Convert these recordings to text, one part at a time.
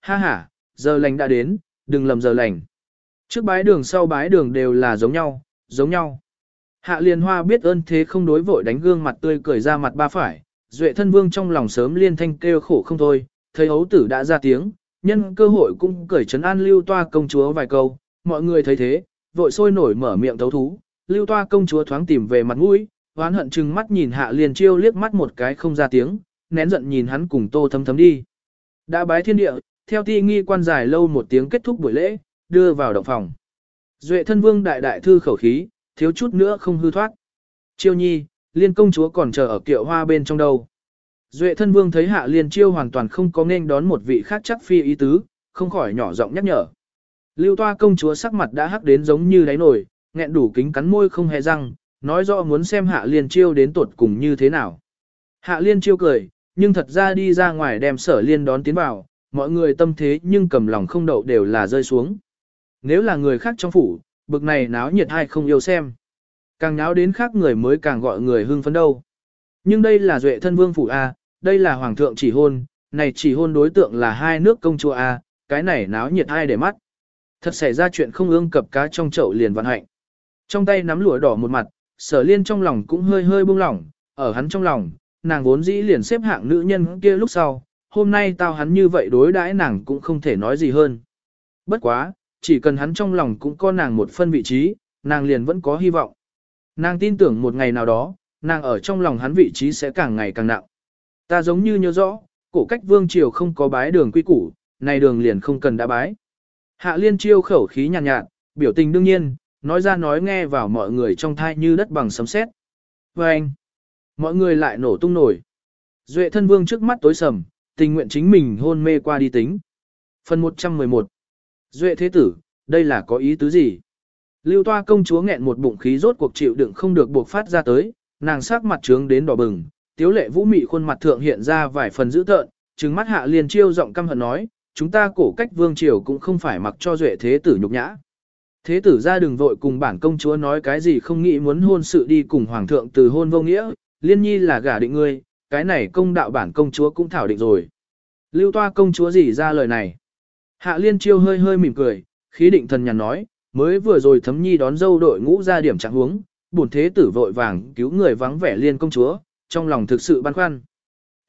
ha ha, giờ lành đã đến, đừng lầm giờ lành. Trước bái đường sau bái đường đều là giống nhau, giống nhau. Hạ liên hoa biết ơn thế không đối vội đánh gương mặt tươi cười ra mặt ba phải, duệ thân vương trong lòng sớm liên thanh kêu khổ không thôi, thấy ấu tử đã ra tiếng, nhân cơ hội cũng cởi trấn an lưu toa công chúa vài câu, mọi người thấy thế, vội sôi nổi mở miệng thấu thú, lưu toa công chúa thoáng tìm về mặt mũi, hoán hận chừng mắt nhìn hạ liền chiêu liếc mắt một cái không ra tiếng, nén giận nhìn hắn cùng tô thấm thấm đi. Đã bái thiên địa, theo thi nghi quan dài lâu một tiếng kết thúc buổi lễ, đưa vào động phòng. Duệ thân vương đại đại thư khẩu khí, thiếu chút nữa không hư thoát. Chiêu nhi, liên công chúa còn chờ ở kiệu hoa bên trong đâu. Duệ thân vương thấy hạ liên chiêu hoàn toàn không có nên đón một vị khác chắc phi ý tứ, không khỏi nhỏ giọng nhắc nhở. Lưu toa công chúa sắc mặt đã hắc đến giống như đáy nổi, nghẹn đủ kính cắn môi không hề răng, nói rõ muốn xem hạ liên chiêu đến tuột cùng như thế nào. Hạ liên chiêu cười, nhưng thật ra đi ra ngoài đem sở liên đón tiến vào, mọi người tâm thế nhưng cầm lòng không đậu đều là rơi xuống. Nếu là người khác trong phủ, bực này náo nhiệt hay không yêu xem. Càng náo đến khác người mới càng gọi người hưng phấn đâu. Nhưng đây là duệ thân vương phủ A, đây là hoàng thượng chỉ hôn, này chỉ hôn đối tượng là hai nước công chúa A, cái này náo nhiệt ai để mắt. Thật xảy ra chuyện không ương cập cá trong chậu liền vận hạnh. Trong tay nắm lụa đỏ một mặt, sở liên trong lòng cũng hơi hơi buông lỏng, ở hắn trong lòng, nàng vốn dĩ liền xếp hạng nữ nhân kia lúc sau, hôm nay tao hắn như vậy đối đãi nàng cũng không thể nói gì hơn. Bất quá, chỉ cần hắn trong lòng cũng có nàng một phân vị trí, nàng liền vẫn có hy vọng. Nàng tin tưởng một ngày nào đó, nàng ở trong lòng hắn vị trí sẽ càng ngày càng nặng. Ta giống như nhớ rõ, cổ cách vương triều không có bái đường quy củ, này đường liền không cần đã bái. Hạ liên chiêu khẩu khí nhàn nhạt, nhạt, biểu tình đương nhiên, nói ra nói nghe vào mọi người trong thai như đất bằng sấm sét. Và anh, mọi người lại nổ tung nổi. Duệ thân vương trước mắt tối sầm, tình nguyện chính mình hôn mê qua đi tính. Phần 111 Duệ thế tử, đây là có ý tứ gì? Lưu toa công chúa nghẹn một bụng khí rốt cuộc chịu đựng không được buộc phát ra tới, nàng sắc mặt trướng đến đỏ bừng, tiếu lệ vũ mị khuôn mặt thượng hiện ra vài phần dữ tợn, trừng mắt hạ liền chiêu giọng căm hận nói, chúng ta cổ cách vương triều cũng không phải mặc cho duệ thế tử nhục nhã. Thế tử ra đừng vội cùng bản công chúa nói cái gì không nghĩ muốn hôn sự đi cùng hoàng thượng từ hôn vô nghĩa, liên nhi là gả định ngươi, cái này công đạo bản công chúa cũng thảo định rồi. Lưu toa công chúa gì ra lời này? Hạ liên chiêu hơi hơi mỉm cười, khí định thần nhàn nói, mới vừa rồi thấm nhi đón dâu đội ngũ ra điểm trạng huống, bổn thế tử vội vàng cứu người vắng vẻ liên công chúa, trong lòng thực sự băn khoăn.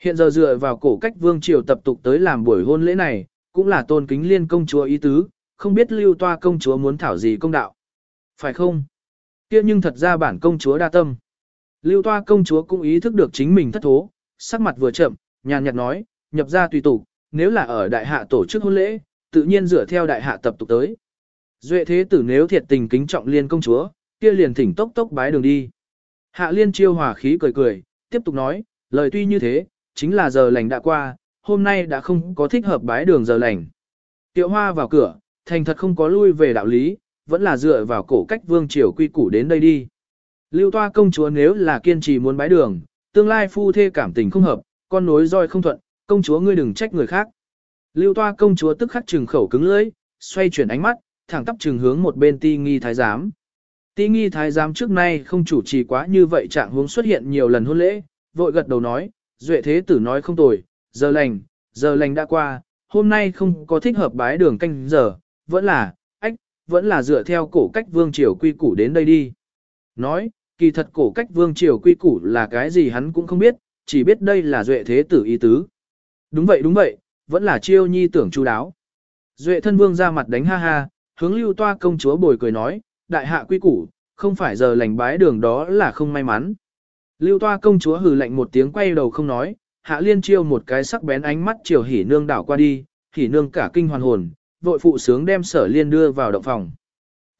Hiện giờ dựa vào cổ cách vương triều tập tục tới làm buổi hôn lễ này, cũng là tôn kính liên công chúa ý tứ, không biết lưu toa công chúa muốn thảo gì công đạo. Phải không? kia nhưng thật ra bản công chúa đa tâm. Lưu toa công chúa cũng ý thức được chính mình thất thố, sắc mặt vừa chậm, nhàn nhạt nói, nhập ra tùy tục, nếu là ở đại hạ tổ chức hôn lễ, tự nhiên dựa theo đại hạ tập tục tới. Duệ thế tử nếu thiệt tình kính trọng liên công chúa, kia liền thỉnh tốc tốc bái đường đi. Hạ liên chiêu hòa khí cười cười, tiếp tục nói, lời tuy như thế, chính là giờ lành đã qua, hôm nay đã không có thích hợp bái đường giờ lành. Tiệu hoa vào cửa, thành thật không có lui về đạo lý, vẫn là dựa vào cổ cách vương triều quy củ đến đây đi. Lưu toa công chúa nếu là kiên trì muốn bái đường, tương lai phu thê cảm tình không hợp, con nối roi không thuận, công chúa ngươi đừng trách người khác. Lưu toa công chúa tức khắc trừng khẩu cứng lưỡi, xoay chuyển ánh mắt, thẳng tắp trừng hướng một bên ti nghi thái giám. Ti nghi thái giám trước nay không chủ trì quá như vậy trạng huống xuất hiện nhiều lần hôn lễ, vội gật đầu nói, duệ thế tử nói không tồi, giờ lành, giờ lành đã qua, hôm nay không có thích hợp bái đường canh giờ, vẫn là, ách, vẫn là dựa theo cổ cách vương triều quy củ đến đây đi. Nói, kỳ thật cổ cách vương triều quy củ là cái gì hắn cũng không biết, chỉ biết đây là duệ thế tử ý tứ. Đúng vậy đúng vậy, vẫn là chiêu nhi tưởng chu đáo. Duệ thân vương ra mặt đánh ha ha, hướng lưu toa công chúa bồi cười nói, đại hạ quy củ, không phải giờ lành bái đường đó là không may mắn. Lưu toa công chúa hừ lạnh một tiếng quay đầu không nói, hạ liên chiêu một cái sắc bén ánh mắt chiều hỉ nương đảo qua đi, hỉ nương cả kinh hoàn hồn, vội phụ sướng đem sở liên đưa vào động phòng.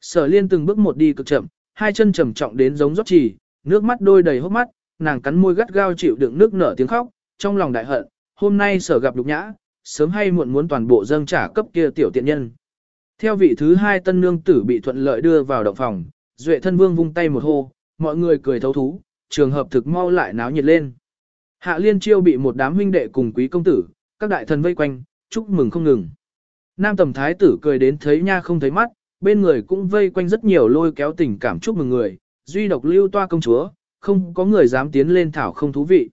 Sở liên từng bước một đi cực chậm, hai chân trầm trọng đến giống rót trì, nước mắt đôi đầy hốc mắt, nàng cắn môi gắt gao chịu đựng nước nở tiếng khóc, trong lòng đại hận, hôm nay sở gặp lục nhã, sớm hay muộn muốn toàn bộ dâng trả cấp kia tiểu tiện nhân. Theo vị thứ hai tân nương tử bị thuận lợi đưa vào động phòng, duệ thân vương vung tay một hô, mọi người cười thấu thú, trường hợp thực mau lại náo nhiệt lên. Hạ liên chiêu bị một đám huynh đệ cùng quý công tử, các đại thần vây quanh, chúc mừng không ngừng. Nam tầm thái tử cười đến thấy nha không thấy mắt, bên người cũng vây quanh rất nhiều lôi kéo tình cảm chúc mừng người, duy độc lưu toa công chúa, không có người dám tiến lên thảo không thú vị.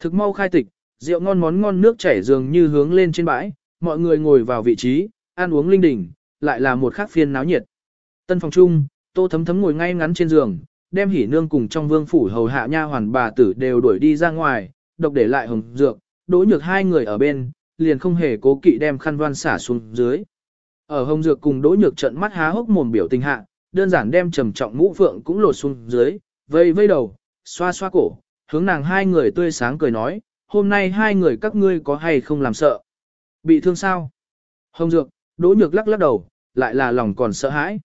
Thực mau khai tịch, rượu ngon món ngon nước chảy dường như hướng lên trên bãi, mọi người ngồi vào vị trí, ăn uống linh đình, lại là một khác phiên náo nhiệt. Tân phòng chung, tô thấm thấm ngồi ngay ngắn trên giường, đem hỉ nương cùng trong vương phủ hầu hạ nha hoàn bà tử đều đuổi đi ra ngoài, độc để lại hồng dược, đỗ nhược hai người ở bên, liền không hề cố kỵ đem khăn voan xả xuống dưới. Ở hồng dược cùng đỗ nhược trận mắt há hốc mồm biểu tình hạ, đơn giản đem trầm trọng mũ phượng cũng lột xuống dưới, vây vây đầu, xoa xoa cổ, hướng nàng hai người tươi sáng cười nói, hôm nay hai người các ngươi có hay không làm sợ? Bị thương sao? Hồng dược, đỗ nhược lắc lắc đầu, lại là lòng còn sợ hãi.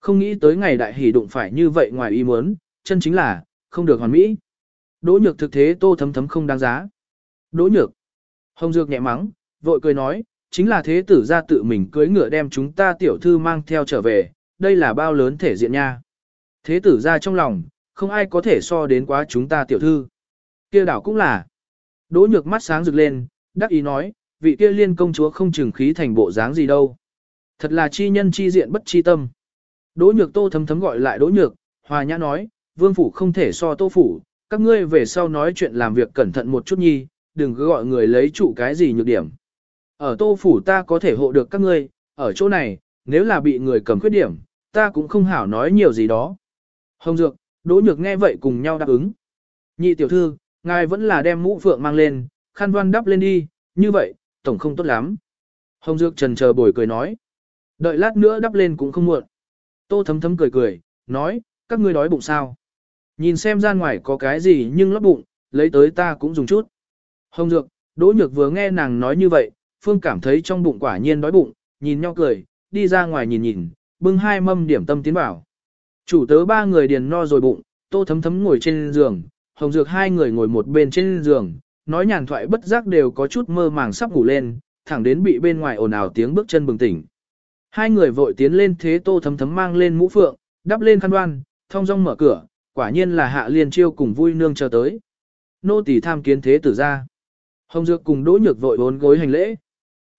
Không nghĩ tới ngày đại hỷ đụng phải như vậy ngoài ý muốn, chân chính là, không được hoàn mỹ. Đỗ nhược thực thế tô thấm thấm không đáng giá. Đỗ nhược. Hồng Dược nhẹ mắng, vội cười nói, chính là thế tử ra tự mình cưới ngựa đem chúng ta tiểu thư mang theo trở về, đây là bao lớn thể diện nha. Thế tử ra trong lòng, không ai có thể so đến quá chúng ta tiểu thư. kia đảo cũng là. Đỗ nhược mắt sáng rực lên, đắc ý nói, vị kia liên công chúa không chừng khí thành bộ dáng gì đâu. Thật là chi nhân chi diện bất chi tâm. Đỗ nhược tô thấm thấm gọi lại đỗ nhược, hòa nhã nói, vương phủ không thể so tô phủ, các ngươi về sau nói chuyện làm việc cẩn thận một chút nhi, đừng cứ gọi người lấy trụ cái gì nhược điểm. Ở tô phủ ta có thể hộ được các ngươi, ở chỗ này, nếu là bị người cầm khuyết điểm, ta cũng không hảo nói nhiều gì đó. Hồng Dược, Đỗ Nhược nghe vậy cùng nhau đáp ứng. Nhị tiểu thư, ngài vẫn là đem mũ phượng mang lên, khăn văn đắp lên đi, như vậy, tổng không tốt lắm. Hồng Dược trần chờ bồi cười nói. Đợi lát nữa đắp lên cũng không muộn. Tô thấm thấm cười cười, nói, các ngươi đói bụng sao? Nhìn xem ra ngoài có cái gì nhưng lấp bụng, lấy tới ta cũng dùng chút. Hồng Dược, Đỗ Nhược vừa nghe nàng nói như vậy, Phương cảm thấy trong bụng quả nhiên đói bụng, nhìn nhau cười, đi ra ngoài nhìn nhìn, bưng hai mâm điểm tâm tiến vào. Chủ tớ ba người điền no rồi bụng, Tô Thấm Thấm ngồi trên giường, Hồng Dược hai người ngồi một bên trên giường, nói nhàn thoại bất giác đều có chút mơ màng sắp ngủ lên, thẳng đến bị bên ngoài ồn ào tiếng bước chân bừng tỉnh. Hai người vội tiến lên thế Tô Thấm Thấm mang lên mũ phượng, đắp lên khăn đoan, thong dong mở cửa, quả nhiên là Hạ Liên Chiêu cùng vui nương chờ tới. Nô tỳ tham kiến thế tử ra. Hồng Dược cùng Đỗ Nhược vội bốn gối hành lễ.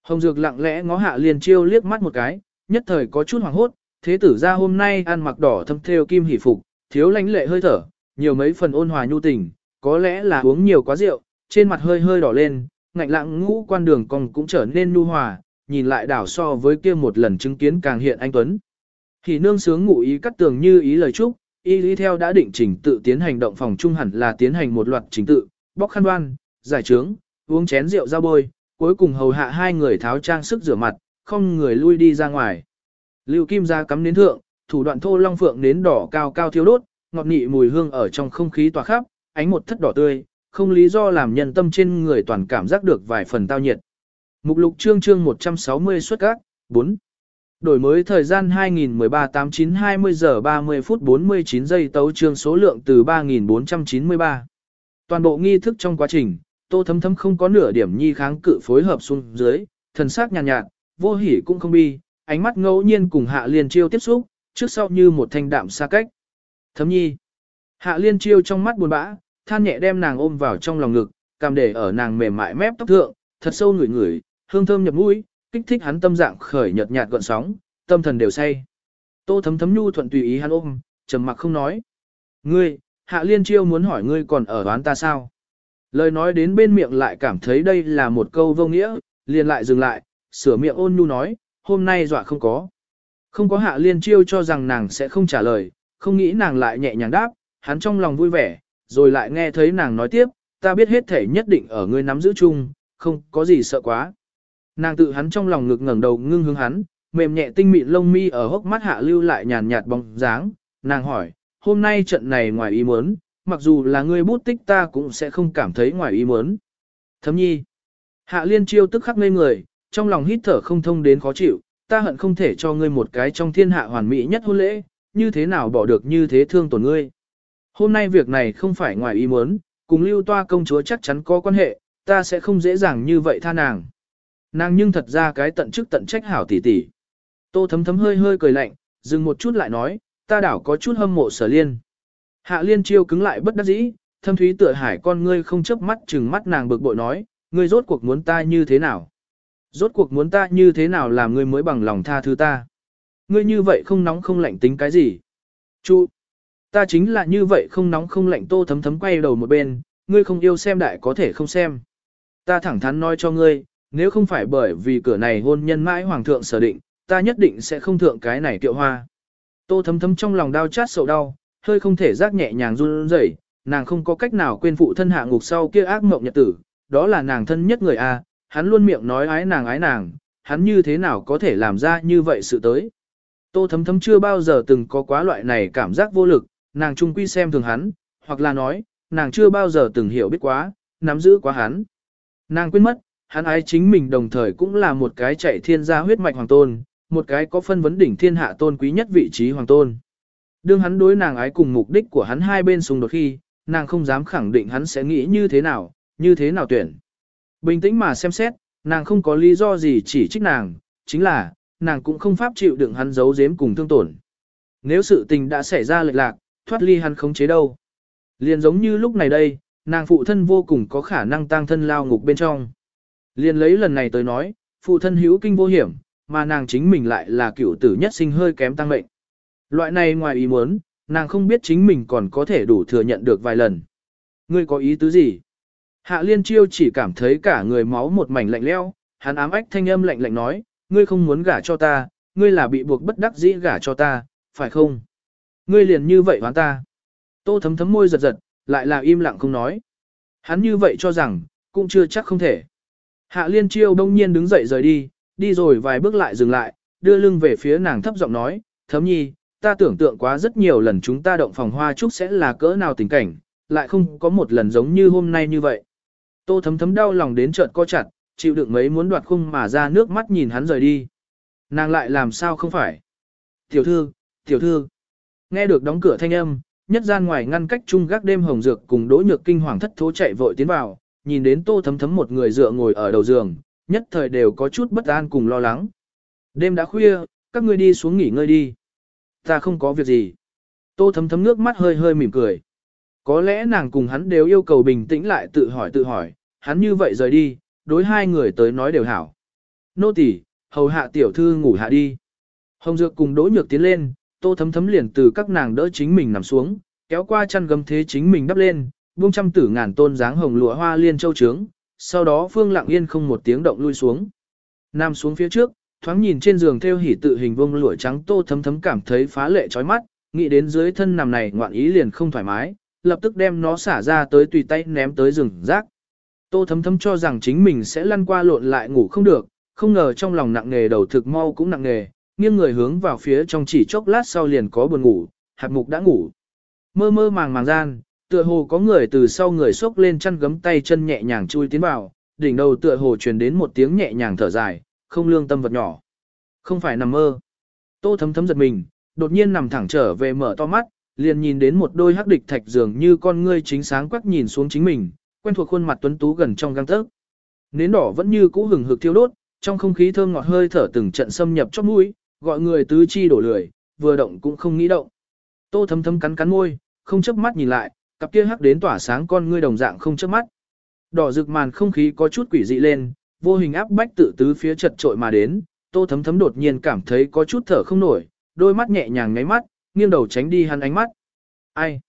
Hồng Dược lặng lẽ ngó Hạ liền Chiêu liếc mắt một cái, nhất thời có chút hoảng hốt, thế tử ra hôm nay ăn mặc đỏ thâm theo kim hỷ phục, thiếu lãnh lệ hơi thở, nhiều mấy phần ôn hòa nhu tình, có lẽ là uống nhiều quá rượu, trên mặt hơi hơi đỏ lên, ngạnh lặng ngũ quan đường cong cũng trở nên nhu hòa, nhìn lại đảo so với kia một lần chứng kiến càng hiện anh Tuấn. Thì nương sướng ngụ ý cắt tường như ý lời chúc, y lý theo đã định trình tự tiến hành động phòng trung hẳn là tiến hành một loạt trình tự, bóc khăn đoan, giải trướng, uống chén rượu ra bôi, cuối cùng hầu hạ hai người tháo trang sức rửa mặt, không người lui đi ra ngoài. Lưu Kim ra cắm đến thượng, thủ đoạn thô long phượng đến đỏ cao cao thiêu đốt, ngọt nị mùi hương ở trong không khí tỏa khắp, ánh một thất đỏ tươi, không lý do làm nhân tâm trên người toàn cảm giác được vài phần tao nhiệt. Mục lục chương chương 160 xuất các, 4. Đổi mới thời gian 2013-89-20 giờ 30 phút 49 giây tấu chương số lượng từ 3493. Toàn bộ nghi thức trong quá trình, tô thấm thấm không có nửa điểm nhi kháng cự phối hợp xuống dưới, thần sắc nhàn nhạt, nhạt, vô hỉ cũng không bi, ánh mắt ngẫu nhiên cùng hạ liên chiêu tiếp xúc, trước sau như một thanh đạm xa cách. Thấm nhi. Hạ liên chiêu trong mắt buồn bã, than nhẹ đem nàng ôm vào trong lòng ngực, cầm để ở nàng mềm mại mép tóc thượng, thật sâu ngửi ngửi, hương thơm nhập mũi, kích thích hắn tâm dạng khởi nhợt nhạt gợn sóng, tâm thần đều say. Tô thấm thấm nhu thuận tùy ý hắn ôm, trầm mặc không nói. Ngươi, hạ liên chiêu muốn hỏi ngươi còn ở đoán ta sao? Lời nói đến bên miệng lại cảm thấy đây là một câu vô nghĩa, liền lại dừng lại, sửa miệng ôn nhu nói, hôm nay dọa không có. Không có hạ liên chiêu cho rằng nàng sẽ không trả lời, không nghĩ nàng lại nhẹ nhàng đáp, hắn trong lòng vui vẻ, rồi lại nghe thấy nàng nói tiếp, ta biết hết thể nhất định ở ngươi nắm giữ chung, không có gì sợ quá. Nàng tự hắn trong lòng ngực ngẩng đầu ngưng hướng hắn, mềm nhẹ tinh mịn lông mi ở hốc mắt hạ lưu lại nhàn nhạt bóng dáng, nàng hỏi, hôm nay trận này ngoài ý muốn, mặc dù là ngươi bút tích ta cũng sẽ không cảm thấy ngoài ý muốn. Thấm nhi, hạ liên chiêu tức khắc ngây người, trong lòng hít thở không thông đến khó chịu, ta hận không thể cho ngươi một cái trong thiên hạ hoàn mỹ nhất hôn lễ, như thế nào bỏ được như thế thương tổn ngươi. Hôm nay việc này không phải ngoài ý muốn, cùng lưu toa công chúa chắc chắn có quan hệ, ta sẽ không dễ dàng như vậy tha nàng. Nàng nhưng thật ra cái tận chức tận trách hảo tỷ tỷ. Tô thấm thấm hơi hơi cười lạnh, dừng một chút lại nói, ta đảo có chút hâm mộ sở liên. Hạ liên chiêu cứng lại bất đắc dĩ, thâm thúy tựa hải con ngươi không chớp mắt chừng mắt nàng bực bội nói, ngươi rốt cuộc muốn ta như thế nào? Rốt cuộc muốn ta như thế nào làm ngươi mới bằng lòng tha thứ ta? Ngươi như vậy không nóng không lạnh tính cái gì? Chu, ta chính là như vậy không nóng không lạnh tô thấm thấm quay đầu một bên, ngươi không yêu xem đại có thể không xem. Ta thẳng thắn nói cho ngươi, nếu không phải bởi vì cửa này hôn nhân mãi hoàng thượng sở định, ta nhất định sẽ không thượng cái này tiệu hoa. Tô thấm thấm trong lòng đau chát sầu đau, hơi không thể giác nhẹ nhàng run rẩy, nàng không có cách nào quên phụ thân hạ ngục sau kia ác mộng nhật tử, đó là nàng thân nhất người a, hắn luôn miệng nói ái nàng ái nàng, hắn như thế nào có thể làm ra như vậy sự tới. Tô thấm thấm chưa bao giờ từng có quá loại này cảm giác vô lực, nàng trung quy xem thường hắn, hoặc là nói, nàng chưa bao giờ từng hiểu biết quá, nắm giữ quá hắn. Nàng quên mất, hắn ái chính mình đồng thời cũng là một cái chạy thiên gia huyết mạch hoàng tôn, một cái có phân vấn đỉnh thiên hạ tôn quý nhất vị trí hoàng tôn. Đương hắn đối nàng ái cùng mục đích của hắn hai bên xung đột khi, nàng không dám khẳng định hắn sẽ nghĩ như thế nào, như thế nào tuyển. Bình tĩnh mà xem xét, nàng không có lý do gì chỉ trích nàng, chính là, nàng cũng không pháp chịu đựng hắn giấu giếm cùng thương tổn. Nếu sự tình đã xảy ra lệch lạc, thoát ly hắn khống chế đâu. Liền giống như lúc này đây, nàng phụ thân vô cùng có khả năng tăng thân lao ngục bên trong. Liền lấy lần này tới nói, phụ thân hữu kinh vô hiểm, mà nàng chính mình lại là cựu tử nhất sinh hơi kém tăng mệnh. Loại này ngoài ý muốn, nàng không biết chính mình còn có thể đủ thừa nhận được vài lần. Ngươi có ý tứ gì? Hạ liên chiêu chỉ cảm thấy cả người máu một mảnh lạnh leo, hắn ám ách thanh âm lạnh lạnh nói, ngươi không muốn gả cho ta, ngươi là bị buộc bất đắc dĩ gả cho ta, phải không? Ngươi liền như vậy hoán ta. Tô thấm thấm môi giật giật, lại là im lặng không nói. Hắn như vậy cho rằng, cũng chưa chắc không thể. Hạ liên chiêu đông nhiên đứng dậy rời đi, đi rồi vài bước lại dừng lại, đưa lưng về phía nàng thấp giọng nói, thấm nhi, ta tưởng tượng quá rất nhiều lần chúng ta động phòng hoa trúc sẽ là cỡ nào tình cảnh, lại không có một lần giống như hôm nay như vậy. Tô thấm thấm đau lòng đến trợn co chặt, chịu đựng mấy muốn đoạt khung mà ra nước mắt nhìn hắn rời đi. Nàng lại làm sao không phải? Tiểu thư, tiểu thư. Nghe được đóng cửa thanh âm, nhất gian ngoài ngăn cách chung gác đêm hồng dược cùng đỗ nhược kinh hoàng thất thố chạy vội tiến vào, nhìn đến tô thấm thấm một người dựa ngồi ở đầu giường, nhất thời đều có chút bất an cùng lo lắng. Đêm đã khuya, các ngươi đi xuống nghỉ ngơi đi. Ta không có việc gì. Tô thấm thấm nước mắt hơi hơi mỉm cười. Có lẽ nàng cùng hắn đều yêu cầu bình tĩnh lại tự hỏi tự hỏi, hắn như vậy rời đi, đối hai người tới nói đều hảo. Nô tỳ, hầu hạ tiểu thư ngủ hạ đi. Hồng Dược cùng Đỗ Nhược tiến lên, Tô Thấm Thấm liền từ các nàng đỡ chính mình nằm xuống, kéo qua chăn gấm thế chính mình đắp lên, buông trăm tử ngàn tôn dáng hồng lụa hoa liên châu trướng, sau đó Phương Lặng Yên không một tiếng động lui xuống. Nam xuống phía trước, thoáng nhìn trên giường theo hỉ tự hình vuông lụa trắng Tô Thấm Thấm cảm thấy phá lệ chói mắt, nghĩ đến dưới thân nằm này ngoạn ý liền không thoải mái, lập tức đem nó xả ra tới tùy tay ném tới rừng rác. Tô thấm thấm cho rằng chính mình sẽ lăn qua lộn lại ngủ không được, không ngờ trong lòng nặng nghề đầu thực mau cũng nặng nghề, nghiêng người hướng vào phía trong chỉ chốc lát sau liền có buồn ngủ, hạt mục đã ngủ. Mơ mơ màng màng gian, tựa hồ có người từ sau người xốc lên chăn gấm tay chân nhẹ nhàng chui tiến vào, đỉnh đầu tựa hồ truyền đến một tiếng nhẹ nhàng thở dài, không lương tâm vật nhỏ. Không phải nằm mơ. Tô thấm thấm giật mình, đột nhiên nằm thẳng trở về mở to mắt, liền nhìn đến một đôi hắc địch thạch dường như con ngươi chính sáng quắc nhìn xuống chính mình, quen thuộc khuôn mặt tuấn tú gần trong gang tấc. Nến đỏ vẫn như cũ hừng hực thiêu đốt, trong không khí thơm ngọt hơi thở từng trận xâm nhập chóp mũi, gọi người tứ chi đổ lười, vừa động cũng không nghĩ động. Tô thấm thấm cắn cắn môi, không chớp mắt nhìn lại, cặp kia hắc đến tỏa sáng con ngươi đồng dạng không chớp mắt. Đỏ rực màn không khí có chút quỷ dị lên, vô hình áp bách tự tứ phía chật trội mà đến, Tô thấm thấm đột nhiên cảm thấy có chút thở không nổi, đôi mắt nhẹ nhàng ngáy mắt, nghiêng đầu tránh đi hắn ánh mắt. Ai?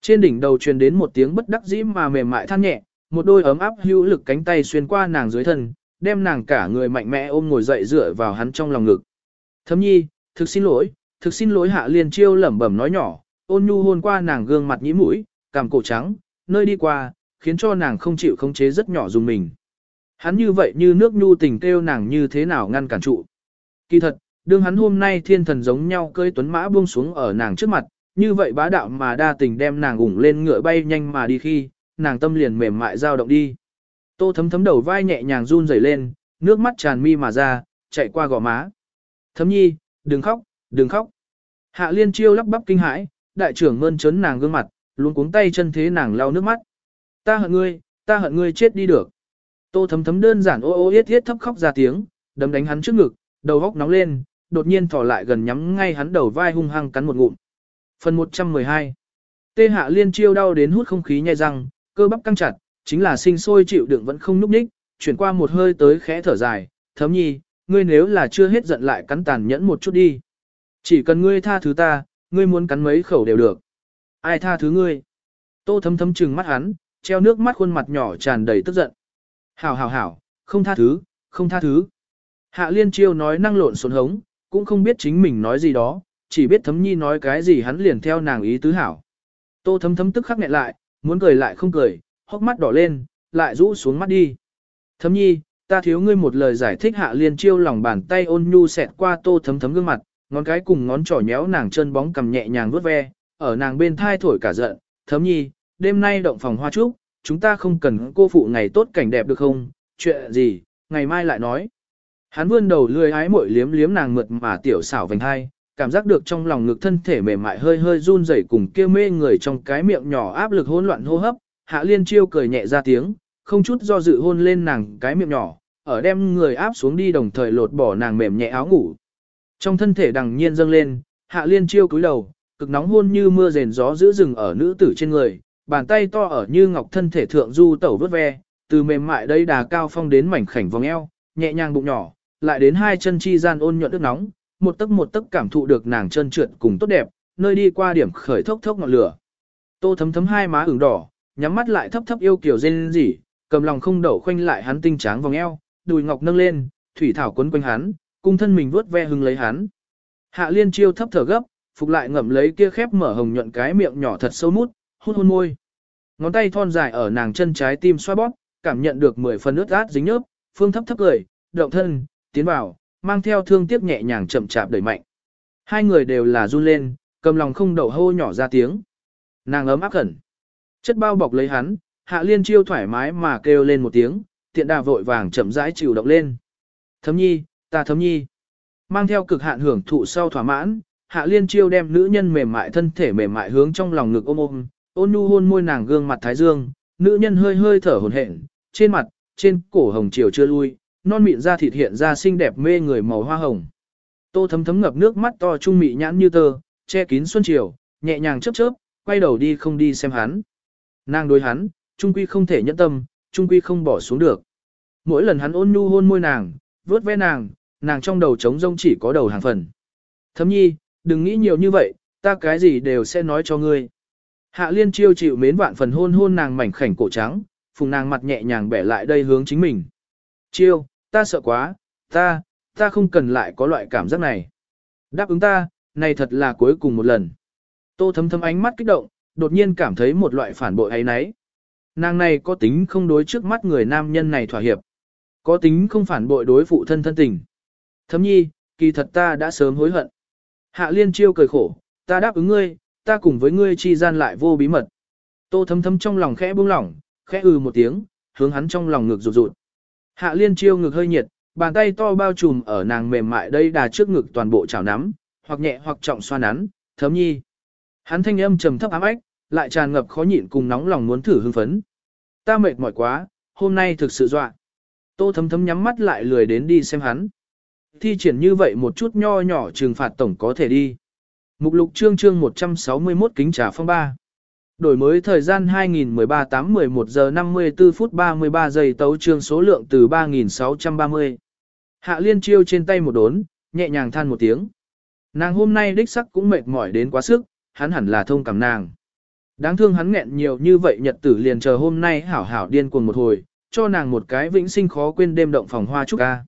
Trên đỉnh đầu truyền đến một tiếng bất đắc dĩ mà mềm mại than nhẹ, một đôi ấm áp hữu lực cánh tay xuyên qua nàng dưới thân, đem nàng cả người mạnh mẽ ôm ngồi dậy dựa vào hắn trong lòng ngực. Thấm nhi, thực xin lỗi, thực xin lỗi hạ liên chiêu lẩm bẩm nói nhỏ, ôn nhu hôn qua nàng gương mặt nhĩ mũi, cằm cổ trắng, nơi đi qua, khiến cho nàng không chịu khống chế rất nhỏ dùng mình. Hắn như vậy như nước nhu tình kêu nàng như thế nào ngăn cản trụ. Kỳ thật, đương hắn hôm nay thiên thần giống nhau cơi tuấn mã buông xuống ở nàng trước mặt, như vậy bá đạo mà đa tình đem nàng ủng lên ngựa bay nhanh mà đi khi, nàng tâm liền mềm mại dao động đi. Tô thấm thấm đầu vai nhẹ nhàng run rẩy lên, nước mắt tràn mi mà ra, chạy qua gò má. Thấm nhi, đừng khóc, đừng khóc. Hạ liên chiêu lắp bắp kinh hãi, đại trưởng mơn trấn nàng gương mặt, luôn cuống tay chân thế nàng lau nước mắt. Ta hận ngươi, ta hận ngươi chết đi được. Tô thấm thấm đơn giản ô ô yết yết thấp khóc ra tiếng, đấm đánh hắn trước ngực, đầu góc nóng lên, đột nhiên thỏ lại gần nhắm ngay hắn đầu vai hung hăng cắn một ngụm. Phần 112 Tê hạ liên chiêu đau đến hút không khí nhai răng, cơ bắp căng chặt, chính là sinh sôi chịu đựng vẫn không núp ních, chuyển qua một hơi tới khẽ thở dài, thấm nhi, ngươi nếu là chưa hết giận lại cắn tàn nhẫn một chút đi. Chỉ cần ngươi tha thứ ta, ngươi muốn cắn mấy khẩu đều được. Ai tha thứ ngươi? Tô thấm thấm trừng mắt hắn, treo nước mắt khuôn mặt nhỏ tràn đầy tức giận. Hảo hảo hảo, không tha thứ, không tha thứ. Hạ liên chiêu nói năng lộn xộn hống, cũng không biết chính mình nói gì đó, chỉ biết thấm nhi nói cái gì hắn liền theo nàng ý tứ hảo. Tô thấm thấm tức khắc nghẹn lại, muốn cười lại không cười, hốc mắt đỏ lên, lại rũ xuống mắt đi. Thấm nhi, ta thiếu ngươi một lời giải thích hạ liên chiêu lòng bàn tay ôn nhu xẹt qua tô thấm thấm gương mặt, ngón cái cùng ngón trỏ nhéo nàng chân bóng cầm nhẹ nhàng vuốt ve, ở nàng bên thai thổi cả giận, thấm nhi, đêm nay động phòng hoa trúc, chúng ta không cần cô phụ ngày tốt cảnh đẹp được không, chuyện gì, ngày mai lại nói. Hắn vươn đầu lười ái mội liếm liếm nàng mượt mà tiểu xảo vành hai, cảm giác được trong lòng ngực thân thể mềm mại hơi hơi run rẩy cùng kia mê người trong cái miệng nhỏ áp lực hỗn loạn hô hấp, hạ liên chiêu cười nhẹ ra tiếng, không chút do dự hôn lên nàng cái miệng nhỏ, ở đem người áp xuống đi đồng thời lột bỏ nàng mềm nhẹ áo ngủ. Trong thân thể đằng nhiên dâng lên, hạ liên chiêu cúi đầu, cực nóng hôn như mưa rền gió giữ rừng ở nữ tử trên người, bàn tay to ở như ngọc thân thể thượng du tẩu vớt ve, từ mềm mại đây đà cao phong đến mảnh khảnh vòng eo, nhẹ nhàng bụng nhỏ, lại đến hai chân chi gian ôn nhuận nước nóng, một tấc một tấc cảm thụ được nàng chân trượt cùng tốt đẹp, nơi đi qua điểm khởi thốc thốc ngọn lửa. Tô thấm thấm hai má ửng đỏ, nhắm mắt lại thấp thấp yêu kiều rên rỉ, cầm lòng không đậu khoanh lại hắn tinh tráng vòng eo, đùi ngọc nâng lên, thủy thảo quấn quanh hắn, cung thân mình vuốt ve hưng lấy hắn. Hạ liên chiêu thấp thở gấp, phục lại ngậm lấy kia khép mở hồng nhuận cái miệng nhỏ thật sâu mút, hôn hôn môi. Ngón tay thon dài ở nàng chân trái tim xoa bóp, cảm nhận được mười phần ướt át dính nhớp, phương thấp thấp cười, động thân, tiến vào, mang theo thương tiếc nhẹ nhàng chậm chạp đẩy mạnh. Hai người đều là run lên, cầm lòng không đậu hô nhỏ ra tiếng. Nàng ấm áp khẩn. Chất bao bọc lấy hắn, hạ liên chiêu thoải mái mà kêu lên một tiếng, tiện đà vội vàng chậm rãi chịu động lên. Thấm nhi, ta thấm nhi. Mang theo cực hạn hưởng thụ sau thỏa mãn, hạ liên chiêu đem nữ nhân mềm mại thân thể mềm mại hướng trong lòng ngực ôm ôm, ôn nhu hôn môi nàng gương mặt thái dương, nữ nhân hơi hơi thở hổn hển, trên mặt, trên cổ hồng chiều chưa lui, non mịn da thịt hiện ra xinh đẹp mê người màu hoa hồng. Tô thấm thấm ngập nước mắt to trung mị nhãn như tơ, che kín xuân chiều, nhẹ nhàng chớp chớp, quay đầu đi không đi xem hắn. Nàng đối hắn, trung quy không thể nhẫn tâm, trung quy không bỏ xuống được. Mỗi lần hắn ôn nhu hôn môi nàng, vớt ve nàng, nàng trong đầu trống rông chỉ có đầu hàng phần. Thấm nhi, đừng nghĩ nhiều như vậy, ta cái gì đều sẽ nói cho ngươi. Hạ liên chiêu chịu mến vạn phần hôn hôn nàng mảnh khảnh cổ trắng, phùng nàng mặt nhẹ nhàng bẻ lại đây hướng chính mình. Chiêu, ta sợ quá, ta, ta không cần lại có loại cảm giác này. Đáp ứng ta, này thật là cuối cùng một lần. Tô thấm thấm ánh mắt kích động, đột nhiên cảm thấy một loại phản bội ấy nấy. Nàng này có tính không đối trước mắt người nam nhân này thỏa hiệp. Có tính không phản bội đối phụ thân thân tình. Thấm nhi, kỳ thật ta đã sớm hối hận. Hạ liên chiêu cười khổ, ta đáp ứng ngươi, ta cùng với ngươi chi gian lại vô bí mật. Tô thấm thấm trong lòng khẽ buông lỏng, khẽ ừ một tiếng, hướng hắn trong lòng ngực rụt rụt. Hạ liên chiêu ngực hơi nhiệt, bàn tay to bao trùm ở nàng mềm mại đây đà trước ngực toàn bộ chảo nắm, hoặc nhẹ hoặc trọng xoa nắn, thấm nhi. Hắn thanh âm trầm thấp ám ách, lại tràn ngập khó nhịn cùng nóng lòng muốn thử hưng phấn. Ta mệt mỏi quá, hôm nay thực sự dọa. Tô thấm thấm nhắm mắt lại lười đến đi xem hắn. Thi triển như vậy một chút nho nhỏ trừng phạt tổng có thể đi. Mục lục chương chương 161 kính trà phong ba. Đổi mới thời gian 2013 8 11 giờ 54 phút 33 giây tấu chương số lượng từ 3630. Hạ liên chiêu trên tay một đốn, nhẹ nhàng than một tiếng. Nàng hôm nay đích sắc cũng mệt mỏi đến quá sức, hắn hẳn là thông cảm nàng. Đáng thương hắn nghẹn nhiều như vậy nhật tử liền chờ hôm nay hảo hảo điên cuồng một hồi, cho nàng một cái vĩnh sinh khó quên đêm động phòng hoa trúc ca.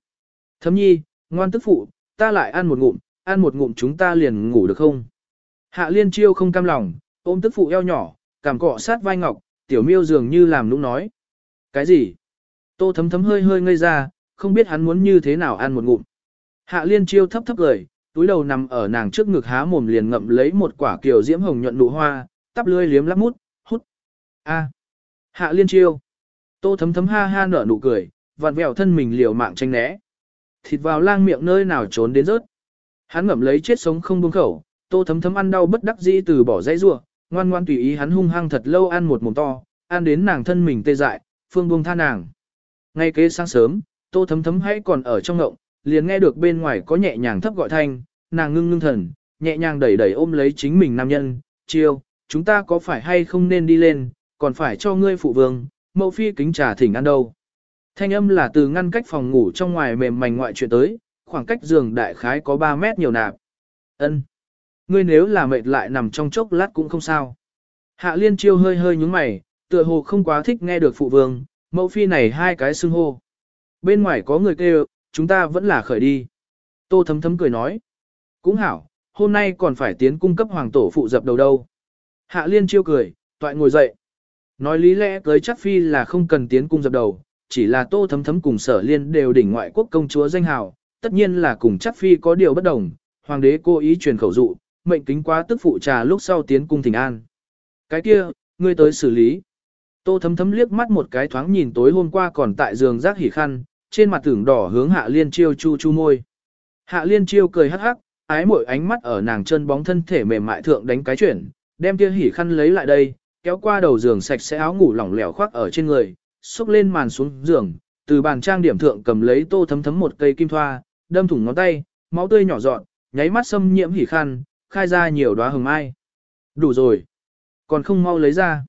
Thấm nhi, ngoan tức phụ, ta lại ăn một ngụm, ăn một ngụm chúng ta liền ngủ được không? Hạ liên chiêu không cam lòng, ôm tức phụ eo nhỏ, cảm cọ sát vai ngọc, tiểu miêu dường như làm nũng nói. Cái gì? Tô thấm thấm hơi hơi ngây ra, không biết hắn muốn như thế nào ăn một ngụm. Hạ liên chiêu thấp thấp cười, túi đầu nằm ở nàng trước ngực há mồm liền ngậm lấy một quả kiều diễm hồng nhuận nụ hoa, tắp lươi liếm lắp mút, hút. A. Hạ liên chiêu. Tô thấm thấm ha ha nở nụ cười, vặn vẹo thân mình liều mạng tranh né. Thịt vào lang miệng nơi nào trốn đến rớt. Hắn ngậm lấy chết sống không buông khẩu, tô thấm thấm ăn đau bất đắc dĩ từ bỏ dãy rua, ngoan ngoan tùy ý hắn hung hăng thật lâu ăn một mồm to, ăn đến nàng thân mình tê dại, phương buông tha nàng. Ngay kế sáng sớm, tô thấm thấm hãy còn ở trong ngộng, liền nghe được bên ngoài có nhẹ nhàng thấp gọi thanh, nàng ngưng ngưng thần, nhẹ nhàng đẩy đẩy ôm lấy chính mình nam nhân, chiêu, chúng ta có phải hay không nên đi lên, còn phải cho ngươi phụ vương, mẫu phi kính trà thỉnh ăn đâu. Thanh âm là từ ngăn cách phòng ngủ trong ngoài mềm mảnh ngoại chuyện tới, khoảng cách giường đại khái có 3 mét nhiều nạp. Ân, Ngươi nếu là mệt lại nằm trong chốc lát cũng không sao. Hạ liên chiêu hơi hơi nhúng mày, tựa hồ không quá thích nghe được phụ vương, mẫu phi này hai cái xưng hô. Bên ngoài có người kêu, chúng ta vẫn là khởi đi. Tô thấm thấm cười nói. Cũng hảo, hôm nay còn phải tiến cung cấp hoàng tổ phụ dập đầu đâu. Hạ liên chiêu cười, toại ngồi dậy. Nói lý lẽ cưới chắc phi là không cần tiến cung dập đầu, chỉ là tô thấm thấm cùng sở liên đều đỉnh ngoại quốc công chúa danh hào, tất nhiên là cùng chắc phi có điều bất đồng, hoàng đế cố ý truyền khẩu dụ, mệnh kính quá tức phụ trà lúc sau tiến cung thỉnh an. Cái kia, ngươi tới xử lý. Tô thấm thấm liếc mắt một cái thoáng nhìn tối hôm qua còn tại giường rác hỉ khăn, trên mặt tưởng đỏ hướng hạ liên chiêu chu chu môi. Hạ liên chiêu cười hắc hắc, ái mỗi ánh mắt ở nàng chân bóng thân thể mềm mại thượng đánh cái chuyển, đem kia hỉ khăn lấy lại đây, kéo qua đầu giường sạch sẽ áo ngủ lỏng lẻo khoác ở trên người, xúc lên màn xuống giường, từ bàn trang điểm thượng cầm lấy tô thấm thấm một cây kim thoa, đâm thủng ngón tay, máu tươi nhỏ dọn, nháy mắt xâm nhiễm hỉ khăn, khai ra nhiều đóa hồng mai. Đủ rồi. Còn không mau lấy ra.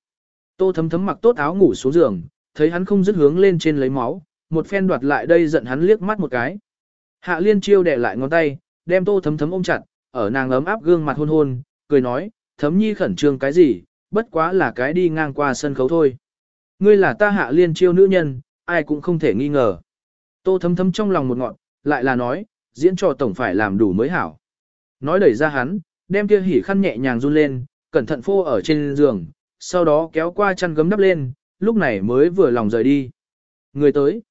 Tô thấm thấm mặc tốt áo ngủ xuống giường, thấy hắn không dứt hướng lên trên lấy máu, một phen đoạt lại đây giận hắn liếc mắt một cái. Hạ liên chiêu đè lại ngón tay, đem tô thấm thấm ôm chặt, ở nàng ấm áp gương mặt hôn hôn, cười nói, thấm nhi khẩn trương cái gì, bất quá là cái đi ngang qua sân khấu thôi. Ngươi là ta hạ liên chiêu nữ nhân, ai cũng không thể nghi ngờ. Tô thấm thấm trong lòng một ngọn, lại là nói, diễn trò tổng phải làm đủ mới hảo. Nói đẩy ra hắn, đem kia hỉ khăn nhẹ nhàng run lên, cẩn thận phô ở trên giường, sau đó kéo qua chăn gấm đắp lên, lúc này mới vừa lòng rời đi. Người tới.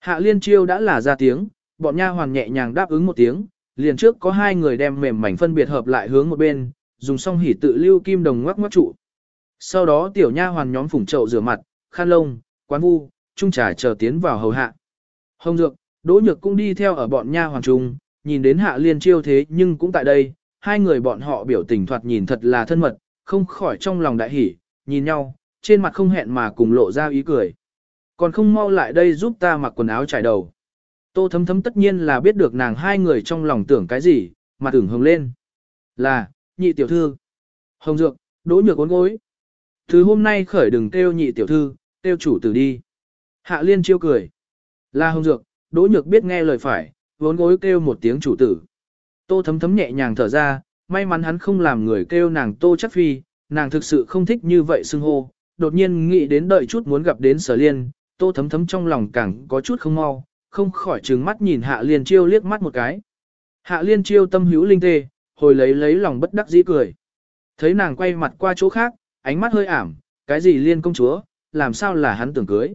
Hạ liên chiêu đã là ra tiếng, bọn nha hoàn nhẹ nhàng đáp ứng một tiếng, liền trước có hai người đem mềm mảnh phân biệt hợp lại hướng một bên, dùng xong hỉ tự lưu kim đồng ngoắc ngoắc trụ. Sau đó tiểu nha hoàn nhóm phủng chậu rửa mặt, khăn lông, quán vu, trung trà chờ tiến vào hầu hạ. Hồng Dược, Đỗ Nhược cũng đi theo ở bọn nha hoàn trung, nhìn đến hạ liên chiêu thế nhưng cũng tại đây, hai người bọn họ biểu tình thoạt nhìn thật là thân mật, không khỏi trong lòng đại hỉ, nhìn nhau, trên mặt không hẹn mà cùng lộ ra ý cười. Còn không mau lại đây giúp ta mặc quần áo trải đầu. Tô thấm thấm tất nhiên là biết được nàng hai người trong lòng tưởng cái gì, mặt tưởng hồng lên. Là, nhị tiểu thư. Hồng dược, đỗ nhược uốn gối. Thứ hôm nay khởi đừng kêu nhị tiểu thư, kêu chủ tử đi. Hạ liên chiêu cười. Là hồng dược, đỗ nhược biết nghe lời phải, vốn gối kêu một tiếng chủ tử. Tô thấm thấm nhẹ nhàng thở ra, may mắn hắn không làm người kêu nàng tô chắc phi, nàng thực sự không thích như vậy xưng hô, đột nhiên nghĩ đến đợi chút muốn gặp đến sở liên, tô thấm thấm trong lòng càng có chút không mau, không khỏi trừng mắt nhìn hạ liên chiêu liếc mắt một cái. Hạ liên chiêu tâm hữu linh tê, hồi lấy lấy lòng bất đắc dĩ cười. Thấy nàng quay mặt qua chỗ khác, ánh mắt hơi ảm, cái gì liên công chúa, làm sao là hắn tưởng cưới.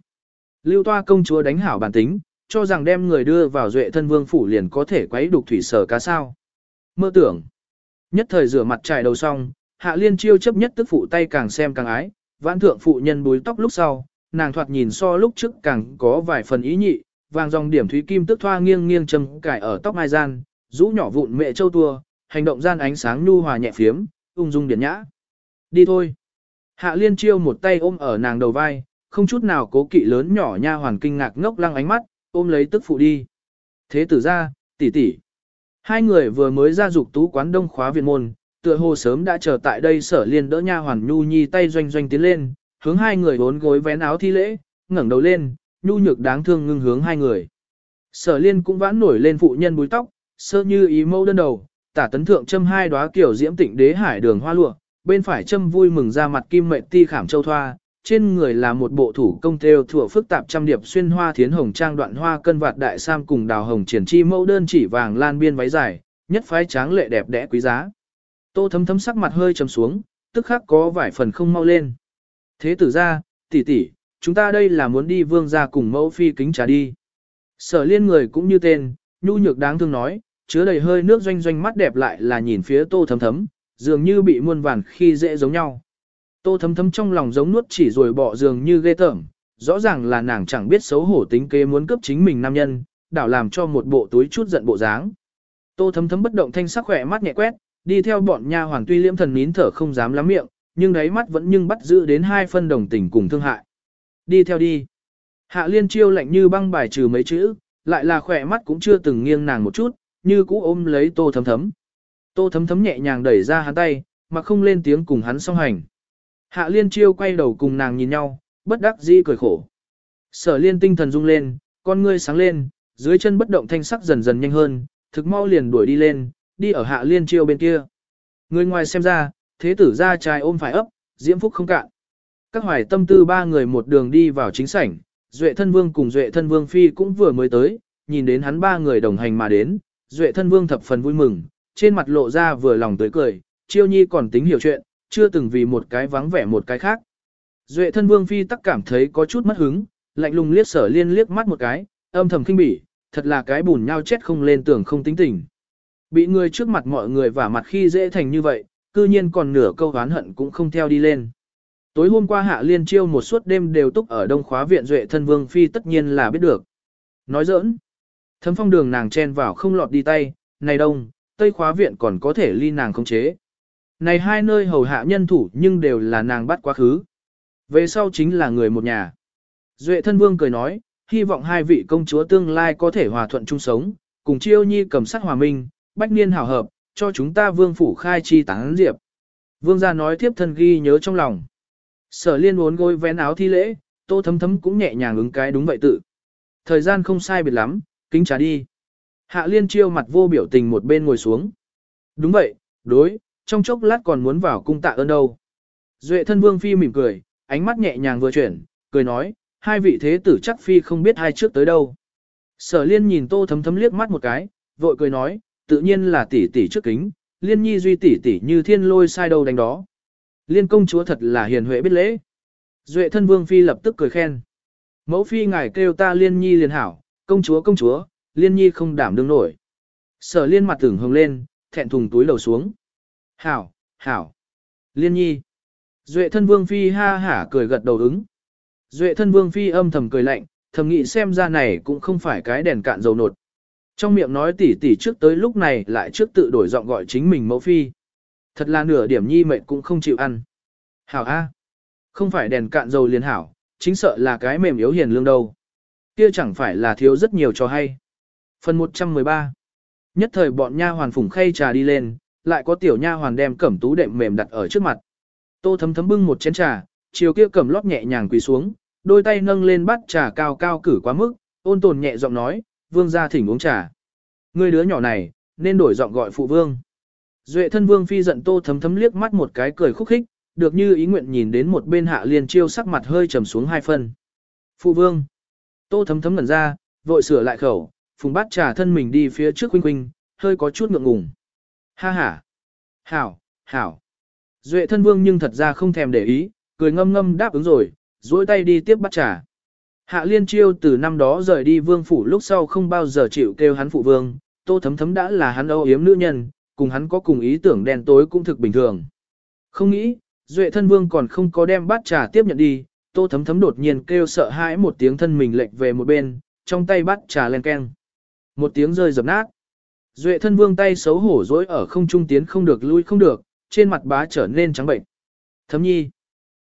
Lưu toa công chúa đánh hảo bản tính, cho rằng đem người đưa vào duệ thân vương phủ liền có thể quấy đục thủy sở cá sao. Mơ tưởng. Nhất thời rửa mặt trải đầu xong, hạ liên chiêu chấp nhất tức phụ tay càng xem càng ái, vãn thượng phụ nhân búi tóc lúc sau, nàng thoạt nhìn so lúc trước càng có vài phần ý nhị, vàng dòng điểm thúy kim tức thoa nghiêng nghiêng châm cải ở tóc mai gian, rũ nhỏ vụn mẹ châu tua, hành động gian ánh sáng nhu hòa nhẹ phiếm, ung dung điển nhã. Đi thôi. Hạ liên chiêu một tay ôm ở nàng đầu vai, không chút nào cố kỵ lớn nhỏ nha hoàn kinh ngạc ngốc lăng ánh mắt, ôm lấy tức phụ đi. Thế tử ra, tỷ tỷ. Hai người vừa mới ra dục tú quán đông khóa viện môn, tựa hồ sớm đã chờ tại đây sở liên đỡ nha hoàn nhu nhi tay doanh doanh tiến lên, hướng hai người bốn gối vén áo thi lễ, ngẩng đầu lên, nhu nhược đáng thương ngưng hướng hai người. Sở liên cũng vãn nổi lên phụ nhân búi tóc, sơ như ý mâu đơn đầu, tả tấn thượng châm hai đóa kiểu diễm tịnh đế hải đường hoa lụa, bên phải châm vui mừng ra mặt kim mệnh ti khảm châu thoa, trên người là một bộ thủ công theo thủa phức tạp trăm điệp xuyên hoa thiến hồng trang đoạn hoa cân vạt đại sam cùng đào hồng triển chi mẫu đơn chỉ vàng lan biên váy dài, nhất phái tráng lệ đẹp đẽ quý giá. Tô thấm thấm sắc mặt hơi trầm xuống, tức khắc có vài phần không mau lên. Thế tử ra, tỷ tỷ, chúng ta đây là muốn đi vương ra cùng mẫu phi kính trà đi. Sở liên người cũng như tên, nhu nhược đáng thương nói, chứa đầy hơi nước doanh doanh mắt đẹp lại là nhìn phía tô thấm thấm, dường như bị muôn vàn khi dễ giống nhau. Tô thấm thấm trong lòng giống nuốt chỉ rồi bỏ giường như ghê tởm, rõ ràng là nàng chẳng biết xấu hổ tính kế muốn cướp chính mình nam nhân, đảo làm cho một bộ túi chút giận bộ dáng. Tô thấm thấm bất động thanh sắc khỏe mắt nhẹ quét, đi theo bọn nha hoàng tuy liễm thần nín thở không dám lắm miệng, nhưng đáy mắt vẫn nhưng bắt giữ đến hai phân đồng tình cùng thương hại. Đi theo đi. Hạ liên chiêu lạnh như băng bài trừ mấy chữ, lại là khỏe mắt cũng chưa từng nghiêng nàng một chút, như cũ ôm lấy tô thấm thấm. Tô thấm thấm nhẹ nhàng đẩy ra hắn tay, mà không lên tiếng cùng hắn song hành. Hạ liên chiêu quay đầu cùng nàng nhìn nhau, bất đắc dĩ cười khổ. Sở liên tinh thần rung lên, con ngươi sáng lên, dưới chân bất động thanh sắc dần dần nhanh hơn, thực mau liền đuổi đi lên, đi ở hạ liên chiêu bên kia. Người ngoài xem ra, thế tử ra trai ôm phải ấp, diễm phúc không cạn. Các hoài tâm tư ba người một đường đi vào chính sảnh, Duệ thân vương cùng Duệ thân vương phi cũng vừa mới tới, nhìn đến hắn ba người đồng hành mà đến, Duệ thân vương thập phần vui mừng, trên mặt lộ ra vừa lòng tới cười, chiêu nhi còn tính hiểu chuyện, chưa từng vì một cái vắng vẻ một cái khác. Duệ thân vương phi tắc cảm thấy có chút mất hứng, lạnh lùng liếc sở liên liếc mắt một cái, âm thầm kinh bỉ, thật là cái bùn nhau chết không lên tưởng không tính tình. Bị người trước mặt mọi người vả mặt khi dễ thành như vậy, cư nhiên còn nửa câu oán hận cũng không theo đi lên. Tối hôm qua hạ liên chiêu một suốt đêm đều túc ở đông khóa viện duệ thân vương phi tất nhiên là biết được. Nói giỡn. Thấm phong đường nàng chen vào không lọt đi tay, này đông, tây khóa viện còn có thể ly nàng không chế. Này hai nơi hầu hạ nhân thủ nhưng đều là nàng bắt quá khứ. Về sau chính là người một nhà. Duệ thân vương cười nói, hy vọng hai vị công chúa tương lai có thể hòa thuận chung sống, cùng chiêu nhi cầm sắc hòa minh, bách niên hảo hợp, cho chúng ta vương phủ khai chi tán diệp. Vương gia nói tiếp thân ghi nhớ trong lòng. Sở liên uốn gối vén áo thi lễ, tô thấm thấm cũng nhẹ nhàng ứng cái đúng vậy tự. Thời gian không sai biệt lắm, kính trả đi. Hạ liên chiêu mặt vô biểu tình một bên ngồi xuống. Đúng vậy, đối, trong chốc lát còn muốn vào cung tạ ơn đâu. Duệ thân vương phi mỉm cười, ánh mắt nhẹ nhàng vừa chuyển, cười nói, hai vị thế tử chắc phi không biết hai trước tới đâu. Sở liên nhìn tô thấm thấm liếc mắt một cái, vội cười nói, tự nhiên là tỷ tỷ trước kính, liên nhi duy tỷ tỷ như thiên lôi sai đâu đánh đó. Liên công chúa thật là hiền huệ biết lễ. Duệ thân vương phi lập tức cười khen. Mẫu phi ngài kêu ta liên nhi liền hảo, công chúa công chúa, liên nhi không đảm đương nổi. Sở liên mặt tưởng hồng lên, thẹn thùng túi lầu xuống. Hảo, hảo. Liên nhi. Duệ thân vương phi ha hả cười gật đầu ứng. Duệ thân vương phi âm thầm cười lạnh, thầm nghĩ xem ra này cũng không phải cái đèn cạn dầu nột. Trong miệng nói tỉ tỉ trước tới lúc này lại trước tự đổi giọng gọi chính mình mẫu phi. Thật là nửa điểm nhi mệnh cũng không chịu ăn. Hảo A. Không phải đèn cạn dầu liền hảo, chính sợ là cái mềm yếu hiền lương đâu. Kia chẳng phải là thiếu rất nhiều cho hay. Phần 113 Nhất thời bọn nha hoàn phủng khay trà đi lên, lại có tiểu nha hoàn đem cẩm tú đệm mềm đặt ở trước mặt. Tô thấm thấm bưng một chén trà, chiều kia cầm lót nhẹ nhàng quỳ xuống, đôi tay nâng lên bắt trà cao cao cử quá mức, ôn tồn nhẹ giọng nói, vương gia thỉnh uống trà. Người đứa nhỏ này, nên đổi giọng gọi phụ vương. Duệ thân vương phi giận tô thấm thấm liếc mắt một cái cười khúc khích, được như ý nguyện nhìn đến một bên hạ liền chiêu sắc mặt hơi trầm xuống hai phân. Phụ vương. Tô thấm thấm ngẩn ra, vội sửa lại khẩu, phùng bắt trà thân mình đi phía trước huynh huynh, hơi có chút ngượng ngùng. Ha ha. Hảo, hảo. Duệ thân vương nhưng thật ra không thèm để ý, cười ngâm ngâm đáp ứng rồi, duỗi tay đi tiếp bắt trà. Hạ liên chiêu từ năm đó rời đi vương phủ lúc sau không bao giờ chịu kêu hắn phụ vương, tô thấm thấm đã là hắn âu yếm nữ nhân, cùng hắn có cùng ý tưởng đen tối cũng thực bình thường. Không nghĩ, duệ thân vương còn không có đem bát trà tiếp nhận đi, tô thấm thấm đột nhiên kêu sợ hãi một tiếng thân mình lệch về một bên, trong tay bát trà len keng. Một tiếng rơi dập nát. Duệ thân vương tay xấu hổ dối ở không trung tiến không được lui không được, trên mặt bá trở nên trắng bệnh. Thấm nhi.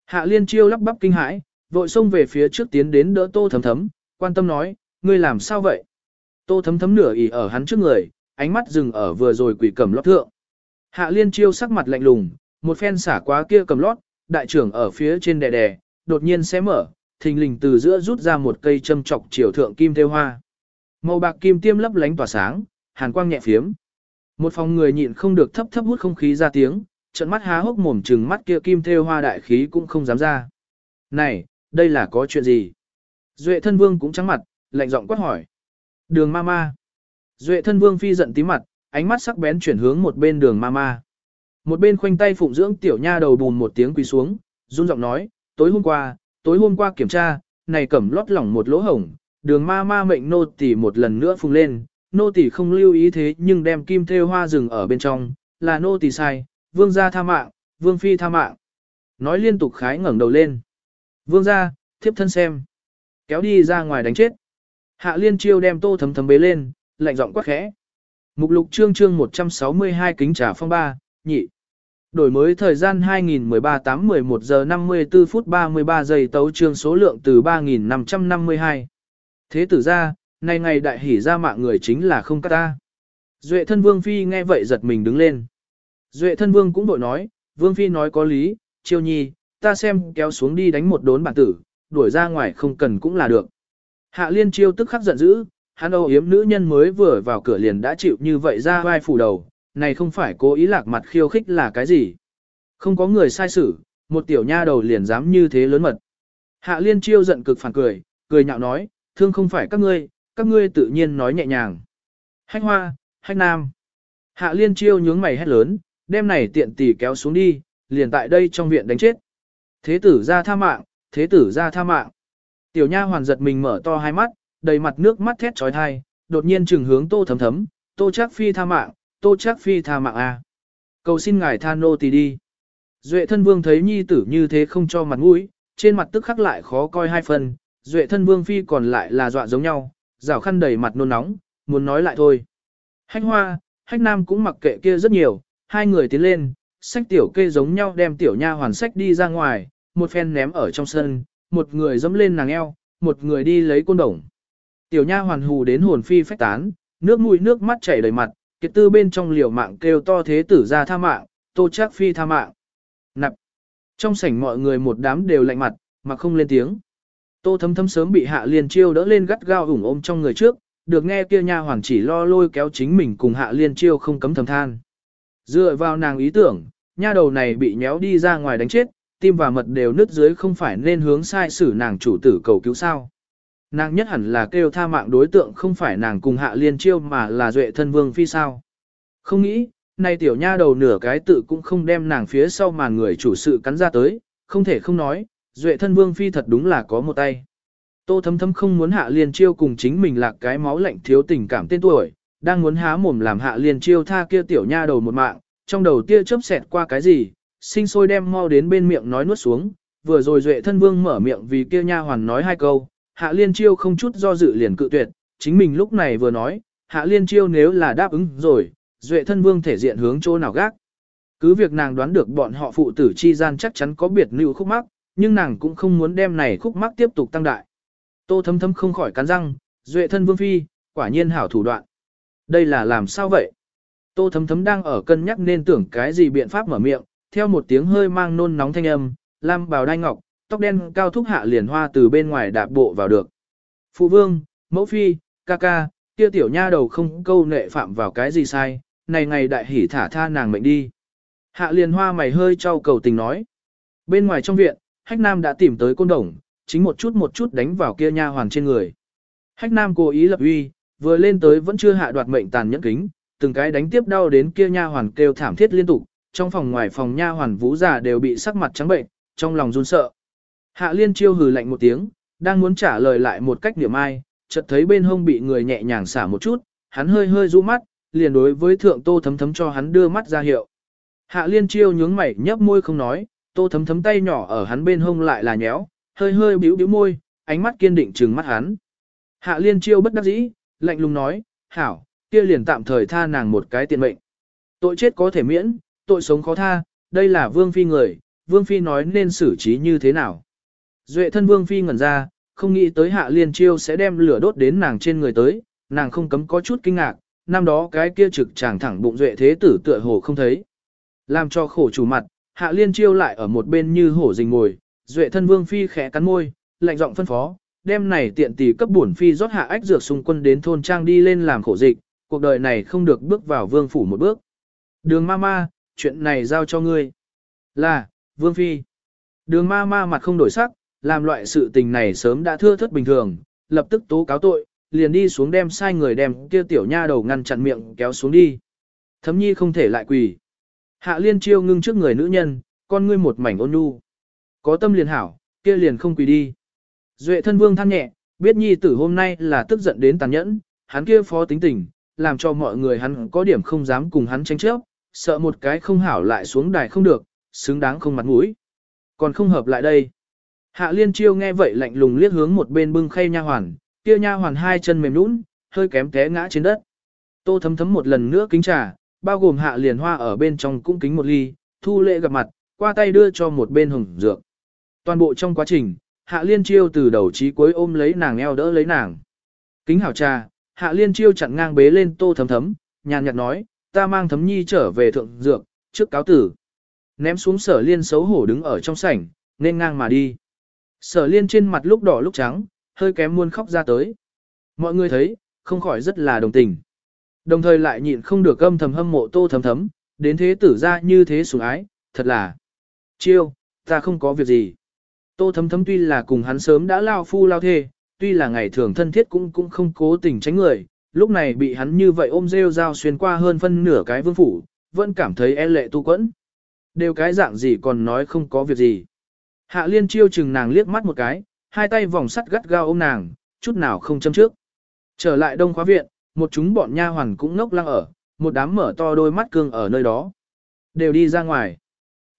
Hạ liên chiêu lắp bắp kinh hãi, vội xông về phía trước tiến đến đỡ tô thấm thấm, quan tâm nói, ngươi làm sao vậy? Tô thấm thấm nửa ỉ ở hắn trước người, ánh mắt dừng ở vừa rồi quỷ cầm lót thượng. Hạ liên chiêu sắc mặt lạnh lùng, một phen xả quá kia cầm lót, đại trưởng ở phía trên đè đè, đột nhiên xé mở, thình lình từ giữa rút ra một cây châm trọc chiều thượng kim theo hoa. Màu bạc kim tiêm lấp lánh tỏa sáng, hàn quang nhẹ phiếm. Một phòng người nhịn không được thấp thấp hút không khí ra tiếng, trận mắt há hốc mồm trừng mắt kia kim theo hoa đại khí cũng không dám ra. Này, đây là có chuyện gì? Duệ thân vương cũng trắng mặt, lạnh giọng quát hỏi. Đường ma ma. Duệ thân vương phi giận tí mặt, ánh mắt sắc bén chuyển hướng một bên đường ma ma. Một bên khoanh tay phụng dưỡng tiểu nha đầu bùn một tiếng quỳ xuống, run giọng nói, tối hôm qua, tối hôm qua kiểm tra, này cẩm lót lỏng một lỗ hổng, đường ma ma mệnh nô tỳ một lần nữa phùng lên, nô tỳ không lưu ý thế nhưng đem kim thêu hoa rừng ở bên trong, là nô tỳ sai, vương gia tha mạng, vương phi tha mạng. Nói liên tục khái ngẩng đầu lên. Vương gia, thiếp thân xem. Kéo đi ra ngoài đánh chết. Hạ liên chiêu đem tô thấm thấm bế lên, lạnh giọng quát khẽ. Mục lục chương chương 162 kính trà phong ba, nhị. Đổi mới thời gian 2013 8 11 giờ 54 phút 33 giây tấu chương số lượng từ 3.552. Thế tử ra, nay ngày đại hỉ ra mạng người chính là không cắt ta. Duệ thân vương phi nghe vậy giật mình đứng lên. Duệ thân vương cũng bội nói, vương phi nói có lý, chiêu nhi, ta xem kéo xuống đi đánh một đốn bản tử, đuổi ra ngoài không cần cũng là được. Hạ liên chiêu tức khắc giận dữ, hắn âu yếm nữ nhân mới vừa vào cửa liền đã chịu như vậy ra vai phủ đầu, này không phải cố ý lạc mặt khiêu khích là cái gì. Không có người sai xử, một tiểu nha đầu liền dám như thế lớn mật. Hạ liên chiêu giận cực phản cười, cười nhạo nói, thương không phải các ngươi, các ngươi tự nhiên nói nhẹ nhàng. Hách hoa, hách nam. Hạ liên chiêu nhướng mày hét lớn, đem này tiện tỷ kéo xuống đi, liền tại đây trong viện đánh chết. Thế tử ra tha mạng, thế tử ra tha mạng. Tiểu nha hoàn giật mình mở to hai mắt, đầy mặt nước mắt thét trói thai, đột nhiên trừng hướng tô thấm thấm, tô chắc phi tha mạng, tô chắc phi tha mạng a. À. Cầu xin ngài tha nô tỳ đi. Duệ thân vương thấy nhi tử như thế không cho mặt mũi, trên mặt tức khắc lại khó coi hai phần, duệ thân vương phi còn lại là dọa giống nhau, rào khăn đầy mặt nôn nóng, muốn nói lại thôi. Hách hoa, hách nam cũng mặc kệ kia rất nhiều, hai người tiến lên, sách tiểu kê giống nhau đem tiểu nha hoàn sách đi ra ngoài, một phen ném ở trong sân, một người dẫm lên nàng eo, một người đi lấy côn đồng. Tiểu nha hoàn hù đến hồn phi phách tán, nước mũi nước mắt chảy đầy mặt, kiệt tư bên trong liều mạng kêu to thế tử ra tha mạng, tô chắc phi tha mạng. Nạp. Trong sảnh mọi người một đám đều lạnh mặt, mà không lên tiếng. Tô thấm thấm sớm bị hạ liên chiêu đỡ lên gắt gao ủng ôm trong người trước, được nghe kia nha hoàn chỉ lo lôi kéo chính mình cùng hạ liên chiêu không cấm thầm than. Dựa vào nàng ý tưởng, nha đầu này bị nhéo đi ra ngoài đánh chết, tim và mật đều nứt dưới không phải nên hướng sai xử nàng chủ tử cầu cứu sao. Nàng nhất hẳn là kêu tha mạng đối tượng không phải nàng cùng hạ liên chiêu mà là duệ thân vương phi sao. Không nghĩ, này tiểu nha đầu nửa cái tự cũng không đem nàng phía sau màn người chủ sự cắn ra tới, không thể không nói, duệ thân vương phi thật đúng là có một tay. Tô thấm thấm không muốn hạ liên chiêu cùng chính mình là cái máu lạnh thiếu tình cảm tên tuổi, đang muốn há mồm làm hạ liên chiêu tha kia tiểu nha đầu một mạng, trong đầu tia chớp xẹt qua cái gì, sinh sôi đem mau đến bên miệng nói nuốt xuống, vừa rồi duệ thân vương mở miệng vì kia nha hoàn nói hai câu, hạ liên chiêu không chút do dự liền cự tuyệt, chính mình lúc này vừa nói, hạ liên chiêu nếu là đáp ứng rồi, duệ thân vương thể diện hướng chỗ nào gác. Cứ việc nàng đoán được bọn họ phụ tử chi gian chắc chắn có biệt lưu khúc mắc, nhưng nàng cũng không muốn đem này khúc mắc tiếp tục tăng đại. Tô thấm thấm không khỏi cắn răng, duệ thân vương phi, quả nhiên hảo thủ đoạn. Đây là làm sao vậy? Tô thấm thấm đang ở cân nhắc nên tưởng cái gì biện pháp mở miệng, theo một tiếng hơi mang nôn nóng thanh âm, lam bào đai ngọc, tóc đen cao thúc hạ liền hoa từ bên ngoài đạp bộ vào được. Phụ vương, mẫu phi, ca ca, kia tiểu nha đầu không câu nệ phạm vào cái gì sai, này ngày đại hỉ thả tha nàng mệnh đi. Hạ liền hoa mày hơi trao cầu tình nói. Bên ngoài trong viện, hách nam đã tìm tới côn đồng, chính một chút một chút đánh vào kia nha hoàn trên người. Hách nam cố ý lập uy, vừa lên tới vẫn chưa hạ đoạt mệnh tàn nhẫn kính, từng cái đánh tiếp đau đến kia nha hoàn kêu thảm thiết liên tục, trong phòng ngoài phòng nha hoàn vũ già đều bị sắc mặt trắng bệnh, trong lòng run sợ. Hạ liên chiêu hừ lạnh một tiếng, đang muốn trả lời lại một cách niệm ai, chợt thấy bên hông bị người nhẹ nhàng xả một chút, hắn hơi hơi rũ mắt, liền đối với thượng tô thấm thấm cho hắn đưa mắt ra hiệu. Hạ liên chiêu nhướng mày nhấp môi không nói, tô thấm thấm tay nhỏ ở hắn bên hông lại là nhéo, hơi hơi bĩu bĩu môi, ánh mắt kiên định trừng mắt hắn. Hạ liên chiêu bất đắc dĩ, lạnh lùng nói, hảo, kia liền tạm thời tha nàng một cái tiện mệnh. Tội chết có thể miễn, tội sống khó tha, đây là vương phi người, vương phi nói nên xử trí như thế nào. Duệ thân vương phi ngẩn ra, không nghĩ tới hạ liên chiêu sẽ đem lửa đốt đến nàng trên người tới, nàng không cấm có chút kinh ngạc, năm đó cái kia trực chàng thẳng bụng duệ thế tử tựa hồ không thấy. Làm cho khổ chủ mặt, hạ liên chiêu lại ở một bên như hổ rình ngồi, duệ thân vương phi khẽ cắn môi, lạnh giọng phân phó, đem này tiện tỷ cấp bổn phi rót hạ ách dược xung quân đến thôn trang đi lên làm khổ dịch, cuộc đời này không được bước vào vương phủ một bước. Đường ma ma, chuyện này giao cho ngươi. Là, vương phi. Đường ma ma mặt không đổi sắc, làm loại sự tình này sớm đã thưa thất bình thường, lập tức tố cáo tội, liền đi xuống đem sai người đem kia tiểu nha đầu ngăn chặn miệng kéo xuống đi. Thấm nhi không thể lại quỳ. Hạ liên chiêu ngưng trước người nữ nhân, con ngươi một mảnh ôn nhu. Có tâm liền hảo, kia liền không quỳ đi. Duệ thân vương than nhẹ, biết nhi tử hôm nay là tức giận đến tàn nhẫn, hắn kia phó tính tình, làm cho mọi người hắn có điểm không dám cùng hắn tranh chấp, sợ một cái không hảo lại xuống đài không được, xứng đáng không mặt mũi. Còn không hợp lại đây. Hạ liên chiêu nghe vậy lạnh lùng liếc hướng một bên bưng khay nha hoàn, kia nha hoàn hai chân mềm nũng, hơi kém té ngã trên đất. Tô thấm thấm một lần nữa kính trà, bao gồm hạ liền hoa ở bên trong cũng kính một ly, thu lễ gặp mặt, qua tay đưa cho một bên hồng dược. Toàn bộ trong quá trình, hạ liên chiêu từ đầu chí cuối ôm lấy nàng eo đỡ lấy nàng. Kính hảo trà, hạ liên chiêu chặn ngang bế lên tô thấm thấm, nhàn nhạt nói, ta mang thấm nhi trở về thượng dược, trước cáo tử. Ném xuống sở liên xấu hổ đứng ở trong sảnh, nên ngang mà đi. Sở liên trên mặt lúc đỏ lúc trắng, hơi kém muôn khóc ra tới. Mọi người thấy, không khỏi rất là đồng tình. Đồng thời lại nhịn không được âm thầm hâm mộ tô thấm thấm, đến thế tử ra như thế sủng ái, thật là. Chiêu, ta không có việc gì. Tô thấm thấm tuy là cùng hắn sớm đã lao phu lao thê, tuy là ngày thường thân thiết cũng cũng không cố tình tránh người, lúc này bị hắn như vậy ôm rêu dao xuyên qua hơn phân nửa cái vương phủ, vẫn cảm thấy e lệ tu quẫn. Đều cái dạng gì còn nói không có việc gì. Hạ liên chiêu chừng nàng liếc mắt một cái, hai tay vòng sắt gắt gao ôm nàng, chút nào không châm trước. Trở lại đông khóa viện, một chúng bọn nha hoàn cũng ngốc lăng ở, một đám mở to đôi mắt cương ở nơi đó. Đều đi ra ngoài.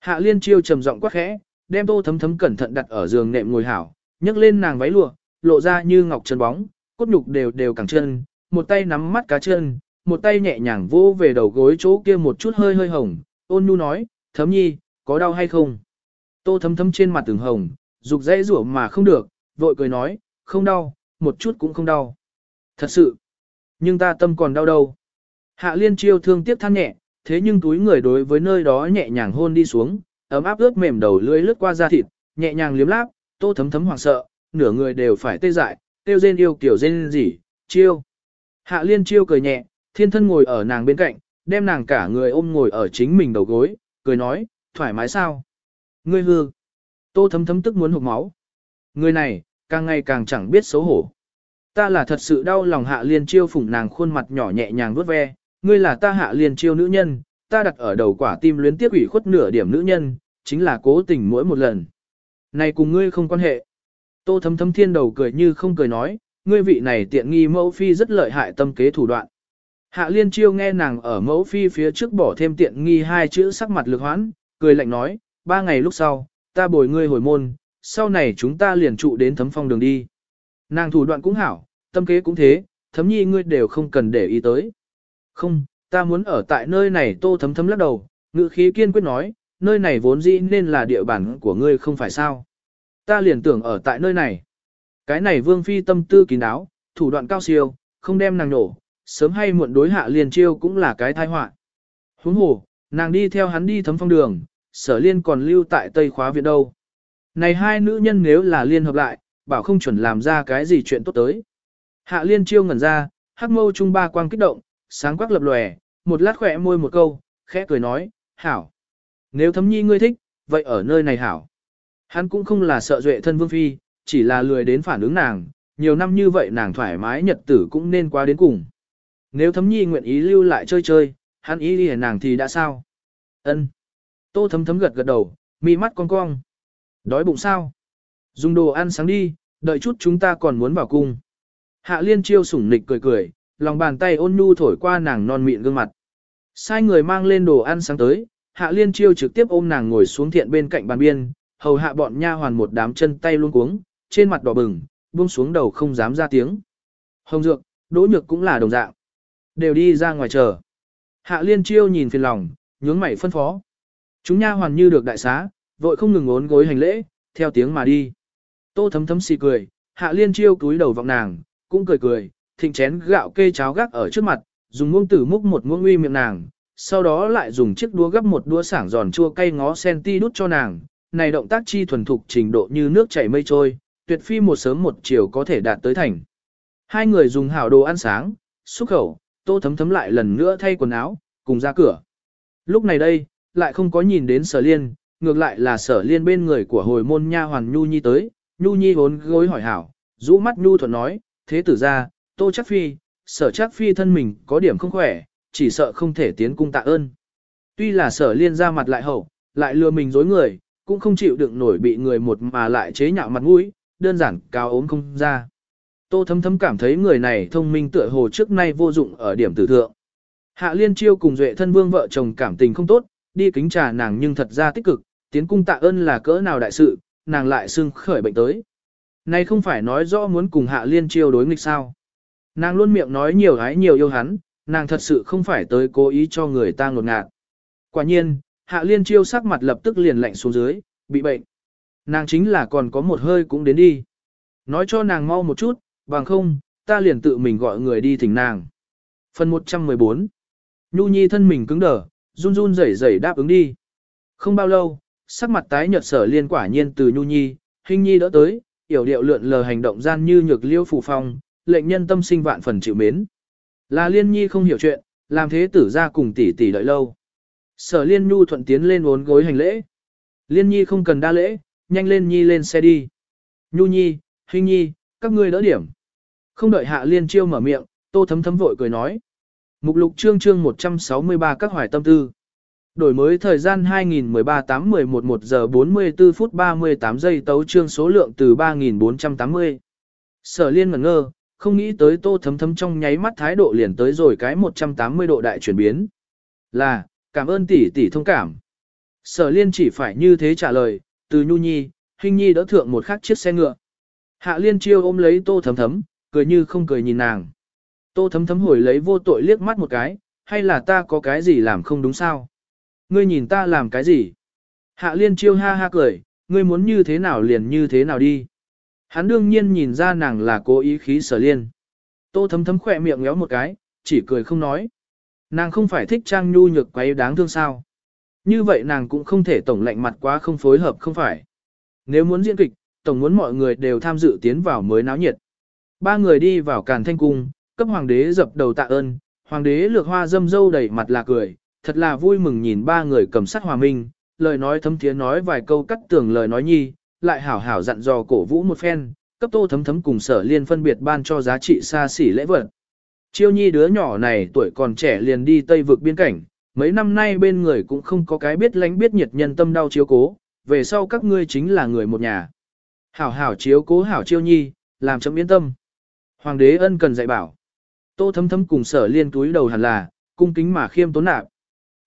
Hạ liên chiêu trầm giọng quát khẽ, đem tô thấm thấm cẩn thận đặt ở giường nệm ngồi hảo, nhấc lên nàng váy lụa, lộ ra như ngọc chân bóng, cốt nhục đều đều cẳng chân, một tay nắm mắt cá chân, một tay nhẹ nhàng vỗ về đầu gối chỗ kia một chút hơi hơi hồng, ôn nhu nói, thấm nhi, có đau hay không? Tô thấm thấm trên mặt từng hồng, dục dễ rủa mà không được, vội cười nói, không đau, một chút cũng không đau. Thật sự, nhưng ta tâm còn đau đâu. Hạ liên chiêu thương tiếc than nhẹ, thế nhưng túi người đối với nơi đó nhẹ nhàng hôn đi xuống, ấm áp ướt mềm đầu lưỡi lướt qua da thịt, nhẹ nhàng liếm láp, tô thấm thấm hoảng sợ, nửa người đều phải tê dại, tiêu rên yêu kiểu rên gì, chiêu. Hạ liên chiêu cười nhẹ, thiên thân ngồi ở nàng bên cạnh, đem nàng cả người ôm ngồi ở chính mình đầu gối, cười nói, thoải mái sao? Ngươi hư. Tô thấm thấm tức muốn hụt máu. Người này, càng ngày càng chẳng biết xấu hổ. Ta là thật sự đau lòng hạ liên chiêu phủng nàng khuôn mặt nhỏ nhẹ nhàng vuốt ve, ngươi là ta hạ liên chiêu nữ nhân, ta đặt ở đầu quả tim luyến tiếc ủy khuất nửa điểm nữ nhân, chính là cố tình mỗi một lần. Này cùng ngươi không quan hệ. Tô thấm thấm thiên đầu cười như không cười nói, ngươi vị này tiện nghi mẫu phi rất lợi hại tâm kế thủ đoạn. Hạ liên chiêu nghe nàng ở mẫu phi phía trước bỏ thêm tiện nghi hai chữ sắc mặt lực hoãn, cười lạnh nói, ba ngày lúc sau, ta bồi ngươi hồi môn, sau này chúng ta liền trụ đến thấm phong đường đi. Nàng thủ đoạn cũng hảo, tâm kế cũng thế, thấm nhi ngươi đều không cần để ý tới. Không, ta muốn ở tại nơi này tô thấm thấm lắc đầu, ngự khí kiên quyết nói, nơi này vốn dĩ nên là địa bàn của ngươi không phải sao. Ta liền tưởng ở tại nơi này. Cái này vương phi tâm tư kín đáo, thủ đoạn cao siêu, không đem nàng nổ, sớm hay muộn đối hạ liền chiêu cũng là cái tai họa. Huống hồ, nàng đi theo hắn đi thấm phong đường, sở liên còn lưu tại Tây khóa viện đâu. Này hai nữ nhân nếu là liên hợp lại, bảo không chuẩn làm ra cái gì chuyện tốt tới. Hạ liên chiêu ngẩn ra, hắc mâu trung ba quang kích động, sáng quắc lập lòe, một lát khỏe môi một câu, khẽ cười nói, hảo. Nếu thấm nhi ngươi thích, vậy ở nơi này hảo. Hắn cũng không là sợ duệ thân vương phi, chỉ là lười đến phản ứng nàng, nhiều năm như vậy nàng thoải mái nhật tử cũng nên qua đến cùng. Nếu thấm nhi nguyện ý lưu lại chơi chơi, hắn ý đi nàng thì đã sao? ân Tô thấm thấm gật gật đầu, mi mắt cong cong. Đói bụng sao? Dùng đồ ăn sáng đi, đợi chút chúng ta còn muốn vào cung. Hạ liên chiêu sủng nịch cười cười, lòng bàn tay ôn nhu thổi qua nàng non mịn gương mặt. Sai người mang lên đồ ăn sáng tới, hạ liên chiêu trực tiếp ôm nàng ngồi xuống thiện bên cạnh bàn biên, hầu hạ bọn nha hoàn một đám chân tay luôn cuống, trên mặt đỏ bừng, buông xuống đầu không dám ra tiếng. Hồng Dược, Đỗ Nhược cũng là đồng dạng. Đều đi ra ngoài chờ. Hạ liên chiêu nhìn phiền lòng, nhướng mày phân phó. Chúng nha hoàn như được đại xá, vội không ngừng ốn gối hành lễ, theo tiếng mà đi. Tô thấm thấm xì cười, hạ liên chiêu cúi đầu vọng nàng, cũng cười cười, thịnh chén gạo kê cháo gác ở trước mặt, dùng muông tử múc một muông uy miệng nàng, sau đó lại dùng chiếc đũa gấp một đũa sảng giòn chua cay ngó sen ti đút cho nàng, này động tác chi thuần thục trình độ như nước chảy mây trôi, tuyệt phi một sớm một chiều có thể đạt tới thành. Hai người dùng hảo đồ ăn sáng, xúc khẩu, tô thấm thấm lại lần nữa thay quần áo, cùng ra cửa. Lúc này đây, lại không có nhìn đến sở liên, ngược lại là sở liên bên người của hồi môn nha hoàng Nhu Nhi tới, Nhu Nhi vốn gối hỏi hảo, rũ mắt Nhu thuận nói, thế tử ra, tô chắc phi, sở chắc phi thân mình có điểm không khỏe, chỉ sợ không thể tiến cung tạ ơn. Tuy là sở liên ra mặt lại hậu, lại lừa mình dối người, cũng không chịu đựng nổi bị người một mà lại chế nhạo mặt mũi, đơn giản cao ốm không ra. Tô thấm thấm cảm thấy người này thông minh tựa hồ trước nay vô dụng ở điểm tử thượng. Hạ liên chiêu cùng duệ thân vương vợ chồng cảm tình không tốt, đi kính trà nàng nhưng thật ra tích cực, tiến cung tạ ơn là cỡ nào đại sự, nàng lại xưng khởi bệnh tới. Này không phải nói rõ muốn cùng hạ liên chiêu đối nghịch sao. Nàng luôn miệng nói nhiều hái nhiều yêu hắn, nàng thật sự không phải tới cố ý cho người ta ngột ngạt. Quả nhiên, hạ liên chiêu sắc mặt lập tức liền lạnh xuống dưới, bị bệnh. Nàng chính là còn có một hơi cũng đến đi. Nói cho nàng mau một chút, bằng không, ta liền tự mình gọi người đi thỉnh nàng. Phần 114 Nhu Nhi thân mình cứng đờ, run run rẩy rẩy đáp ứng đi. Không bao lâu, sắc mặt tái nhợt sở liên quả nhiên từ Nhu Nhi, Hình Nhi đỡ tới, yểu điệu lượn lờ hành động gian như nhược liêu phù phong, lệnh nhân tâm sinh vạn phần chịu mến. Là Liên Nhi không hiểu chuyện, làm thế tử ra cùng tỷ tỷ đợi lâu. Sở Liên Nhu thuận tiến lên uốn gối hành lễ. Liên Nhi không cần đa lễ, nhanh lên Nhi lên xe đi. Nhu Nhi, Hình Nhi, các ngươi đỡ điểm. Không đợi hạ liên chiêu mở miệng, tô thấm thấm vội cười nói. Mục lục chương chương 163 các hoài tâm tư. Đổi mới thời gian 2013 8 11 1 giờ 44 phút 38 giây tấu chương số lượng từ 3480. Sở liên ngẩn ngơ, không nghĩ tới tô thấm thấm trong nháy mắt thái độ liền tới rồi cái 180 độ đại chuyển biến. Là, cảm ơn tỷ tỷ thông cảm. Sở liên chỉ phải như thế trả lời, từ nhu nhi, hình nhi đỡ thượng một khắc chiếc xe ngựa. Hạ liên chiêu ôm lấy tô thấm thấm, cười như không cười nhìn nàng. Tô thấm thấm hồi lấy vô tội liếc mắt một cái, hay là ta có cái gì làm không đúng sao? Ngươi nhìn ta làm cái gì? Hạ liên chiêu ha ha cười, ngươi muốn như thế nào liền như thế nào đi. Hắn đương nhiên nhìn ra nàng là cố ý khí sở liên. Tô thấm thấm khỏe miệng ngéo một cái, chỉ cười không nói. Nàng không phải thích trang nhu nhược quấy đáng thương sao. Như vậy nàng cũng không thể tổng lạnh mặt quá không phối hợp không phải. Nếu muốn diễn kịch, tổng muốn mọi người đều tham dự tiến vào mới náo nhiệt. Ba người đi vào càn thanh cung, cấp hoàng đế dập đầu tạ ơn, hoàng đế lược hoa dâm dâu đầy mặt là cười, thật là vui mừng nhìn ba người cầm sắt hòa minh, lời nói thấm thiế nói vài câu cắt tưởng lời nói nhi, lại hảo hảo dặn dò cổ vũ một phen, cấp tô thấm thấm cùng sở liên phân biệt ban cho giá trị xa xỉ lễ vật. Chiêu nhi đứa nhỏ này tuổi còn trẻ liền đi tây vực biên cảnh, mấy năm nay bên người cũng không có cái biết lánh biết nhiệt nhân tâm đau chiếu cố, về sau các ngươi chính là người một nhà. Hảo hảo chiếu cố hảo chiêu nhi, làm chấm yên tâm. Hoàng đế ân cần dạy bảo. Tô thấm thấm cùng sở liên túi đầu hẳn là, cung kính mà khiêm tốn nạp.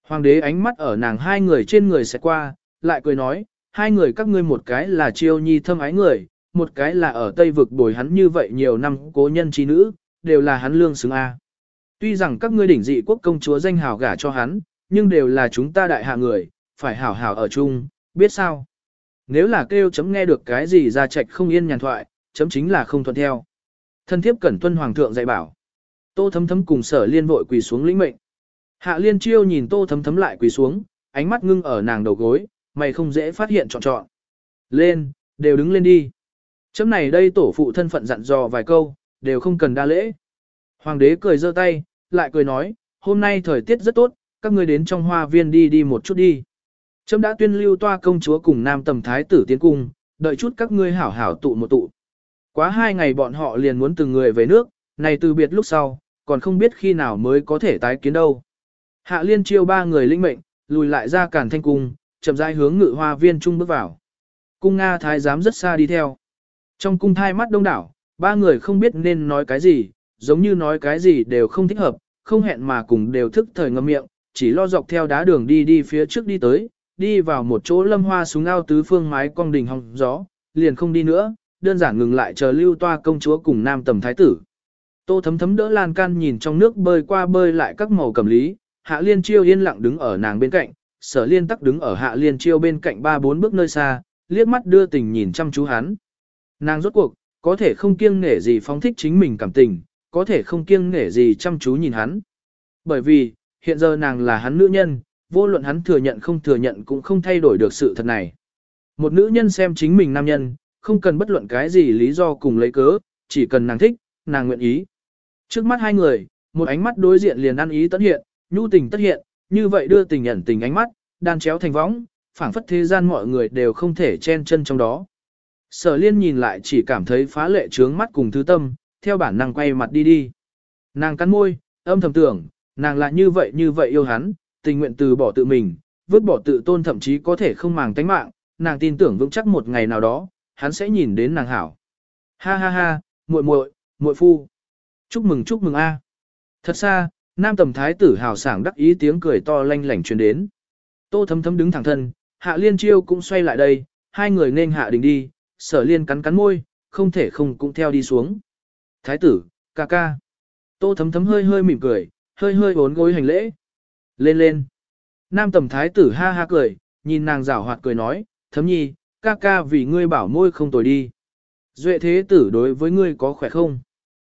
Hoàng đế ánh mắt ở nàng hai người trên người sẽ qua, lại cười nói, hai người các ngươi một cái là chiêu nhi thâm ái người, một cái là ở Tây vực bồi hắn như vậy nhiều năm cố nhân trí nữ, đều là hắn lương xứng A. Tuy rằng các ngươi đỉnh dị quốc công chúa danh hào gả cho hắn, nhưng đều là chúng ta đại hạ người, phải hảo hảo ở chung, biết sao? Nếu là kêu chấm nghe được cái gì ra trạch không yên nhàn thoại, chấm chính là không thuận theo. Thân thiếp cẩn tuân hoàng thượng dạy bảo. Tô thấm thấm cùng sở liên vội quỳ xuống lĩnh mệnh. Hạ liên chiêu nhìn tô thấm thấm lại quỳ xuống, ánh mắt ngưng ở nàng đầu gối, mày không dễ phát hiện trọn trọn. Lên, đều đứng lên đi. Chấm này đây tổ phụ thân phận dặn dò vài câu, đều không cần đa lễ. Hoàng đế cười giơ tay, lại cười nói, hôm nay thời tiết rất tốt, các ngươi đến trong hoa viên đi đi một chút đi. Chấm đã tuyên lưu toa công chúa cùng nam tầm thái tử tiến cung, đợi chút các ngươi hảo hảo tụ một tụ. Quá hai ngày bọn họ liền muốn từng người về nước, này từ biệt lúc sau, còn không biết khi nào mới có thể tái kiến đâu. Hạ liên chiêu ba người linh mệnh, lùi lại ra cản thanh cung, chậm rãi hướng ngự hoa viên trung bước vào. Cung Nga thái giám rất xa đi theo. Trong cung thai mắt đông đảo, ba người không biết nên nói cái gì, giống như nói cái gì đều không thích hợp, không hẹn mà cùng đều thức thời ngậm miệng, chỉ lo dọc theo đá đường đi đi phía trước đi tới, đi vào một chỗ lâm hoa súng ao tứ phương mái cong đình hòng gió, liền không đi nữa, đơn giản ngừng lại chờ lưu toa công chúa cùng nam tầm thái tử. Tô thấm thấm đỡ lan can nhìn trong nước bơi qua bơi lại các màu cầm lý, hạ liên chiêu yên lặng đứng ở nàng bên cạnh, sở liên tắc đứng ở hạ liên chiêu bên cạnh ba bốn bước nơi xa, liếc mắt đưa tình nhìn chăm chú hắn. Nàng rốt cuộc, có thể không kiêng nể gì phóng thích chính mình cảm tình, có thể không kiêng nể gì chăm chú nhìn hắn. Bởi vì, hiện giờ nàng là hắn nữ nhân, vô luận hắn thừa nhận không thừa nhận cũng không thay đổi được sự thật này. Một nữ nhân xem chính mình nam nhân, không cần bất luận cái gì lý do cùng lấy cớ, chỉ cần nàng thích, nàng nguyện ý. Trước mắt hai người, một ánh mắt đối diện liền ăn ý tất hiện, nhu tình tất hiện, như vậy đưa tình ẩn tình ánh mắt, đan chéo thành võng, phảng phất thế gian mọi người đều không thể chen chân trong đó. Sở liên nhìn lại chỉ cảm thấy phá lệ trướng mắt cùng thứ tâm, theo bản năng quay mặt đi đi. Nàng cắn môi, âm thầm tưởng, nàng lại như vậy như vậy yêu hắn, tình nguyện từ bỏ tự mình, vứt bỏ tự tôn thậm chí có thể không màng tánh mạng, nàng tin tưởng vững chắc một ngày nào đó, hắn sẽ nhìn đến nàng hảo. Ha ha ha, muội muội, muội phu. Chúc mừng chúc mừng a. Thật xa, nam tầm thái tử hào sảng đắc ý tiếng cười to lanh lảnh truyền đến. Tô thấm thấm đứng thẳng thân, hạ liên chiêu cũng xoay lại đây, hai người nên hạ đình đi, sở liên cắn cắn môi, không thể không cũng theo đi xuống. Thái tử, ca ca. Tô thấm thấm hơi hơi mỉm cười, hơi hơi bốn gối hành lễ. Lên lên. Nam tầm thái tử ha ha cười, nhìn nàng rảo hoạt cười nói, thấm nhi, ca ca vì ngươi bảo môi không tồi đi. Duệ thế tử đối với ngươi có khỏe không?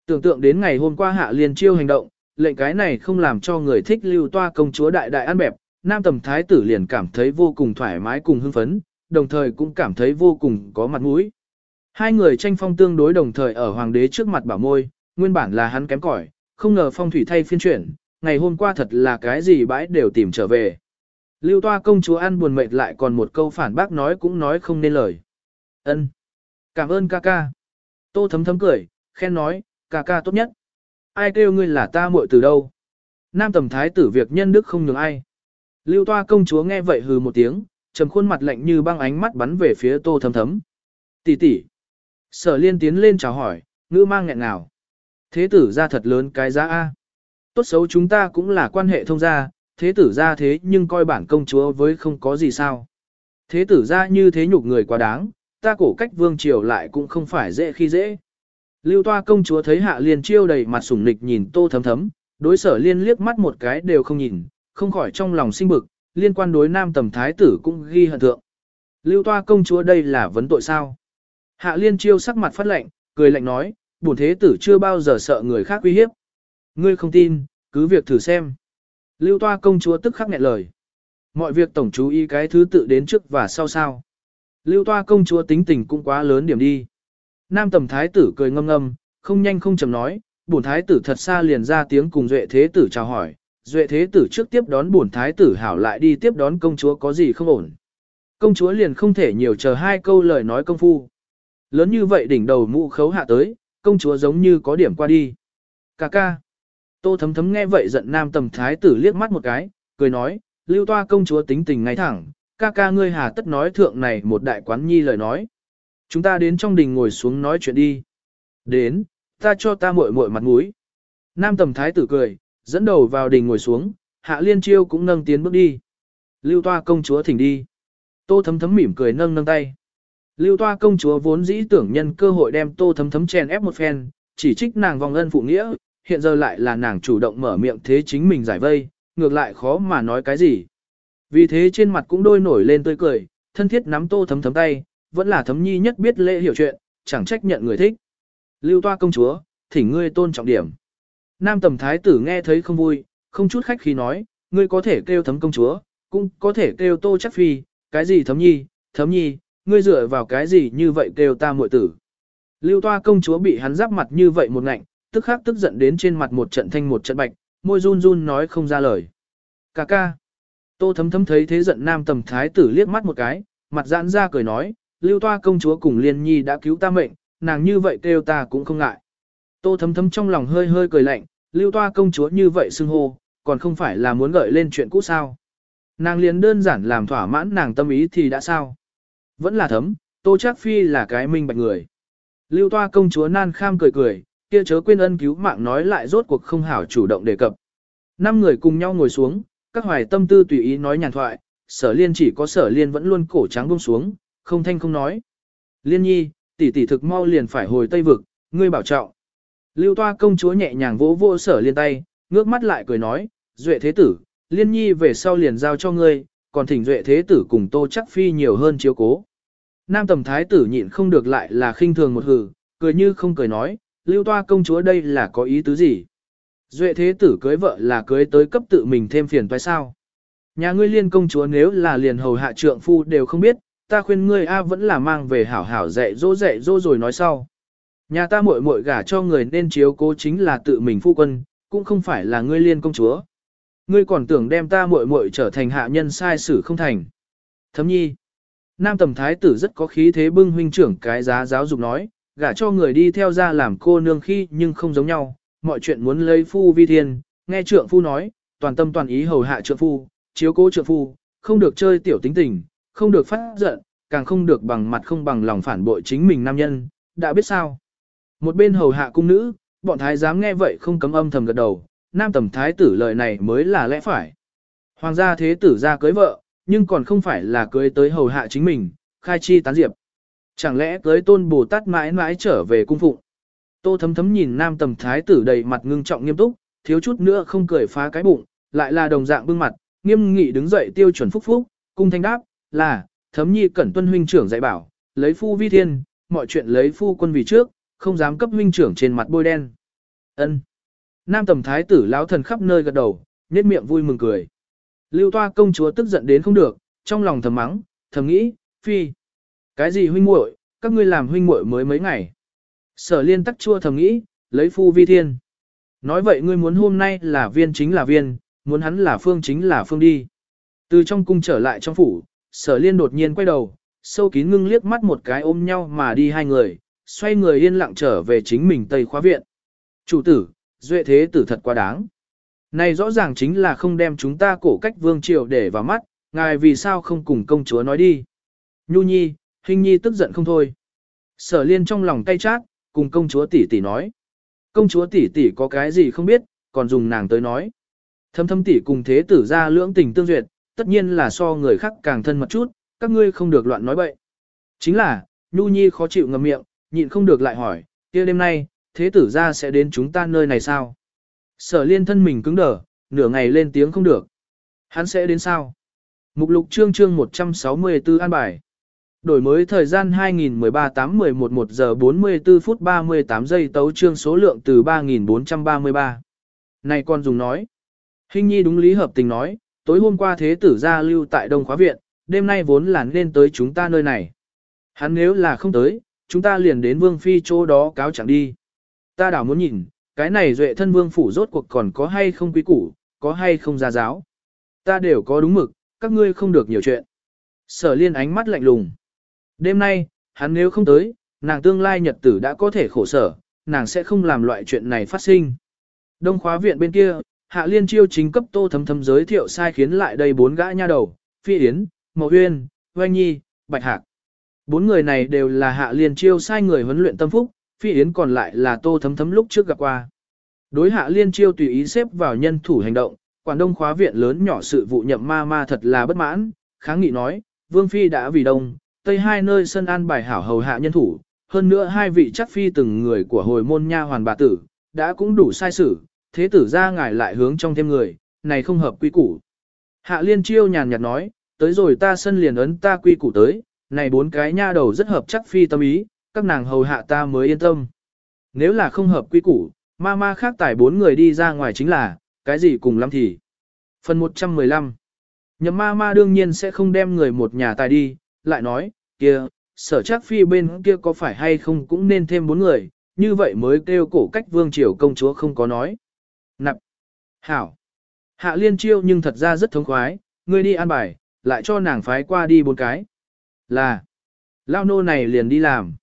Tưởng tượng đến ngày hôm qua hạ liên chiêu hành động, lệnh cái này không làm cho người thích lưu toa công chúa đại đại ăn bẹp, nam tầm thái tử liền cảm thấy vô cùng thoải mái cùng hưng phấn, đồng thời cũng cảm thấy vô cùng có mặt mũi. Hai người tranh phong tương đối đồng thời ở hoàng đế trước mặt bảo môi, nguyên bản là hắn kém cỏi, không ngờ phong thủy thay phiên chuyển, ngày hôm qua thật là cái gì bãi đều tìm trở về. Lưu toa công chúa ăn buồn mệt lại còn một câu phản bác nói cũng nói không nên lời. Ân, Cảm ơn ca ca. Tô thấm thấm cười, khen nói, ca ca tốt nhất. Ai kêu ngươi là ta muội từ đâu? Nam tầm thái tử việc nhân đức không nhường ai. Lưu toa công chúa nghe vậy hừ một tiếng, trầm khuôn mặt lạnh như băng ánh mắt bắn về phía tô thấm thấm. Tỷ tỷ. Sở liên tiến lên chào hỏi, ngữ mang nghẹn nào. Thế tử ra thật lớn cái giá A. Tốt xấu chúng ta cũng là quan hệ thông gia, thế tử ra thế nhưng coi bản công chúa với không có gì sao. Thế tử ra như thế nhục người quá đáng, ta cổ cách vương triều lại cũng không phải dễ khi dễ. Lưu toa công chúa thấy hạ liên chiêu đầy mặt sủng nịch nhìn tô thấm thấm, đối sở liên liếc mắt một cái đều không nhìn, không khỏi trong lòng sinh bực, liên quan đối nam tầm thái tử cũng ghi hận thượng. Lưu toa công chúa đây là vấn tội sao? Hạ liên chiêu sắc mặt phát lạnh, cười lạnh nói, bổn thế tử chưa bao giờ sợ người khác uy hiếp. Ngươi không tin, cứ việc thử xem. Lưu toa công chúa tức khắc nghẹn lời. Mọi việc tổng chú ý cái thứ tự đến trước và sau sao. Lưu toa công chúa tính tình cũng quá lớn điểm đi. Nam tầm thái tử cười ngâm ngâm, không nhanh không chậm nói, bổn thái tử thật xa liền ra tiếng cùng duệ thế tử chào hỏi. Duệ thế tử trước tiếp đón bổn thái tử hảo lại đi tiếp đón công chúa có gì không ổn. Công chúa liền không thể nhiều chờ hai câu lời nói công phu. Lớn như vậy đỉnh đầu mũ khấu hạ tới, công chúa giống như có điểm qua đi. Cà ca. Tô thấm thấm nghe vậy giận nam tầm thái tử liếc mắt một cái, cười nói, lưu toa công chúa tính tình ngay thẳng, ca ca ngươi hà tất nói thượng này một đại quán nhi lời nói. Chúng ta đến trong đình ngồi xuống nói chuyện đi. Đến, ta cho ta muội muội mặt mũi. Nam tầm thái tử cười, dẫn đầu vào đình ngồi xuống, hạ liên chiêu cũng nâng tiến bước đi. Lưu toa công chúa thỉnh đi. Tô thấm thấm mỉm cười nâng nâng tay. Lưu toa công chúa vốn dĩ tưởng nhân cơ hội đem tô thấm thấm chèn ép một phen, chỉ trích nàng vòng ân phụ nghĩa, hiện giờ lại là nàng chủ động mở miệng thế chính mình giải vây, ngược lại khó mà nói cái gì. Vì thế trên mặt cũng đôi nổi lên tươi cười, thân thiết nắm tô thấm thấm tay, vẫn là thấm nhi nhất biết lễ hiểu chuyện, chẳng trách nhận người thích. Lưu toa công chúa, thỉnh ngươi tôn trọng điểm. Nam tầm thái tử nghe thấy không vui, không chút khách khí nói, ngươi có thể kêu thấm công chúa, cũng có thể kêu tô chắc phi, cái gì thấm nhi, thấm nhi, ngươi dựa vào cái gì như vậy kêu ta muội tử. Lưu toa công chúa bị hắn giáp mặt như vậy một ngạnh, tức khắc tức giận đến trên mặt một trận thanh một trận bạch, môi run run nói không ra lời. Cà ca. Tô thấm thấm thấy thế giận nam tầm thái tử liếc mắt một cái, mặt giãn ra cười nói, lưu toa công chúa cùng liên nhi đã cứu ta mệnh, nàng như vậy kêu ta cũng không ngại. Tô thấm thấm trong lòng hơi hơi cười lạnh, lưu toa công chúa như vậy xưng hô, còn không phải là muốn gợi lên chuyện cũ sao. Nàng liền đơn giản làm thỏa mãn nàng tâm ý thì đã sao. Vẫn là thấm, tô chắc phi là cái minh bạch người. Lưu toa công chúa nan kham cười cười, kia chớ quên ân cứu mạng nói lại rốt cuộc không hảo chủ động đề cập. Năm người cùng nhau ngồi xuống, các hoài tâm tư tùy ý nói nhàn thoại, sở liên chỉ có sở liên vẫn luôn cổ trắng buông xuống, không thanh không nói. Liên nhi, tỷ tỷ thực mau liền phải hồi Tây Vực, ngươi bảo trọng. Lưu toa công chúa nhẹ nhàng vỗ vỗ sở liên tay, ngước mắt lại cười nói, duệ thế tử, liên nhi về sau liền giao cho ngươi, còn thỉnh duệ thế tử cùng tô chắc phi nhiều hơn chiếu cố. Nam tầm thái tử nhịn không được lại là khinh thường một hừ, cười như không cười nói, lưu toa công chúa đây là có ý tứ gì? Duệ thế tử cưới vợ là cưới tới cấp tự mình thêm phiền toái sao? Nhà ngươi liên công chúa nếu là liền hầu hạ trượng phu đều không biết, ta khuyên ngươi A vẫn là mang về hảo hảo dạy dỗ dạy dỗ rồi nói sau. Nhà ta muội muội gả cho người nên chiếu cố chính là tự mình phu quân, cũng không phải là ngươi liên công chúa. Ngươi còn tưởng đem ta muội muội trở thành hạ nhân sai xử không thành. Thấm nhi. Nam tầm thái tử rất có khí thế bưng huynh trưởng cái giá giáo dục nói, gả cho người đi theo ra làm cô nương khi nhưng không giống nhau, mọi chuyện muốn lấy phu vi thiên, nghe trượng phu nói, toàn tâm toàn ý hầu hạ trượng phu, chiếu cố trượng phu, không được chơi tiểu tính tình, không được phát giận, càng không được bằng mặt không bằng lòng phản bội chính mình nam nhân, đã biết sao. Một bên hầu hạ cung nữ, bọn thái giám nghe vậy không cấm âm thầm gật đầu, nam tầm thái tử lời này mới là lẽ phải. Hoàng gia thế tử ra cưới vợ, nhưng còn không phải là cưới tới hầu hạ chính mình, khai chi tán diệp. Chẳng lẽ cưới tôn Bồ Tát mãi mãi trở về cung phụng. Tô thấm thấm nhìn nam tầm thái tử đầy mặt ngưng trọng nghiêm túc, thiếu chút nữa không cười phá cái bụng, lại là đồng dạng bưng mặt, nghiêm nghị đứng dậy tiêu chuẩn phúc phúc, cung thanh đáp, là, thấm nhi cẩn tuân huynh trưởng dạy bảo, lấy phu vi thiên, mọi chuyện lấy phu quân vì trước, không dám cấp huynh trưởng trên mặt bôi đen. ân Nam tầm thái tử lão thần khắp nơi gật đầu, nét miệng vui mừng cười. Lưu toa công chúa tức giận đến không được, trong lòng thầm mắng, thầm nghĩ, phi. Cái gì huynh muội, các ngươi làm huynh muội mới mấy ngày. Sở liên tắc chua thầm nghĩ, lấy phu vi thiên. Nói vậy ngươi muốn hôm nay là viên chính là viên, muốn hắn là phương chính là phương đi. Từ trong cung trở lại trong phủ, sở liên đột nhiên quay đầu, sâu kín ngưng liếc mắt một cái ôm nhau mà đi hai người, xoay người yên lặng trở về chính mình Tây khóa viện. Chủ tử, duệ thế tử thật quá đáng. Này rõ ràng chính là không đem chúng ta cổ cách vương triều để vào mắt, ngài vì sao không cùng công chúa nói đi. Nhu nhi, hình nhi tức giận không thôi. Sở liên trong lòng tay chát, cùng công chúa tỷ tỷ nói. Công chúa tỷ tỷ có cái gì không biết, còn dùng nàng tới nói. Thâm thâm tỷ cùng thế tử ra lưỡng tình tương duyệt, tất nhiên là so người khác càng thân mật chút, các ngươi không được loạn nói bậy. Chính là, Nhu Nhi khó chịu ngậm miệng, nhịn không được lại hỏi, kia đêm nay, thế tử ra sẽ đến chúng ta nơi này sao? Sở liên thân mình cứng đờ, nửa ngày lên tiếng không được. Hắn sẽ đến sao? Mục lục chương chương 164 an bài. Đổi mới thời gian 2013 8 11 1 giờ 44 phút 38 giây tấu chương số lượng từ 3433. Này con dùng nói. Hình nhi đúng lý hợp tình nói, tối hôm qua thế tử gia lưu tại Đông Khóa Viện, đêm nay vốn là nên tới chúng ta nơi này. Hắn nếu là không tới, chúng ta liền đến Vương Phi chỗ đó cáo chẳng đi. Ta đảo muốn nhìn, cái này duệ thân Vương Phủ rốt cuộc còn có hay không quý củ, có hay không gia giáo. Ta đều có đúng mực, các ngươi không được nhiều chuyện. Sở liên ánh mắt lạnh lùng. Đêm nay, hắn nếu không tới, nàng tương lai nhật tử đã có thể khổ sở, nàng sẽ không làm loại chuyện này phát sinh. Đông khóa viện bên kia, Hạ Liên Chiêu chính cấp Tô Thấm Thấm giới thiệu sai khiến lại đây bốn gã nha đầu, Phi Yến, Mậu Uyên, Oanh Nhi, Bạch Hạc. Bốn người này đều là Hạ Liên Chiêu sai người huấn luyện tâm phúc, Phi Yến còn lại là Tô Thấm Thấm lúc trước gặp qua. Đối Hạ Liên Chiêu tùy ý xếp vào nhân thủ hành động, quản đông khóa viện lớn nhỏ sự vụ nhậm ma ma thật là bất mãn, kháng nghị nói, Vương Phi đã vì đông, tây hai nơi sân an bài hảo hầu hạ nhân thủ, hơn nữa hai vị chắc phi từng người của hồi môn nha hoàn bà tử, đã cũng đủ sai sử, thế tử ra ngài lại hướng trong thêm người, này không hợp quy củ. Hạ liên chiêu nhàn nhạt nói, tới rồi ta sân liền ấn ta quy củ tới, này bốn cái nha đầu rất hợp chắc phi tâm ý, các nàng hầu hạ ta mới yên tâm. Nếu là không hợp quy củ, ma ma khác tải bốn người đi ra ngoài chính là, cái gì cùng lắm thì. Phần 115 Nhậm ma ma đương nhiên sẽ không đem người một nhà tài đi, lại nói, kia, sở chắc phi bên kia có phải hay không cũng nên thêm bốn người, như vậy mới kêu cổ cách vương triều công chúa không có nói. Nạp. Hảo. Hạ liên chiêu nhưng thật ra rất thống khoái, ngươi đi an bài, lại cho nàng phái qua đi bốn cái. Là. Lao nô này liền đi làm.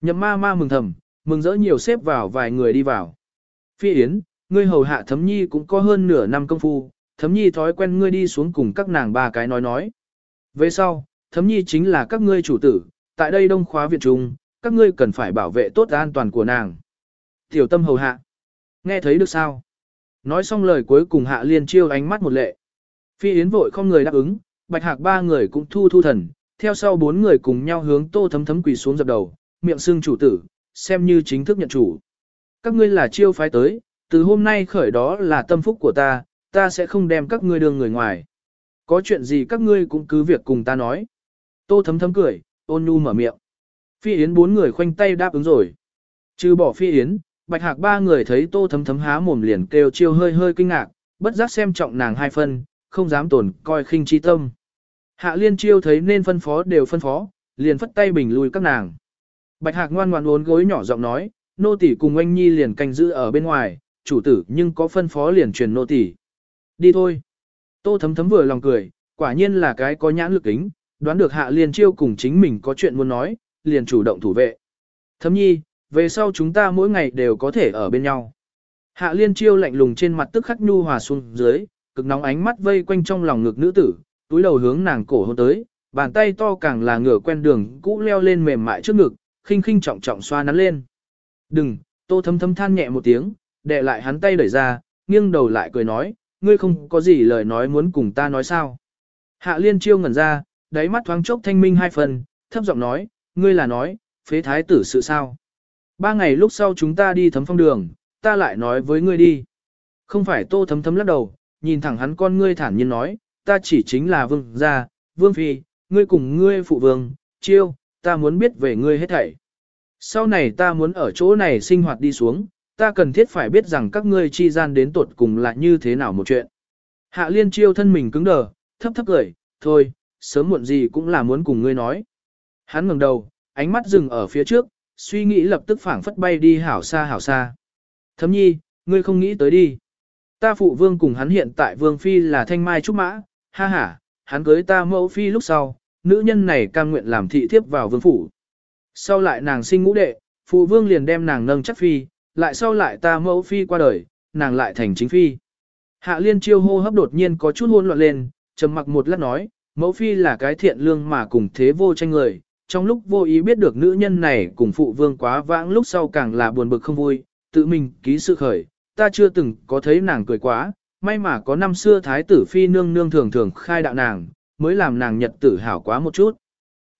Nhậm ma ma mừng thầm, mừng rỡ nhiều xếp vào vài người đi vào. Phi Yến, ngươi hầu hạ thấm nhi cũng có hơn nửa năm công phu, thấm nhi thói quen ngươi đi xuống cùng các nàng ba cái nói nói. Về sau, thấm nhi chính là các ngươi chủ tử, tại đây đông khóa viện trung, các ngươi cần phải bảo vệ tốt an toàn của nàng. Tiểu tâm hầu hạ. Nghe thấy được sao? Nói xong lời cuối cùng hạ liên chiêu ánh mắt một lệ. Phi Yến vội không người đáp ứng, bạch hạc ba người cũng thu thu thần, theo sau bốn người cùng nhau hướng tô thấm thấm quỳ xuống dập đầu, miệng xưng chủ tử, xem như chính thức nhận chủ. Các ngươi là chiêu phái tới, từ hôm nay khởi đó là tâm phúc của ta, ta sẽ không đem các ngươi đưa người ngoài. Có chuyện gì các ngươi cũng cứ việc cùng ta nói. Tô thấm thấm cười, ôn nhu mở miệng. Phi Yến bốn người khoanh tay đáp ứng rồi. Trừ bỏ Phi Yến, Bạch Hạc ba người thấy Tô thấm thấm há mồm liền kêu chiêu hơi hơi kinh ngạc, bất giác xem trọng nàng hai phân, không dám tổn coi khinh chi tâm. Hạ liên chiêu thấy nên phân phó đều phân phó, liền phất tay bình lui các nàng. Bạch Hạc ngoan ngoan uốn gối nhỏ giọng nói, nô tỷ cùng anh nhi liền canh giữ ở bên ngoài, chủ tử nhưng có phân phó liền truyền nô tỷ. Đi thôi. Tô thấm thấm vừa lòng cười, quả nhiên là cái có nhãn lực kính, đoán được hạ liên chiêu cùng chính mình có chuyện muốn nói, liền chủ động thủ vệ. Thấm nhi, về sau chúng ta mỗi ngày đều có thể ở bên nhau. Hạ liên chiêu lạnh lùng trên mặt tức khắc nhu hòa xuống dưới, cực nóng ánh mắt vây quanh trong lòng ngực nữ tử, túi đầu hướng nàng cổ hôn tới, bàn tay to càng là ngửa quen đường cũ leo lên mềm mại trước ngực, khinh khinh trọng trọng xoa nắn lên. Đừng, tô thấm thấm than nhẹ một tiếng, đệ lại hắn tay đẩy ra, nghiêng đầu lại cười nói, ngươi không có gì lời nói muốn cùng ta nói sao. Hạ liên chiêu ngẩn ra, đáy mắt thoáng chốc thanh minh hai phần, thấp giọng nói, ngươi là nói, phế thái tử sự sao. Ba ngày lúc sau chúng ta đi thấm phong đường, ta lại nói với ngươi đi. Không phải tô thấm thấm lắc đầu, nhìn thẳng hắn con ngươi thản nhiên nói, ta chỉ chính là vương gia, vương phi, ngươi cùng ngươi phụ vương, chiêu, ta muốn biết về ngươi hết thảy. Sau này ta muốn ở chỗ này sinh hoạt đi xuống, ta cần thiết phải biết rằng các ngươi chi gian đến tột cùng là như thế nào một chuyện. Hạ liên chiêu thân mình cứng đờ, thấp thấp cười, thôi, sớm muộn gì cũng là muốn cùng ngươi nói. Hắn ngẩng đầu, ánh mắt dừng ở phía trước, suy nghĩ lập tức phảng phất bay đi hảo xa hảo xa. Thấm nhi, ngươi không nghĩ tới đi. Ta phụ vương cùng hắn hiện tại vương phi là thanh mai trúc mã, ha ha, hắn cưới ta mẫu phi lúc sau, nữ nhân này cam nguyện làm thị thiếp vào vương phủ. Sau lại nàng sinh ngũ đệ, phụ vương liền đem nàng nâng chắc phi, lại sau lại ta mẫu phi qua đời, nàng lại thành chính phi. Hạ liên chiêu hô hấp đột nhiên có chút hôn loạn lên, trầm mặc một lát nói, mẫu phi là cái thiện lương mà cùng thế vô tranh người, trong lúc vô ý biết được nữ nhân này cùng phụ vương quá vãng lúc sau càng là buồn bực không vui, tự mình ký sự khởi, ta chưa từng có thấy nàng cười quá, may mà có năm xưa thái tử phi nương nương thường thường khai đạo nàng, mới làm nàng nhật tử hảo quá một chút.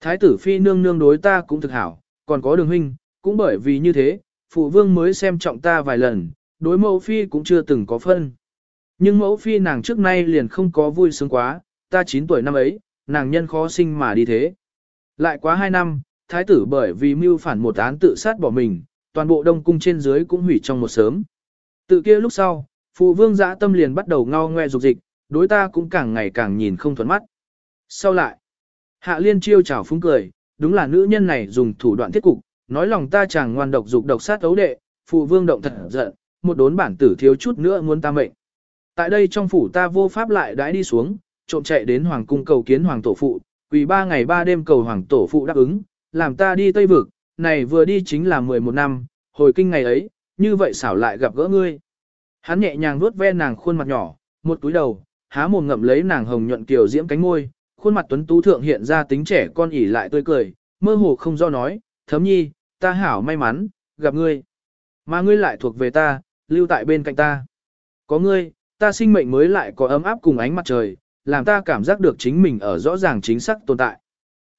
Thái tử phi nương nương đối ta cũng thực hảo, còn có đường huynh, cũng bởi vì như thế, phụ vương mới xem trọng ta vài lần, đối mẫu phi cũng chưa từng có phân. Nhưng mẫu phi nàng trước nay liền không có vui sướng quá, ta 9 tuổi năm ấy, nàng nhân khó sinh mà đi thế. Lại quá 2 năm, thái tử bởi vì mưu phản một án tự sát bỏ mình, toàn bộ đông cung trên dưới cũng hủy trong một sớm. Tự kia lúc sau, phụ vương dã tâm liền bắt đầu ngao ngoe dục dịch, đối ta cũng càng ngày càng nhìn không thuận mắt. Sau lại, hạ liên chiêu chào phúng cười, đúng là nữ nhân này dùng thủ đoạn thiết cục, nói lòng ta chàng ngoan độc dục độc sát ấu đệ, phụ vương động thật giận, một đốn bản tử thiếu chút nữa muốn ta mệnh. Tại đây trong phủ ta vô pháp lại đãi đi xuống, trộm chạy đến hoàng cung cầu kiến hoàng tổ phụ, quỳ ba ngày ba đêm cầu hoàng tổ phụ đáp ứng, làm ta đi Tây Vực, này vừa đi chính là 11 năm, hồi kinh ngày ấy, như vậy xảo lại gặp gỡ ngươi. Hắn nhẹ nhàng vuốt ve nàng khuôn mặt nhỏ, một túi đầu, há mồm ngậm lấy nàng hồng nhuận kiều diễm cánh môi, khuôn mặt tuấn tú thượng hiện ra tính trẻ con ỉ lại tươi cười, mơ hồ không do nói, thấm nhi, ta hảo may mắn, gặp ngươi. Mà ngươi lại thuộc về ta, lưu tại bên cạnh ta. Có ngươi, ta sinh mệnh mới lại có ấm áp cùng ánh mặt trời, làm ta cảm giác được chính mình ở rõ ràng chính xác tồn tại.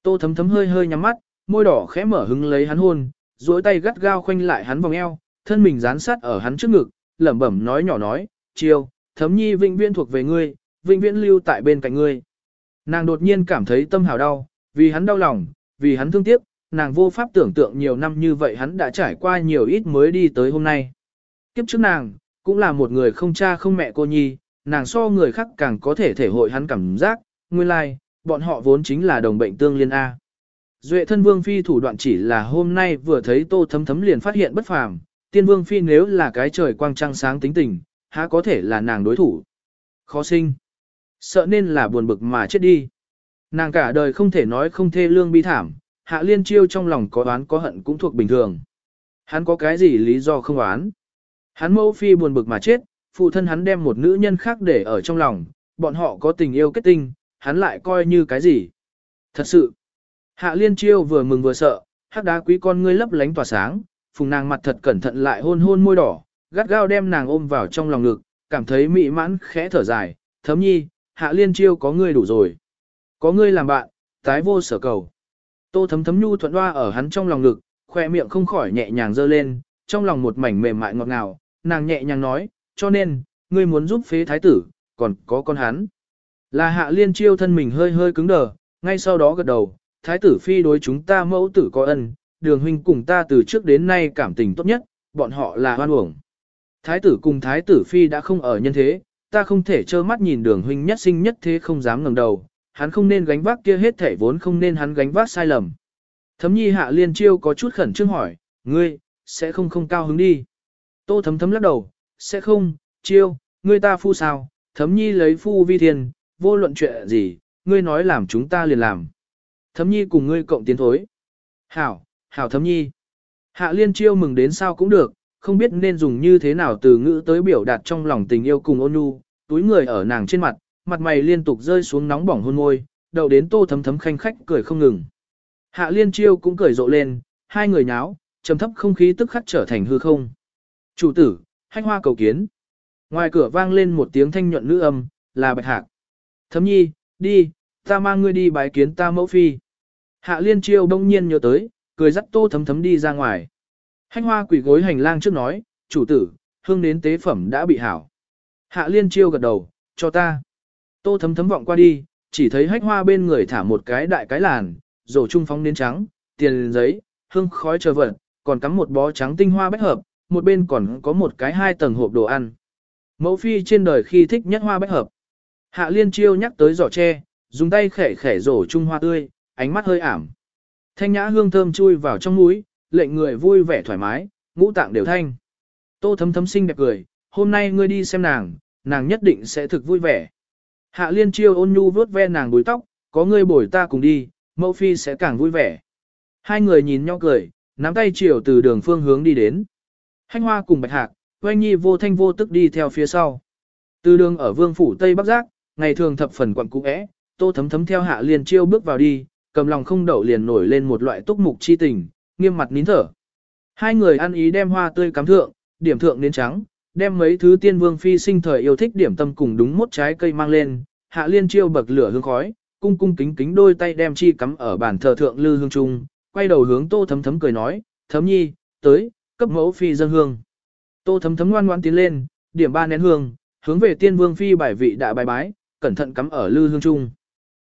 Tô thấm thấm hơi hơi nhắm mắt, môi đỏ khẽ mở hứng lấy hắn hôn, duỗi tay gắt gao khoanh lại hắn vòng eo, thân mình dán sát ở hắn trước ngực, lẩm bẩm nói nhỏ nói, chiều, thấm nhi vĩnh viễn thuộc về ngươi, vĩnh viễn lưu tại bên cạnh ngươi. Nàng đột nhiên cảm thấy tâm hào đau, vì hắn đau lòng, vì hắn thương tiếc, nàng vô pháp tưởng tượng nhiều năm như vậy hắn đã trải qua nhiều ít mới đi tới hôm nay. Kiếp trước nàng, cũng là một người không cha không mẹ cô nhi, nàng so người khác càng có thể thể hội hắn cảm giác, nguyên lai, like, bọn họ vốn chính là đồng bệnh tương liên A. Duệ thân vương phi thủ đoạn chỉ là hôm nay vừa thấy tô thấm thấm liền phát hiện bất phàm, tiên vương phi nếu là cái trời quang trăng sáng tính tình, há có thể là nàng đối thủ. Khó sinh. Sợ nên là buồn bực mà chết đi. Nàng cả đời không thể nói không thê lương bi thảm, hạ liên chiêu trong lòng có oán có hận cũng thuộc bình thường. Hắn có cái gì lý do không oán? Hắn mẫu phi buồn bực mà chết, phụ thân hắn đem một nữ nhân khác để ở trong lòng, bọn họ có tình yêu kết tinh, hắn lại coi như cái gì? Thật sự, hạ liên chiêu vừa mừng vừa sợ, hắc đá quý con ngươi lấp lánh tỏa sáng, phùng nàng mặt thật cẩn thận lại hôn hôn môi đỏ, gắt gao đem nàng ôm vào trong lòng ngực, cảm thấy mị mãn khẽ thở dài, thấm nhi, hạ liên chiêu có ngươi đủ rồi. Có ngươi làm bạn, tái vô sở cầu. Tô thấm thấm nhu thuận hoa ở hắn trong lòng ngực, khoe miệng không khỏi nhẹ nhàng dơ lên, trong lòng một mảnh mềm mại ngọt ngào, nàng nhẹ nhàng nói, cho nên, ngươi muốn giúp phế thái tử, còn có con hắn. Là hạ liên chiêu thân mình hơi hơi cứng đờ, ngay sau đó gật đầu, thái tử phi đối chúng ta mẫu tử có ân, đường huynh cùng ta từ trước đến nay cảm tình tốt nhất, bọn họ là hoan uổng. Thái tử cùng thái tử phi đã không ở nhân thế, ta không thể trơ mắt nhìn đường huynh nhất sinh nhất thế không dám ngẩng đầu, hắn không nên gánh vác kia hết thể vốn không nên hắn gánh vác sai lầm. Thấm nhi hạ liên chiêu có chút khẩn trương hỏi, ngươi, sẽ không không cao hứng đi. Tô thấm thấm lắc đầu, sẽ không, chiêu, ngươi ta phu sao, thấm nhi lấy phu vi thiên, vô luận chuyện gì, ngươi nói làm chúng ta liền làm. Thấm nhi cùng ngươi cộng tiến thối. Hảo, hảo thấm nhi. Hạ liên chiêu mừng đến sao cũng được, không biết nên dùng như thế nào từ ngữ tới biểu đạt trong lòng tình yêu cùng ôn nhu, túi người ở nàng trên mặt, mặt mày liên tục rơi xuống nóng bỏng hôn môi, đầu đến tô thấm thấm khanh khách cười không ngừng. Hạ liên chiêu cũng cười rộ lên, hai người nháo, trầm thấp không khí tức khắc trở thành hư không. Chủ tử, hanh hoa cầu kiến. Ngoài cửa vang lên một tiếng thanh nhuận nữ âm, là bạch hạc. Thấm nhi, đi, ta mang ngươi đi bái kiến ta mẫu phi. Hạ liên chiêu đông nhiên nhớ tới, cười dắt tô thấm thấm đi ra ngoài. Hanh hoa quỷ gối hành lang trước nói, chủ tử, hương đến tế phẩm đã bị hảo. Hạ liên chiêu gật đầu, cho ta. Tô thấm thấm vọng qua đi, chỉ thấy hách hoa bên người thả một cái đại cái làn, rổ trung phóng đến trắng, tiền giấy, hương khói chờ vật, còn cắm một bó trắng tinh hoa bách hợp, một bên còn có một cái hai tầng hộp đồ ăn. Mẫu phi trên đời khi thích nhất hoa bách hợp. Hạ liên chiêu nhắc tới giỏ tre, dùng tay khẻ khẻ rổ trung hoa tươi, ánh mắt hơi ảm. Thanh nhã hương thơm chui vào trong mũi, lệnh người vui vẻ thoải mái, ngũ tạng đều thanh. Tô thấm thấm xinh đẹp cười, hôm nay ngươi đi xem nàng, nàng nhất định sẽ thực vui vẻ. Hạ liên chiêu ôn nhu vuốt ve nàng bùi tóc, có ngươi bồi ta cùng đi, mẫu phi sẽ càng vui vẻ. Hai người nhìn nhau cười, nắm tay chiều từ đường phương hướng đi đến. Hanh hoa cùng bạch hạc, oanh nhi vô thanh vô tức đi theo phía sau. Từ đường ở vương phủ Tây Bắc Giác, ngày thường thập phần quận cũ é, tô thấm thấm theo hạ liền chiêu bước vào đi, cầm lòng không đậu liền nổi lên một loại túc mục chi tình, nghiêm mặt nín thở. Hai người ăn ý đem hoa tươi cắm thượng, điểm thượng đến trắng, đem mấy thứ tiên vương phi sinh thời yêu thích điểm tâm cùng đúng mốt trái cây mang lên, hạ liên chiêu bậc lửa hương khói, cung cung kính kính đôi tay đem chi cắm ở bàn thờ thượng lư hương trung, quay đầu hướng tô thấm thấm cười nói, thấm nhi, tới, cấp mẫu phi dân hương. Tô thấm thấm ngoan ngoan tiến lên, điểm ba nén hương, hướng về tiên vương phi bài vị đã bài bái, cẩn thận cắm ở lư hương trung.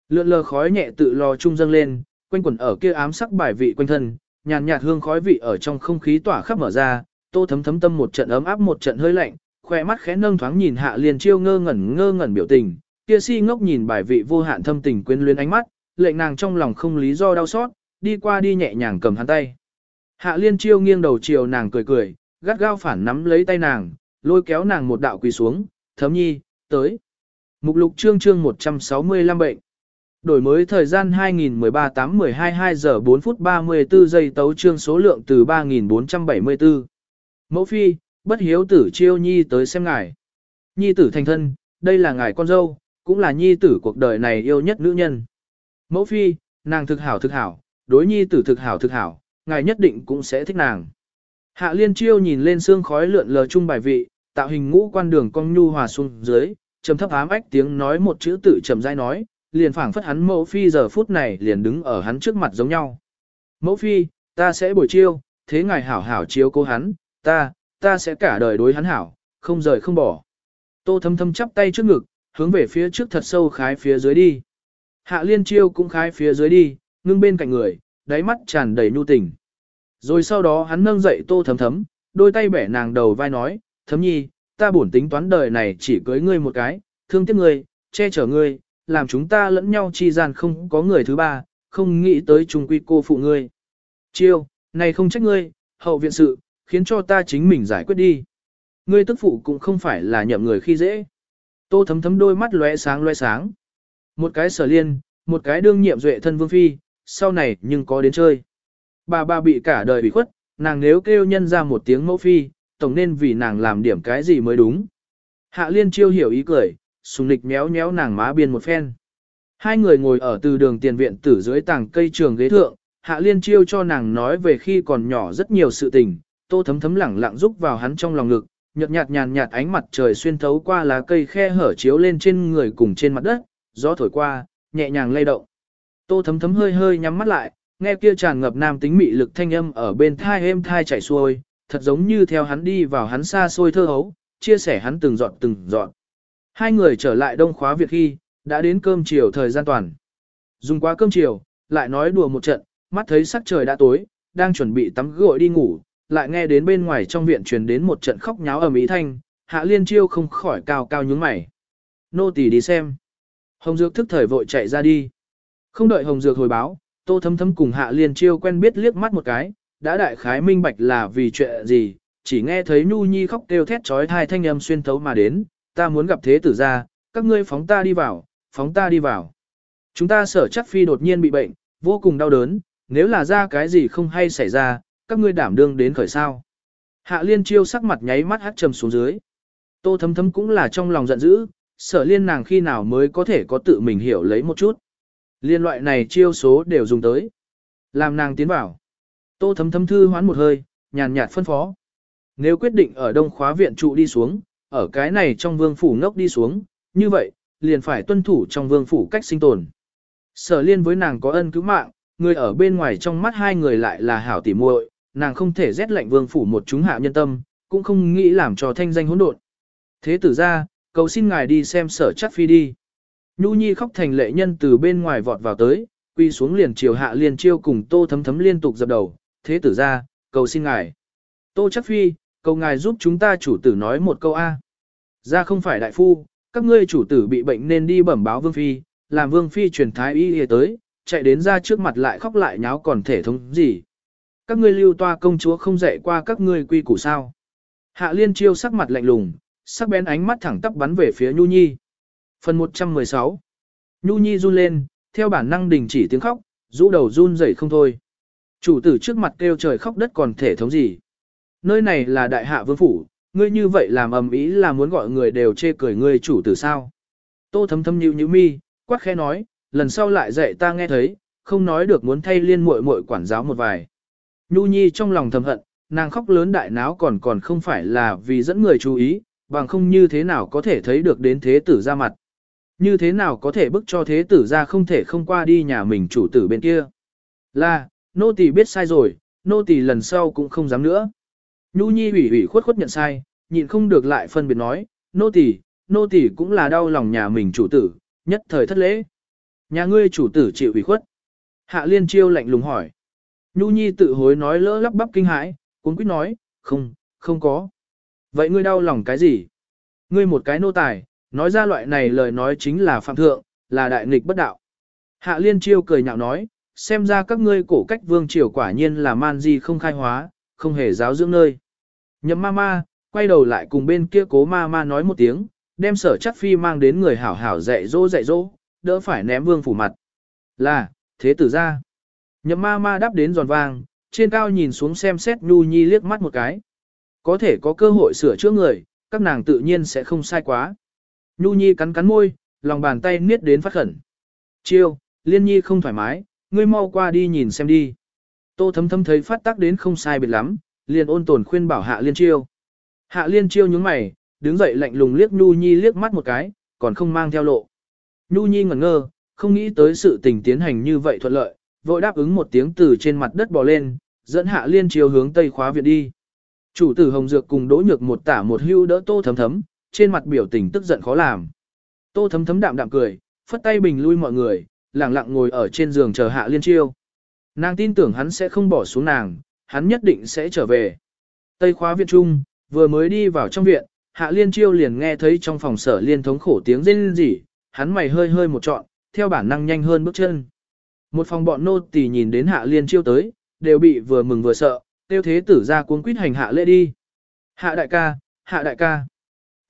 Lượn lờ khói nhẹ tự lò trung dâng lên, quanh quẩn ở kia ám sắc bài vị quanh thân, nhàn nhạt hương khói vị ở trong không khí tỏa khắp mở ra, tô thấm thấm tâm một trận ấm áp một trận hơi lạnh, khoe mắt khẽ nâng thoáng nhìn hạ liền chiêu ngơ ngẩn ngơ ngẩn biểu tình, kia si ngốc nhìn bài vị vô hạn thâm tình quyến luyến ánh mắt, lệnh nàng trong lòng không lý do đau xót, đi qua đi nhẹ nhàng cầm hắn tay. Hạ liên chiêu nghiêng đầu chiều nàng cười cười, gắt gao phản nắm lấy tay nàng, lôi kéo nàng một đạo quỳ xuống, thấm nhi, tới. Mục lục chương chương 165 bệnh. Đổi mới thời gian 2013 8 12 2 giờ 4 phút 34 giây tấu chương số lượng từ 3474. Mẫu phi, bất hiếu tử chiêu nhi tới xem ngài. Nhi tử thành thân, đây là ngài con dâu, cũng là nhi tử cuộc đời này yêu nhất nữ nhân. Mẫu phi, nàng thực hảo thực hảo, đối nhi tử thực hảo thực hảo, ngài nhất định cũng sẽ thích nàng. Hạ liên chiêu nhìn lên xương khói lượn lờ chung bài vị, tạo hình ngũ quan đường cong nhu hòa xuống dưới, trầm thấp ám ách tiếng nói một chữ tự trầm dai nói, liền phảng phất hắn mẫu phi giờ phút này liền đứng ở hắn trước mặt giống nhau. Mẫu phi, ta sẽ bồi chiêu, thế ngài hảo hảo chiếu cố hắn, ta, ta sẽ cả đời đối hắn hảo, không rời không bỏ. Tô thâm thâm chắp tay trước ngực, hướng về phía trước thật sâu khái phía dưới đi. Hạ liên chiêu cũng khái phía dưới đi, ngưng bên cạnh người, đáy mắt tràn đầy nhu tình. Rồi sau đó hắn nâng dậy tô thấm thấm, đôi tay bẻ nàng đầu vai nói, thấm nhi, ta bổn tính toán đời này chỉ cưới ngươi một cái, thương tiếc ngươi, che chở ngươi, làm chúng ta lẫn nhau chi gian không có người thứ ba, không nghĩ tới chung quy cô phụ ngươi. Chiêu, này không trách ngươi, hậu viện sự, khiến cho ta chính mình giải quyết đi. Ngươi tức phụ cũng không phải là nhậm người khi dễ. Tô thấm thấm đôi mắt lóe sáng lóe sáng. Một cái sở liên, một cái đương nhiệm duệ thân vương phi, sau này nhưng có đến chơi. Bà bà bị cả đời bị khuất, nàng nếu kêu nhân ra một tiếng mẫu phi, tổng nên vì nàng làm điểm cái gì mới đúng. Hạ liên chiêu hiểu ý cười, sùng lịch méo méo nàng má biên một phen. Hai người ngồi ở từ đường tiền viện tử dưới tảng cây trường ghế thượng, hạ liên chiêu cho nàng nói về khi còn nhỏ rất nhiều sự tình, tô thấm thấm lẳng lặng rúc vào hắn trong lòng ngực, nhợt nhạt nhàn nhạt ánh mặt trời xuyên thấu qua lá cây khe hở chiếu lên trên người cùng trên mặt đất, gió thổi qua, nhẹ nhàng lay động. Tô thấm thấm hơi hơi nhắm mắt lại, nghe kia tràn ngập nam tính mị lực thanh âm ở bên thai êm thai chảy xuôi, thật giống như theo hắn đi vào hắn xa xôi thơ hấu, chia sẻ hắn từng giọt từng giọt. Hai người trở lại đông khóa Việt khi, đã đến cơm chiều thời gian toàn. Dùng qua cơm chiều, lại nói đùa một trận, mắt thấy sắc trời đã tối, đang chuẩn bị tắm gội đi ngủ, lại nghe đến bên ngoài trong viện truyền đến một trận khóc nháo ở mỹ thanh, hạ liên chiêu không khỏi cao cao nhướng mày. Nô tỳ đi xem. Hồng Dược thức thời vội chạy ra đi. Không đợi Hồng Dược hồi báo, Tô Thấm Thấm cùng Hạ Liên Chiêu quen biết liếc mắt một cái, đã đại khái minh bạch là vì chuyện gì, chỉ nghe thấy Nhu Nhi khóc kêu thét trói thai thanh âm xuyên thấu mà đến, ta muốn gặp thế tử ra, các ngươi phóng ta đi vào, phóng ta đi vào. Chúng ta sở chắc phi đột nhiên bị bệnh, vô cùng đau đớn, nếu là ra cái gì không hay xảy ra, các ngươi đảm đương đến khởi sao. Hạ liên chiêu sắc mặt nháy mắt hắt trầm xuống dưới. Tô thấm thấm cũng là trong lòng giận dữ, sở liên nàng khi nào mới có thể có tự mình hiểu lấy một chút. Liên loại này chiêu số đều dùng tới. Làm nàng tiến vào. Tô thấm thấm thư hoán một hơi, nhàn nhạt phân phó. Nếu quyết định ở đông khóa viện trụ đi xuống, ở cái này trong vương phủ ngốc đi xuống, như vậy, liền phải tuân thủ trong vương phủ cách sinh tồn. Sở liên với nàng có ân cứu mạng, người ở bên ngoài trong mắt hai người lại là hảo tỉ muội, nàng không thể rét lạnh vương phủ một chúng hạ nhân tâm, cũng không nghĩ làm cho thanh danh hỗn độn. Thế tử ra, cầu xin ngài đi xem sở chắc phi đi. Nhu Nhi khóc thành lệ nhân từ bên ngoài vọt vào tới, quy xuống liền chiều hạ liền chiêu cùng tô thấm thấm liên tục dập đầu, thế tử ra, cầu xin ngài. Tô chắc phi, cầu ngài giúp chúng ta chủ tử nói một câu A. Ra không phải đại phu, các ngươi chủ tử bị bệnh nên đi bẩm báo vương phi, làm vương phi truyền thái y y tới, chạy đến ra trước mặt lại khóc lại nháo còn thể thống gì. Các ngươi lưu toa công chúa không dạy qua các ngươi quy củ sao. Hạ liên chiêu sắc mặt lạnh lùng, sắc bén ánh mắt thẳng tắp bắn về phía Nhu Nhi. Phần 116 Nhu Nhi run lên, theo bản năng đình chỉ tiếng khóc, rũ đầu run rẩy không thôi. Chủ tử trước mặt kêu trời khóc đất còn thể thống gì. Nơi này là đại hạ vương phủ, ngươi như vậy làm ầm ĩ là muốn gọi người đều chê cười ngươi chủ tử sao. Tô thấm thấm nhíu nhíu mi, quát khẽ nói, lần sau lại dạy ta nghe thấy, không nói được muốn thay liên muội muội quản giáo một vài. Nhu Nhi trong lòng thầm hận, nàng khóc lớn đại náo còn còn không phải là vì dẫn người chú ý, bằng không như thế nào có thể thấy được đến thế tử ra mặt. Như thế nào có thể bức cho thế tử ra không thể không qua đi nhà mình chủ tử bên kia. Là, nô tỳ biết sai rồi, nô tỳ lần sau cũng không dám nữa. Nhu Nhi ủy ủy khuất khuất nhận sai, nhịn không được lại phân biệt nói, nô tỳ, nô tỳ cũng là đau lòng nhà mình chủ tử, nhất thời thất lễ. Nhà ngươi chủ tử chịu ủy khuất. Hạ liên chiêu lạnh lùng hỏi. Nhu Nhi tự hối nói lỡ lắp bắp kinh hãi, cuốn quyết nói, không, không có. Vậy ngươi đau lòng cái gì? Ngươi một cái nô tài, nói ra loại này lời nói chính là phạm thượng, là đại nghịch bất đạo. Hạ liên chiêu cười nhạo nói, xem ra các ngươi cổ cách vương triều quả nhiên là man di không khai hóa, không hề giáo dưỡng nơi. Nhậm ma ma, quay đầu lại cùng bên kia cố ma ma nói một tiếng, đem sở chắc phi mang đến người hảo hảo dạy dỗ dạy dỗ, đỡ phải ném vương phủ mặt. Là, thế tử ra. Nhậm ma ma đáp đến giòn vang, trên cao nhìn xuống xem xét Nhu Nhi liếc mắt một cái. Có thể có cơ hội sửa chữa người, các nàng tự nhiên sẽ không sai quá. Nhu Nhi cắn cắn môi, lòng bàn tay niết đến phát khẩn. Chiêu, Liên Nhi không thoải mái, ngươi mau qua đi nhìn xem đi. Tô thấm thấm thấy phát tác đến không sai biệt lắm, liền ôn tồn khuyên bảo Hạ Liên Chiêu. Hạ Liên Chiêu nhướng mày, đứng dậy lạnh lùng liếc Nhu Nhi liếc mắt một cái, còn không mang theo lộ. Nhu Nhi ngẩn ngơ, không nghĩ tới sự tình tiến hành như vậy thuận lợi, vội đáp ứng một tiếng từ trên mặt đất bò lên, dẫn Hạ Liên Chiêu hướng tây khóa viện đi. Chủ tử Hồng Dược cùng Đỗ Nhược một tả một hưu đỡ Tô Thấm Thấm, trên mặt biểu tình tức giận khó làm. Tô Thấm Thấm đạm đạm cười, phất tay bình lui mọi người, lặng lặng ngồi ở trên giường chờ Hạ Liên Chiêu. Nàng tin tưởng hắn sẽ không bỏ xuống nàng, hắn nhất định sẽ trở về. Tây khóa viện trung, vừa mới đi vào trong viện, Hạ Liên Chiêu liền nghe thấy trong phòng sở liên thống khổ tiếng rên rỉ, hắn mày hơi hơi một trọn, theo bản năng nhanh hơn bước chân. Một phòng bọn nô tỳ nhìn đến Hạ Liên Chiêu tới, đều bị vừa mừng vừa sợ, tiêu thế tử ra cuống quýt hành hạ lễ đi. Hạ đại ca, hạ đại ca.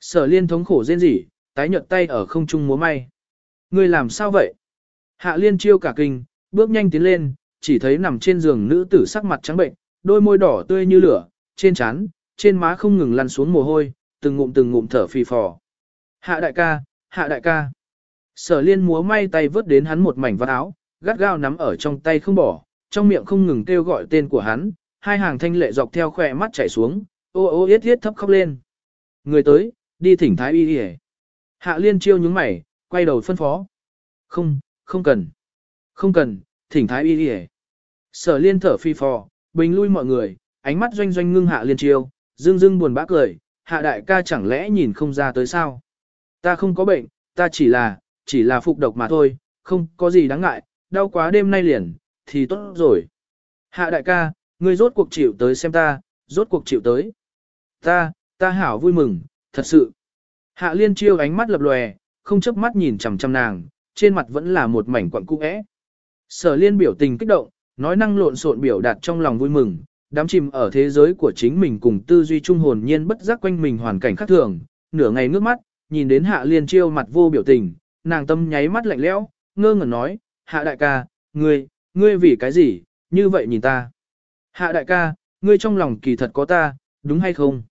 Sở liên thống khổ rên rỉ, tái nhợt tay ở không trung múa may. Ngươi làm sao vậy? Hạ liên chiêu cả kinh, bước nhanh tiến lên, chỉ thấy nằm trên giường nữ tử sắc mặt trắng bệnh, đôi môi đỏ tươi như lửa, trên trán, trên má không ngừng lăn xuống mồ hôi, từng ngụm từng ngụm thở phì phò. Hạ đại ca, hạ đại ca. Sở liên múa may tay vớt đến hắn một mảnh vạt áo, gắt gao nắm ở trong tay không bỏ, trong miệng không ngừng kêu gọi tên của hắn, hai hàng thanh lệ dọc theo khỏe mắt chảy xuống, ô ô yết yết thấp khóc lên. Người tới, đi thỉnh thái y đi Hạ liên chiêu nhướng mày, quay đầu phân phó. Không, không cần. Không cần, thỉnh thái y đi Sở liên thở phi phò, bình lui mọi người, ánh mắt doanh doanh ngưng hạ liên chiêu, dương dương buồn bã cười, hạ đại ca chẳng lẽ nhìn không ra tới sao. Ta không có bệnh, ta chỉ là, chỉ là phục độc mà thôi, không có gì đáng ngại, đau quá đêm nay liền, thì tốt rồi. Hạ đại ca, ngươi rốt cuộc chịu tới xem ta, rốt cuộc chịu tới. Ta, ta hảo vui mừng, thật sự. Hạ liên chiêu ánh mắt lập lòe, không chớp mắt nhìn chằm chằm nàng, trên mặt vẫn là một mảnh quặn cung ẽ. Sở liên biểu tình kích động, nói năng lộn xộn biểu đạt trong lòng vui mừng, đám chìm ở thế giới của chính mình cùng tư duy trung hồn nhiên bất giác quanh mình hoàn cảnh khác thường, nửa ngày nước mắt, nhìn đến hạ liên chiêu mặt vô biểu tình, nàng tâm nháy mắt lạnh lẽo, ngơ ngẩn nói, hạ đại ca, ngươi, ngươi vì cái gì, như vậy nhìn ta. Hạ đại ca, ngươi trong lòng kỳ thật có ta, đúng hay không?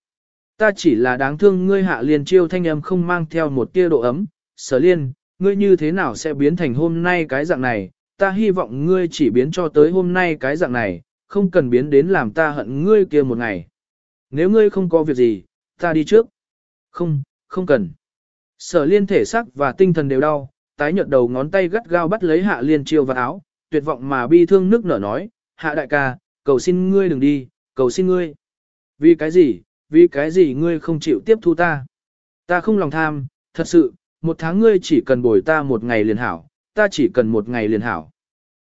Ta chỉ là đáng thương ngươi hạ liên chiêu thanh âm không mang theo một tia độ ấm, sở liên, ngươi như thế nào sẽ biến thành hôm nay cái dạng này, ta hy vọng ngươi chỉ biến cho tới hôm nay cái dạng này, không cần biến đến làm ta hận ngươi kia một ngày. Nếu ngươi không có việc gì, ta đi trước. Không, không cần. Sở liên thể xác và tinh thần đều đau, tái nhợt đầu ngón tay gắt gao bắt lấy hạ liên chiêu vào áo, tuyệt vọng mà bi thương nước nở nói, hạ đại ca, cầu xin ngươi đừng đi, cầu xin ngươi. Vì cái gì, vì cái gì ngươi không chịu tiếp thu ta? Ta không lòng tham, thật sự, một tháng ngươi chỉ cần bồi ta một ngày liền hảo, ta chỉ cần một ngày liền hảo.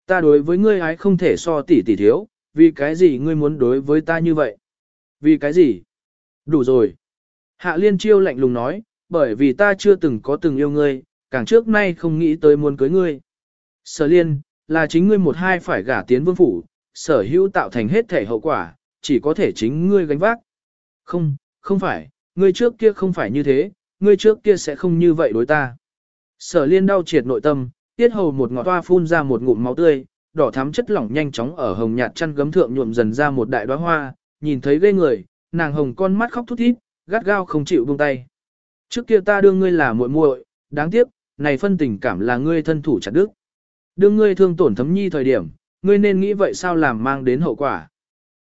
Ta đối với ngươi ái không thể so tỷ tỷ thiếu, vì cái gì ngươi muốn đối với ta như vậy? Vì cái gì? Đủ rồi. Hạ liên chiêu lạnh lùng nói, bởi vì ta chưa từng có từng yêu ngươi, càng trước nay không nghĩ tới muốn cưới ngươi. Sở liên, là chính ngươi một hai phải gả tiến vương phủ, sở hữu tạo thành hết thể hậu quả, chỉ có thể chính ngươi gánh vác. Không, không phải, ngươi trước kia không phải như thế, ngươi trước kia sẽ không như vậy đối ta. Sở liên đau triệt nội tâm, tiết hầu một ngọt toa phun ra một ngụm máu tươi, đỏ thắm chất lỏng nhanh chóng ở hồng nhạt chăn gấm thượng nhuộm dần ra một đại đóa hoa, nhìn thấy ghê người, nàng hồng con mắt khóc thút thít, gắt gao không chịu buông tay. Trước kia ta đương ngươi là muội muội, đáng tiếc, này phân tình cảm là ngươi thân thủ chặt đức. Đương ngươi thương tổn thấm nhi thời điểm, ngươi nên nghĩ vậy sao làm mang đến hậu quả.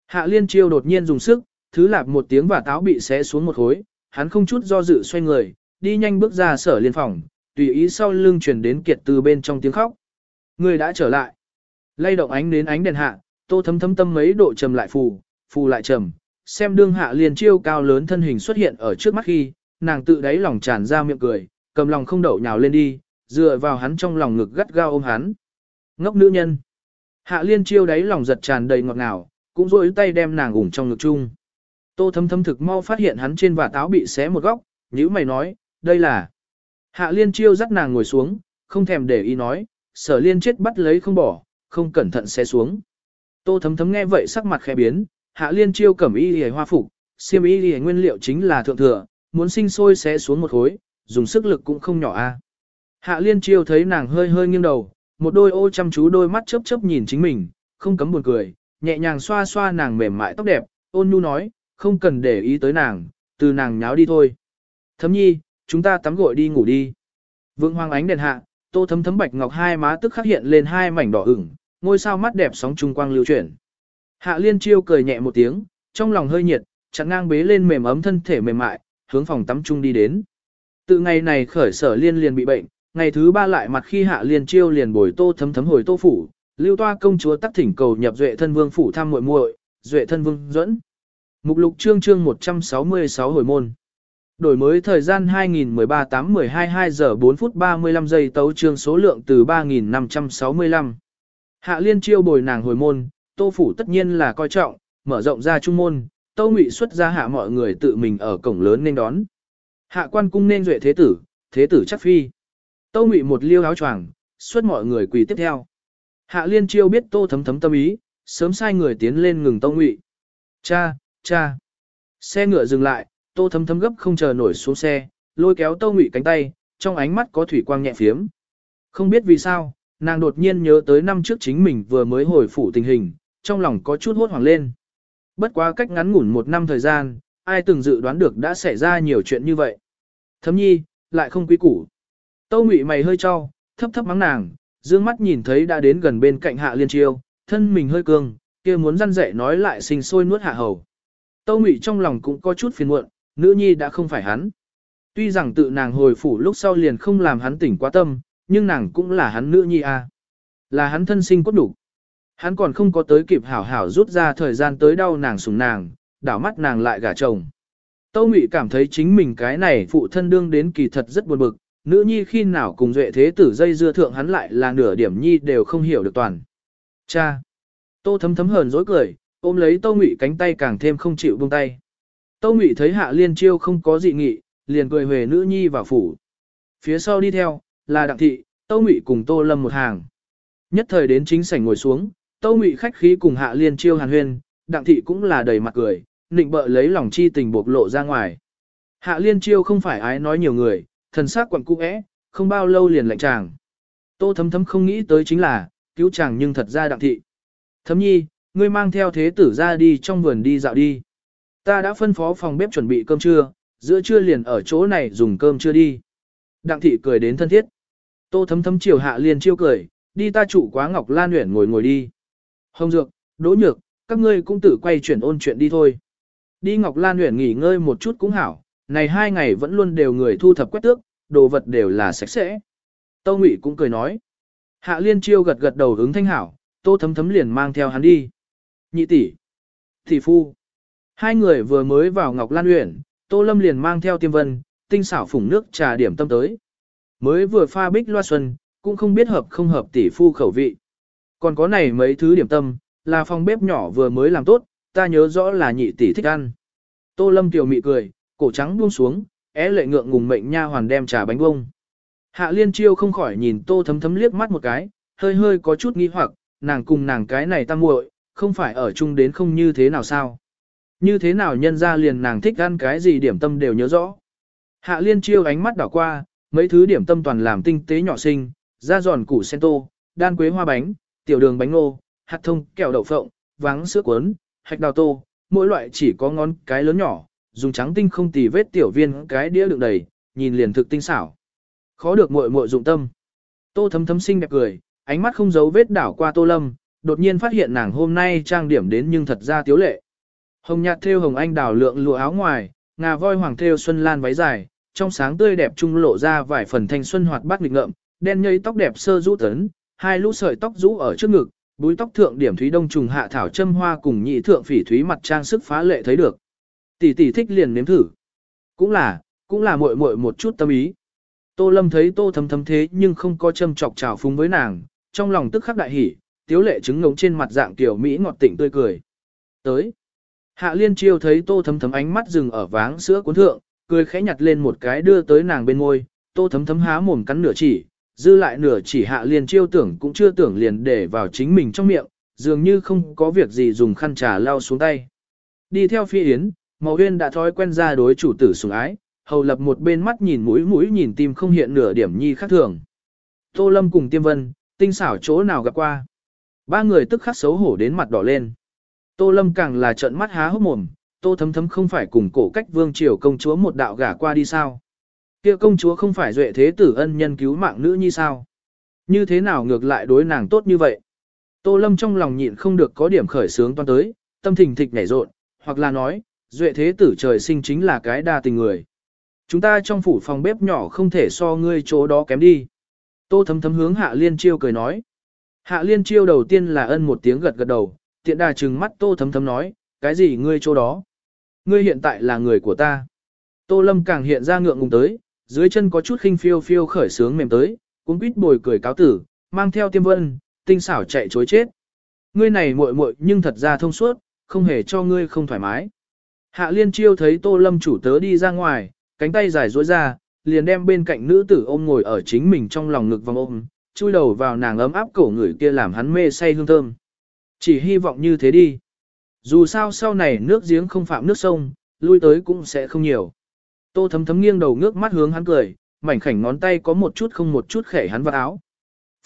Hạ liên chiêu đột nhiên dùng sức, thứ lạp một tiếng và táo bị xé xuống một khối, hắn không chút do dự xoay người, đi nhanh bước ra sở liên phòng, tùy ý sau lưng truyền đến kiệt từ bên trong tiếng khóc. Người đã trở lại. Lay động ánh đến ánh đèn hạ, tô thấm thấm tâm mấy độ trầm lại phù, phù lại trầm, xem đương hạ liền chiêu cao lớn thân hình xuất hiện ở trước mắt khi, nàng tự đáy lòng tràn ra miệng cười, cầm lòng không đậu nhào lên đi, dựa vào hắn trong lòng ngực gắt gao ôm hắn. Ngốc nữ nhân. Hạ liên chiêu đáy lòng giật tràn đầy ngọt ngào, cũng rôi tay đem nàng ủng trong ngực chung. Tô thấm thấm thực mau phát hiện hắn trên và táo bị xé một góc, nhữ mày nói, đây là. Hạ liên chiêu dắt nàng ngồi xuống, không thèm để ý nói, sở liên chết bắt lấy không bỏ, không cẩn thận xé xuống. Tô thấm thấm nghe vậy sắc mặt khẽ biến, hạ liên chiêu cẩm y hề hoa phục, xiêm y hề nguyên liệu chính là thượng thừa, muốn sinh sôi xé xuống một khối, dùng sức lực cũng không nhỏ a. Hạ liên chiêu thấy nàng hơi hơi nghiêng đầu, một đôi ô chăm chú đôi mắt chớp chớp nhìn chính mình, không cấm buồn cười, nhẹ nhàng xoa xoa nàng mềm mại tóc đẹp, ôn nhu nói, không cần để ý tới nàng, từ nàng nháo đi thôi. Thấm nhi, chúng ta tắm gội đi ngủ đi. Vương hoàng ánh đèn hạ, tô thấm thấm bạch ngọc hai má tức khắc hiện lên hai mảnh đỏ ửng, ngôi sao mắt đẹp sóng trung quang lưu chuyển. Hạ liên chiêu cười nhẹ một tiếng, trong lòng hơi nhiệt, chặn ngang bế lên mềm ấm thân thể mềm mại, hướng phòng tắm trung đi đến. Từ ngày này khởi sở liên liền bị bệnh, ngày thứ ba lại mặt khi hạ liên chiêu liền bồi tô thấm thấm hồi tô phủ, lưu toa công chúa tắc thỉnh cầu nhập duệ thân vương phủ thăm muội muội, duệ thân vương dẫn. Mục lục chương chương 166 hồi môn. Đổi mới thời gian 2013 8 12 2 giờ 4 phút 35 giây tấu chương số lượng từ 3565. Hạ liên chiêu bồi nàng hồi môn, tô phủ tất nhiên là coi trọng, mở rộng ra trung môn, tô ngụy xuất ra hạ mọi người tự mình ở cổng lớn nên đón. Hạ quan cung nên duệ thế tử, thế tử chắc phi. Tô ngụy một liêu áo choàng, xuất mọi người quỳ tiếp theo. Hạ liên chiêu biết tô thấm thấm tâm ý, sớm sai người tiến lên ngừng tô ngụy. Cha, cha. Xe ngựa dừng lại, tô thấm thấm gấp không chờ nổi xuống xe, lôi kéo tô ngụy cánh tay, trong ánh mắt có thủy quang nhẹ phiếm. Không biết vì sao, nàng đột nhiên nhớ tới năm trước chính mình vừa mới hồi phủ tình hình, trong lòng có chút hốt hoảng lên. Bất quá cách ngắn ngủn một năm thời gian, ai từng dự đoán được đã xảy ra nhiều chuyện như vậy. Thấm nhi, lại không quý củ. Tâu ngụy mày hơi cho, thấp thấp mắng nàng, dương mắt nhìn thấy đã đến gần bên cạnh hạ liên chiêu, thân mình hơi cương, kia muốn răn dạy nói lại sinh sôi nuốt hạ hầu. Tâu ngụy trong lòng cũng có chút phiền muộn, nữ nhi đã không phải hắn. Tuy rằng tự nàng hồi phủ lúc sau liền không làm hắn tỉnh quá tâm, nhưng nàng cũng là hắn nữ nhi a, Là hắn thân sinh cốt đủ. Hắn còn không có tới kịp hảo hảo rút ra thời gian tới đau nàng sủng nàng, đảo mắt nàng lại gả chồng. Tâu Ngụy cảm thấy chính mình cái này phụ thân đương đến kỳ thật rất buồn bực, nữ nhi khi nào cùng duệ thế tử dây dưa thượng hắn lại là nửa điểm nhi đều không hiểu được toàn. Cha! Tô thấm thấm hờn dối cười, ôm lấy Tâu Ngụy cánh tay càng thêm không chịu buông tay. Tâu Ngụy thấy Hạ Liên Chiêu không có dị nghị, liền cười huề nữ nhi vào phủ. Phía sau đi theo, là Đặng Thị, Tâu Ngụy cùng Tô Lâm một hàng. Nhất thời đến chính sảnh ngồi xuống, Tâu Ngụy khách khí cùng Hạ Liên Chiêu hàn huyên, Đặng Thị cũng là đầy mặt cười, nịnh bợ lấy lòng chi tình bộc lộ ra ngoài. Hạ Liên Chiêu không phải ái nói nhiều người, thần sắc quặn cũ é, không bao lâu liền lạnh chàng. Tô thấm thấm không nghĩ tới chính là, cứu chàng nhưng thật ra Đặng Thị. Thấm nhi, ngươi mang theo thế tử ra đi trong vườn đi dạo đi. Ta đã phân phó phòng bếp chuẩn bị cơm trưa, giữa trưa liền ở chỗ này dùng cơm trưa đi. Đặng thị cười đến thân thiết. Tô thấm thấm chiều hạ liền chiêu cười, đi ta chủ quá Ngọc Lan Uyển ngồi ngồi đi. Hồng Dược, Đỗ Nhược, các ngươi cũng tự quay chuyển ôn chuyện đi thôi. Đi Ngọc Lan Uyển nghỉ ngơi một chút cũng hảo, này hai ngày vẫn luôn đều người thu thập quét tước, đồ vật đều là sạch sẽ. Tô Ngụy cũng cười nói. Hạ Liên Chiêu gật gật đầu ứng thanh hảo, Tô Thấm Thấm liền mang theo hắn đi. Nhị tỷ, tỷ phu. Hai người vừa mới vào Ngọc Lan Uyển, Tô Lâm liền mang theo Tiêm Vân, tinh xảo phủng nước trà điểm tâm tới. Mới vừa pha bích loa xuân, cũng không biết hợp không hợp tỷ phu khẩu vị. Còn có này mấy thứ điểm tâm, là phòng bếp nhỏ vừa mới làm tốt, ta nhớ rõ là nhị tỷ thích ăn. Tô Lâm tiểu mị cười, cổ trắng buông xuống, é lệ ngượng ngùng mệnh nha hoàn đem trà bánh bông. Hạ Liên Chiêu không khỏi nhìn Tô Thấm Thấm liếc mắt một cái, hơi hơi có chút nghi hoặc, nàng cùng nàng cái này ta muội, không phải ở chung đến không như thế nào sao? Như thế nào nhân ra liền nàng thích ăn cái gì điểm tâm đều nhớ rõ. Hạ Liên Chiêu ánh mắt đảo qua, mấy thứ điểm tâm toàn làm tinh tế nhỏ xinh, da giòn củ sen tô, đan quế hoa bánh, tiểu đường bánh ngô, hạt thông, kẹo đậu phộng, váng sữa cuốn, hạch đào tô, mỗi loại chỉ có ngón cái lớn nhỏ, dùng trắng tinh không tì vết tiểu viên cái đĩa đựng đầy, nhìn liền thực tinh xảo. Khó được muội muội dụng tâm. Tô thấm thấm xinh đẹp cười, ánh mắt không giấu vết đảo qua Tô Lâm, đột nhiên phát hiện nàng hôm nay trang điểm đến nhưng thật ra tiếu lệ. Hồng nhạt thêu hồng anh đào lượng lụa áo ngoài, ngà voi hoàng thêu xuân lan váy dài, trong sáng tươi đẹp trung lộ ra vài phần thanh xuân hoạt bát nghịch ngợm, đen nhây tóc đẹp sơ rũ tấn, hai lũ sợi tóc rũ ở trước ngực, búi tóc thượng điểm thúy đông trùng hạ thảo châm hoa cùng nhị thượng phỉ thúy mặt trang sức phá lệ thấy được. Tỷ tỷ thích liền nếm thử. Cũng là, cũng là muội muội một chút tâm ý. Tô Lâm thấy Tô Thấm Thấm thế nhưng không có châm chọc trào phúng với nàng, trong lòng tức khắc đại hỉ, tiếu lệ trứng ngống trên mặt dạng tiểu mỹ ngọt tỉnh tươi cười. Tới. Hạ Liên Chiêu thấy Tô Thấm Thấm ánh mắt dừng ở váng sữa cuốn thượng, cười khẽ nhặt lên một cái đưa tới nàng bên môi, Tô Thấm Thấm há mồm cắn nửa chỉ, dư lại nửa chỉ Hạ Liên Chiêu tưởng cũng chưa tưởng liền để vào chính mình trong miệng, dường như không có việc gì dùng khăn trà lau xuống tay. Đi theo phi yến, Màu Huyên đã thói quen ra đối chủ tử sủng ái, hầu lập một bên mắt nhìn mũi mũi nhìn tim không hiện nửa điểm nhi khác thường. Tô Lâm cùng Tiêm Vân, tinh xảo chỗ nào gặp qua. Ba người tức khắc xấu hổ đến mặt đỏ lên. Tô Lâm càng là trợn mắt há hốc mồm, Tô Thấm Thấm không phải cùng cổ cách vương triều công chúa một đạo gả qua đi sao? Kia công chúa không phải duệ thế tử ân nhân cứu mạng nữ như sao? Như thế nào ngược lại đối nàng tốt như vậy? Tô Lâm trong lòng nhịn không được có điểm khởi sướng toan tới, tâm thình thịch nhảy rộn, hoặc là nói, duệ thế tử trời sinh chính là cái đa tình người. Chúng ta trong phủ phòng bếp nhỏ không thể so ngươi chỗ đó kém đi. Tô thấm thấm hướng Hạ Liên Chiêu cười nói. Hạ Liên Chiêu đầu tiên là ân một tiếng gật gật đầu, tiện đà trừng mắt Tô thấm thấm nói, cái gì ngươi chỗ đó? Ngươi hiện tại là người của ta. Tô Lâm càng hiện ra ngượng ngùng tới, dưới chân có chút khinh phiêu phiêu khởi sướng mềm tới, cũng quýt bồi cười cáo tử, mang theo tiêm vân, tinh xảo chạy chối chết. Ngươi này muội muội nhưng thật ra thông suốt, không hề cho ngươi không thoải mái. Hạ Liên Chiêu thấy Tô Lâm chủ tớ đi ra ngoài, cánh tay dài duỗi ra, liền đem bên cạnh nữ tử ôm ngồi ở chính mình trong lòng ngực vòng ôm, chui đầu vào nàng ấm áp cổ người kia làm hắn mê say hương thơm. Chỉ hy vọng như thế đi. Dù sao sau này nước giếng không phạm nước sông, lui tới cũng sẽ không nhiều. Tô thấm thấm nghiêng đầu ngước mắt hướng hắn cười, mảnh khảnh ngón tay có một chút không một chút khẽ hắn vào áo.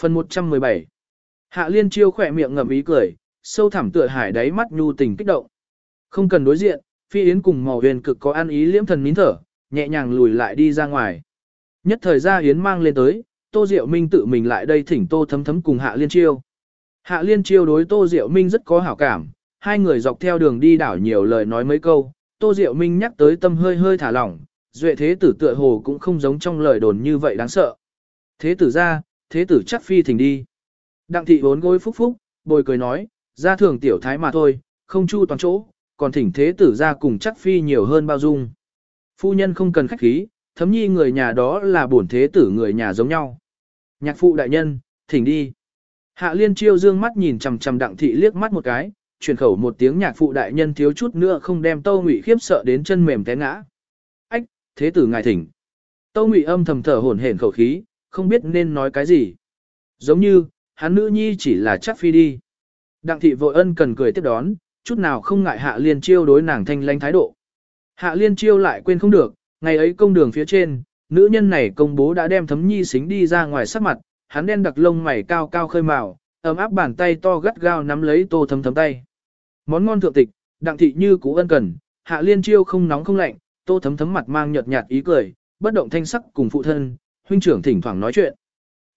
Phần 117 Hạ liên chiêu khỏe miệng ngậm ý cười, sâu thẳm tựa hải đáy mắt nhu tình kích động. Không cần đối diện, phi yến cùng màu huyền cực có ăn ý liễm thần nín thở, nhẹ nhàng lùi lại đi ra ngoài. Nhất thời ra Yến mang lên tới, Tô Diệu Minh tự mình lại đây thỉnh Tô Thấm Thấm cùng Hạ Liên Chiêu. Hạ Liên Chiêu đối Tô Diệu Minh rất có hảo cảm, hai người dọc theo đường đi đảo nhiều lời nói mấy câu, Tô Diệu Minh nhắc tới tâm hơi hơi thả lỏng, duệ thế tử tựa hồ cũng không giống trong lời đồn như vậy đáng sợ. Thế tử ra, thế tử chắc phi thỉnh đi. Đặng thị bốn gối phúc phúc, bồi cười nói, ra thường tiểu thái mà thôi, không chu toàn chỗ, còn thỉnh thế tử ra cùng chắc phi nhiều hơn bao dung. Phu nhân không cần khách khí, thấm nhi người nhà đó là bổn thế tử người nhà giống nhau. Nhạc phụ đại nhân, thỉnh đi. Hạ liên chiêu dương mắt nhìn chằm chằm đặng thị liếc mắt một cái, chuyển khẩu một tiếng nhạc phụ đại nhân thiếu chút nữa không đem tâu ngụy khiếp sợ đến chân mềm té ngã. Ách, thế tử ngài thỉnh. Tâu ngụy âm thầm thở hổn hển khẩu khí, không biết nên nói cái gì. Giống như, hắn nữ nhi chỉ là chắc phi đi. Đặng thị vội ân cần cười tiếp đón, chút nào không ngại hạ liên chiêu đối nàng thanh lãnh thái độ. Hạ liên chiêu lại quên không được, ngày ấy công đường phía trên, nữ nhân này công bố đã đem thấm nhi xính đi ra ngoài sắc mặt, hắn đen đặc lông mày cao cao khơi màu, ấm áp bàn tay to gắt gao nắm lấy tô thấm thấm tay. Món ngon thượng tịch, đặng thị như cũ ân cần, hạ liên chiêu không nóng không lạnh, tô thấm thấm mặt mang nhợt nhạt ý cười, bất động thanh sắc cùng phụ thân, huynh trưởng thỉnh thoảng nói chuyện.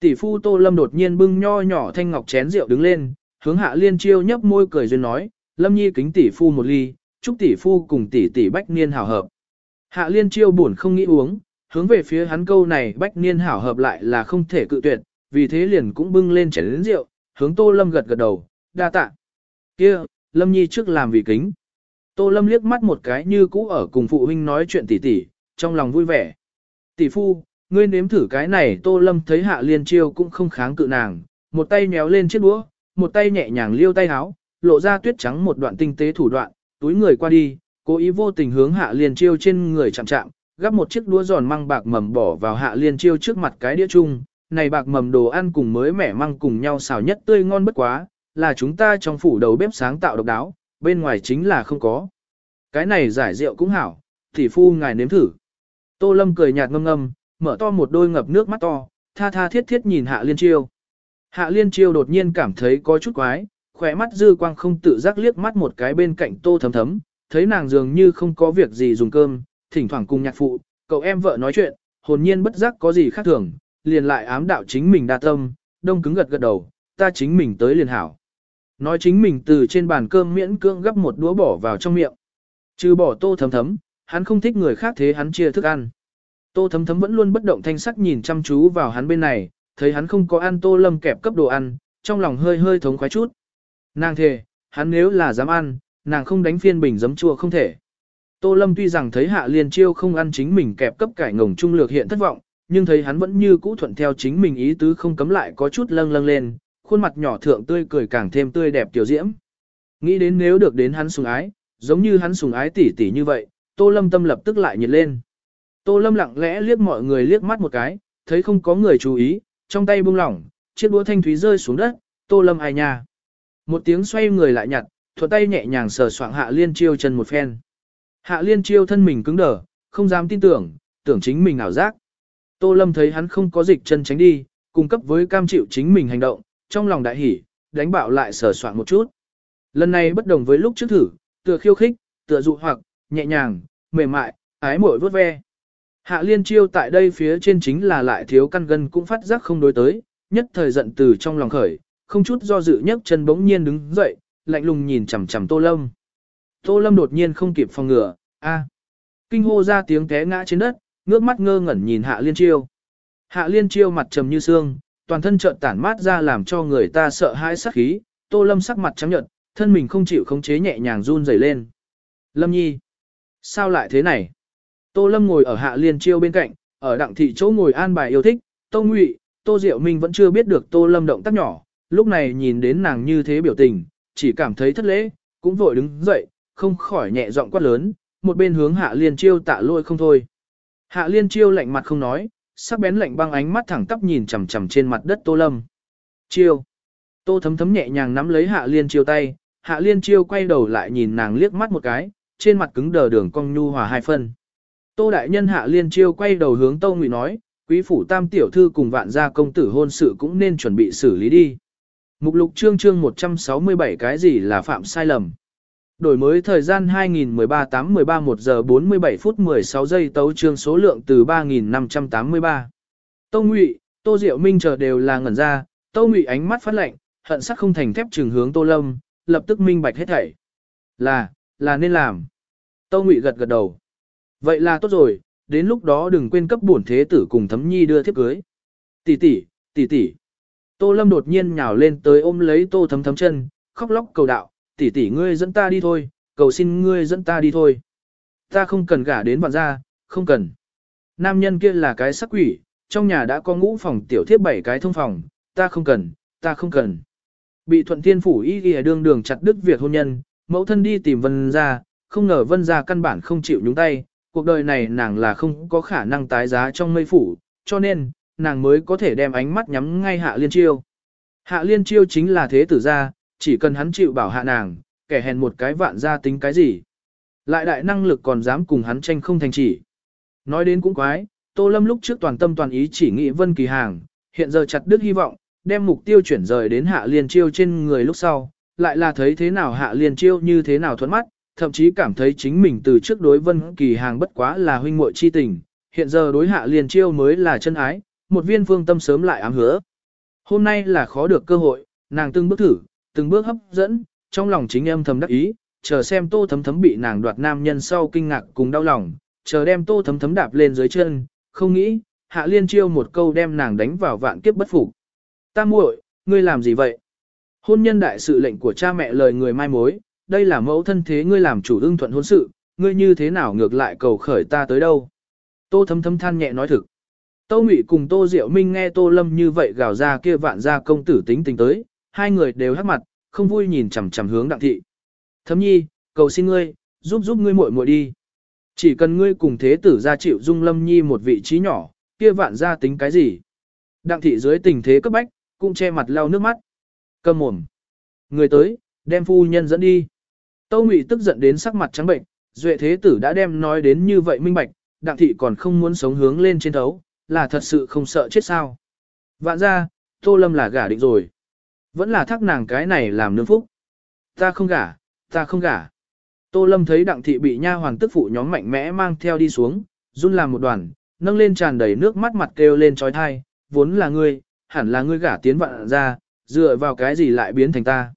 Tỷ phu tô lâm đột nhiên bưng nho nhỏ thanh ngọc chén rượu đứng lên, hướng hạ liên chiêu nhấp môi cười duyên nói, lâm nhi kính tỷ phu một ly, chúc tỷ phu cùng tỷ tỷ bách niên hảo hợp. Hạ liên chiêu buồn không nghĩ uống, hướng về phía hắn câu này bách niên hảo hợp lại là không thể cự tuyệt, vì thế liền cũng bưng lên chén lớn rượu, hướng tô lâm gật gật đầu, đa tạ. kia lâm nhi trước làm vì kính. Tô lâm liếc mắt một cái như cũ ở cùng phụ huynh nói chuyện tỉ tỉ trong lòng vui vẻ. Tỷ phu, ngươi nếm thử cái này tô lâm thấy hạ liên chiêu cũng không kháng cự nàng, một tay nhéo lên chiếc đũa, một tay nhẹ nhàng liêu tay háo, lộ ra tuyết trắng một đoạn tinh tế thủ đoạn, túi người qua đi, cố ý vô tình hướng hạ liên chiêu trên người chạm chạm, gắp một chiếc đũa giòn măng bạc mầm bỏ vào hạ liên chiêu trước mặt cái đĩa chung, này bạc mầm đồ ăn cùng mới mẻ măng cùng nhau xào nhất tươi ngon bất quá, là chúng ta trong phủ đầu bếp sáng tạo độc đáo, bên ngoài chính là không có. Cái này giải rượu cũng hảo, thì phu ngài nếm thử. Tô Lâm cười nhạt ngâm ngâm, mở to một đôi ngập nước mắt to, tha tha thiết thiết nhìn hạ liên chiêu. Hạ liên chiêu đột nhiên cảm thấy có chút quái, khỏe mắt dư quang không tự giác liếc mắt một cái bên cạnh tô thấm thấm, thấy nàng dường như không có việc gì dùng cơm, thỉnh thoảng cùng nhạc phụ, cậu em vợ nói chuyện, hồn nhiên bất giác có gì khác thường, liền lại ám đạo chính mình đa tâm, đông cứng gật gật đầu, ta chính mình tới liền hảo. Nói chính mình từ trên bàn cơm miễn cưỡng gấp một đũa bỏ vào trong miệng. Trừ bỏ tô thấm thấm, hắn không thích người khác thế hắn chia thức ăn. Tô thấm thấm vẫn luôn bất động thanh sắc nhìn chăm chú vào hắn bên này, thấy hắn không có ăn tô lâm kẹp cấp đồ ăn, trong lòng hơi hơi thống khoái chút. Nàng thề, hắn nếu là dám ăn, nàng không đánh phiên bình giấm chua không thể. Tô lâm tuy rằng thấy hạ liên chiêu không ăn chính mình kẹp cấp cải ngồng trung lược hiện thất vọng, nhưng thấy hắn vẫn như cũ thuận theo chính mình ý tứ không cấm lại có chút lâng lâng lên, khuôn mặt nhỏ thượng tươi cười càng thêm tươi đẹp tiểu diễm. Nghĩ đến nếu được đến hắn sùng ái, giống như hắn sùng ái tỉ tỉ như vậy, Tô Lâm tâm lập tức lại nhiệt lên. Tô Lâm lặng lẽ liếc mọi người liếc mắt một cái, thấy không có người chú ý, trong tay buông lỏng, chiếc đũa thanh thúy rơi xuống đất, Tô Lâm ai nha. Một tiếng xoay người lại nhặt, thuận tay nhẹ nhàng sờ soạng Hạ Liên Chiêu chân một phen. Hạ Liên Chiêu thân mình cứng đờ, không dám tin tưởng, tưởng chính mình ảo giác. Tô Lâm thấy hắn không có dịch chân tránh đi, cung cấp với cam chịu chính mình hành động, trong lòng đại hỉ, đánh bạo lại sờ soạn một chút. Lần này bất đồng với lúc trước thử, tựa khiêu khích, tựa dụ hoặc, nhẹ nhàng, mềm mại, ái mội vuốt ve. Hạ liên chiêu tại đây phía trên chính là lại thiếu căn gân cũng phát giác không đối tới, nhất thời giận từ trong lòng khởi, không chút do dự nhấc chân bỗng nhiên đứng dậy, lạnh lùng nhìn chằm chằm Tô Lâm. Tô Lâm đột nhiên không kịp phòng ngừa, a, kinh hô ra tiếng té ngã trên đất, ngước mắt ngơ ngẩn nhìn Hạ Liên Chiêu. Hạ Liên Chiêu mặt trầm như xương, toàn thân trợn tản mát ra làm cho người ta sợ hãi sát khí, Tô Lâm sắc mặt trắng nhợt, thân mình không chịu khống chế nhẹ nhàng run rẩy lên. Lâm Nhi, sao lại thế này? Tô Lâm ngồi ở Hạ Liên Chiêu bên cạnh, ở đặng thị chỗ ngồi an bài yêu thích, Tô Ngụy, Tô Diệu Minh vẫn chưa biết được Tô Lâm động tác nhỏ, lúc này nhìn đến nàng như thế biểu tình, chỉ cảm thấy thất lễ, cũng vội đứng dậy, không khỏi nhẹ giọng quát lớn, một bên hướng Hạ Liên Chiêu tạ lôi không thôi. Hạ Liên Chiêu lạnh mặt không nói, sắc bén lạnh băng ánh mắt thẳng tắp nhìn chằm chằm trên mặt đất Tô Lâm. Chiêu. Tô thấm thấm nhẹ nhàng nắm lấy Hạ Liên Chiêu tay, Hạ Liên Chiêu quay đầu lại nhìn nàng liếc mắt một cái, trên mặt cứng đờ đường cong nhu hòa hai phân. Tô đại nhân Hạ Liên Chiêu quay đầu hướng Tô Ngụy nói, quý phủ tam tiểu thư cùng vạn gia công tử hôn sự cũng nên chuẩn bị xử lý đi. Mục lục chương chương 167 cái gì là phạm sai lầm. Đổi mới thời gian 2013 8 13 1 giờ 47 phút 16 giây tấu trương số lượng từ 3.583. Tô Ngụy, Tô Diệu Minh chờ đều là ngẩn ra, Tô Ngụy ánh mắt phát lạnh, hận sắc không thành thép trừng hướng Tô Lâm, lập tức minh bạch hết thảy. Là, là nên làm. Tô Ngụy gật gật đầu. Vậy là tốt rồi, đến lúc đó đừng quên cấp bổn thế tử cùng thấm nhi đưa thiếp cưới. Tỷ tỷ, tỷ tỷ. Tô Lâm đột nhiên nhào lên tới ôm lấy Tô Thấm Thấm chân, khóc lóc cầu đạo, tỷ tỷ ngươi dẫn ta đi thôi, cầu xin ngươi dẫn ta đi thôi. Ta không cần gả đến vạn gia, không cần. Nam nhân kia là cái sắc quỷ, trong nhà đã có ngũ phòng tiểu thiếp bảy cái thông phòng, ta không cần, ta không cần. Bị thuận thiên phủ y ghi đương đường chặt đứt việc hôn nhân, mẫu thân đi tìm vân gia, không ngờ vân gia căn bản không chịu nhúng tay, cuộc đời này nàng là không có khả năng tái giá trong mây phủ, cho nên, nàng mới có thể đem ánh mắt nhắm ngay hạ liên chiêu. Hạ liên chiêu chính là thế tử gia, chỉ cần hắn chịu bảo hạ nàng, kẻ hèn một cái vạn gia tính cái gì. Lại đại năng lực còn dám cùng hắn tranh không thành chỉ. Nói đến cũng quái, Tô Lâm lúc trước toàn tâm toàn ý chỉ nghĩ Vân Kỳ Hàng, hiện giờ chặt đứt hy vọng, đem mục tiêu chuyển rời đến Hạ Liên Chiêu trên người lúc sau, lại là thấy thế nào Hạ Liên Chiêu như thế nào thuận mắt, thậm chí cảm thấy chính mình từ trước đối Vân Kỳ Hàng bất quá là huynh muội chi tình, hiện giờ đối Hạ Liên Chiêu mới là chân ái, một viên phương tâm sớm lại ám hứa. Hôm nay là khó được cơ hội, nàng từng bước thử, từng bước hấp dẫn, trong lòng chính em thầm đắc ý, chờ xem tô thấm thấm bị nàng đoạt nam nhân sau kinh ngạc cùng đau lòng, chờ đem tô thấm thấm đạp lên dưới chân, không nghĩ, hạ liên chiêu một câu đem nàng đánh vào vạn kiếp bất phục. Ta muội, ngươi làm gì vậy? Hôn nhân đại sự lệnh của cha mẹ lời người mai mối, đây là mẫu thân thế ngươi làm chủ ưng thuận hôn sự, ngươi như thế nào ngược lại cầu khởi ta tới đâu? Tô thấm thấm than nhẹ nói thực. Tô Ngụy cùng Tô Diệu Minh nghe Tô Lâm như vậy gào ra kia vạn gia công tử tính tình tới, hai người đều hắc mặt, không vui nhìn chằm chằm hướng đặng thị. Thấm nhi, cầu xin ngươi, giúp giúp ngươi muội muội đi. Chỉ cần ngươi cùng thế tử ra chịu dung lâm nhi một vị trí nhỏ, kia vạn gia tính cái gì. Đặng thị dưới tình thế cấp bách, cũng che mặt lau nước mắt. Cầm mồm. Người tới, đem phu nhân dẫn đi. Tâu Ngụy tức giận đến sắc mặt trắng bệnh, duệ thế tử đã đem nói đến như vậy minh bạch, đặng thị còn không muốn sống hướng lên trên thấu, là thật sự không sợ chết sao. Vạn ra, Tô Lâm là gả định rồi. Vẫn là thắc nàng cái này làm nương phúc. Ta không gả, ta không gả. Tô Lâm thấy đặng thị bị nha hoàng tức phụ nhóm mạnh mẽ mang theo đi xuống, run làm một đoàn, nâng lên tràn đầy nước mắt mặt kêu lên trói thai, vốn là ngươi, hẳn là ngươi gả tiến vạn ra, dựa vào cái gì lại biến thành ta.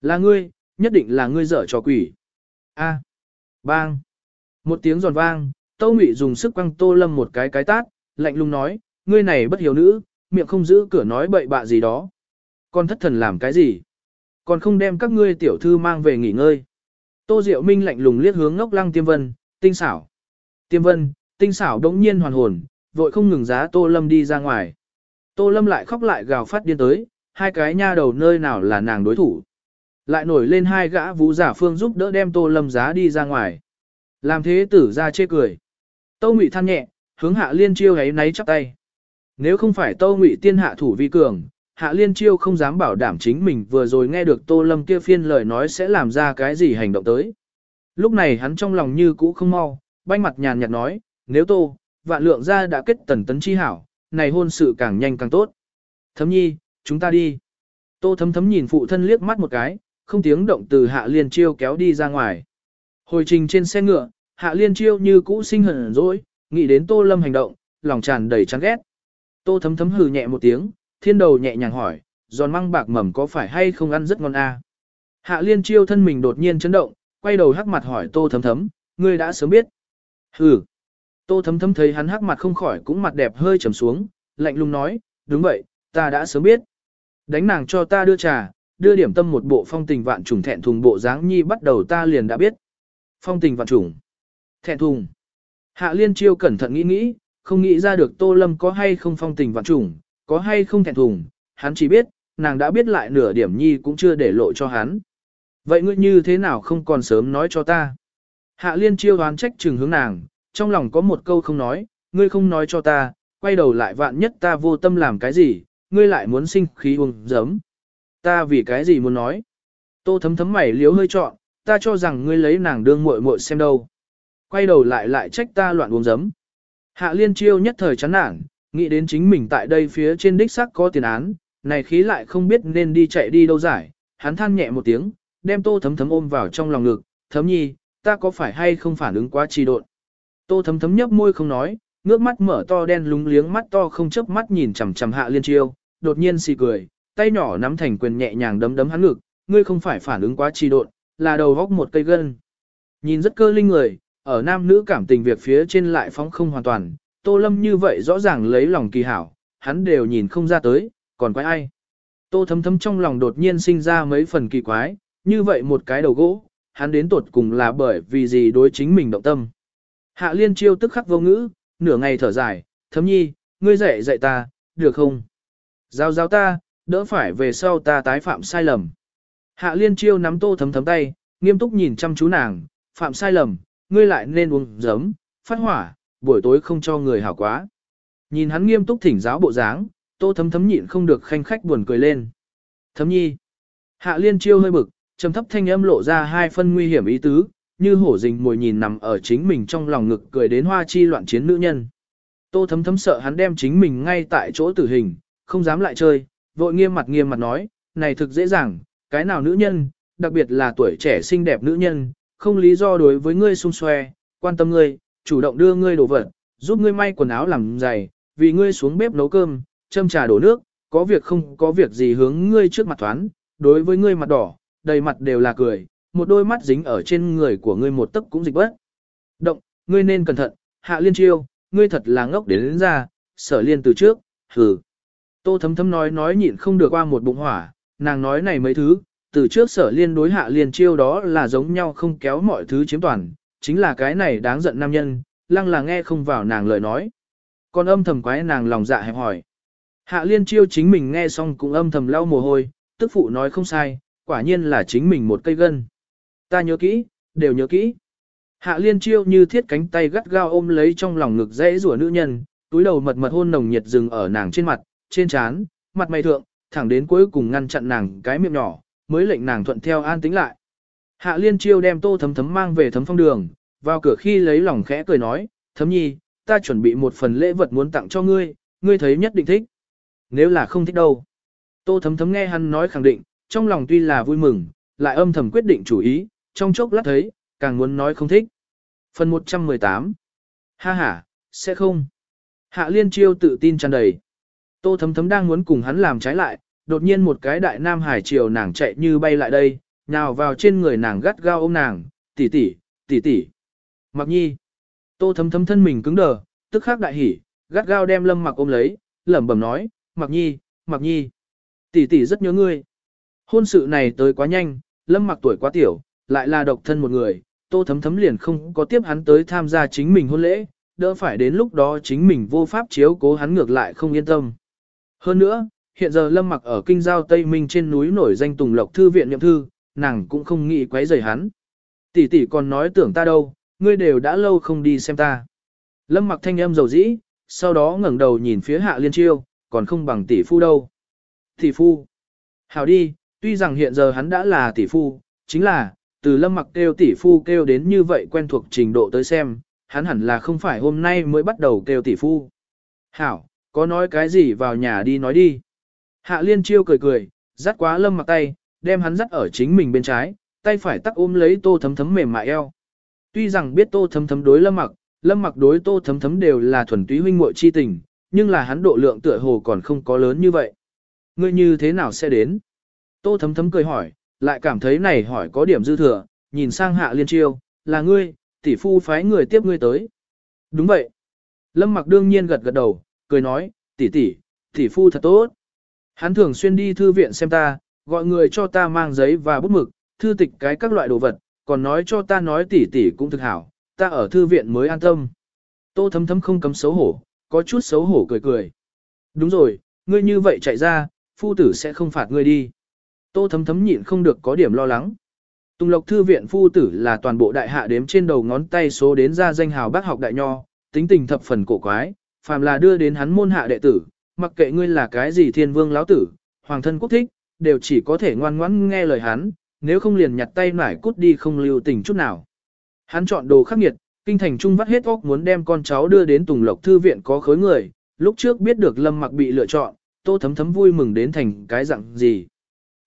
Là ngươi, nhất định là ngươi dở trò quỷ. A. Bang. Một tiếng giòn vang, tô Ngụy dùng sức quăng Tô Lâm một cái cái tát, lạnh lùng nói, ngươi này bất hiểu nữ, miệng không giữ cửa nói bậy bạ gì đó. Con thất thần làm cái gì? Còn không đem các ngươi tiểu thư mang về nghỉ ngơi. Tô Diệu Minh lạnh lùng liếc hướng ngốc lăng tiêm vân, tinh xảo. Tiêm vân, tinh xảo đống nhiên hoàn hồn, vội không ngừng giá Tô Lâm đi ra ngoài. Tô Lâm lại khóc lại gào phát điên tới, hai cái nha đầu nơi nào là nàng đối thủ. Lại nổi lên hai gã vũ giả phương giúp đỡ đem Tô Lâm giá đi ra ngoài. Làm thế tử ra chê cười. tô Ngụy than nhẹ, hướng Hạ Liên Chiêu ấy náy chắp tay. Nếu không phải tô Ngụy tiên hạ thủ vi cường, Hạ Liên Chiêu không dám bảo đảm chính mình vừa rồi nghe được Tô Lâm kia phiên lời nói sẽ làm ra cái gì hành động tới. Lúc này hắn trong lòng như cũ không mau, banh mặt nhàn nhạt nói, nếu Tô, vạn lượng ra đã kết tần tấn chi hảo, này hôn sự càng nhanh càng tốt. Thấm nhi, chúng ta đi. Tô thấm thấm nhìn phụ thân liếc mắt một cái, không tiếng động từ Hạ Liên Chiêu kéo đi ra ngoài. Hồi trình trên xe ngựa, Hạ Liên Chiêu như cũ sinh hận rồi, nghĩ đến Tô Lâm hành động, lòng tràn đầy chán ghét. Tô thấm thấm hừ nhẹ một tiếng, thiên đầu nhẹ nhàng hỏi, giòn măng bạc mầm có phải hay không ăn rất ngon a? À? Hạ liên chiêu thân mình đột nhiên chấn động, quay đầu hắc mặt hỏi tô thấm thấm, ngươi đã sớm biết. Hừ. Tô thấm thấm thấy hắn hắc mặt không khỏi cũng mặt đẹp hơi trầm xuống, lạnh lùng nói, đúng vậy, ta đã sớm biết. Đánh nàng cho ta đưa trà, đưa điểm tâm một bộ phong tình vạn trùng thẹn thùng bộ dáng nhi bắt đầu ta liền đã biết. Phong tình vạn trùng. Thẹn thùng. Hạ liên chiêu cẩn thận nghĩ nghĩ, không nghĩ ra được tô lâm có hay không phong tình vạn trùng, có hay không thẹn thùng, hắn chỉ biết, nàng đã biết lại nửa điểm nhi cũng chưa để lộ cho hắn. Vậy ngươi như thế nào không còn sớm nói cho ta? Hạ liên chiêu đoán trách trừng hướng nàng, trong lòng có một câu không nói, ngươi không nói cho ta, quay đầu lại vạn nhất ta vô tâm làm cái gì, ngươi lại muốn sinh khí uống giấm. Ta vì cái gì muốn nói? Tô thấm thấm mày liếu hơi trọn, ta cho rằng ngươi lấy nàng đương muội muội xem đâu. Quay đầu lại lại trách ta loạn uống giấm. Hạ liên chiêu nhất thời chán nản, nghĩ đến chính mình tại đây phía trên đích xác có tiền án, này khí lại không biết nên đi chạy đi đâu giải, hắn than nhẹ một tiếng, đem tô thấm thấm ôm vào trong lòng ngực, thấm nhi, ta có phải hay không phản ứng quá trì độn. Tô thấm thấm nhấp môi không nói, ngước mắt mở to đen lúng liếng mắt to không chớp mắt nhìn chằm chằm hạ liên chiêu, đột nhiên xì cười, tay nhỏ nắm thành quyền nhẹ nhàng đấm đấm hắn ngực, ngươi không phải phản ứng quá trì độn, là đầu góc một cây gân. Nhìn rất cơ linh người, ở nam nữ cảm tình việc phía trên lại phóng không hoàn toàn, Tô Lâm như vậy rõ ràng lấy lòng kỳ hảo, hắn đều nhìn không ra tới, còn quái ai. Tô thấm thấm trong lòng đột nhiên sinh ra mấy phần kỳ quái, như vậy một cái đầu gỗ, hắn đến tuột cùng là bởi vì gì đối chính mình động tâm. Hạ liên chiêu tức khắc vô ngữ, nửa ngày thở dài, thấm nhi, ngươi dạy dạy ta, được không? Giao giao ta, đỡ phải về sau ta tái phạm sai lầm. Hạ liên chiêu nắm tô thấm thấm tay, nghiêm túc nhìn chăm chú nàng, phạm sai lầm, ngươi lại nên uống giấm, phát hỏa, buổi tối không cho người hảo quá. Nhìn hắn nghiêm túc thỉnh giáo bộ dáng, tô thấm thấm nhịn không được khanh khách buồn cười lên. Thấm nhi. Hạ liên chiêu hơi bực, trầm thấp thanh âm lộ ra hai phân nguy hiểm ý tứ, như hổ rình mồi nhìn nằm ở chính mình trong lòng ngực cười đến hoa chi loạn chiến nữ nhân. Tô thấm thấm sợ hắn đem chính mình ngay tại chỗ tử hình, không dám lại chơi, vội nghiêm mặt nghiêm mặt nói, này thực dễ dàng, cái nào nữ nhân, đặc biệt là tuổi trẻ xinh đẹp nữ nhân, không lý do đối với ngươi xung xoe, quan tâm ngươi, chủ động đưa ngươi đồ vật, giúp ngươi may quần áo làm giày, vì ngươi xuống bếp nấu cơm, châm trà đổ nước, có việc không có việc gì hướng ngươi trước mặt thoáng, đối với ngươi mặt đỏ, đầy mặt đều là cười, một đôi mắt dính ở trên người của ngươi một tấc cũng dịch bớt. Động, ngươi nên cẩn thận, hạ liên chiêu, ngươi thật là ngốc đến, đến ra, sở liên từ trước, hừ. Tô thấm thấm nói nói nhịn không được qua một bụng hỏa, nàng nói này mấy thứ, từ trước sở liên đối hạ liên chiêu đó là giống nhau không kéo mọi thứ chiếm toàn, chính là cái này đáng giận nam nhân, lăng là nghe không vào nàng lời nói. Còn âm thầm quái nàng lòng dạ hẹp hỏi. Hạ liên chiêu chính mình nghe xong cũng âm thầm lau mồ hôi, tức phụ nói không sai, quả nhiên là chính mình một cây gân. Ta nhớ kỹ, đều nhớ kỹ. Hạ liên chiêu như thiết cánh tay gắt gao ôm lấy trong lòng ngực dễ rủa nữ nhân, túi đầu mật mật hôn nồng nhiệt rừng ở nàng trên mặt, trên trán, mặt mày thượng, thẳng đến cuối cùng ngăn chặn nàng cái miệng nhỏ, mới lệnh nàng thuận theo an tính lại. Hạ liên chiêu đem tô thấm thấm mang về thấm phong đường, vào cửa khi lấy lòng khẽ cười nói, thấm nhi, ta chuẩn bị một phần lễ vật muốn tặng cho ngươi, ngươi thấy nhất định thích. Nếu là không thích đâu. Tô thấm thấm nghe hắn nói khẳng định, trong lòng tuy là vui mừng, lại âm thầm quyết định chủ ý, trong chốc lát thấy, càng muốn nói không thích. Phần 118 Ha ha, sẽ không. Hạ liên chiêu tự tin tràn đầy. Tô thấm thấm đang muốn cùng hắn làm trái lại, đột nhiên một cái đại nam hải triều nàng chạy như bay lại đây, nào vào trên người nàng gắt gao ôm nàng, tỷ tỷ, tỷ tỷ. Mặc nhi. Tô thấm thấm thân mình cứng đờ, tức khắc đại hỉ, gắt gao đem lâm mặc ôm lấy, lẩm bẩm nói, mặc nhi, mặc nhi. Tỷ tỷ rất nhớ ngươi. Hôn sự này tới quá nhanh, lâm mặc tuổi quá tiểu, lại là độc thân một người, tô thấm thấm liền không có tiếp hắn tới tham gia chính mình hôn lễ, đỡ phải đến lúc đó chính mình vô pháp chiếu cố hắn ngược lại không yên tâm. Hơn nữa, hiện giờ lâm mặc ở kinh giao Tây Minh trên núi nổi danh Tùng Lộc Thư viện nhậm thư, nàng cũng không nghĩ quấy rầy hắn. Tỷ tỷ còn nói tưởng ta đâu, ngươi đều đã lâu không đi xem ta. Lâm mặc thanh âm dầu dĩ, sau đó ngẩng đầu nhìn phía hạ liên chiêu, còn không bằng tỷ phu đâu. Tỷ phu. Hảo đi, tuy rằng hiện giờ hắn đã là tỷ phu, chính là, từ lâm mặc kêu tỷ phu kêu đến như vậy quen thuộc trình độ tới xem, hắn hẳn là không phải hôm nay mới bắt đầu kêu tỷ phu. Hảo, có nói cái gì vào nhà đi nói đi. Hạ liên chiêu cười cười, dắt quá lâm mặc tay, đem hắn dắt ở chính mình bên trái, tay phải tắc ôm lấy tô thấm thấm mềm mại eo. Tuy rằng biết tô thấm thấm đối lâm mặc, lâm mặc đối tô thấm thấm đều là thuần túy huynh muội chi tình, nhưng là hắn độ lượng tựa hồ còn không có lớn như vậy. Ngươi như thế nào sẽ đến? Tô thấm thấm cười hỏi, lại cảm thấy này hỏi có điểm dư thừa, nhìn sang hạ liên chiêu, là ngươi, tỷ phu phái người tiếp ngươi tới. Đúng vậy. Lâm mặc đương nhiên gật gật đầu, cười nói, tỷ tỷ, tỷ phu thật tốt. Hắn thường xuyên đi thư viện xem ta, gọi người cho ta mang giấy và bút mực, thư tịch cái các loại đồ vật, còn nói cho ta nói tỉ tỉ cũng thực hảo, ta ở thư viện mới an tâm. Tô thấm thấm không cấm xấu hổ, có chút xấu hổ cười cười. Đúng rồi, ngươi như vậy chạy ra, phu tử sẽ không phạt ngươi đi. Tô thấm thấm nhịn không được có điểm lo lắng. Tùng Lộc Thư viện phu tử là toàn bộ đại hạ đếm trên đầu ngón tay số đến ra danh hào bác học đại nho, tính tình thập phần cổ quái, phàm là đưa đến hắn môn hạ đệ tử, mặc kệ ngươi là cái gì thiên vương lão tử, hoàng thân quốc thích, đều chỉ có thể ngoan ngoãn nghe lời hắn, nếu không liền nhặt tay nải cút đi không lưu tình chút nào. Hắn chọn đồ khắc nghiệt, kinh thành trung vắt hết óc muốn đem con cháu đưa đến Tùng Lộc Thư viện có khối người, lúc trước biết được Lâm Mặc bị lựa chọn, Tô Thấm Thấm vui mừng đến thành cái dạng gì.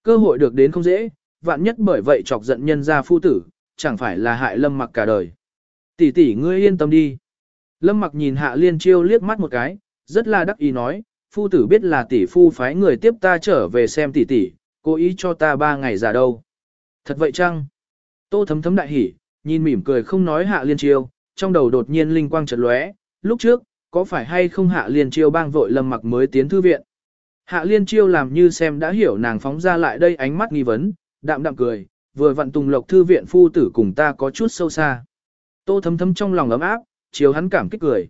Cơ hội được đến không dễ, vạn nhất bởi vậy chọc giận nhân gia phu tử, chẳng phải là hại Lâm Mặc cả đời. Tỷ tỷ ngươi yên tâm đi. Lâm Mặc nhìn Hạ Liên Chiêu liếc mắt một cái, rất là đắc ý nói, phu tử biết là tỷ phu phái người tiếp ta trở về xem tỷ tỷ, cố ý cho ta ba ngày giả đâu. Thật vậy chăng? Tô thấm thấm đại hỉ, nhìn mỉm cười không nói Hạ Liên Chiêu, trong đầu đột nhiên linh quang chợt lóe, lúc trước, có phải hay không Hạ Liên Chiêu bang vội Lâm Mặc mới tiến thư viện. Hạ Liên Chiêu làm như xem đã hiểu nàng phóng ra lại đây ánh mắt nghi vấn, đạm đạm cười, vừa vặn Tùng Lộc thư viện phu tử cùng ta có chút sâu xa. Tô thấm thấm trong lòng ấm áp, chiều hắn cảm kích cười.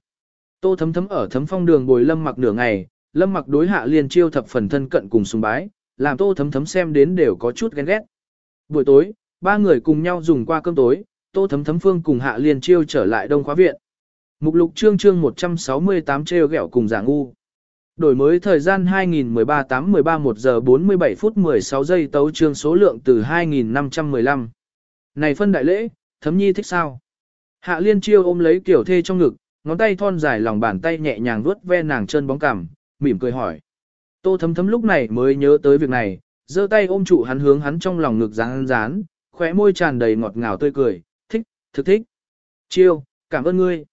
Tô thấm thấm ở thấm phong đường bồi lâm mặc nửa ngày, lâm mặc đối hạ liên chiêu thập phần thân cận cùng sùng bái, làm tô thấm thấm xem đến đều có chút ghen ghét. Buổi tối, ba người cùng nhau dùng qua cơm tối, tô thấm thấm phương cùng hạ liên chiêu trở lại đông khóa viện. Mục lục chương chương 168 treo gẹo cùng giả ngu. Đổi mới thời gian 2013 8 13 1 giờ 47 phút 16 giây tấu chương số lượng từ 2515. Này phân đại lễ, thấm nhi thích sao? Hạ liên chiêu ôm lấy kiểu thê trong ngực, ngón tay thon dài lòng bàn tay nhẹ nhàng vuốt ve nàng chân bóng cằm, mỉm cười hỏi. Tô thấm thấm lúc này mới nhớ tới việc này, giơ tay ôm trụ hắn hướng hắn trong lòng ngực rán rán, khóe môi tràn đầy ngọt ngào tươi cười, thích, thực thích. Chiêu, cảm ơn ngươi.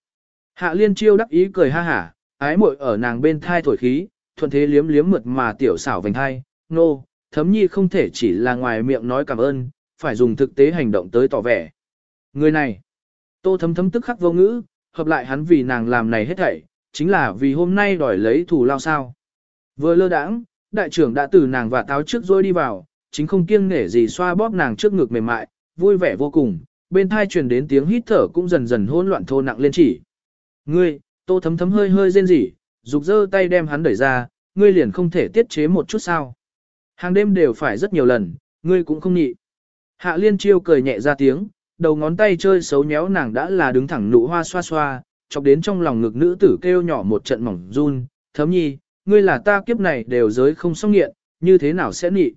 Hạ liên chiêu đắc ý cười ha hả, ái muội ở nàng bên thai thổi khí, thuận thế liếm liếm mượt mà tiểu xảo vành thai, nô, no, thấm nhi không thể chỉ là ngoài miệng nói cảm ơn, phải dùng thực tế hành động tới tỏ vẻ. Người này, tô thấm thấm tức khắc vô ngữ, hợp lại hắn vì nàng làm này hết thảy, chính là vì hôm nay đòi lấy thủ lao sao. Vừa lơ đãng, đại trưởng đã từ nàng và táo trước rồi đi vào, chính không kiêng nể gì xoa bóp nàng trước ngực mềm mại, vui vẻ vô cùng, bên thai truyền đến tiếng hít thở cũng dần dần hỗn loạn thô nặng lên chỉ. Ngươi, Tô thấm thấm hơi hơi rên rỉ, rục dơ tay đem hắn đẩy ra, ngươi liền không thể tiết chế một chút sao. Hàng đêm đều phải rất nhiều lần, ngươi cũng không nhị. Hạ liên chiêu cười nhẹ ra tiếng, đầu ngón tay chơi xấu nhéo nàng đã là đứng thẳng nụ hoa xoa xoa, chọc đến trong lòng ngực nữ tử kêu nhỏ một trận mỏng run, thấm nhi, ngươi là ta kiếp này đều giới không xong nghiện, như thế nào sẽ nhị.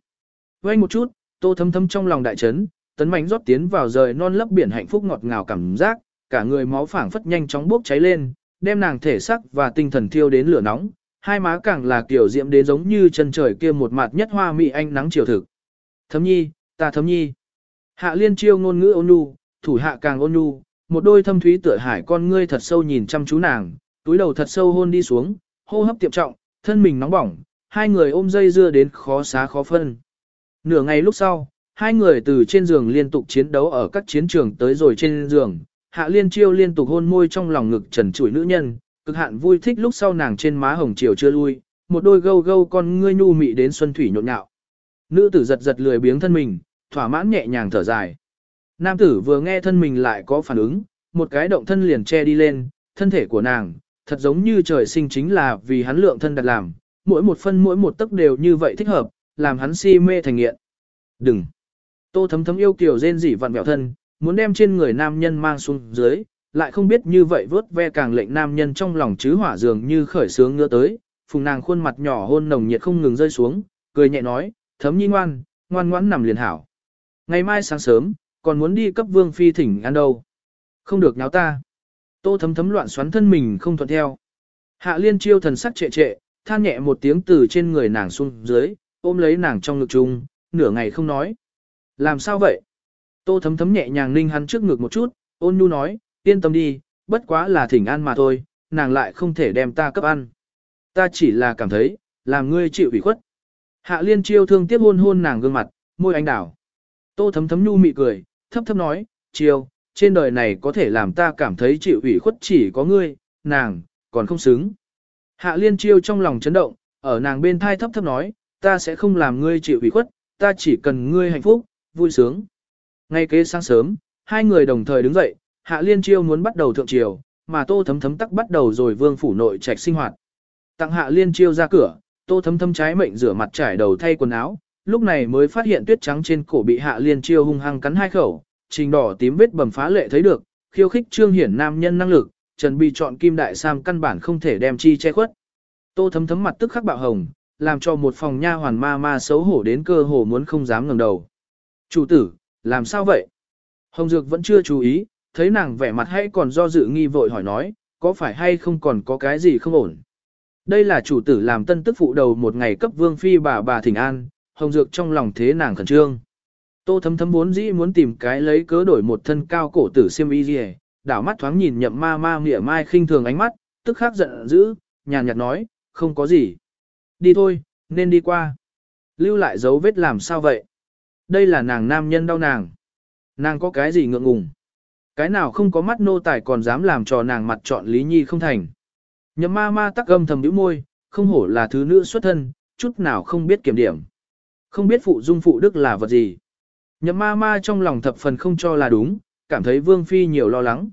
Quay một chút, tô thấm thấm trong lòng đại chấn, tấn mảnh rót tiến vào rời non lấp biển hạnh phúc ngọt ngào cảm giác, cả người máu phảng phất nhanh chóng bốc cháy lên, đem nàng thể xác và tinh thần thiêu đến lửa nóng, hai má càng là kiểu diệm đến giống như chân trời kia một mặt nhất hoa mị anh nắng chiều thực. Thấm nhi, ta thấm nhi. Hạ liên chiêu ngôn ngữ ôn nhu, thủ hạ càng ôn nhu, một đôi thâm thúy tựa hải con ngươi thật sâu nhìn chăm chú nàng, túi đầu thật sâu hôn đi xuống, hô hấp tiệm trọng, thân mình nóng bỏng, hai người ôm dây dưa đến khó xá khó phân. Nửa ngày lúc sau, hai người từ trên giường liên tục chiến đấu ở các chiến trường tới rồi trên giường, Hạ Liên Chiêu liên tục hôn môi trong lòng ngực trần trụi nữ nhân, cực hạn vui thích lúc sau nàng trên má hồng chiều chưa lui, một đôi gâu gâu con ngươi nhu mị đến xuân thủy nhộn nhạo. Nữ tử giật giật lười biếng thân mình, thỏa mãn nhẹ nhàng thở dài. Nam tử vừa nghe thân mình lại có phản ứng, một cái động thân liền che đi lên, thân thể của nàng, thật giống như trời sinh chính là vì hắn lượng thân đặt làm, mỗi một phân mỗi một tấc đều như vậy thích hợp, làm hắn si mê thành nghiện. Đừng! Tô thấm thấm yêu kiều rên rỉ vặn mẹo thân, muốn đem trên người nam nhân mang xuống dưới, lại không biết như vậy vớt ve càng lệnh nam nhân trong lòng chứ hỏa dường như khởi sướng ngựa tới, phùng nàng khuôn mặt nhỏ hôn nồng nhiệt không ngừng rơi xuống, cười nhẹ nói, thấm nhi ngoan, ngoan ngoãn nằm liền hảo. Ngày mai sáng sớm, còn muốn đi cấp vương phi thỉnh ăn đâu. Không được nháo ta. Tô thấm thấm loạn xoắn thân mình không thuận theo. Hạ liên chiêu thần sắc trệ trệ, than nhẹ một tiếng từ trên người nàng xuống dưới, ôm lấy nàng trong ngực chung, nửa ngày không nói. Làm sao vậy? Tô thấm thấm nhẹ nhàng ninh hắn trước ngực một chút, ôn nhu nói, yên tâm đi, bất quá là thỉnh ăn mà thôi, nàng lại không thể đem ta cấp ăn. Ta chỉ là cảm thấy, làm ngươi chịu ủy khuất. Hạ liên chiêu thương tiếp hôn hôn nàng gương mặt, môi anh đảo. Tô thấm thấm nhu mị cười, thấp thấp nói, chiều, trên đời này có thể làm ta cảm thấy chịu ủy khuất chỉ có ngươi, nàng, còn không xứng. Hạ liên chiêu trong lòng chấn động, ở nàng bên thai thấp thấp nói, ta sẽ không làm ngươi chịu ủy khuất, ta chỉ cần ngươi hạnh phúc, vui sướng. Ngay kế sáng sớm, hai người đồng thời đứng dậy, Hạ Liên Chiêu muốn bắt đầu thượng triều, mà Tô Thấm Thấm tắc bắt đầu rồi vương phủ nội trạch sinh hoạt. Tặng Hạ Liên Chiêu ra cửa, Tô Thấm Thấm trái mệnh rửa mặt trải đầu thay quần áo, lúc này mới phát hiện tuyết trắng trên cổ bị Hạ Liên Chiêu hung hăng cắn hai khẩu, trình đỏ tím vết bầm phá lệ thấy được, khiêu khích trương hiển nam nhân năng lực, Trần Bị chọn kim đại sam căn bản không thể đem chi che khuất. Tô Thấm Thấm mặt tức khắc bạo hồng, làm cho một phòng nha hoàn ma ma xấu hổ đến cơ hồ muốn không dám ngẩng đầu. Chủ tử, làm sao vậy? Hồng Dược vẫn chưa chú ý, thấy nàng vẻ mặt hay còn do dự nghi vội hỏi nói, có phải hay không còn có cái gì không ổn? Đây là chủ tử làm tân tức phụ đầu một ngày cấp vương phi bà bà thỉnh an, Hồng Dược trong lòng thế nàng khẩn trương. Tô thấm thấm muốn dĩ muốn tìm cái lấy cớ đổi một thân cao cổ tử xiêm y gì đảo mắt thoáng nhìn nhậm ma ma mỉa mai khinh thường ánh mắt, tức khắc giận dữ, nhàn nhạt nói, không có gì. Đi thôi, nên đi qua. Lưu lại dấu vết làm sao vậy? Đây là nàng nam nhân đau nàng. Nàng có cái gì ngượng ngùng? Cái nào không có mắt nô tài còn dám làm cho nàng mặt chọn Lý Nhi không thành. Nhậm ma ma tắc gâm thầm nhíu môi, không hổ là thứ nữ xuất thân, chút nào không biết kiểm điểm. Không biết phụ dung phụ đức là vật gì. Nhậm ma ma trong lòng thập phần không cho là đúng, cảm thấy vương phi nhiều lo lắng.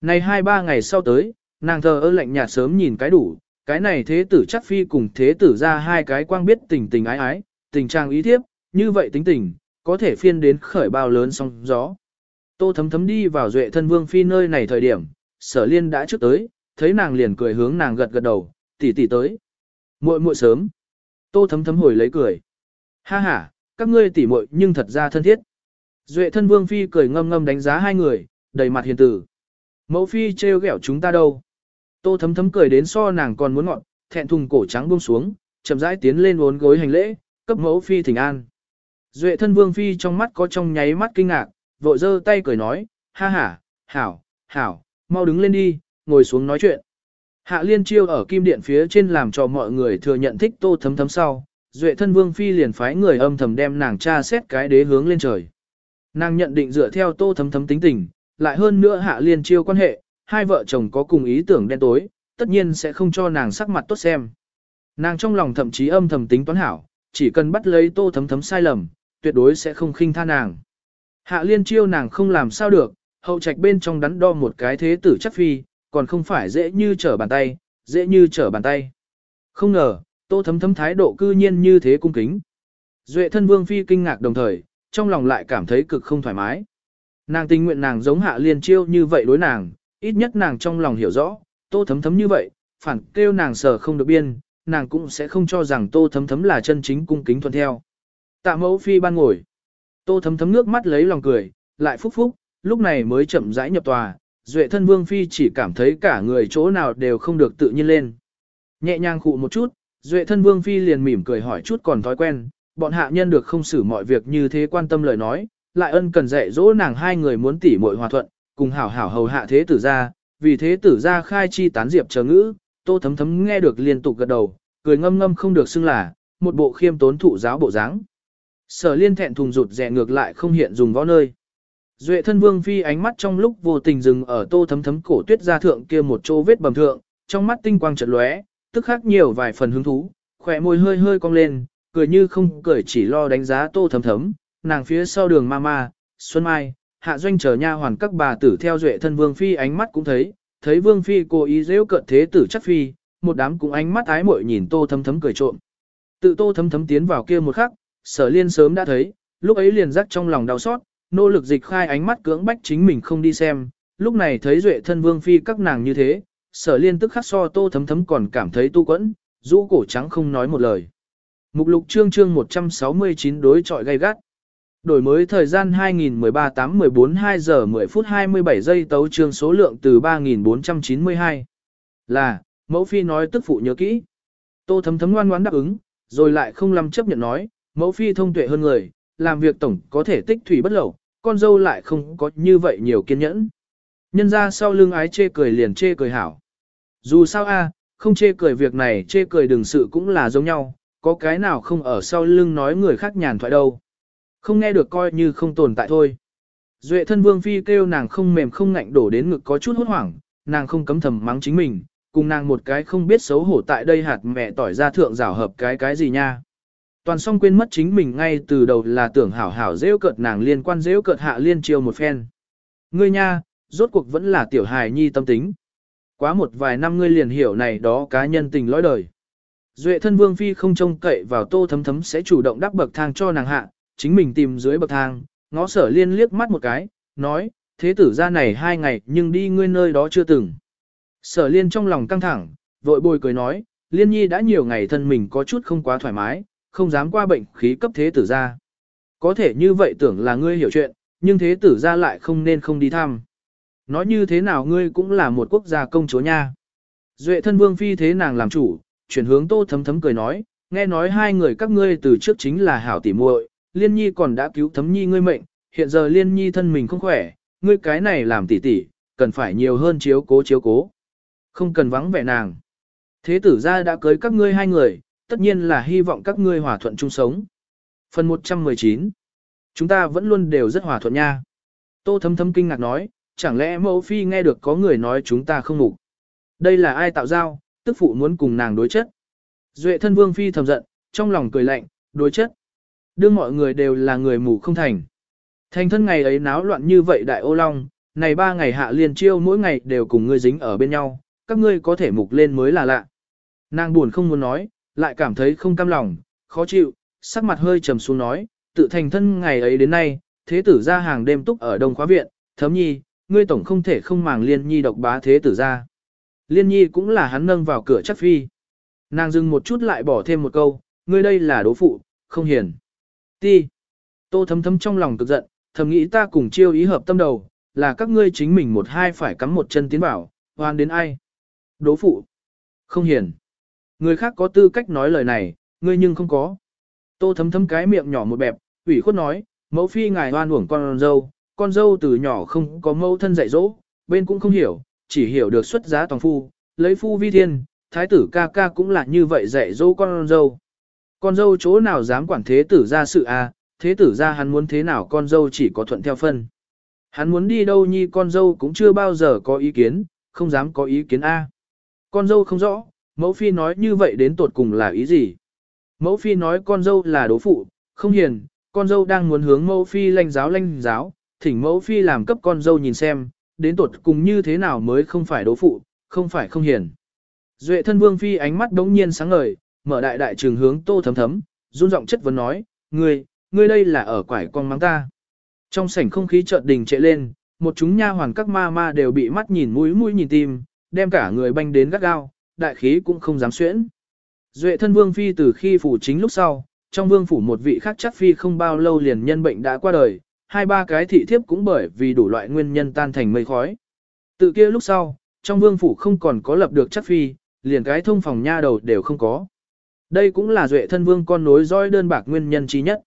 Này hai ba ngày sau tới, nàng thờ ơ lạnh nhạt sớm nhìn cái đủ, cái này thế tử chắc phi cùng thế tử ra hai cái quang biết tình tình ái ái, tình trang ý thiếp, như vậy tính tình, có thể phiên đến khởi bao lớn sóng gió. Tô thấm thấm đi vào duệ thân vương phi nơi này thời điểm, sở liên đã trước tới, thấy nàng liền cười hướng nàng gật gật đầu, tỷ tỷ tới. muội muội sớm. Tô thấm thấm hồi lấy cười. Ha ha, các ngươi tỷ muội nhưng thật ra thân thiết. Duệ thân vương phi cười ngâm ngâm đánh giá hai người, đầy mặt hiền tử. Mẫu phi trêu ghẹo chúng ta đâu. Tô thấm thấm cười đến so nàng còn muốn ngọn, thẹn thùng cổ trắng buông xuống, chậm rãi tiến lên uốn gối hành lễ, cấp mẫu phi thỉnh an. Duệ thân vương phi trong mắt có trong nháy mắt kinh ngạc, vội giơ tay cười nói, ha ha, hảo, hảo, mau đứng lên đi, ngồi xuống nói chuyện. Hạ liên chiêu ở kim điện phía trên làm cho mọi người thừa nhận thích tô thấm thấm sau, duệ thân vương phi liền phái người âm thầm đem nàng tra xét cái đế hướng lên trời. Nàng nhận định dựa theo tô thấm thấm tính tình, lại hơn nữa hạ liên chiêu quan hệ, hai vợ chồng có cùng ý tưởng đen tối, tất nhiên sẽ không cho nàng sắc mặt tốt xem. Nàng trong lòng thậm chí âm thầm tính toán hảo, chỉ cần bắt lấy tô thấm thấm sai lầm, tuyệt đối sẽ không khinh tha nàng. Hạ liên chiêu nàng không làm sao được, hậu trạch bên trong đắn đo một cái thế tử chắc phi, còn không phải dễ như trở bàn tay, dễ như trở bàn tay. Không ngờ, tô thấm thấm thái độ cư nhiên như thế cung kính. Duệ thân vương phi kinh ngạc đồng thời, trong lòng lại cảm thấy cực không thoải mái. Nàng tình nguyện nàng giống hạ liên chiêu như vậy đối nàng, ít nhất nàng trong lòng hiểu rõ, tô thấm thấm như vậy, phản kêu nàng sở không được biên, nàng cũng sẽ không cho rằng tô thấm thấm là chân chính cung kính thuận theo. Tạ mẫu phi ban ngồi. Tô thấm thấm nước mắt lấy lòng cười, lại phúc phúc, lúc này mới chậm rãi nhập tòa, duệ thân vương phi chỉ cảm thấy cả người chỗ nào đều không được tự nhiên lên. Nhẹ nhàng khụ một chút, Duệ thân Vương Phi liền mỉm cười hỏi chút còn thói quen, bọn hạ nhân được không xử mọi việc như thế quan tâm lời nói, lại ân cần dạy dỗ nàng hai người muốn tỉ muội hòa thuận, cùng hảo hảo hầu hạ thế tử gia vì thế tử gia khai chi tán diệp chờ ngữ, tô thấm thấm nghe được liên tục gật đầu, cười ngâm ngâm không được xưng là, một bộ khiêm tốn thụ giáo bộ dáng. Sở liên thẹn thùng rụt rè ngược lại không hiện dùng võ nơi. Duệ thân vương phi ánh mắt trong lúc vô tình dừng ở tô thấm thấm cổ tuyết ra thượng kia một chỗ vết bầm thượng, trong mắt tinh quang chợt lóe, tức khắc nhiều vài phần hứng thú, khỏe môi hơi hơi cong lên, cười như không cười chỉ lo đánh giá tô thấm thấm, nàng phía sau đường ma ma, xuân mai, hạ doanh chờ nha hoàn các bà tử theo duệ thân vương phi ánh mắt cũng thấy, thấy vương phi cố ý dễ cận thế tử chắc phi, một đám cũng ánh mắt ái muội nhìn tô thấm thấm cười trộm. Tự tô thấm thấm tiến vào kia một khắc, sở liên sớm đã thấy, lúc ấy liền rắc trong lòng đau xót, nỗ lực dịch khai ánh mắt cưỡng bách chính mình không đi xem, lúc này thấy duệ thân vương phi các nàng như thế, sở liên tức khắc so tô thấm thấm còn cảm thấy tu quẫn, rũ cổ trắng không nói một lời. Mục lục chương chương 169 đối trọi gay gắt. Đổi mới thời gian 2013 8 14 2 giờ 10 phút 27 giây tấu chương số lượng từ 3492. Là, mẫu phi nói tức phụ nhớ kỹ. Tô thấm thấm ngoan ngoãn đáp ứng, rồi lại không lầm chấp nhận nói, mẫu phi thông tuệ hơn người, làm việc tổng có thể tích thủy bất lậu, con dâu lại không có như vậy nhiều kiên nhẫn. Nhân ra sau lưng ái chê cười liền chê cười hảo. Dù sao a, không chê cười việc này chê cười đừng sự cũng là giống nhau, có cái nào không ở sau lưng nói người khác nhàn thoại đâu. Không nghe được coi như không tồn tại thôi. Duệ thân vương phi kêu nàng không mềm không ngạnh đổ đến ngực có chút hốt hoảng, nàng không cấm thầm mắng chính mình, cùng nàng một cái không biết xấu hổ tại đây hạt mẹ tỏi ra thượng rào hợp cái cái gì nha. Toàn song quên mất chính mình ngay từ đầu là tưởng hảo hảo dễ cợt nàng liên quan dễ cợt hạ liên chiêu một phen. Ngươi nha, rốt cuộc vẫn là tiểu hài nhi tâm tính. Quá một vài năm ngươi liền hiểu này đó cá nhân tình lõi đời. Duệ thân vương phi không trông cậy vào tô thấm thấm sẽ chủ động đắp bậc thang cho nàng hạ, chính mình tìm dưới bậc thang, ngó sở liên liếc mắt một cái, nói, thế tử ra này hai ngày nhưng đi ngươi nơi đó chưa từng. Sở liên trong lòng căng thẳng, vội bồi cười nói, liên nhi đã nhiều ngày thân mình có chút không quá thoải mái, không dám qua bệnh khí cấp thế tử ra. Có thể như vậy tưởng là ngươi hiểu chuyện, nhưng thế tử ra lại không nên không đi thăm. Nói như thế nào ngươi cũng là một quốc gia công chúa nha. Duệ thân vương phi thế nàng làm chủ, chuyển hướng tô thấm thấm cười nói, nghe nói hai người các ngươi từ trước chính là hảo tỉ muội, liên nhi còn đã cứu thấm nhi ngươi mệnh, hiện giờ liên nhi thân mình không khỏe, ngươi cái này làm tỉ tỉ, cần phải nhiều hơn chiếu cố chiếu cố. Không cần vắng vẻ nàng. Thế tử gia đã cưới các ngươi hai người, tất nhiên là hy vọng các ngươi hòa thuận chung sống. Phần 119 Chúng ta vẫn luôn đều rất hòa thuận nha. Tô thấm thấm kinh ngạc nói, chẳng lẽ mẫu phi nghe được có người nói chúng ta không mục. Đây là ai tạo giao, tức phụ muốn cùng nàng đối chất. Duệ thân vương phi thầm giận, trong lòng cười lạnh, đối chất. Đương mọi người đều là người mù không thành. Thành thân ngày ấy náo loạn như vậy đại ô long, này ba ngày hạ liên chiêu mỗi ngày đều cùng ngươi dính ở bên nhau, các ngươi có thể mục lên mới là lạ. Nàng buồn không muốn nói, lại cảm thấy không cam lòng, khó chịu, sắc mặt hơi trầm xuống nói, tự thành thân ngày ấy đến nay, thế tử ra hàng đêm túc ở đông khóa viện, thấm nhi, ngươi tổng không thể không màng liên nhi độc bá thế tử ra. Liên nhi cũng là hắn nâng vào cửa chắc phi. Nàng dừng một chút lại bỏ thêm một câu, ngươi đây là đố phụ, không hiền. Ti. Tô thấm thấm trong lòng cực giận, thầm nghĩ ta cùng chiêu ý hợp tâm đầu, là các ngươi chính mình một hai phải cắm một chân tiến bảo, hoan đến ai. Đố phụ. Không hiền. Người khác có tư cách nói lời này, ngươi nhưng không có. Tô thấm thấm cái miệng nhỏ một bẹp, ủy khuất nói, mẫu phi ngài hoan uổng con dâu, con dâu từ nhỏ không có mẫu thân dạy dỗ, bên cũng không hiểu, chỉ hiểu được xuất giá toàn phu, lấy phu vi thiên, thái tử ca ca cũng là như vậy dạy dỗ con dâu. Con dâu chỗ nào dám quản thế tử ra sự a à, thế tử ra hắn muốn thế nào con dâu chỉ có thuận theo phân. Hắn muốn đi đâu nhi con dâu cũng chưa bao giờ có ý kiến, không dám có ý kiến A. Con dâu không rõ, mẫu phi nói như vậy đến tột cùng là ý gì? Mẫu phi nói con dâu là đố phụ, không hiền, con dâu đang muốn hướng mẫu phi lanh giáo lanh giáo, thỉnh mẫu phi làm cấp con dâu nhìn xem, đến tột cùng như thế nào mới không phải đố phụ, không phải không hiền. Duệ thân vương phi ánh mắt đống nhiên sáng ngời, mở đại đại trường hướng tô thấm thấm, run giọng chất vấn nói, ngươi, ngươi đây là ở quải con mắng ta. Trong sảnh không khí chợt đình trệ lên, một chúng nha hoàn các ma ma đều bị mắt nhìn mũi mũi nhìn tim, đem cả người banh đến gắt gao, đại khí cũng không dám xuyễn. Duệ thân vương phi từ khi phủ chính lúc sau, trong vương phủ một vị khác chắc phi không bao lâu liền nhân bệnh đã qua đời, hai ba cái thị thiếp cũng bởi vì đủ loại nguyên nhân tan thành mây khói. Từ kia lúc sau, trong vương phủ không còn có lập được chắc phi, liền cái thông phòng nha đầu đều không có. Đây cũng là duệ thân vương con nối dõi đơn bạc nguyên nhân trí nhất.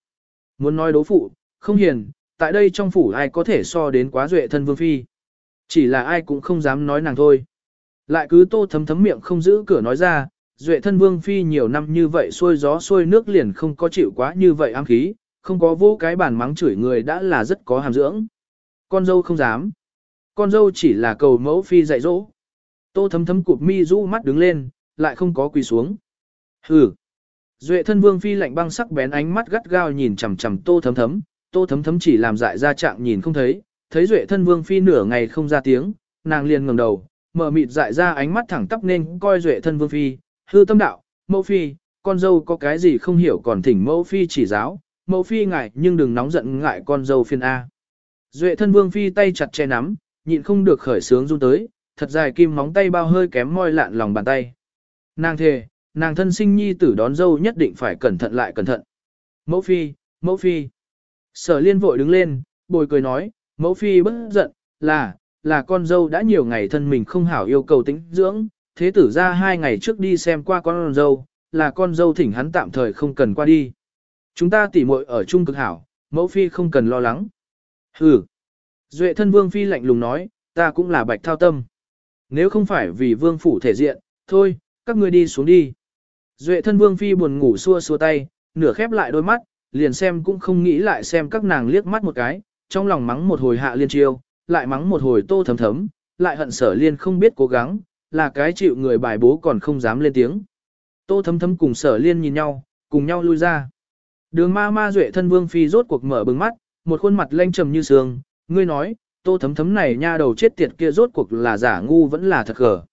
Muốn nói đố phụ, không hiền, tại đây trong phủ ai có thể so đến quá duệ thân vương phi. Chỉ là ai cũng không dám nói nàng thôi. Lại cứ tô thấm thấm miệng không giữ cửa nói ra, duệ thân vương phi nhiều năm như vậy xuôi gió xuôi nước liền không có chịu quá như vậy ám khí, không có vô cái bản mắng chửi người đã là rất có hàm dưỡng. Con dâu không dám. Con dâu chỉ là cầu mẫu phi dạy dỗ. Tô thấm thấm cụp mi rũ mắt đứng lên, lại không có quỳ xuống. Hừ. Duệ thân vương phi lạnh băng sắc bén ánh mắt gắt gao nhìn chằm chằm tô thấm thấm, tô thấm thấm chỉ làm dại ra trạng nhìn không thấy, thấy duệ thân vương phi nửa ngày không ra tiếng, nàng liền ngẩng đầu, mở mịt dại ra ánh mắt thẳng tắp nên coi duệ thân vương phi, hư tâm đạo, mẫu phi, con dâu có cái gì không hiểu còn thỉnh mẫu phi chỉ giáo, mẫu phi ngại nhưng đừng nóng giận ngại con dâu phiên A. Duệ thân vương phi tay chặt che nắm, nhịn không được khởi sướng run tới, thật dài kim móng tay bao hơi kém môi lạn lòng bàn tay. Nàng thề, nàng thân sinh nhi tử đón dâu nhất định phải cẩn thận lại cẩn thận. Mẫu phi, mẫu phi. Sở liên vội đứng lên, bồi cười nói, mẫu phi bất giận, là, là con dâu đã nhiều ngày thân mình không hảo yêu cầu tính dưỡng, thế tử ra hai ngày trước đi xem qua con dâu, là con dâu thỉnh hắn tạm thời không cần qua đi. Chúng ta tỉ muội ở chung cực hảo, mẫu phi không cần lo lắng. Hừ. Duệ thân vương phi lạnh lùng nói, ta cũng là bạch thao tâm. Nếu không phải vì vương phủ thể diện, thôi, các ngươi đi xuống đi. Duệ thân vương phi buồn ngủ xua xua tay, nửa khép lại đôi mắt, liền xem cũng không nghĩ lại xem các nàng liếc mắt một cái, trong lòng mắng một hồi hạ liên chiêu, lại mắng một hồi tô thấm thấm, lại hận sở liên không biết cố gắng, là cái chịu người bài bố còn không dám lên tiếng. Tô thấm thấm cùng sở liên nhìn nhau, cùng nhau lui ra. Đường ma ma duệ thân vương phi rốt cuộc mở bừng mắt, một khuôn mặt lanh trầm như sương, ngươi nói, tô thấm thấm này nha đầu chết tiệt kia rốt cuộc là giả ngu vẫn là thật gở.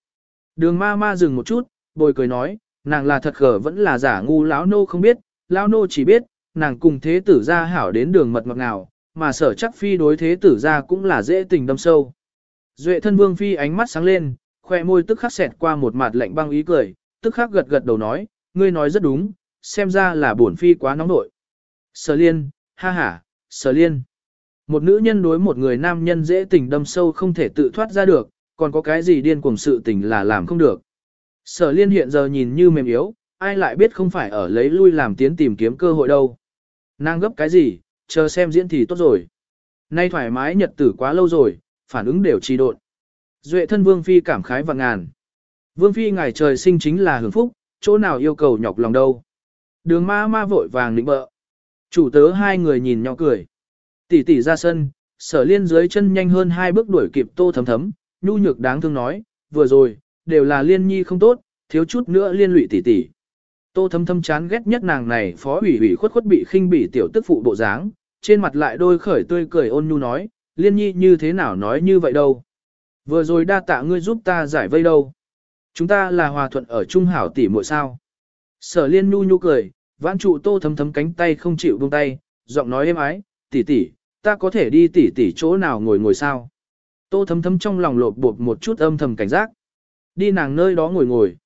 Đường ma ma dừng một chút, bồi cười nói, nàng là thật gở vẫn là giả ngu lão nô không biết, lão nô chỉ biết, nàng cùng thế tử ra hảo đến đường mật ngọt nào, mà sở chắc phi đối thế tử ra cũng là dễ tình đâm sâu. Duệ thân vương phi ánh mắt sáng lên, khoe môi tức khắc xẹt qua một mặt lạnh băng ý cười, tức khắc gật gật đầu nói, ngươi nói rất đúng, xem ra là bổn phi quá nóng nội. Sở liên, ha ha, sở liên. Một nữ nhân đối một người nam nhân dễ tình đâm sâu không thể tự thoát ra được, còn có cái gì điên cuồng sự tình là làm không được. Sở liên hiện giờ nhìn như mềm yếu, ai lại biết không phải ở lấy lui làm tiến tìm kiếm cơ hội đâu. Nàng gấp cái gì, chờ xem diễn thì tốt rồi. Nay thoải mái nhật tử quá lâu rồi, phản ứng đều trì độn. Duệ thân Vương Phi cảm khái và ngàn. Vương Phi ngài trời sinh chính là hưởng phúc, chỗ nào yêu cầu nhọc lòng đâu. Đường ma ma vội vàng lĩnh bợ. Chủ tớ hai người nhìn nhau cười. Tỷ tỷ ra sân, sở liên dưới chân nhanh hơn hai bước đuổi kịp tô thấm thấm, nhu nhược đáng thương nói, vừa rồi, đều là liên nhi không tốt, thiếu chút nữa liên lụy tỷ tỷ. Tô thấm thấm chán ghét nhất nàng này phó ủy ủy khuất khuất bị khinh bỉ tiểu tức phụ bộ dáng, trên mặt lại đôi khởi tươi cười ôn nhu nói, liên nhi như thế nào nói như vậy đâu. Vừa rồi đa tạ ngươi giúp ta giải vây đâu. Chúng ta là hòa thuận ở trung hảo tỷ muội sao. Sở liên nhu nhu cười, vãn trụ tô thấm thấm cánh tay không chịu buông tay, giọng nói êm ái, tỷ tỷ, ta có thể đi tỷ tỷ chỗ nào ngồi ngồi sao. Tô thấm thấm trong lòng lột bột một chút âm thầm cảnh giác. Đi nàng nơi đó ngồi ngồi.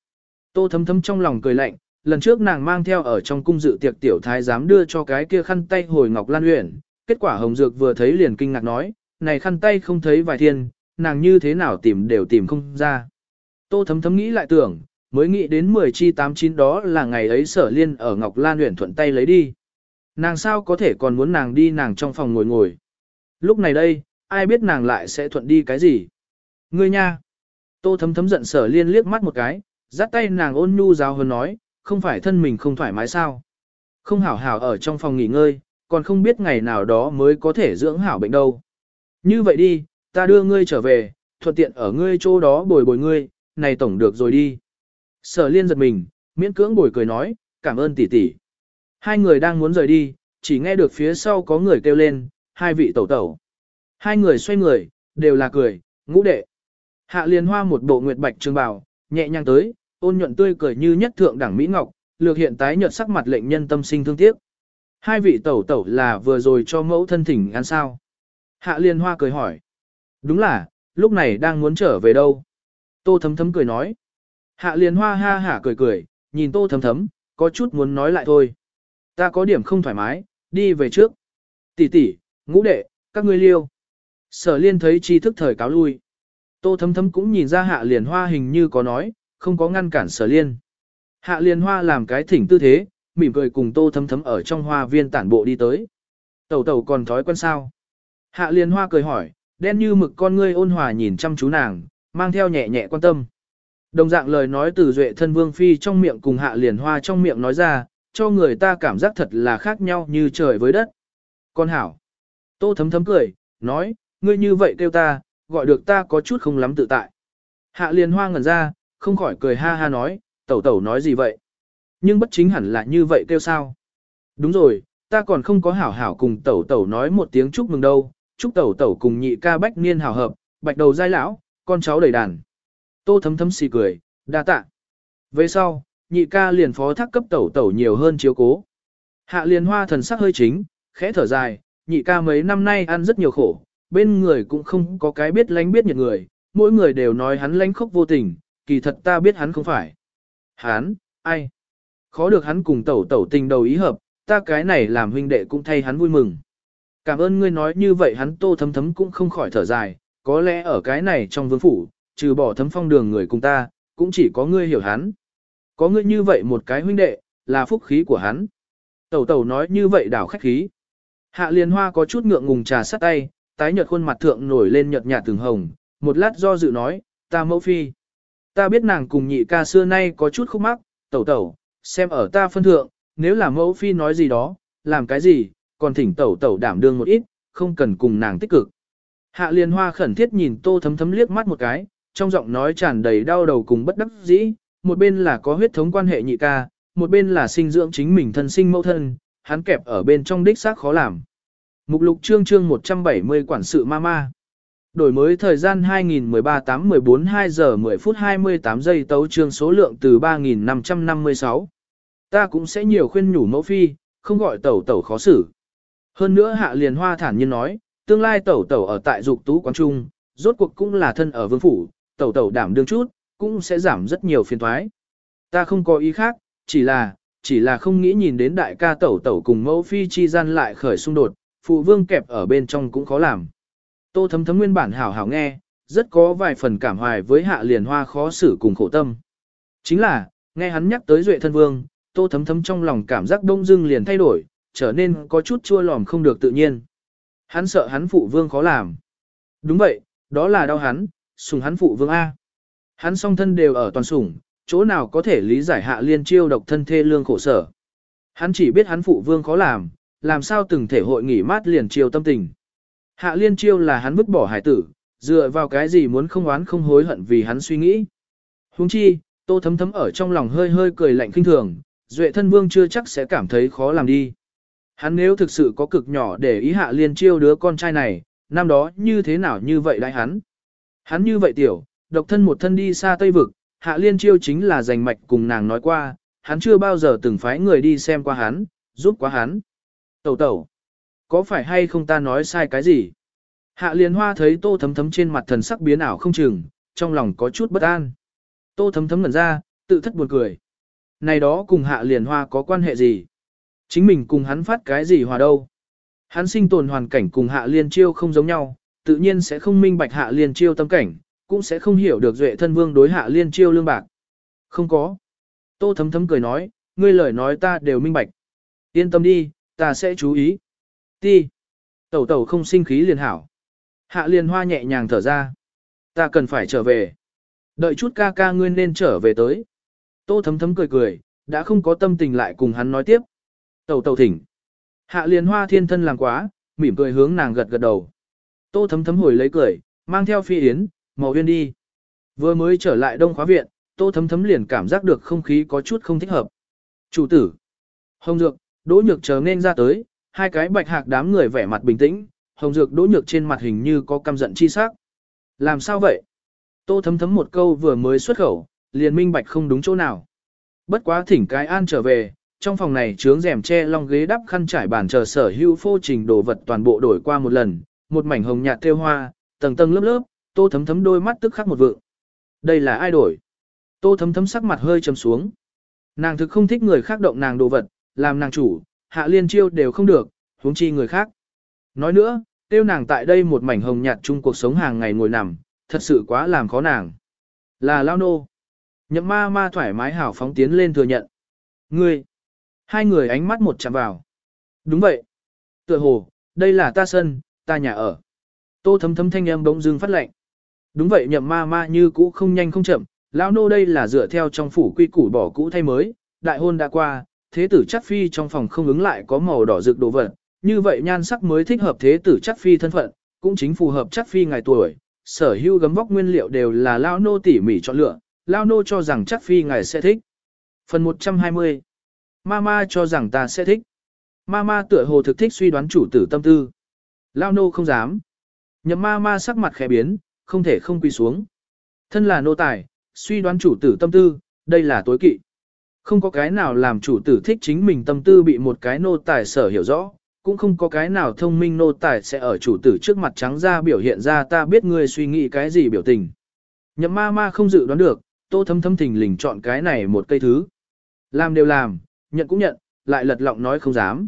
Tô thấm thấm trong lòng cười lạnh, lần trước nàng mang theo ở trong cung dự tiệc tiểu thái dám đưa cho cái kia khăn tay hồi ngọc lan uyển, kết quả hồng dược vừa thấy liền kinh ngạc nói, này khăn tay không thấy vài thiên, nàng như thế nào tìm đều tìm không ra. Tô thấm thấm nghĩ lại tưởng, mới nghĩ đến 10 chi 8 chín đó là ngày ấy sở liên ở Ngọc Lan huyện thuận tay lấy đi. Nàng sao có thể còn muốn nàng đi nàng trong phòng ngồi ngồi. Lúc này đây, ai biết nàng lại sẽ thuận đi cái gì. Ngươi nha. Tô thấm thấm giận sở liên liếc mắt một cái, dắt tay nàng ôn nhu giáo hơn nói, không phải thân mình không thoải mái sao. Không hảo hảo ở trong phòng nghỉ ngơi, còn không biết ngày nào đó mới có thể dưỡng hảo bệnh đâu. Như vậy đi, ta đưa ngươi trở về, thuận tiện ở ngươi chỗ đó bồi bồi ngươi, này tổng được rồi đi. Sở liên giật mình, miễn cưỡng bồi cười nói, cảm ơn tỷ tỷ. Hai người đang muốn rời đi, chỉ nghe được phía sau có người kêu lên, hai vị tẩu tẩu. Hai người xoay người, đều là cười, ngũ đệ. Hạ liên hoa một bộ nguyệt bạch trường bào, nhẹ nhàng tới, ôn nhuận tươi cười như nhất thượng đẳng Mỹ Ngọc, lược hiện tái nhợt sắc mặt lệnh nhân tâm sinh thương tiếc. Hai vị tẩu tẩu là vừa rồi cho mẫu thân thỉnh ăn sao? Hạ liên hoa cười hỏi. Đúng là, lúc này đang muốn trở về đâu? Tô thấm thấm cười nói. Hạ liên hoa ha hả cười cười, nhìn tô thấm thấm, có chút muốn nói lại thôi. Ta có điểm không thoải mái, đi về trước. Tỷ tỷ, ngũ đệ, các ngươi liêu. Sở liên thấy tri thức thời cáo lui. Tô thấm thấm cũng nhìn ra hạ liền hoa hình như có nói, không có ngăn cản sở liên. Hạ liên hoa làm cái thỉnh tư thế, mỉm cười cùng tô thấm thấm ở trong hoa viên tản bộ đi tới. Tẩu tẩu còn thói quen sao? Hạ liên hoa cười hỏi, đen như mực con ngươi ôn hòa nhìn chăm chú nàng, mang theo nhẹ nhẹ quan tâm. Đồng dạng lời nói từ duệ thân vương phi trong miệng cùng hạ liền hoa trong miệng nói ra, cho người ta cảm giác thật là khác nhau như trời với đất. Con hảo. Tô thấm thấm cười, nói, ngươi như vậy kêu ta, gọi được ta có chút không lắm tự tại. Hạ liền hoa ngẩn ra, không khỏi cười ha ha nói, tẩu tẩu nói gì vậy? Nhưng bất chính hẳn là như vậy kêu sao? Đúng rồi, ta còn không có hảo hảo cùng tẩu tẩu nói một tiếng chúc mừng đâu, chúc tẩu tẩu cùng nhị ca bách niên hảo hợp, bạch đầu giai lão, con cháu đầy đàn. Tô thấm thấm xì cười, đa tạ. Về sau, nhị ca liền phó thác cấp tẩu tẩu nhiều hơn chiếu cố. Hạ liền hoa thần sắc hơi chính, khẽ thở dài, nhị ca mấy năm nay ăn rất nhiều khổ, bên người cũng không có cái biết lánh biết nhiệt người, mỗi người đều nói hắn lánh khóc vô tình, kỳ thật ta biết hắn không phải. Hắn, ai? Khó được hắn cùng tẩu tẩu tình đầu ý hợp, ta cái này làm huynh đệ cũng thay hắn vui mừng. Cảm ơn ngươi nói như vậy hắn tô thấm thấm cũng không khỏi thở dài, có lẽ ở cái này trong vương phủ, trừ bỏ thấm phong đường người cùng ta, cũng chỉ có ngươi hiểu hắn. Có ngươi như vậy một cái huynh đệ, là phúc khí của hắn. Tẩu tẩu nói như vậy đảo khách khí. Hạ liên hoa có chút ngượng ngùng trà sắt tay, tái nhợt khuôn mặt thượng nổi lên nhợt nhạt từng hồng, một lát do dự nói, ta mẫu phi. Ta biết nàng cùng nhị ca xưa nay có chút khúc mắc, tẩu tẩu, xem ở ta phân thượng, nếu là mẫu phi nói gì đó, làm cái gì, còn thỉnh tẩu tẩu đảm đương một ít, không cần cùng nàng tích cực. Hạ liên hoa khẩn thiết nhìn tô thấm thấm liếc mắt một cái, trong giọng nói tràn đầy đau đầu cùng bất đắc dĩ, một bên là có huyết thống quan hệ nhị ca, một bên là sinh dưỡng chính mình thân sinh mẫu thân, hắn kẹp ở bên trong đích xác khó làm. Mục lục chương chương 170 quản sự mama. Đổi mới thời gian 2013 8 14 2 giờ 10 phút 28 giây tấu chương số lượng từ 3556. Ta cũng sẽ nhiều khuyên nhủ mẫu phi, không gọi tẩu tẩu khó xử. Hơn nữa hạ liền hoa thản nhiên nói, tương lai tẩu tẩu ở tại dục tú quán trung, rốt cuộc cũng là thân ở vương phủ, tẩu tẩu đảm đương chút, cũng sẽ giảm rất nhiều phiền toái. Ta không có ý khác, chỉ là, chỉ là không nghĩ nhìn đến đại ca tẩu tẩu cùng mẫu phi chi gian lại khởi xung đột, phụ vương kẹp ở bên trong cũng khó làm. Tô thấm thấm nguyên bản hảo hảo nghe, rất có vài phần cảm hoài với hạ liền hoa khó xử cùng khổ tâm. Chính là, nghe hắn nhắc tới duệ thân vương, tô thấm thấm trong lòng cảm giác đông dưng liền thay đổi, trở nên có chút chua lòm không được tự nhiên. Hắn sợ hắn phụ vương khó làm. Đúng vậy, đó là đau hắn, sùng hắn phụ vương A. Hắn song thân đều ở toàn sủng, chỗ nào có thể lý giải hạ liên chiêu độc thân thê lương khổ sở. Hắn chỉ biết hắn phụ vương khó làm, làm sao từng thể hội nghỉ mát liền chiêu tâm tình. Hạ liên chiêu là hắn vứt bỏ hải tử, dựa vào cái gì muốn không oán không hối hận vì hắn suy nghĩ. Huống chi, tô thấm thấm ở trong lòng hơi hơi cười lạnh khinh thường, duệ thân vương chưa chắc sẽ cảm thấy khó làm đi. Hắn nếu thực sự có cực nhỏ để ý hạ liên chiêu đứa con trai này, năm đó như thế nào như vậy đại hắn. Hắn như vậy tiểu, độc thân một thân đi xa Tây Vực, hạ liên chiêu chính là giành mạch cùng nàng nói qua, hắn chưa bao giờ từng phái người đi xem qua hắn, giúp quá hắn. Tẩu tẩu, có phải hay không ta nói sai cái gì? Hạ liên hoa thấy tô thấm thấm trên mặt thần sắc biến ảo không chừng, trong lòng có chút bất an. Tô thấm thấm ngẩn ra, tự thất buồn cười. Này đó cùng hạ liên hoa có quan hệ gì? Chính mình cùng hắn phát cái gì hòa đâu? Hắn sinh tồn hoàn cảnh cùng hạ liên chiêu không giống nhau, tự nhiên sẽ không minh bạch hạ liên chiêu tâm cảnh, cũng sẽ không hiểu được duệ thân vương đối hạ liên chiêu lương bạc. Không có. Tô thấm thấm cười nói, ngươi lời nói ta đều minh bạch. Yên tâm đi, ta sẽ chú ý. Ti. Tẩu tẩu không sinh khí liền hảo. Hạ liên hoa nhẹ nhàng thở ra. Ta cần phải trở về. Đợi chút ca ca ngươi nên trở về tới. Tô thấm thấm cười cười, đã không có tâm tình lại cùng hắn nói tiếp. Tẩu tẩu thỉnh. Hạ liên hoa thiên thân làm quá, mỉm cười hướng nàng gật gật đầu. Tô thấm thấm hồi lấy cười, mang theo phi yến, màu uyên đi. Vừa mới trở lại đông khóa viện, tô thấm thấm liền cảm giác được không khí có chút không thích hợp. Chủ tử. Hồng Dược, Đỗ Nhược chờ nên ra tới, hai cái bạch hạc đám người vẻ mặt bình tĩnh, Hồng Dược Đỗ Nhược trên mặt hình như có căm giận chi sắc. Làm sao vậy? Tô thấm thấm một câu vừa mới xuất khẩu, liền minh bạch không đúng chỗ nào. Bất quá thỉnh cái an trở về, trong phòng này trướng rèm che long ghế đắp khăn trải bàn chờ sở hữu phô trình đồ vật toàn bộ đổi qua một lần, một mảnh hồng nhạt thêu hoa, tầng tầng lớp lớp, tô thấm thấm đôi mắt tức khắc một vượng. Đây là ai đổi? Tô thấm thấm sắc mặt hơi trầm xuống. Nàng thực không thích người khác động nàng đồ vật, làm nàng chủ, hạ liên chiêu đều không được, huống chi người khác. Nói nữa, tiêu nàng tại đây một mảnh hồng nhạt chung cuộc sống hàng ngày ngồi nằm, thật sự quá làm khó nàng. Là lao nô. Nhậm ma ma thoải mái hảo phóng tiến lên thừa nhận. Ngươi! Hai người ánh mắt một chạm vào. Đúng vậy. Tựa hồ, đây là ta sân, ta nhà ở. Tô thấm thấm thanh âm bỗng dưng phát lệnh. Đúng vậy nhậm ma ma như cũ không nhanh không chậm, lão nô đây là dựa theo trong phủ quy củ bỏ cũ thay mới, đại hôn đã qua, thế tử chắc phi trong phòng không ứng lại có màu đỏ rực đồ vật, như vậy nhan sắc mới thích hợp thế tử chắc phi thân phận, cũng chính phù hợp chắc phi ngày tuổi, sở hữu gấm vóc nguyên liệu đều là lão nô tỉ mỉ chọn lựa, lão nô cho rằng chắc phi ngài sẽ thích. Phần 120 Mama cho rằng ta sẽ thích. Mama tựa hồ thực thích suy đoán chủ tử tâm tư. Lao nô không dám. Nhậm Ma Ma sắc mặt khẽ biến, không thể không quỳ xuống. Thân là nô tài, suy đoán chủ tử tâm tư, đây là tối kỵ. Không có cái nào làm chủ tử thích chính mình tâm tư bị một cái nô tài sở hiểu rõ, cũng không có cái nào thông minh nô tài sẽ ở chủ tử trước mặt trắng ra biểu hiện ra ta biết ngươi suy nghĩ cái gì biểu tình. Nhậm ma ma không dự đoán được, tô thâm thâm thình lình chọn cái này một cây thứ. Làm đều làm, nhận cũng nhận, lại lật lọng nói không dám.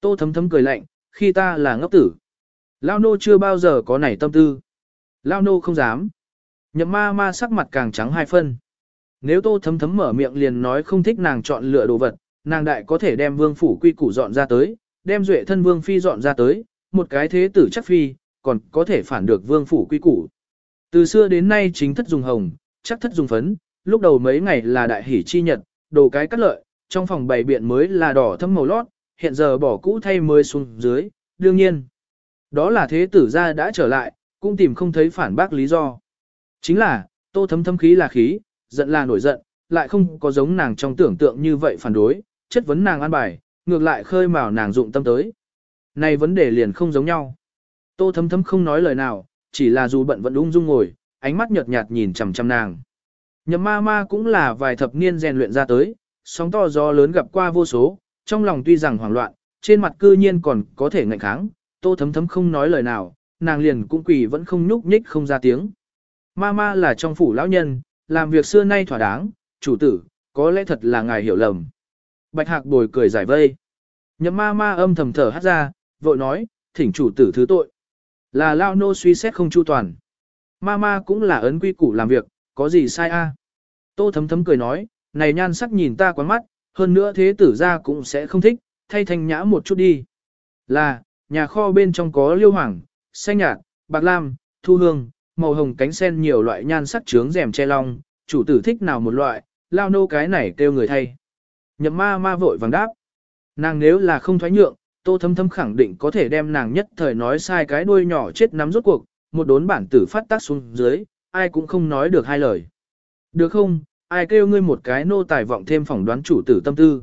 Tô thấm thấm cười lạnh, khi ta là ngốc tử. Lao nô chưa bao giờ có nảy tâm tư. Lao nô không dám. Nhậm ma ma sắc mặt càng trắng hai phân. Nếu tô thấm thấm mở miệng liền nói không thích nàng chọn lựa đồ vật, nàng đại có thể đem vương phủ quy củ dọn ra tới, đem duệ thân vương phi dọn ra tới, một cái thế tử chắc phi, còn có thể phản được vương phủ quy củ. Từ xưa đến nay chính thất dùng hồng, chắc thất dùng phấn, lúc đầu mấy ngày là đại hỷ chi nhật, đồ cái cắt lợi, trong phòng bày biện mới là đỏ thâm màu lót, hiện giờ bỏ cũ thay mới xuống dưới, đương nhiên. Đó là thế tử gia đã trở lại, cũng tìm không thấy phản bác lý do. Chính là, tô thấm thấm khí là khí, giận là nổi giận, lại không có giống nàng trong tưởng tượng như vậy phản đối, chất vấn nàng an bài, ngược lại khơi mào nàng dụng tâm tới. Này vấn đề liền không giống nhau. Tô thấm thấm không nói lời nào, chỉ là dù bận vẫn ung dung ngồi, ánh mắt nhợt nhạt nhìn chằm chằm nàng. Nhậm ma ma cũng là vài thập niên rèn luyện ra tới, sóng to gió lớn gặp qua vô số, trong lòng tuy rằng hoảng loạn, trên mặt cư nhiên còn có thể ngạnh kháng, tô thấm thấm không nói lời nào, nàng liền cũng quỳ vẫn không nhúc nhích không ra tiếng. Ma ma là trong phủ lão nhân, làm việc xưa nay thỏa đáng, chủ tử, có lẽ thật là ngài hiểu lầm. Bạch hạc bồi cười giải vây. Nhậm ma ma âm thầm thở hát ra, vội nói, thỉnh chủ tử thứ tội. Là lao nô suy xét không chu toàn. Ma ma cũng là ấn quy củ làm việc, có gì sai a? Tô thấm thấm cười nói, này nhan sắc nhìn ta quán mắt, hơn nữa thế tử ra cũng sẽ không thích, thay thanh nhã một chút đi. Là, nhà kho bên trong có liêu hoàng, xanh nhạt, bạc lam, thu hương, màu hồng cánh sen nhiều loại nhan sắc trướng rèm che long, chủ tử thích nào một loại, lao nô cái này kêu người thay. Nhậm ma ma vội vàng đáp. Nàng nếu là không thoái nhượng, tô thâm thâm khẳng định có thể đem nàng nhất thời nói sai cái đuôi nhỏ chết nắm rốt cuộc, một đốn bản tử phát tác xuống dưới, ai cũng không nói được hai lời. Được không, ai kêu ngươi một cái nô tài vọng thêm phỏng đoán chủ tử tâm tư.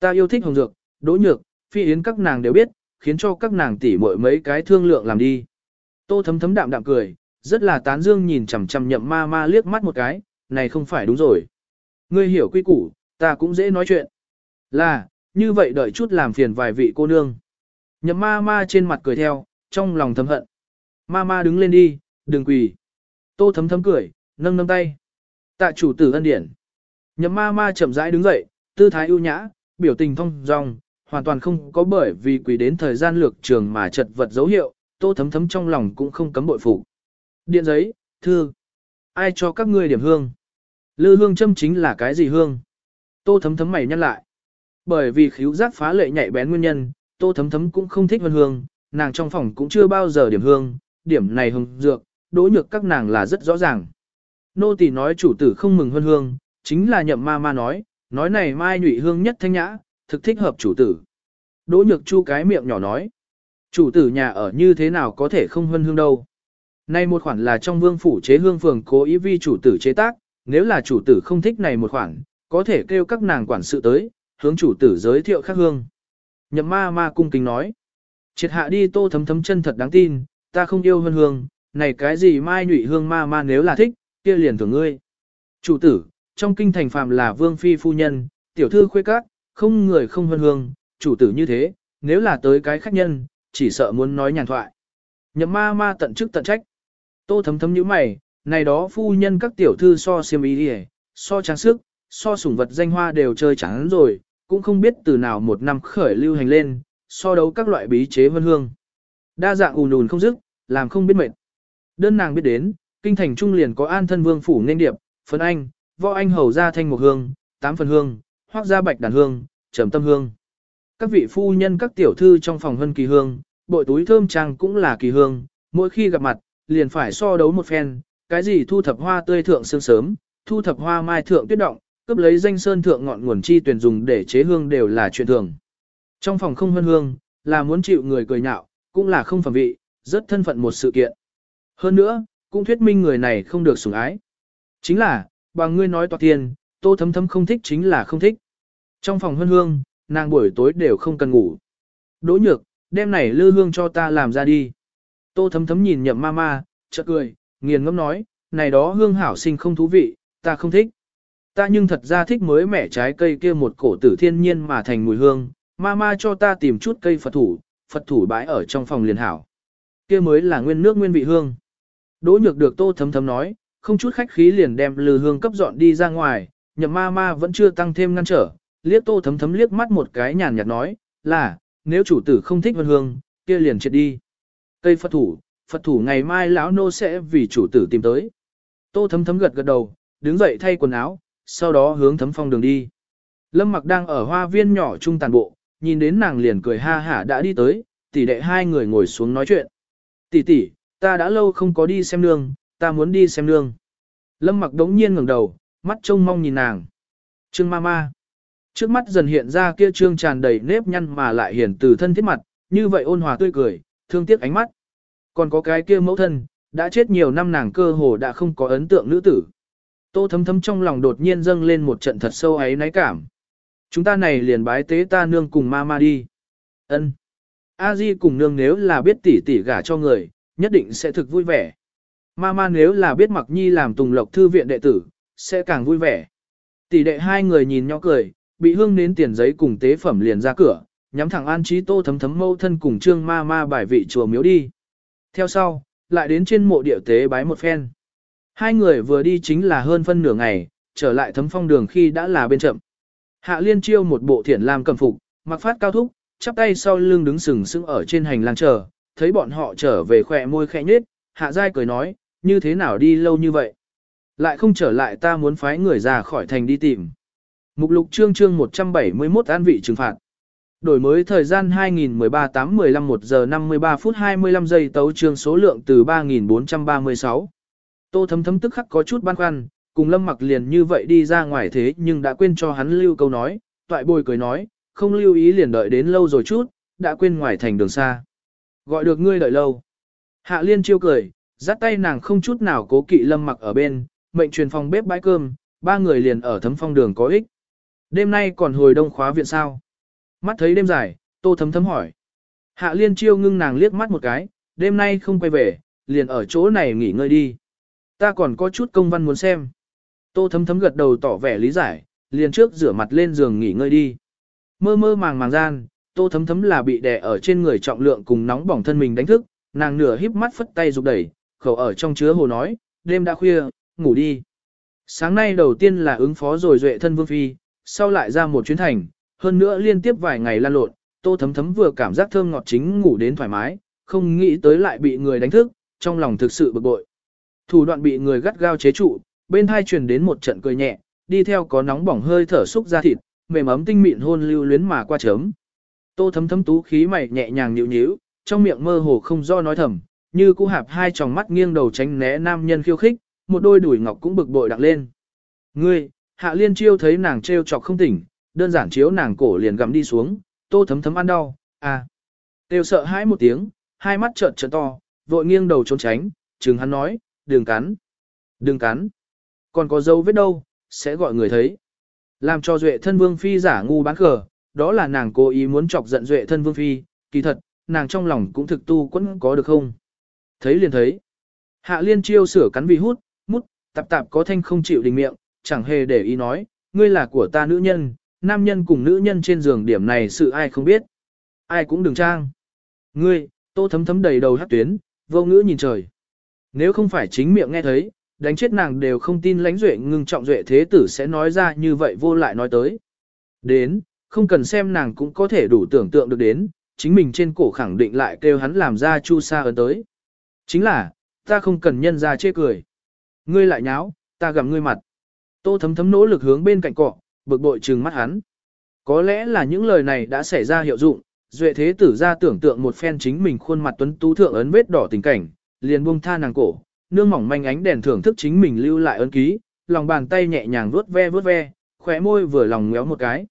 Ta yêu thích hồng dược, đỗ nhược, phi yến các nàng đều biết, khiến cho các nàng tỷ muội mấy cái thương lượng làm đi. Tô thấm thấm đạm đạm cười, rất là tán dương nhìn chằm chằm nhậm ma ma liếc mắt một cái, này không phải đúng rồi. Ngươi hiểu quy củ, ta cũng dễ nói chuyện. Là, như vậy đợi chút làm phiền vài vị cô nương. Nhậm ma ma trên mặt cười theo, trong lòng thầm hận. Ma ma đứng lên đi, đừng quỳ. Tô thấm thấm cười, nâng nâng tay. Tạ chủ tử ân điển. Nhậm ma ma chậm rãi đứng dậy, tư thái ưu nhã, biểu tình thông dong, hoàn toàn không có bởi vì quỳ đến thời gian lược trường mà chật vật dấu hiệu, tô thấm thấm trong lòng cũng không cấm bội phục. Điện giấy, thư. Ai cho các ngươi điểm hương? Lư hương châm chính là cái gì hương? Tô thấm thấm mày nhăn lại. Bởi vì khíu giác phá lệ nhạy bén nguyên nhân, tô thấm thấm cũng không thích vân hương, nàng trong phòng cũng chưa bao giờ điểm hương, điểm này hồng dược, đỗ nhược các nàng là rất rõ ràng. Nô tỳ nói chủ tử không mừng vân hương, chính là nhậm ma ma nói, nói này mai nhụy hương nhất thanh nhã, thực thích hợp chủ tử. Đỗ nhược chu cái miệng nhỏ nói, chủ tử nhà ở như thế nào có thể không hân hương đâu. Nay một khoản là trong vương phủ chế hương phường cố ý vi chủ tử chế tác, nếu là chủ tử không thích này một khoản, có thể kêu các nàng quản sự tới, hướng chủ tử giới thiệu khác hương. Nhậm ma ma cung kính nói. Triệt hạ đi tô thấm thấm chân thật đáng tin, ta không yêu hân hương, này cái gì mai nhụy hương ma ma nếu là thích, kia liền thưởng ngươi. Chủ tử, trong kinh thành phàm là vương phi phu nhân, tiểu thư khuê các, không người không hân hương, chủ tử như thế, nếu là tới cái khách nhân, chỉ sợ muốn nói nhàn thoại. Nhậm ma ma tận chức tận trách. Tô thấm thấm như mày, này đó phu nhân các tiểu thư so siêm ý đi so trang sức, so sủng vật danh hoa đều chơi chán rồi, cũng không biết từ nào một năm khởi lưu hành lên, so đấu các loại bí chế vân hương. Đa dạng ùn ùn không dứt, làm không biết mệt. Đơn nàng biết đến, kinh thành trung liền có an thân vương phủ nên điệp, phân anh, võ anh hầu ra thanh một hương, tám phần hương, hoác ra bạch đàn hương, trầm tâm hương. Các vị phu nhân các tiểu thư trong phòng hân kỳ hương, bội túi thơm trang cũng là kỳ hương, mỗi khi gặp mặt, liền phải so đấu một phen, cái gì thu thập hoa tươi thượng sương sớm, thu thập hoa mai thượng tuyết động, cướp lấy danh sơn thượng ngọn nguồn chi tuyển dùng để chế hương đều là chuyện thường. Trong phòng không hân hương, là muốn chịu người cười nhạo, cũng là không phẩm vị, rất thân phận một sự kiện. Hơn nữa, cũng thuyết minh người này không được sủng ái. Chính là, bằng ngươi nói toạc tiền, tô thấm thấm không thích chính là không thích. Trong phòng hương hương, nàng buổi tối đều không cần ngủ. Đỗ nhược, đêm này lư hương cho ta làm ra đi. Tô thấm thấm nhìn nhậm ma ma, chợt cười, nghiền ngẫm nói, này đó hương hảo sinh không thú vị, ta không thích. Ta nhưng thật ra thích mới mẻ trái cây kia một cổ tử thiên nhiên mà thành mùi hương, ma ma cho ta tìm chút cây Phật thủ, Phật thủ bãi ở trong phòng liền hảo. Kia mới là nguyên nước nguyên vị hương. Đỗ nhược được tô thấm thấm nói, không chút khách khí liền đem lư hương cấp dọn đi ra ngoài, nhậm ma ma vẫn chưa tăng thêm ngăn trở, liếc tô thấm thấm liếc mắt một cái nhàn nhạt nói, là, nếu chủ tử không thích vân hương, kia liền triệt đi. Cây Phật thủ, Phật thủ ngày mai lão nô sẽ vì chủ tử tìm tới. Tô thấm thấm gật gật đầu, đứng dậy thay quần áo, sau đó hướng thấm phong đường đi. Lâm mặc đang ở hoa viên nhỏ trung tàn bộ, nhìn đến nàng liền cười ha hả đã đi tới, tỷ đệ hai người ngồi xuống nói chuyện. Tỷ tỷ, ta đã lâu không có đi xem nương, ta muốn đi xem nương. Lâm mặc đống nhiên ngẩng đầu, mắt trông mong nhìn nàng. Trương ma ma. Trước mắt dần hiện ra kia trương tràn đầy nếp nhăn mà lại hiển từ thân thiết mặt, như vậy ôn hòa tươi cười, thương tiếc ánh mắt. Còn có cái kia mẫu thân, đã chết nhiều năm nàng cơ hồ đã không có ấn tượng nữ tử. Tô thấm thấm trong lòng đột nhiên dâng lên một trận thật sâu ấy náy cảm. Chúng ta này liền bái tế ta nương cùng ma ma đi. Ân. A Di cùng nương nếu là biết tỷ tỷ gả cho người, nhất định sẽ thực vui vẻ. Ma ma nếu là biết mặc nhi làm tùng lộc thư viện đệ tử, sẽ càng vui vẻ. Tỷ đệ hai người nhìn nhau cười, bị hương nến tiền giấy cùng tế phẩm liền ra cửa, nhắm thẳng an trí tô thấm thấm mâu thân cùng trương ma ma bài vị chùa miếu đi. Theo sau, lại đến trên mộ địa tế bái một phen. Hai người vừa đi chính là hơn phân nửa ngày, trở lại thấm phong đường khi đã là bên chậm. Hạ liên chiêu một bộ thiển làm cầm phục, mặc phát cao thúc, chắp tay sau lưng đứng sừng sững ở trên hành lang chờ, thấy bọn họ trở về khỏe môi khẽ nhết, hạ giai cười nói, như thế nào đi lâu như vậy. Lại không trở lại ta muốn phái người ra khỏi thành đi tìm. Mục lục chương chương 171 an vị trừng phạt. Đổi mới thời gian 2013-8-15 1 giờ 53 phút 25 giây tấu chương số lượng từ 3436. Tô thấm thấm tức khắc có chút băn khoăn, cùng lâm mặc liền như vậy đi ra ngoài thế nhưng đã quên cho hắn lưu câu nói, toại bồi cười nói, không lưu ý liền đợi đến lâu rồi chút, đã quên ngoài thành đường xa. Gọi được ngươi đợi lâu. Hạ liên chiêu cười, dắt tay nàng không chút nào cố kỵ lâm mặc ở bên, mệnh truyền phòng bếp bãi cơm, ba người liền ở thấm phong đường có ích. Đêm nay còn hồi đông khóa viện sao? Mắt thấy đêm dài, tô thấm thấm hỏi. Hạ liên chiêu ngưng nàng liếc mắt một cái, đêm nay không quay về, liền ở chỗ này nghỉ ngơi đi. Ta còn có chút công văn muốn xem. Tô thấm thấm gật đầu tỏ vẻ lý giải, liền trước rửa mặt lên giường nghỉ ngơi đi. Mơ mơ màng màng gian, tô thấm thấm là bị đè ở trên người trọng lượng cùng nóng bỏng thân mình đánh thức, nàng nửa híp mắt phất tay rục đẩy, khẩu ở trong chứa hồ nói, đêm đã khuya, ngủ đi. Sáng nay đầu tiên là ứng phó rồi duệ thân vương phi, sau lại ra một chuyến thành, hơn nữa liên tiếp vài ngày lan lộn, tô thấm thấm vừa cảm giác thơm ngọt chính ngủ đến thoải mái, không nghĩ tới lại bị người đánh thức, trong lòng thực sự bực bội. Thủ đoạn bị người gắt gao chế trụ, bên hai truyền đến một trận cười nhẹ, đi theo có nóng bỏng hơi thở xúc ra thịt, mềm ấm tinh mịn hôn lưu luyến mà qua chớm. Tô thấm thấm tú khí mày nhẹ nhàng nhíu nhíu, trong miệng mơ hồ không do nói thầm, như cũ hạp hai tròng mắt nghiêng đầu tránh né nam nhân khiêu khích, một đôi đùi ngọc cũng bực bội đặng lên. Ngươi, hạ liên chiêu thấy nàng trêu chọc không tỉnh, đơn giản chiếu nàng cổ liền gặm đi xuống, tô thấm thấm ăn đau, à. Tiêu sợ hãi một tiếng, hai mắt trợn trợn to, vội nghiêng đầu trốn tránh, chừng hắn nói, đừng cắn, đừng cắn. Còn có dấu vết đâu, sẽ gọi người thấy. Làm cho Duệ thân vương phi giả ngu bán cờ, đó là nàng cố ý muốn chọc giận Duệ thân vương phi, kỳ thật, nàng trong lòng cũng thực tu quẫn có được không. Thấy liền thấy. Hạ liên chiêu sửa cắn vì hút, mút, tạp tạp có thanh không chịu đình miệng, chẳng hề để ý nói, ngươi là của ta nữ nhân, nam nhân cùng nữ nhân trên giường điểm này sự ai không biết. Ai cũng đừng trang. Ngươi, tô thấm thấm đầy đầu hát tuyến, vô ngữ nhìn trời. Nếu không phải chính miệng nghe thấy, đánh chết nàng đều không tin lãnh duệ ngưng trọng duệ thế tử sẽ nói ra như vậy vô lại nói tới. Đến, không cần xem nàng cũng có thể đủ tưởng tượng được đến, chính mình trên cổ khẳng định lại kêu hắn làm ra chu sa ấn tới. Chính là, ta không cần nhân ra chê cười. Ngươi lại nháo, ta gặm ngươi mặt. Tô thấm thấm nỗ lực hướng bên cạnh cọ, bực bội trừng mắt hắn. Có lẽ là những lời này đã xảy ra hiệu dụng, duệ thế tử ra tưởng tượng một phen chính mình khuôn mặt tuấn tú thượng ấn vết đỏ tình cảnh, liền buông tha nàng cổ, nương mỏng manh ánh đèn thưởng thức chính mình lưu lại ấn ký, lòng bàn tay nhẹ nhàng vuốt ve vuốt ve, khóe môi vừa lòng ngéo một cái.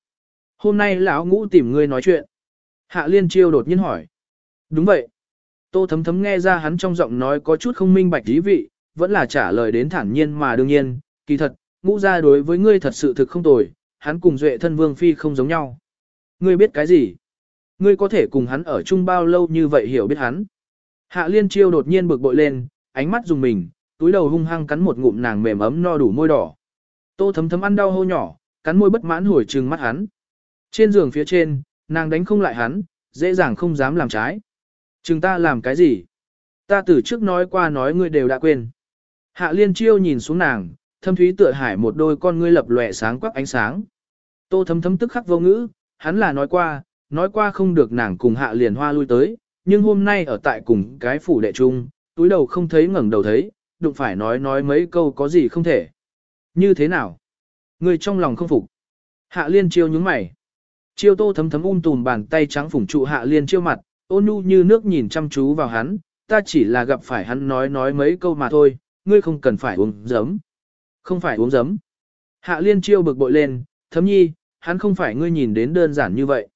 Hôm nay lão ngũ tìm ngươi nói chuyện. Hạ liên chiêu đột nhiên hỏi. Đúng vậy. Tô thấm thấm nghe ra hắn trong giọng nói có chút không minh bạch ý vị, vẫn là trả lời đến thản nhiên mà đương nhiên, kỳ thật, ngũ gia đối với ngươi thật sự thực không tồi, hắn cùng duệ thân vương phi không giống nhau. Ngươi biết cái gì? Ngươi có thể cùng hắn ở chung bao lâu như vậy hiểu biết hắn? Hạ liên chiêu đột nhiên bực bội lên, ánh mắt dùng mình, túi đầu hung hăng cắn một ngụm nàng mềm ấm no đủ môi đỏ. Tô thấm thấm ăn đau hô nhỏ, cắn môi bất mãn hồi trừng mắt hắn. Trên giường phía trên, nàng đánh không lại hắn, dễ dàng không dám làm trái. Chừng ta làm cái gì? Ta từ trước nói qua nói ngươi đều đã quên. Hạ liên chiêu nhìn xuống nàng, thâm thúy tựa hải một đôi con ngươi lập lòe sáng quắc ánh sáng. Tô thấm thấm tức khắc vô ngữ, hắn là nói qua, nói qua không được nàng cùng hạ liền hoa lui tới, nhưng hôm nay ở tại cùng cái phủ đệ trung, túi đầu không thấy ngẩng đầu thấy, đụng phải nói nói mấy câu có gì không thể. Như thế nào? Người trong lòng không phục. Hạ liên chiêu nhúng mày. Chiêu tô thấm thấm um tùm bàn tay trắng phủng trụ hạ liên chiêu mặt, ôn nhu như nước nhìn chăm chú vào hắn, ta chỉ là gặp phải hắn nói nói mấy câu mà thôi, ngươi không cần phải uống giấm. Không phải uống giấm. Hạ liên chiêu bực bội lên, thấm nhi, hắn không phải ngươi nhìn đến đơn giản như vậy.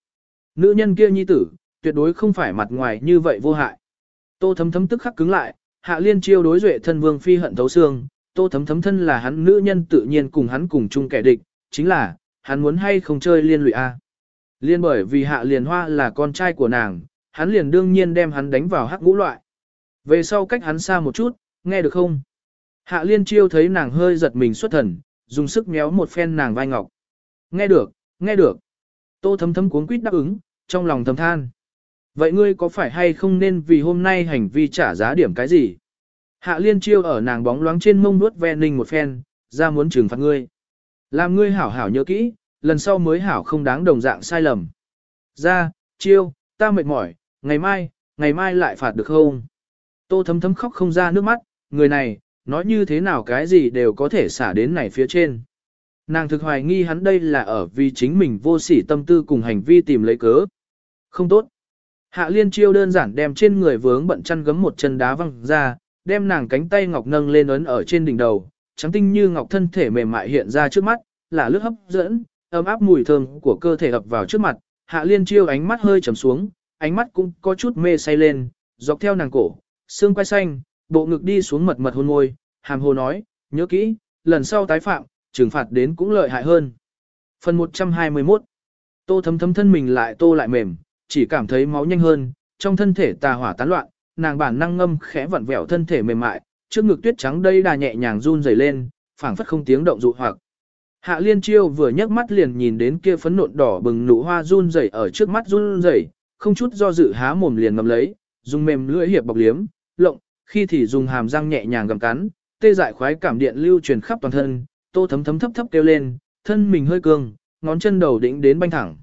Nữ nhân kia nhi tử, tuyệt đối không phải mặt ngoài như vậy vô hại. Tô thấm thấm tức khắc cứng lại, hạ liên chiêu đối duệ thân vương phi hận thấu xương, tô thấm thấm thân là hắn nữ nhân tự nhiên cùng hắn cùng chung kẻ địch, chính là, hắn muốn hay không chơi liên lụy a. Liên bởi vì hạ liền hoa là con trai của nàng, hắn liền đương nhiên đem hắn đánh vào hắc ngũ loại. Về sau cách hắn xa một chút, nghe được không? Hạ liên chiêu thấy nàng hơi giật mình xuất thần, dùng sức méo một phen nàng vai ngọc. Nghe được, nghe được. Tô thấm thấm cuốn quýt đáp ứng, trong lòng thầm than. Vậy ngươi có phải hay không nên vì hôm nay hành vi trả giá điểm cái gì? Hạ liên chiêu ở nàng bóng loáng trên mông nuốt ve ninh một phen, ra muốn trừng phạt ngươi. Làm ngươi hảo hảo nhớ kỹ, lần sau mới hảo không đáng đồng dạng sai lầm. Ra, chiêu, ta mệt mỏi, ngày mai, ngày mai lại phạt được không? Tô thấm thấm khóc không ra nước mắt, người này, nói như thế nào cái gì đều có thể xả đến này phía trên. Nàng thực hoài nghi hắn đây là ở vì chính mình vô sỉ tâm tư cùng hành vi tìm lấy cớ. Không tốt. Hạ liên chiêu đơn giản đem trên người vướng bận chăn gấm một chân đá văng ra, đem nàng cánh tay ngọc nâng lên ấn ở trên đỉnh đầu, trắng tinh như ngọc thân thể mềm mại hiện ra trước mắt, là lướt hấp dẫn, ấm áp mùi thơm của cơ thể ập vào trước mặt, hạ liên chiêu ánh mắt hơi trầm xuống, ánh mắt cũng có chút mê say lên, dọc theo nàng cổ, xương quai xanh, bộ ngực đi xuống mật mật hôn môi, hàm hồ nói, nhớ kỹ, lần sau tái phạm, trừng phạt đến cũng lợi hại hơn. Phần 121 Tô thấm thấm thân mình lại tô lại mềm, chỉ cảm thấy máu nhanh hơn, trong thân thể tà hỏa tán loạn, nàng bản năng ngâm khẽ vặn vẹo thân thể mềm mại, trước ngực tuyết trắng đây đà nhẹ nhàng run rẩy lên, phảng phất không tiếng động dụ hoặc. Hạ Liên Chiêu vừa nhấc mắt liền nhìn đến kia phấn nộn đỏ bừng nụ hoa run rẩy ở trước mắt run rẩy, không chút do dự há mồm liền ngậm lấy, dùng mềm lưỡi hiệp bọc liếm, lộng, khi thì dùng hàm răng nhẹ nhàng gặm cắn, tê dại khoái cảm điện lưu truyền khắp toàn thân, tô thấm thấm thấp thấp kêu lên, thân mình hơi cương, ngón chân đầu đỉnh đến banh thẳng.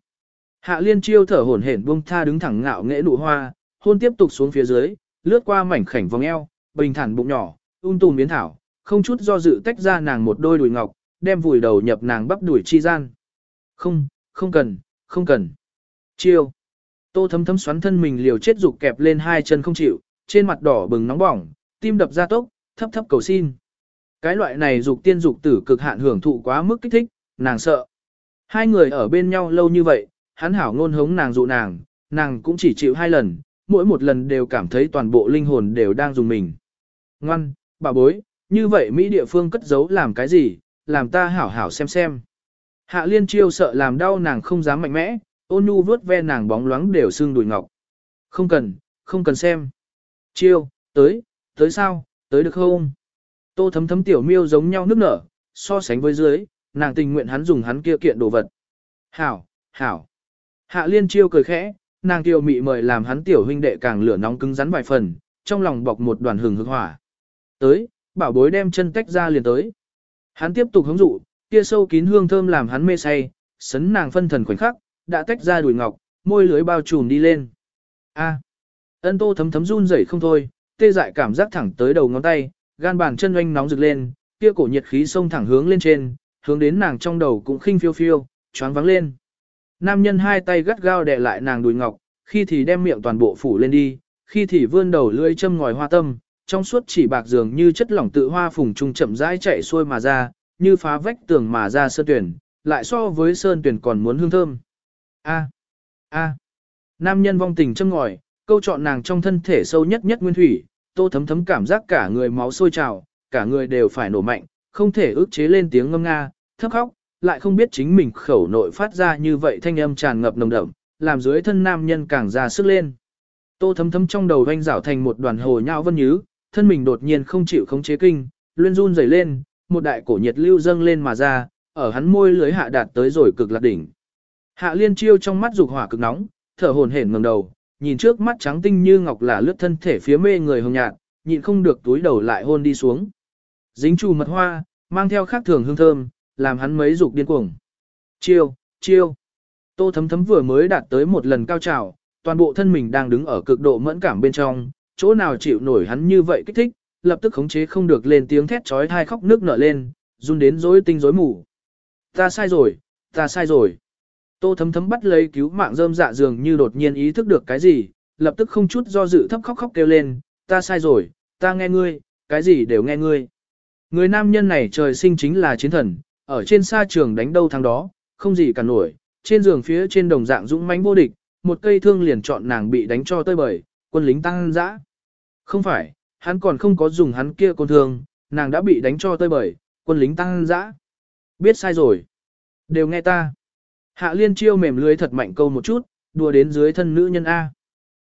Hạ liên chiêu thở hổn hển buông tha đứng thẳng ngạo nghễ nụ hoa, hôn tiếp tục xuống phía dưới, lướt qua mảnh khảnh vòng eo, bình thản bụng nhỏ, ung tùm biến thảo, không chút do dự tách ra nàng một đôi đùi ngọc, đem vùi đầu nhập nàng bắp đùi chi gian. Không, không cần, không cần. Chiêu. Tô thấm thấm xoắn thân mình liều chết dục kẹp lên hai chân không chịu, trên mặt đỏ bừng nóng bỏng, tim đập ra tốc, thấp thấp cầu xin. Cái loại này dục tiên dục tử cực hạn hưởng thụ quá mức kích thích, nàng sợ. Hai người ở bên nhau lâu như vậy, hắn hảo ngôn hống nàng dụ nàng, nàng cũng chỉ chịu hai lần, mỗi một lần đều cảm thấy toàn bộ linh hồn đều đang dùng mình. Ngoan, bà bối, như vậy Mỹ địa phương cất giấu làm cái gì, làm ta hảo hảo xem xem. Hạ liên chiêu sợ làm đau nàng không dám mạnh mẽ, ôn nhu vuốt ve nàng bóng loáng đều xương đùi ngọc. Không cần, không cần xem. Chiêu, tới, tới sao, tới được không? Tô thấm thấm tiểu miêu giống nhau nước nở, so sánh với dưới, nàng tình nguyện hắn dùng hắn kia kiện đồ vật. Hảo, hảo. Hạ liên chiêu cười khẽ, nàng tiểu mị mời làm hắn tiểu huynh đệ càng lửa nóng cứng rắn vài phần, trong lòng bọc một đoàn hừng hực hỏa. Tới, bảo bối đem chân tách ra liền tới. Hắn tiếp tục hứng dụ, kia sâu kín hương thơm làm hắn mê say, sấn nàng phân thần khoảnh khắc, đã tách ra đùi ngọc, môi lưới bao trùm đi lên. A. Ân tô thấm thấm run rẩy không thôi, tê dại cảm giác thẳng tới đầu ngón tay, gan bàn chân oanh nóng rực lên, kia cổ nhiệt khí xông thẳng hướng lên trên, hướng đến nàng trong đầu cũng khinh phiêu phiêu, choáng vắng lên. Nam nhân hai tay gắt gao đè lại nàng đùi ngọc, khi thì đem miệng toàn bộ phủ lên đi, khi thì vươn đầu lưỡi châm ngòi hoa tâm, trong suốt chỉ bạc dường như chất lỏng tự hoa phùng trung chậm rãi chạy xuôi mà ra, như phá vách tường mà ra sơn tuyển, lại so với sơn tuyển còn muốn hương thơm. A. A. Nam nhân vong tình châm ngòi, câu chọn nàng trong thân thể sâu nhất nhất nguyên thủy, tô thấm thấm cảm giác cả người máu sôi trào, cả người đều phải nổ mạnh, không thể ức chế lên tiếng ngâm nga, thấp khóc, lại không biết chính mình khẩu nội phát ra như vậy thanh âm tràn ngập nồng đậm, làm dưới thân nam nhân càng ra sức lên. Tô thấm thấm trong đầu vanh rảo thành một đoàn hồ nhão vân nhứ, thân mình đột nhiên không chịu khống chế kinh, luyên run rẩy lên, một đại cổ nhiệt lưu dâng lên mà ra, ở hắn môi lưới hạ đạt tới rồi cực lạc đỉnh. Hạ liên chiêu trong mắt dục hỏa cực nóng, thở hổn hển ngẩng đầu, nhìn trước mắt trắng tinh như ngọc là lướt thân thể phía mê người hồng nhạt, nhịn không được túi đầu lại hôn đi xuống. Dính chù mật hoa, mang theo khác thường hương thơm, làm hắn mấy dục điên cuồng. Chiêu, chiêu. Tô thấm thấm vừa mới đạt tới một lần cao trào, toàn bộ thân mình đang đứng ở cực độ mẫn cảm bên trong, chỗ nào chịu nổi hắn như vậy kích thích, lập tức khống chế không được lên tiếng thét trói thai khóc nước nở lên, run đến rối tinh rối mù. Ta sai rồi, ta sai rồi. Tô thấm thấm bắt lấy cứu mạng rơm dạ dường như đột nhiên ý thức được cái gì, lập tức không chút do dự thấp khóc khóc kêu lên, ta sai rồi, ta nghe ngươi, cái gì đều nghe ngươi. Người nam nhân này trời sinh chính là chiến thần, ở trên sa trường đánh đâu thắng đó, không gì cả nổi, trên giường phía trên đồng dạng dũng mãnh vô địch, một cây thương liền chọn nàng bị đánh cho tơi bời, quân lính tăng dã. Không phải, hắn còn không có dùng hắn kia con thương, nàng đã bị đánh cho tơi bời, quân lính tăng dã. Biết sai rồi. Đều nghe ta. Hạ liên chiêu mềm lưới thật mạnh câu một chút, đùa đến dưới thân nữ nhân A.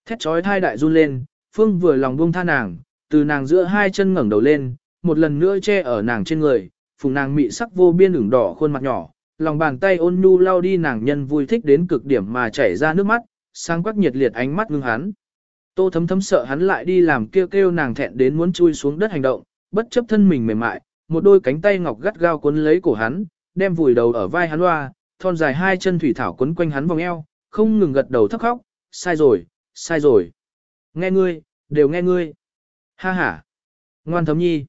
Thét trói thai đại run lên, phương vừa lòng buông tha nàng, từ nàng giữa hai chân ngẩng đầu lên, một lần nữa che ở nàng trên người, phùng nàng mị sắc vô biên ửng đỏ khuôn mặt nhỏ, lòng bàn tay ôn nhu lau đi nàng nhân vui thích đến cực điểm mà chảy ra nước mắt, sang quắc nhiệt liệt ánh mắt ngưng hắn. Tô thấm thấm sợ hắn lại đi làm kêu kêu nàng thẹn đến muốn chui xuống đất hành động, bất chấp thân mình mềm mại, một đôi cánh tay ngọc gắt gao cuốn lấy cổ hắn, đem vùi đầu ở vai hắn loa, thon dài hai chân thủy thảo quấn quanh hắn vòng eo, không ngừng gật đầu thấp khóc, sai rồi, sai rồi. Nghe ngươi, đều nghe ngươi. Ha ha. Ngoan thấm nhi.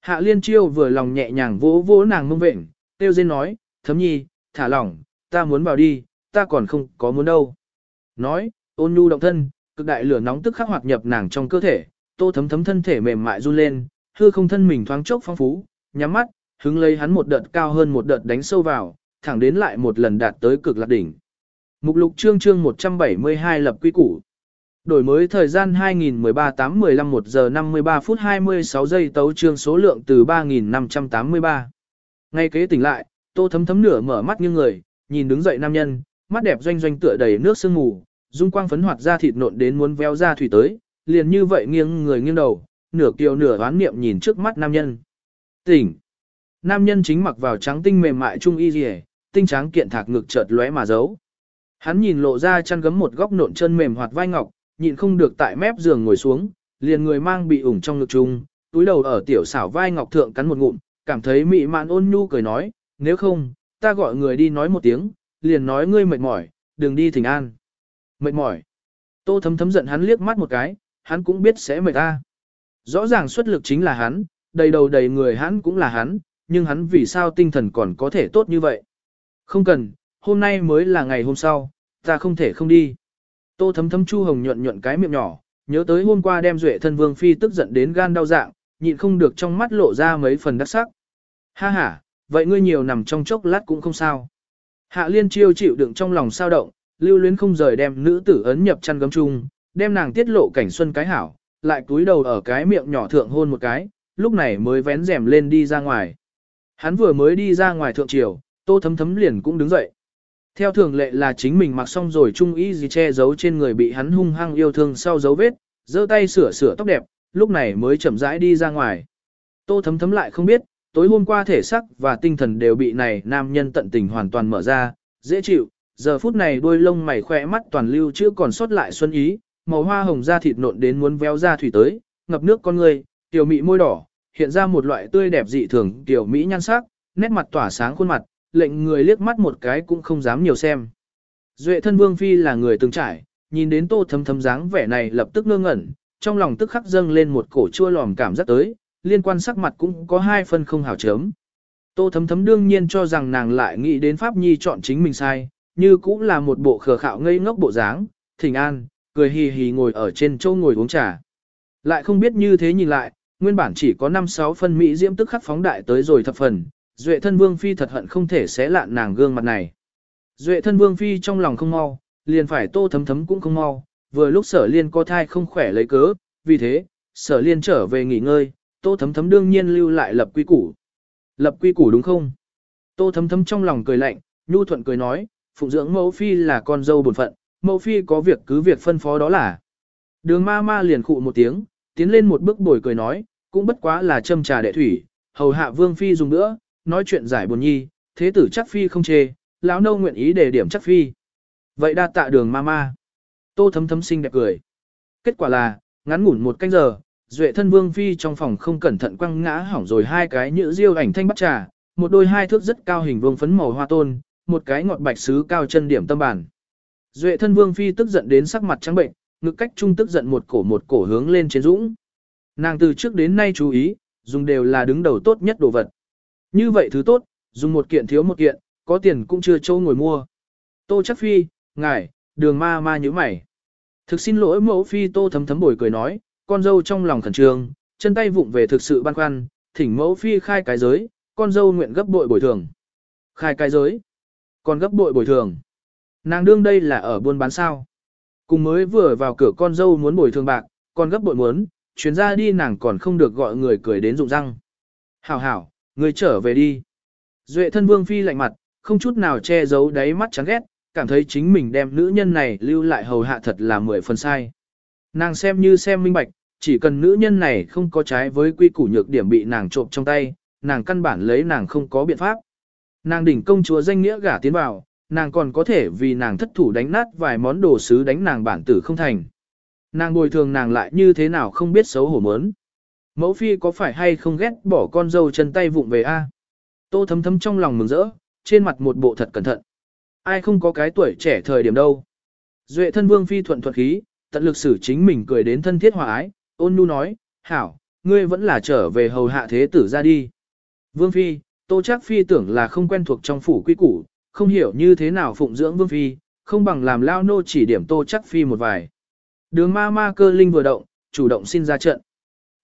Hạ liên chiêu vừa lòng nhẹ nhàng vỗ vỗ nàng mông vệnh, tiêu dên nói, thấm nhi, thả lỏng, ta muốn vào đi, ta còn không có muốn đâu. Nói, ôn nhu động thân, cực đại lửa nóng tức khắc hoạt nhập nàng trong cơ thể, tô thấm thấm thân thể mềm mại run lên, hư không thân mình thoáng chốc phong phú, nhắm mắt, hứng lấy hắn một đợt cao hơn một đợt đánh sâu vào, thẳng đến lại một lần đạt tới cực lạc đỉnh. Mục lục chương chương 172 lập quy củ. Đổi mới thời gian 2013-8-15 1 giờ 53 phút 26 giây tấu chương số lượng từ 3.583. Ngay kế tỉnh lại, tô thấm thấm nửa mở mắt như người, nhìn đứng dậy nam nhân, mắt đẹp doanh doanh tựa đầy nước sương mù, dung quang phấn hoạt ra thịt nộn đến muốn véo ra thủy tới, liền như vậy nghiêng người nghiêng đầu, nửa kiều nửa oán niệm nhìn trước mắt nam nhân. Tỉnh! Nam nhân chính mặc vào trắng tinh mềm mại trung y rìa, tinh tráng kiện thạc ngực chợt lóe mà giấu. Hắn nhìn lộ ra chăn gấm một góc nộn chân mềm hoạt vai ngọc, nhịn không được tại mép giường ngồi xuống, liền người mang bị ủng trong ngực chung, túi đầu ở tiểu xảo vai ngọc thượng cắn một ngụm, cảm thấy mị mạn ôn nhu cười nói, nếu không, ta gọi người đi nói một tiếng, liền nói ngươi mệt mỏi, đừng đi thỉnh an. Mệt mỏi. Tô thấm thấm giận hắn liếc mắt một cái, hắn cũng biết sẽ mệt ta. Rõ ràng xuất lực chính là hắn, đầy đầu đầy người hắn cũng là hắn, nhưng hắn vì sao tinh thần còn có thể tốt như vậy. Không cần, hôm nay mới là ngày hôm sau, ta không thể không đi. Tô thấm thấm chu hồng nhuận nhuận cái miệng nhỏ, nhớ tới hôm qua đem duệ thân vương phi tức giận đến gan đau dạng, nhịn không được trong mắt lộ ra mấy phần đắc sắc. Ha ha, vậy ngươi nhiều nằm trong chốc lát cũng không sao. Hạ liên chiêu chịu đựng trong lòng sao động, lưu luyến không rời đem nữ tử ấn nhập chăn gấm chung, đem nàng tiết lộ cảnh xuân cái hảo, lại cúi đầu ở cái miệng nhỏ thượng hôn một cái, lúc này mới vén rèm lên đi ra ngoài. Hắn vừa mới đi ra ngoài thượng triều, tô thấm thấm liền cũng đứng dậy. Theo thường lệ là chính mình mặc xong rồi trung ý gì che giấu trên người bị hắn hung hăng yêu thương sau dấu vết, giơ tay sửa sửa tóc đẹp, lúc này mới chậm rãi đi ra ngoài. Tô thấm thấm lại không biết, tối hôm qua thể sắc và tinh thần đều bị này nam nhân tận tình hoàn toàn mở ra, dễ chịu, giờ phút này đôi lông mày khỏe mắt toàn lưu chưa còn sót lại xuân ý, màu hoa hồng da thịt nộn đến muốn véo ra thủy tới, ngập nước con người, tiểu mị môi đỏ, hiện ra một loại tươi đẹp dị thường tiểu mỹ nhan sắc, nét mặt tỏa sáng khuôn mặt, lệnh người liếc mắt một cái cũng không dám nhiều xem. Duệ thân vương phi là người từng trải, nhìn đến tô thấm thấm dáng vẻ này lập tức ngơ ngẩn, trong lòng tức khắc dâng lên một cổ chua lòm cảm giác tới, liên quan sắc mặt cũng có hai phân không hào chớm. Tô thấm thấm đương nhiên cho rằng nàng lại nghĩ đến Pháp Nhi chọn chính mình sai, như cũng là một bộ khờ khạo ngây ngốc bộ dáng, thỉnh an, cười hì hì ngồi ở trên châu ngồi uống trà. Lại không biết như thế nhìn lại, nguyên bản chỉ có 5-6 phân mỹ diễm tức khắc phóng đại tới rồi thập phần, duệ thân vương phi thật hận không thể xé lạn nàng gương mặt này. Duệ thân vương phi trong lòng không mau, liền phải tô thấm thấm cũng không mau, vừa lúc sở liên có thai không khỏe lấy cớ, vì thế, sở liên trở về nghỉ ngơi, tô thấm thấm đương nhiên lưu lại lập quy củ. Lập quy củ đúng không? Tô thấm thấm trong lòng cười lạnh, nhu thuận cười nói, phụng dưỡng mẫu phi là con dâu bổn phận, mẫu phi có việc cứ việc phân phó đó là. Đường ma ma liền khụ một tiếng, tiến lên một bước bồi cười nói, cũng bất quá là châm trà đệ thủy, hầu hạ vương phi dùng nữa, nói chuyện giải buồn nhi, thế tử chắc phi không chê, lão nâu nguyện ý để điểm chắc phi. Vậy đa tạ đường ma ma. Tô thấm thấm xinh đẹp cười. Kết quả là, ngắn ngủn một canh giờ, duệ thân vương phi trong phòng không cẩn thận quăng ngã hỏng rồi hai cái nhữ diêu ảnh thanh bắt trà, một đôi hai thước rất cao hình vương phấn màu hoa tôn, một cái ngọt bạch sứ cao chân điểm tâm bản. Duệ thân vương phi tức giận đến sắc mặt trắng bệnh, ngực cách trung tức giận một cổ một cổ hướng lên trên dũng. Nàng từ trước đến nay chú ý, dùng đều là đứng đầu tốt nhất đồ vật. Như vậy thứ tốt, dùng một kiện thiếu một kiện, có tiền cũng chưa châu ngồi mua. Tô chắc phi, ngài, đường ma ma như mày. Thực xin lỗi mẫu phi tô thấm thấm bồi cười nói, con dâu trong lòng khẩn trương, chân tay vụng về thực sự băn khoăn, thỉnh mẫu phi khai cái giới, con dâu nguyện gấp bội bồi thường. Khai cái giới, còn gấp bội bồi thường. Nàng đương đây là ở buôn bán sao. Cùng mới vừa vào cửa con dâu muốn bồi thường bạc, còn gấp bội muốn, chuyến ra đi nàng còn không được gọi người cười đến rụng răng. Hảo hảo, người trở về đi. Duệ thân vương phi lạnh mặt, không chút nào che giấu đáy mắt chán ghét, cảm thấy chính mình đem nữ nhân này lưu lại hầu hạ thật là mười phần sai. Nàng xem như xem minh bạch, chỉ cần nữ nhân này không có trái với quy củ nhược điểm bị nàng trộm trong tay, nàng căn bản lấy nàng không có biện pháp. Nàng đỉnh công chúa danh nghĩa gả tiến vào, nàng còn có thể vì nàng thất thủ đánh nát vài món đồ sứ đánh nàng bản tử không thành. Nàng bồi thường nàng lại như thế nào không biết xấu hổ mớn. Mẫu phi có phải hay không ghét bỏ con dâu chân tay vụng về a? Tô thấm thấm trong lòng mừng rỡ, trên mặt một bộ thật cẩn thận. Ai không có cái tuổi trẻ thời điểm đâu. Duệ thân vương phi thuận thuận khí, tận lực xử chính mình cười đến thân thiết hòa ái, ôn nhu nói, hảo, ngươi vẫn là trở về hầu hạ thế tử ra đi. Vương phi, tô chắc phi tưởng là không quen thuộc trong phủ quy củ, không hiểu như thế nào phụng dưỡng vương phi, không bằng làm lao nô chỉ điểm tô chắc phi một vài. Đường ma ma cơ linh vừa động, chủ động xin ra trận.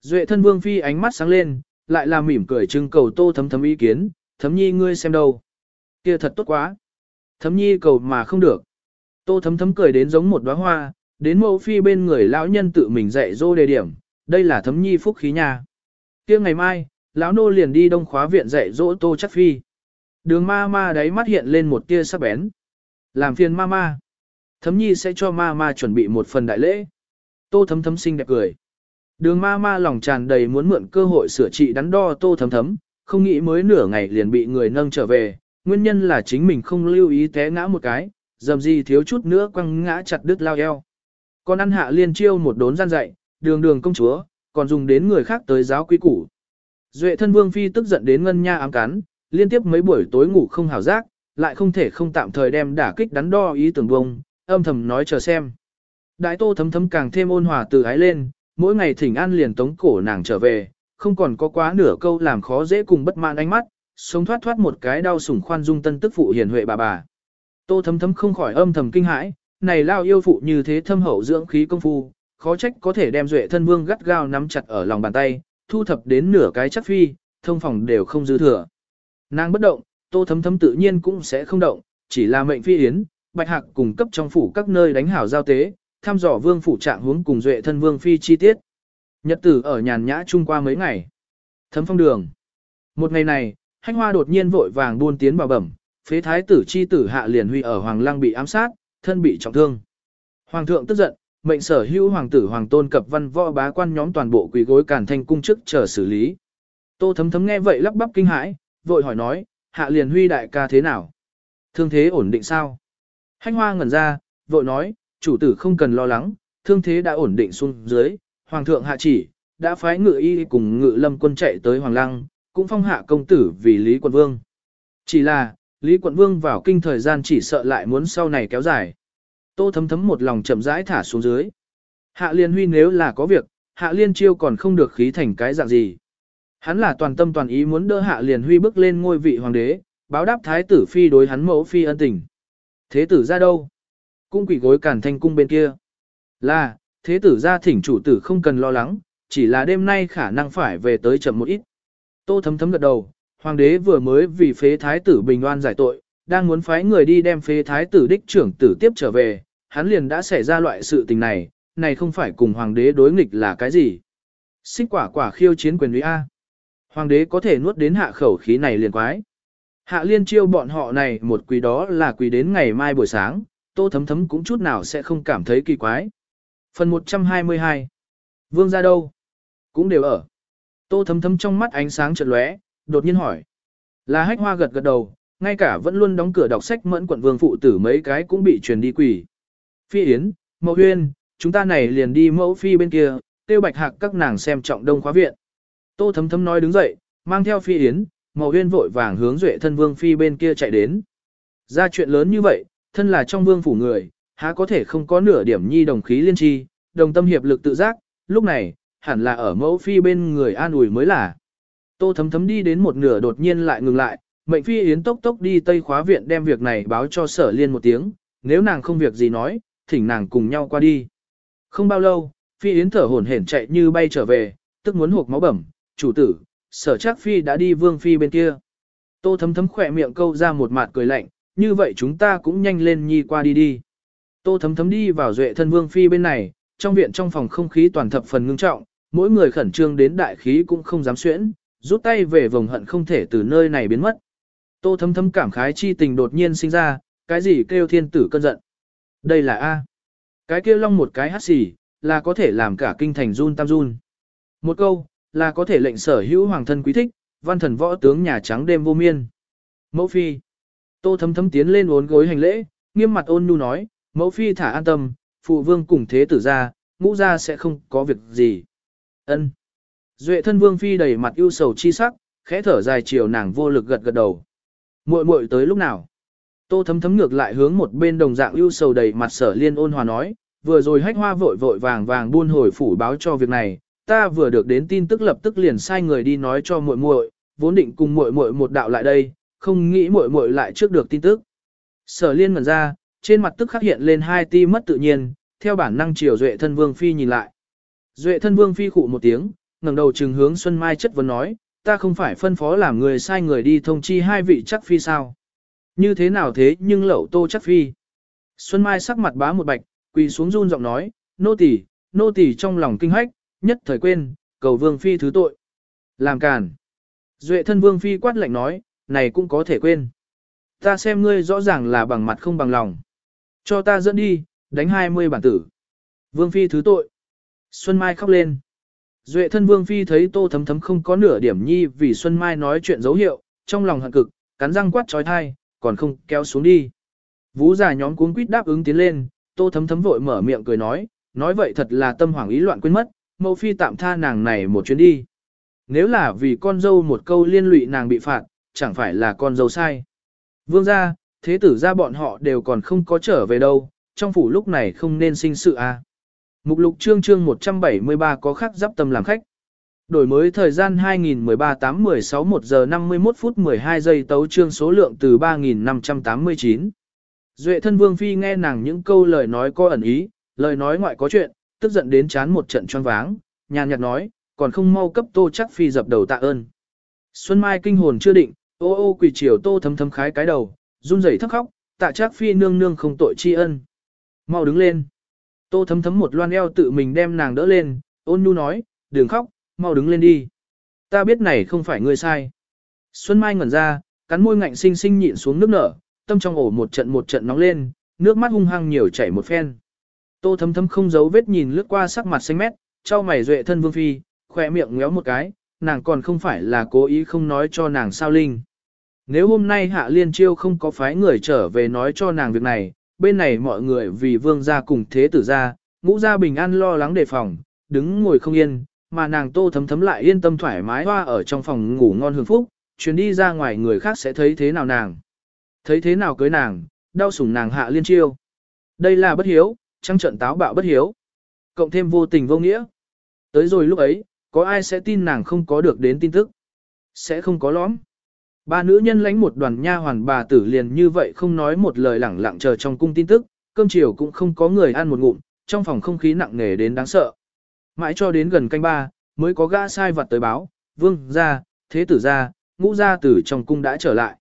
Duệ thân vương phi ánh mắt sáng lên, lại là mỉm cười trưng cầu tô thấm thấm ý kiến, thấm nhi ngươi xem đâu. kia thật tốt quá. Thấm nhi cầu mà không được. Tô thấm thấm cười đến giống một đóa hoa, đến mẫu phi bên người lão nhân tự mình dạy dô đề điểm, đây là thấm nhi phúc khí nhà. kia ngày mai, lão nô liền đi đông khóa viện dạy dỗ tô chắc phi. Đường ma ma đáy mắt hiện lên một tia sắc bén. Làm phiền ma ma. Thấm nhi sẽ cho ma ma chuẩn bị một phần đại lễ. Tô thấm thấm xinh đẹp cười. Đường ma ma lòng tràn đầy muốn mượn cơ hội sửa trị đắn đo tô thấm thấm, không nghĩ mới nửa ngày liền bị người nâng trở về, nguyên nhân là chính mình không lưu ý té ngã một cái, dầm gì thiếu chút nữa quăng ngã chặt đứt lao eo. Còn ăn hạ liên chiêu một đốn gian dạy, đường đường công chúa, còn dùng đến người khác tới giáo quý củ. Duệ thân vương phi tức giận đến ngân nha ám cắn, liên tiếp mấy buổi tối ngủ không hào giác, lại không thể không tạm thời đem đả kích đắn đo ý tưởng bông, âm thầm nói chờ xem. Đại tô thấm thấm càng thêm ôn hòa từ ái lên, mỗi ngày thỉnh an liền tống cổ nàng trở về, không còn có quá nửa câu làm khó dễ cùng bất mãn ánh mắt, sống thoát thoát một cái đau sủng khoan dung tân tức phụ hiền huệ bà bà. Tô thấm thấm không khỏi âm thầm kinh hãi, này lao yêu phụ như thế thâm hậu dưỡng khí công phu, khó trách có thể đem duệ thân vương gắt gao nắm chặt ở lòng bàn tay, thu thập đến nửa cái chắc phi, thông phòng đều không dư thừa. Nàng bất động, tô thấm thấm tự nhiên cũng sẽ không động, chỉ là mệnh phi yến, bạch hạc cùng cấp trong phủ các nơi đánh hảo giao tế, thăm dò vương phủ trạng hướng cùng duệ thân vương phi chi tiết. Nhật tử ở nhàn nhã chung qua mấy ngày. Thấm phong đường. Một ngày này, hanh hoa đột nhiên vội vàng buôn tiến vào bẩm, phế thái tử chi tử hạ liền huy ở hoàng lăng bị ám sát, thân bị trọng thương. Hoàng thượng tức giận, mệnh sở hữu hoàng tử hoàng tôn cập văn võ bá quan nhóm toàn bộ quỳ gối cản thanh cung chức chờ xử lý. Tô thấm thấm nghe vậy lắp bắp kinh hãi, vội hỏi nói, hạ liền huy đại ca thế nào? Thương thế ổn định sao? hanh hoa ngẩn ra, vội nói, chủ tử không cần lo lắng, thương thế đã ổn định xuống dưới, hoàng thượng hạ chỉ, đã phái ngự y cùng ngự lâm quân chạy tới hoàng lăng, cũng phong hạ công tử vì Lý quận vương. Chỉ là, Lý quận vương vào kinh thời gian chỉ sợ lại muốn sau này kéo dài. Tô thấm thấm một lòng chậm rãi thả xuống dưới. Hạ liên huy nếu là có việc, hạ liên chiêu còn không được khí thành cái dạng gì. Hắn là toàn tâm toàn ý muốn đỡ hạ liên huy bước lên ngôi vị hoàng đế, báo đáp thái tử phi đối hắn mẫu phi ân tình. Thế tử ra đâu? Cung quỷ gối cản thanh cung bên kia. Là, thế tử ra thỉnh chủ tử không cần lo lắng, chỉ là đêm nay khả năng phải về tới chậm một ít. Tô thấm thấm gật đầu, hoàng đế vừa mới vì phế thái tử bình oan giải tội, đang muốn phái người đi đem phế thái tử đích trưởng tử tiếp trở về, hắn liền đã xảy ra loại sự tình này, này không phải cùng hoàng đế đối nghịch là cái gì. Xích quả quả khiêu chiến quyền uy A. Hoàng đế có thể nuốt đến hạ khẩu khí này liền quái. Hạ liên chiêu bọn họ này một quỳ đó là quỳ đến ngày mai buổi sáng, tô thấm thấm cũng chút nào sẽ không cảm thấy kỳ quái. Phần 122 Vương ra đâu? Cũng đều ở. Tô thấm thấm trong mắt ánh sáng chợt lóe, đột nhiên hỏi. Là hách hoa gật gật đầu, ngay cả vẫn luôn đóng cửa đọc sách mẫn quận vương phụ tử mấy cái cũng bị truyền đi quỷ. Phi Yến, Mậu Huyên, chúng ta này liền đi mẫu phi bên kia, tiêu bạch hạc các nàng xem trọng đông khóa viện. Tô thấm thấm nói đứng dậy, mang theo Phi Yến, Mậu Huyên vội vàng hướng duệ thân vương phi bên kia chạy đến. Ra chuyện lớn như vậy, thân là trong vương phủ người, há có thể không có nửa điểm nhi đồng khí liên tri, đồng tâm hiệp lực tự giác, lúc này, hẳn là ở mẫu phi bên người an ủi mới là. Tô thấm thấm đi đến một nửa đột nhiên lại ngừng lại, mệnh phi yến tốc tốc đi tây khóa viện đem việc này báo cho sở liên một tiếng, nếu nàng không việc gì nói, thỉnh nàng cùng nhau qua đi. Không bao lâu, phi yến thở hổn hển chạy như bay trở về, tức muốn hộp máu bẩm, chủ tử, sở chắc phi đã đi vương phi bên kia. Tô thấm thấm khỏe miệng câu ra một mặt cười lạnh, như vậy chúng ta cũng nhanh lên nhi qua đi đi. Tô thấm thấm đi vào duệ thân vương phi bên này, trong viện trong phòng không khí toàn thập phần ngưng trọng, mỗi người khẩn trương đến đại khí cũng không dám xuyễn, rút tay về vòng hận không thể từ nơi này biến mất. Tô thấm thấm cảm khái chi tình đột nhiên sinh ra, cái gì kêu thiên tử cơn giận. Đây là A. Cái kêu long một cái hát xì, là có thể làm cả kinh thành run tam run. Một câu, là có thể lệnh sở hữu hoàng thân quý thích, văn thần võ tướng nhà trắng đêm vô miên. Mẫu phi. Tô thấm thấm tiến lên uốn gối hành lễ, nghiêm mặt ôn nhu nói, mẫu phi thả an tâm, phụ vương cùng thế tử ra, ngũ ra sẽ không có việc gì. ân Duệ thân vương phi đầy mặt ưu sầu chi sắc, khẽ thở dài chiều nàng vô lực gật gật đầu. Muội muội tới lúc nào? Tô thấm thấm ngược lại hướng một bên đồng dạng ưu sầu đầy mặt sở liên ôn hòa nói, vừa rồi hách hoa vội vội vàng vàng buôn hồi phủ báo cho việc này, ta vừa được đến tin tức lập tức liền sai người đi nói cho muội muội, vốn định cùng muội muội một đạo lại đây, không nghĩ muội muội lại trước được tin tức. Sở liên ngẩn ra, trên mặt tức khắc hiện lên hai ti mất tự nhiên, theo bản năng chiều duệ thân vương phi nhìn lại. Duệ thân vương phi khụ một tiếng, ngẩng đầu trừng hướng Xuân Mai chất vấn nói, ta không phải phân phó làm người sai người đi thông chi hai vị chắc phi sao. Như thế nào thế nhưng lậu tô chắc phi. Xuân Mai sắc mặt bá một bạch, quỳ xuống run giọng nói, nô tỳ, nô tỳ trong lòng kinh hách, nhất thời quên, cầu vương phi thứ tội. Làm càn. Duệ thân vương phi quát lạnh nói, này cũng có thể quên. Ta xem ngươi rõ ràng là bằng mặt không bằng lòng. Cho ta dẫn đi, đánh 20 bản tử. Vương phi thứ tội. Xuân Mai khóc lên. Duệ thân Vương Phi thấy Tô Thấm Thấm không có nửa điểm nhi vì Xuân Mai nói chuyện dấu hiệu, trong lòng hận cực, cắn răng quát trói thai, còn không kéo xuống đi. Vũ giả nhóm cuốn quýt đáp ứng tiến lên, Tô Thấm Thấm vội mở miệng cười nói, nói vậy thật là tâm hoảng ý loạn quên mất, mẫu phi tạm tha nàng này một chuyến đi. Nếu là vì con dâu một câu liên lụy nàng bị phạt, chẳng phải là con dâu sai. Vương gia, thế tử gia bọn họ đều còn không có trở về đâu, trong phủ lúc này không nên sinh sự à. Mục lục chương chương 173 có khắc giáp tâm làm khách. Đổi mới thời gian 2013-8-16 1 giờ 51 phút 12 giây tấu chương số lượng từ 3589. Duệ thân vương phi nghe nàng những câu lời nói có ẩn ý, lời nói ngoại có chuyện, tức giận đến chán một trận choáng váng, nhàn nhạt nói, còn không mau cấp tô chắc phi dập đầu tạ ơn. Xuân Mai kinh hồn chưa định, ô ô quỷ chiều tô thấm thấm khái cái đầu, run rẩy thấp khóc, tạ trác phi nương nương không tội tri ân. Mau đứng lên. Tô thấm thấm một loan eo tự mình đem nàng đỡ lên, ôn nhu nói, đừng khóc, mau đứng lên đi. Ta biết này không phải ngươi sai. Xuân Mai ngẩn ra, cắn môi ngạnh sinh sinh nhịn xuống nước nở, tâm trong ổ một trận một trận nóng lên, nước mắt hung hăng nhiều chảy một phen. Tô thấm thấm không giấu vết nhìn lướt qua sắc mặt xanh mét, trao mày duệ thân vương phi, khỏe miệng ngéo một cái, nàng còn không phải là cố ý không nói cho nàng sao linh. Nếu hôm nay hạ liên chiêu không có phái người trở về nói cho nàng việc này, bên này mọi người vì vương gia cùng thế tử gia, ngũ gia bình an lo lắng đề phòng, đứng ngồi không yên, mà nàng tô thấm thấm lại yên tâm thoải mái hoa ở trong phòng ngủ ngon hưởng phúc, chuyến đi ra ngoài người khác sẽ thấy thế nào nàng. Thấy thế nào cưới nàng, đau sủng nàng hạ liên chiêu. Đây là bất hiếu, trăng trận táo bạo bất hiếu. Cộng thêm vô tình vô nghĩa. Tới rồi lúc ấy, có ai sẽ tin nàng không có được đến tin tức. Sẽ không có lõm. Ba nữ nhân lãnh một đoàn nha hoàn bà tử liền như vậy không nói một lời lẳng lặng chờ trong cung tin tức, cơm chiều cũng không có người ăn một ngụm, trong phòng không khí nặng nề đến đáng sợ. Mãi cho đến gần canh ba, mới có gã sai vật tới báo, vương ra, thế tử ra, ngũ gia tử trong cung đã trở lại.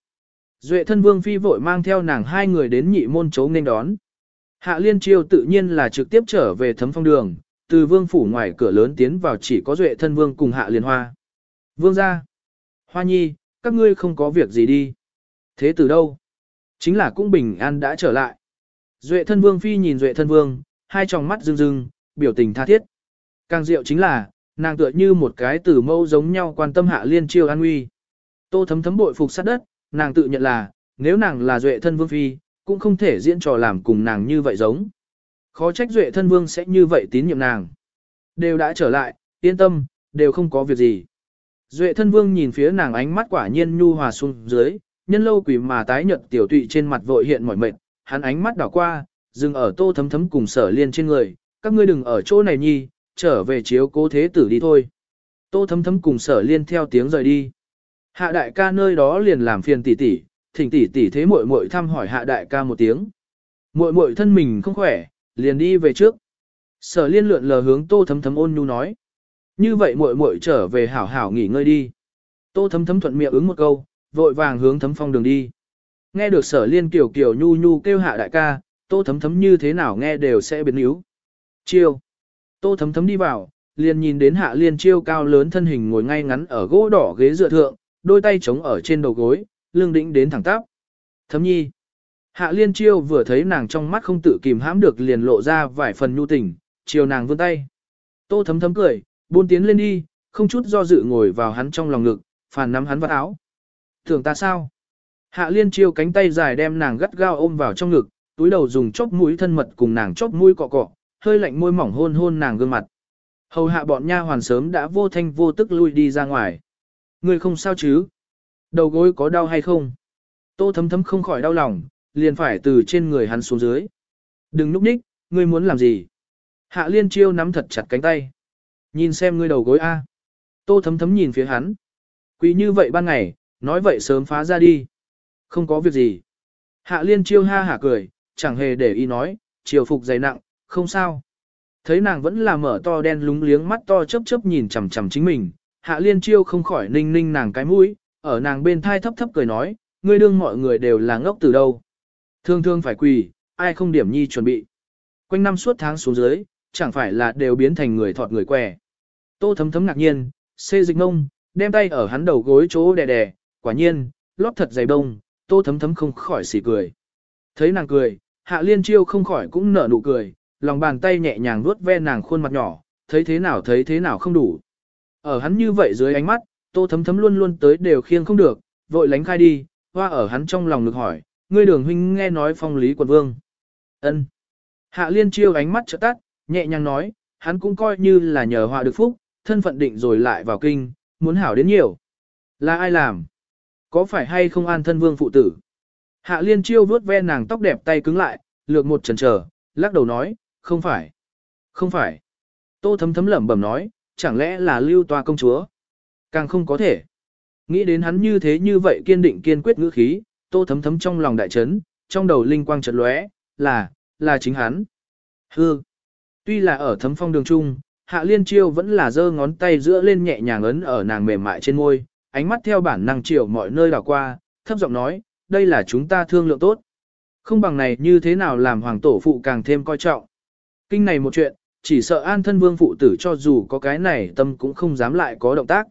Duệ thân vương phi vội mang theo nàng hai người đến nhị môn chấu nên đón. Hạ liên chiêu tự nhiên là trực tiếp trở về thấm phong đường, từ vương phủ ngoài cửa lớn tiến vào chỉ có duệ thân vương cùng hạ liên hoa. Vương ra. Hoa nhi, các ngươi không có việc gì đi. Thế từ đâu? Chính là cũng bình an đã trở lại. Duệ thân vương phi nhìn duệ thân vương, hai tròng mắt rưng rưng, biểu tình tha thiết. Càng diệu chính là, nàng tựa như một cái tử mâu giống nhau quan tâm hạ liên chiêu an nguy. Tô thấm thấm bội phục sát đất, nàng tự nhận là, nếu nàng là duệ thân vương phi, cũng không thể diễn trò làm cùng nàng như vậy giống. Khó trách duệ thân vương sẽ như vậy tín nhiệm nàng. Đều đã trở lại, yên tâm, đều không có việc gì. Duệ thân vương nhìn phía nàng ánh mắt quả nhiên nhu hòa xuống dưới, nhân lâu quỷ mà tái nhợt tiểu tụy trên mặt vội hiện mỏi mệt, hắn ánh mắt đảo qua, dừng ở tô thấm thấm cùng sở liên trên người, các ngươi đừng ở chỗ này nhi, trở về chiếu cố thế tử đi thôi. Tô thấm thấm cùng sở liên theo tiếng rời đi. Hạ đại ca nơi đó liền làm phiền tỷ tỷ, thỉnh tỷ tỷ thế muội muội thăm hỏi hạ đại ca một tiếng. Muội muội thân mình không khỏe, liền đi về trước. Sở liên lượn lờ hướng tô thấm thấm ôn nhu nói. Như vậy muội muội trở về hảo hảo nghỉ ngơi đi. Tô thấm thấm thuận miệng ứng một câu, vội vàng hướng thấm phong đường đi. Nghe được sở liên kiểu kiểu nhu nhu kêu hạ đại ca, tô thấm thấm như thế nào nghe đều sẽ biến yếu. Chiêu. Tô thấm thấm đi vào, liền nhìn đến hạ liên chiêu cao lớn thân hình ngồi ngay ngắn ở gỗ đỏ ghế dựa thượng, đôi tay chống ở trên đầu gối, lưng đĩnh đến thẳng tắp. Thấm nhi. Hạ liên chiêu vừa thấy nàng trong mắt không tự kìm hãm được liền lộ ra vài phần nhu tình, chiều nàng vươn tay. Tô thấm thấm cười, buôn tiến lên đi, không chút do dự ngồi vào hắn trong lòng ngực, phàn nắm hắn vào áo. Tưởng ta sao? Hạ liên chiêu cánh tay dài đem nàng gắt gao ôm vào trong ngực, túi đầu dùng chóp mũi thân mật cùng nàng chóp mũi cọ cọ, hơi lạnh môi mỏng hôn hôn nàng gương mặt. Hầu hạ bọn nha hoàn sớm đã vô thanh vô tức lui đi ra ngoài. Người không sao chứ? Đầu gối có đau hay không? Tô thấm thấm không khỏi đau lòng, liền phải từ trên người hắn xuống dưới. Đừng núp ních, ngươi muốn làm gì? Hạ liên chiêu nắm thật chặt cánh tay. Nhìn xem ngươi đầu gối A. Tô thấm thấm nhìn phía hắn. Quý như vậy ban ngày, nói vậy sớm phá ra đi. Không có việc gì. Hạ liên chiêu ha hả cười, chẳng hề để ý nói, chiều phục dày nặng, không sao. Thấy nàng vẫn là mở to đen lúng liếng mắt to chớp chớp nhìn chằm chằm chính mình, hạ liên chiêu không khỏi ninh ninh nàng cái mũi, ở nàng bên thai thấp thấp cười nói, ngươi đương mọi người đều là ngốc từ đâu. Thương thương phải quỳ, ai không điểm nhi chuẩn bị. Quanh năm suốt tháng xuống dưới, chẳng phải là đều biến thành người thọt người què. Tô thấm thấm ngạc nhiên, xê dịch ngông, đem tay ở hắn đầu gối chỗ đè đè, quả nhiên, lót thật dày đông, tô thấm thấm không khỏi xỉ cười. Thấy nàng cười, hạ liên chiêu không khỏi cũng nở nụ cười, lòng bàn tay nhẹ nhàng vuốt ve nàng khuôn mặt nhỏ, thấy thế nào thấy thế nào không đủ. Ở hắn như vậy dưới ánh mắt, tô thấm thấm luôn luôn tới đều khiêng không được, vội lánh khai đi, hoa ở hắn trong lòng ngực hỏi, ngươi đường huynh nghe nói phong lý quận vương. ân Hạ liên chiêu ánh mắt trợ tắt, nhẹ nhàng nói, hắn cũng coi như là nhờ họa được phúc, thân phận định rồi lại vào kinh, muốn hảo đến nhiều. Là ai làm? Có phải hay không an thân vương phụ tử? Hạ liên chiêu vớt ve nàng tóc đẹp tay cứng lại, lược một chần chờ, lắc đầu nói, không phải. Không phải. Tô thấm thấm lẩm bẩm nói, chẳng lẽ là lưu toa công chúa? Càng không có thể. Nghĩ đến hắn như thế như vậy kiên định kiên quyết ngữ khí, tô thấm thấm trong lòng đại chấn, trong đầu linh quang chợt lóe, là, là chính hắn. Hư. Tuy là ở thấm phong đường trung, hạ liên chiêu vẫn là giơ ngón tay giữa lên nhẹ nhàng ấn ở nàng mềm mại trên môi, ánh mắt theo bản năng chiều mọi nơi đảo qua, thấp giọng nói, đây là chúng ta thương lượng tốt. Không bằng này như thế nào làm hoàng tổ phụ càng thêm coi trọng. Kinh này một chuyện, chỉ sợ an thân vương phụ tử cho dù có cái này tâm cũng không dám lại có động tác.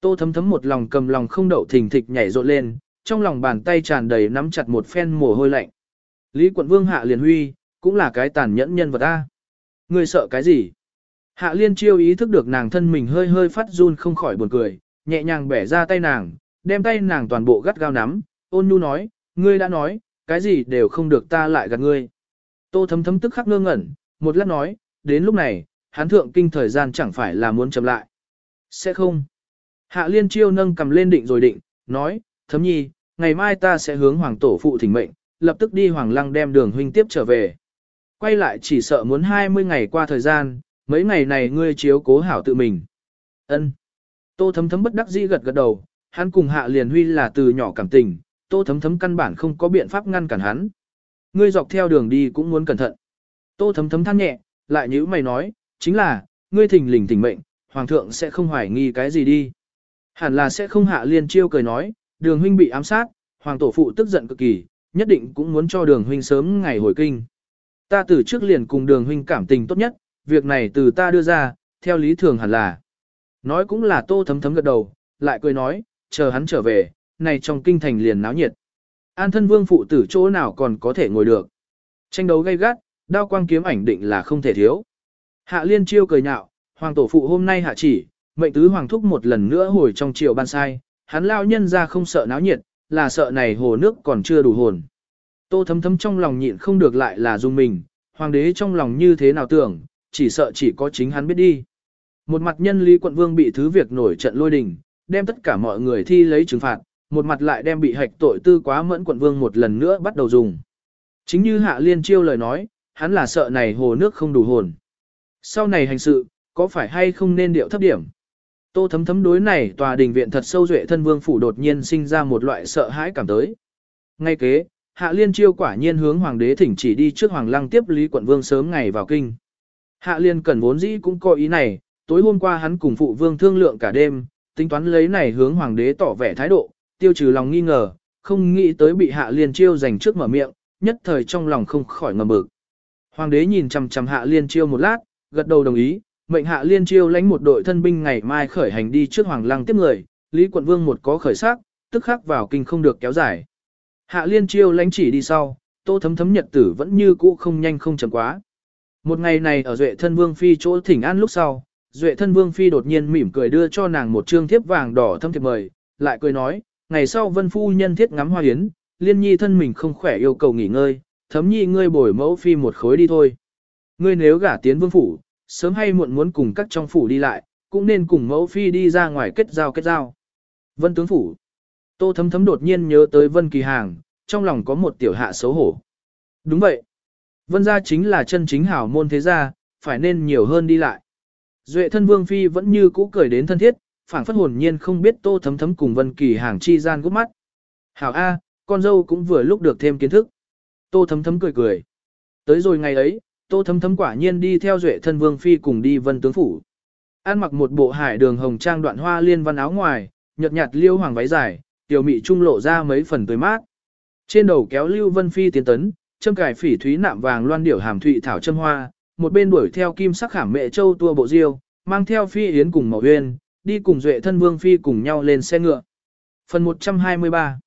Tô thấm thấm một lòng cầm lòng không đậu thình thịch nhảy rộn lên, trong lòng bàn tay tràn đầy nắm chặt một phen mồ hôi lạnh. Lý quận vương hạ liền huy, cũng là cái tàn nhẫn nhân vật ta. Ngươi sợ cái gì? Hạ liên chiêu ý thức được nàng thân mình hơi hơi phát run không khỏi buồn cười, nhẹ nhàng bẻ ra tay nàng, đem tay nàng toàn bộ gắt gao nắm, ôn nhu nói, ngươi đã nói, cái gì đều không được ta lại gạt ngươi. Tô thấm thấm tức khắc ngơ ngẩn, một lát nói, đến lúc này, hán thượng kinh thời gian chẳng phải là muốn chậm lại. Sẽ không. Hạ liên chiêu nâng cầm lên định rồi định, nói, thấm nhi, ngày mai ta sẽ hướng hoàng tổ phụ thỉnh mệnh, lập tức đi hoàng lăng đem đường huynh tiếp trở về. Quay lại chỉ sợ muốn 20 ngày qua thời gian, mấy ngày này ngươi chiếu cố hảo tự mình. Ân. Tô thấm thấm bất đắc dĩ gật gật đầu, hắn cùng hạ liền huy là từ nhỏ cảm tình, tô thấm thấm căn bản không có biện pháp ngăn cản hắn. Ngươi dọc theo đường đi cũng muốn cẩn thận. Tô thấm thấm than nhẹ, lại như mày nói, chính là, ngươi thỉnh lình thỉnh mệnh, hoàng thượng sẽ không hoài nghi cái gì đi. Hẳn là sẽ không hạ liên chiêu cười nói, đường huynh bị ám sát, hoàng tổ phụ tức giận cực kỳ, nhất định cũng muốn cho đường huynh sớm ngày hồi kinh. Ta từ trước liền cùng đường huynh cảm tình tốt nhất, việc này từ ta đưa ra, theo lý thường hẳn là. Nói cũng là tô thấm thấm gật đầu, lại cười nói, chờ hắn trở về, này trong kinh thành liền náo nhiệt. An thân vương phụ tử chỗ nào còn có thể ngồi được. Tranh đấu gay gắt, đao quang kiếm ảnh định là không thể thiếu. Hạ liên chiêu cười nhạo, hoàng tổ phụ hôm nay hạ chỉ, mệnh tứ hoàng thúc một lần nữa hồi trong triều ban sai, hắn lao nhân ra không sợ náo nhiệt, là sợ này hồ nước còn chưa đủ hồn. Tô thấm thấm trong lòng nhịn không được lại là dung mình, hoàng đế trong lòng như thế nào tưởng, chỉ sợ chỉ có chính hắn biết đi. Một mặt nhân lý quận vương bị thứ việc nổi trận lôi đình, đem tất cả mọi người thi lấy trừng phạt, một mặt lại đem bị hạch tội tư quá mẫn quận vương một lần nữa bắt đầu dùng. Chính như hạ liên chiêu lời nói, hắn là sợ này hồ nước không đủ hồn. Sau này hành sự, có phải hay không nên điệu thấp điểm? Tô thấm thấm đối này tòa đình viện thật sâu duệ thân vương phủ đột nhiên sinh ra một loại sợ hãi cảm tới. Ngay kế, hạ liên chiêu quả nhiên hướng hoàng đế thỉnh chỉ đi trước hoàng lăng tiếp lý quận vương sớm ngày vào kinh. Hạ liên cần vốn dĩ cũng có ý này, tối hôm qua hắn cùng phụ vương thương lượng cả đêm, tính toán lấy này hướng hoàng đế tỏ vẻ thái độ, tiêu trừ lòng nghi ngờ, không nghĩ tới bị hạ liên chiêu giành trước mở miệng, nhất thời trong lòng không khỏi ngầm bực. Hoàng đế nhìn chằm chằm hạ liên chiêu một lát, gật đầu đồng ý, mệnh hạ liên chiêu lãnh một đội thân binh ngày mai khởi hành đi trước hoàng lăng tiếp người, Lý quận vương một có khởi sắc, tức khắc vào kinh không được kéo dài. Hạ liên chiêu lãnh chỉ đi sau, tô thấm thấm nhật tử vẫn như cũ không nhanh không chậm quá. Một ngày này ở duệ thân vương phi chỗ thỉnh an lúc sau, duệ thân vương phi đột nhiên mỉm cười đưa cho nàng một trương thiếp vàng đỏ thâm thiệp mời, lại cười nói, ngày sau vân phu nhân thiết ngắm hoa yến, liên nhi thân mình không khỏe yêu cầu nghỉ ngơi, thấm nhi ngươi bồi mẫu phi một khối đi thôi. Ngươi nếu gả tiến vương phủ, sớm hay muộn muốn cùng các trong phủ đi lại, cũng nên cùng mẫu phi đi ra ngoài kết giao kết giao. Vân tướng phủ. Tô thấm thấm đột nhiên nhớ tới Vân Kỳ Hàng, trong lòng có một tiểu hạ xấu hổ. Đúng vậy. Vân gia chính là chân chính hảo môn thế gia, phải nên nhiều hơn đi lại. Duệ thân vương phi vẫn như cũ cười đến thân thiết, phảng phất hồn nhiên không biết tô thấm thấm cùng Vân Kỳ Hàng chi gian gút mắt. Hảo A, con dâu cũng vừa lúc được thêm kiến thức. Tô thấm thấm cười cười. Tới rồi ngày ấy, tô thấm thấm quả nhiên đi theo duệ thân vương phi cùng đi vân tướng phủ. An mặc một bộ hải đường hồng trang đoạn hoa liên văn áo ngoài, nhợt nhạt liêu hoàng váy dài, tiểu mị trung lộ ra mấy phần tươi mát. Trên đầu kéo lưu vân phi tiến tấn, châm cài phỉ thúy nạm vàng loan điểu hàm thụy thảo châm hoa, một bên đuổi theo kim sắc khảm mẹ châu tua bộ diêu, mang theo phi yến cùng màu uyên đi cùng duệ thân vương phi cùng nhau lên xe ngựa. Phần 123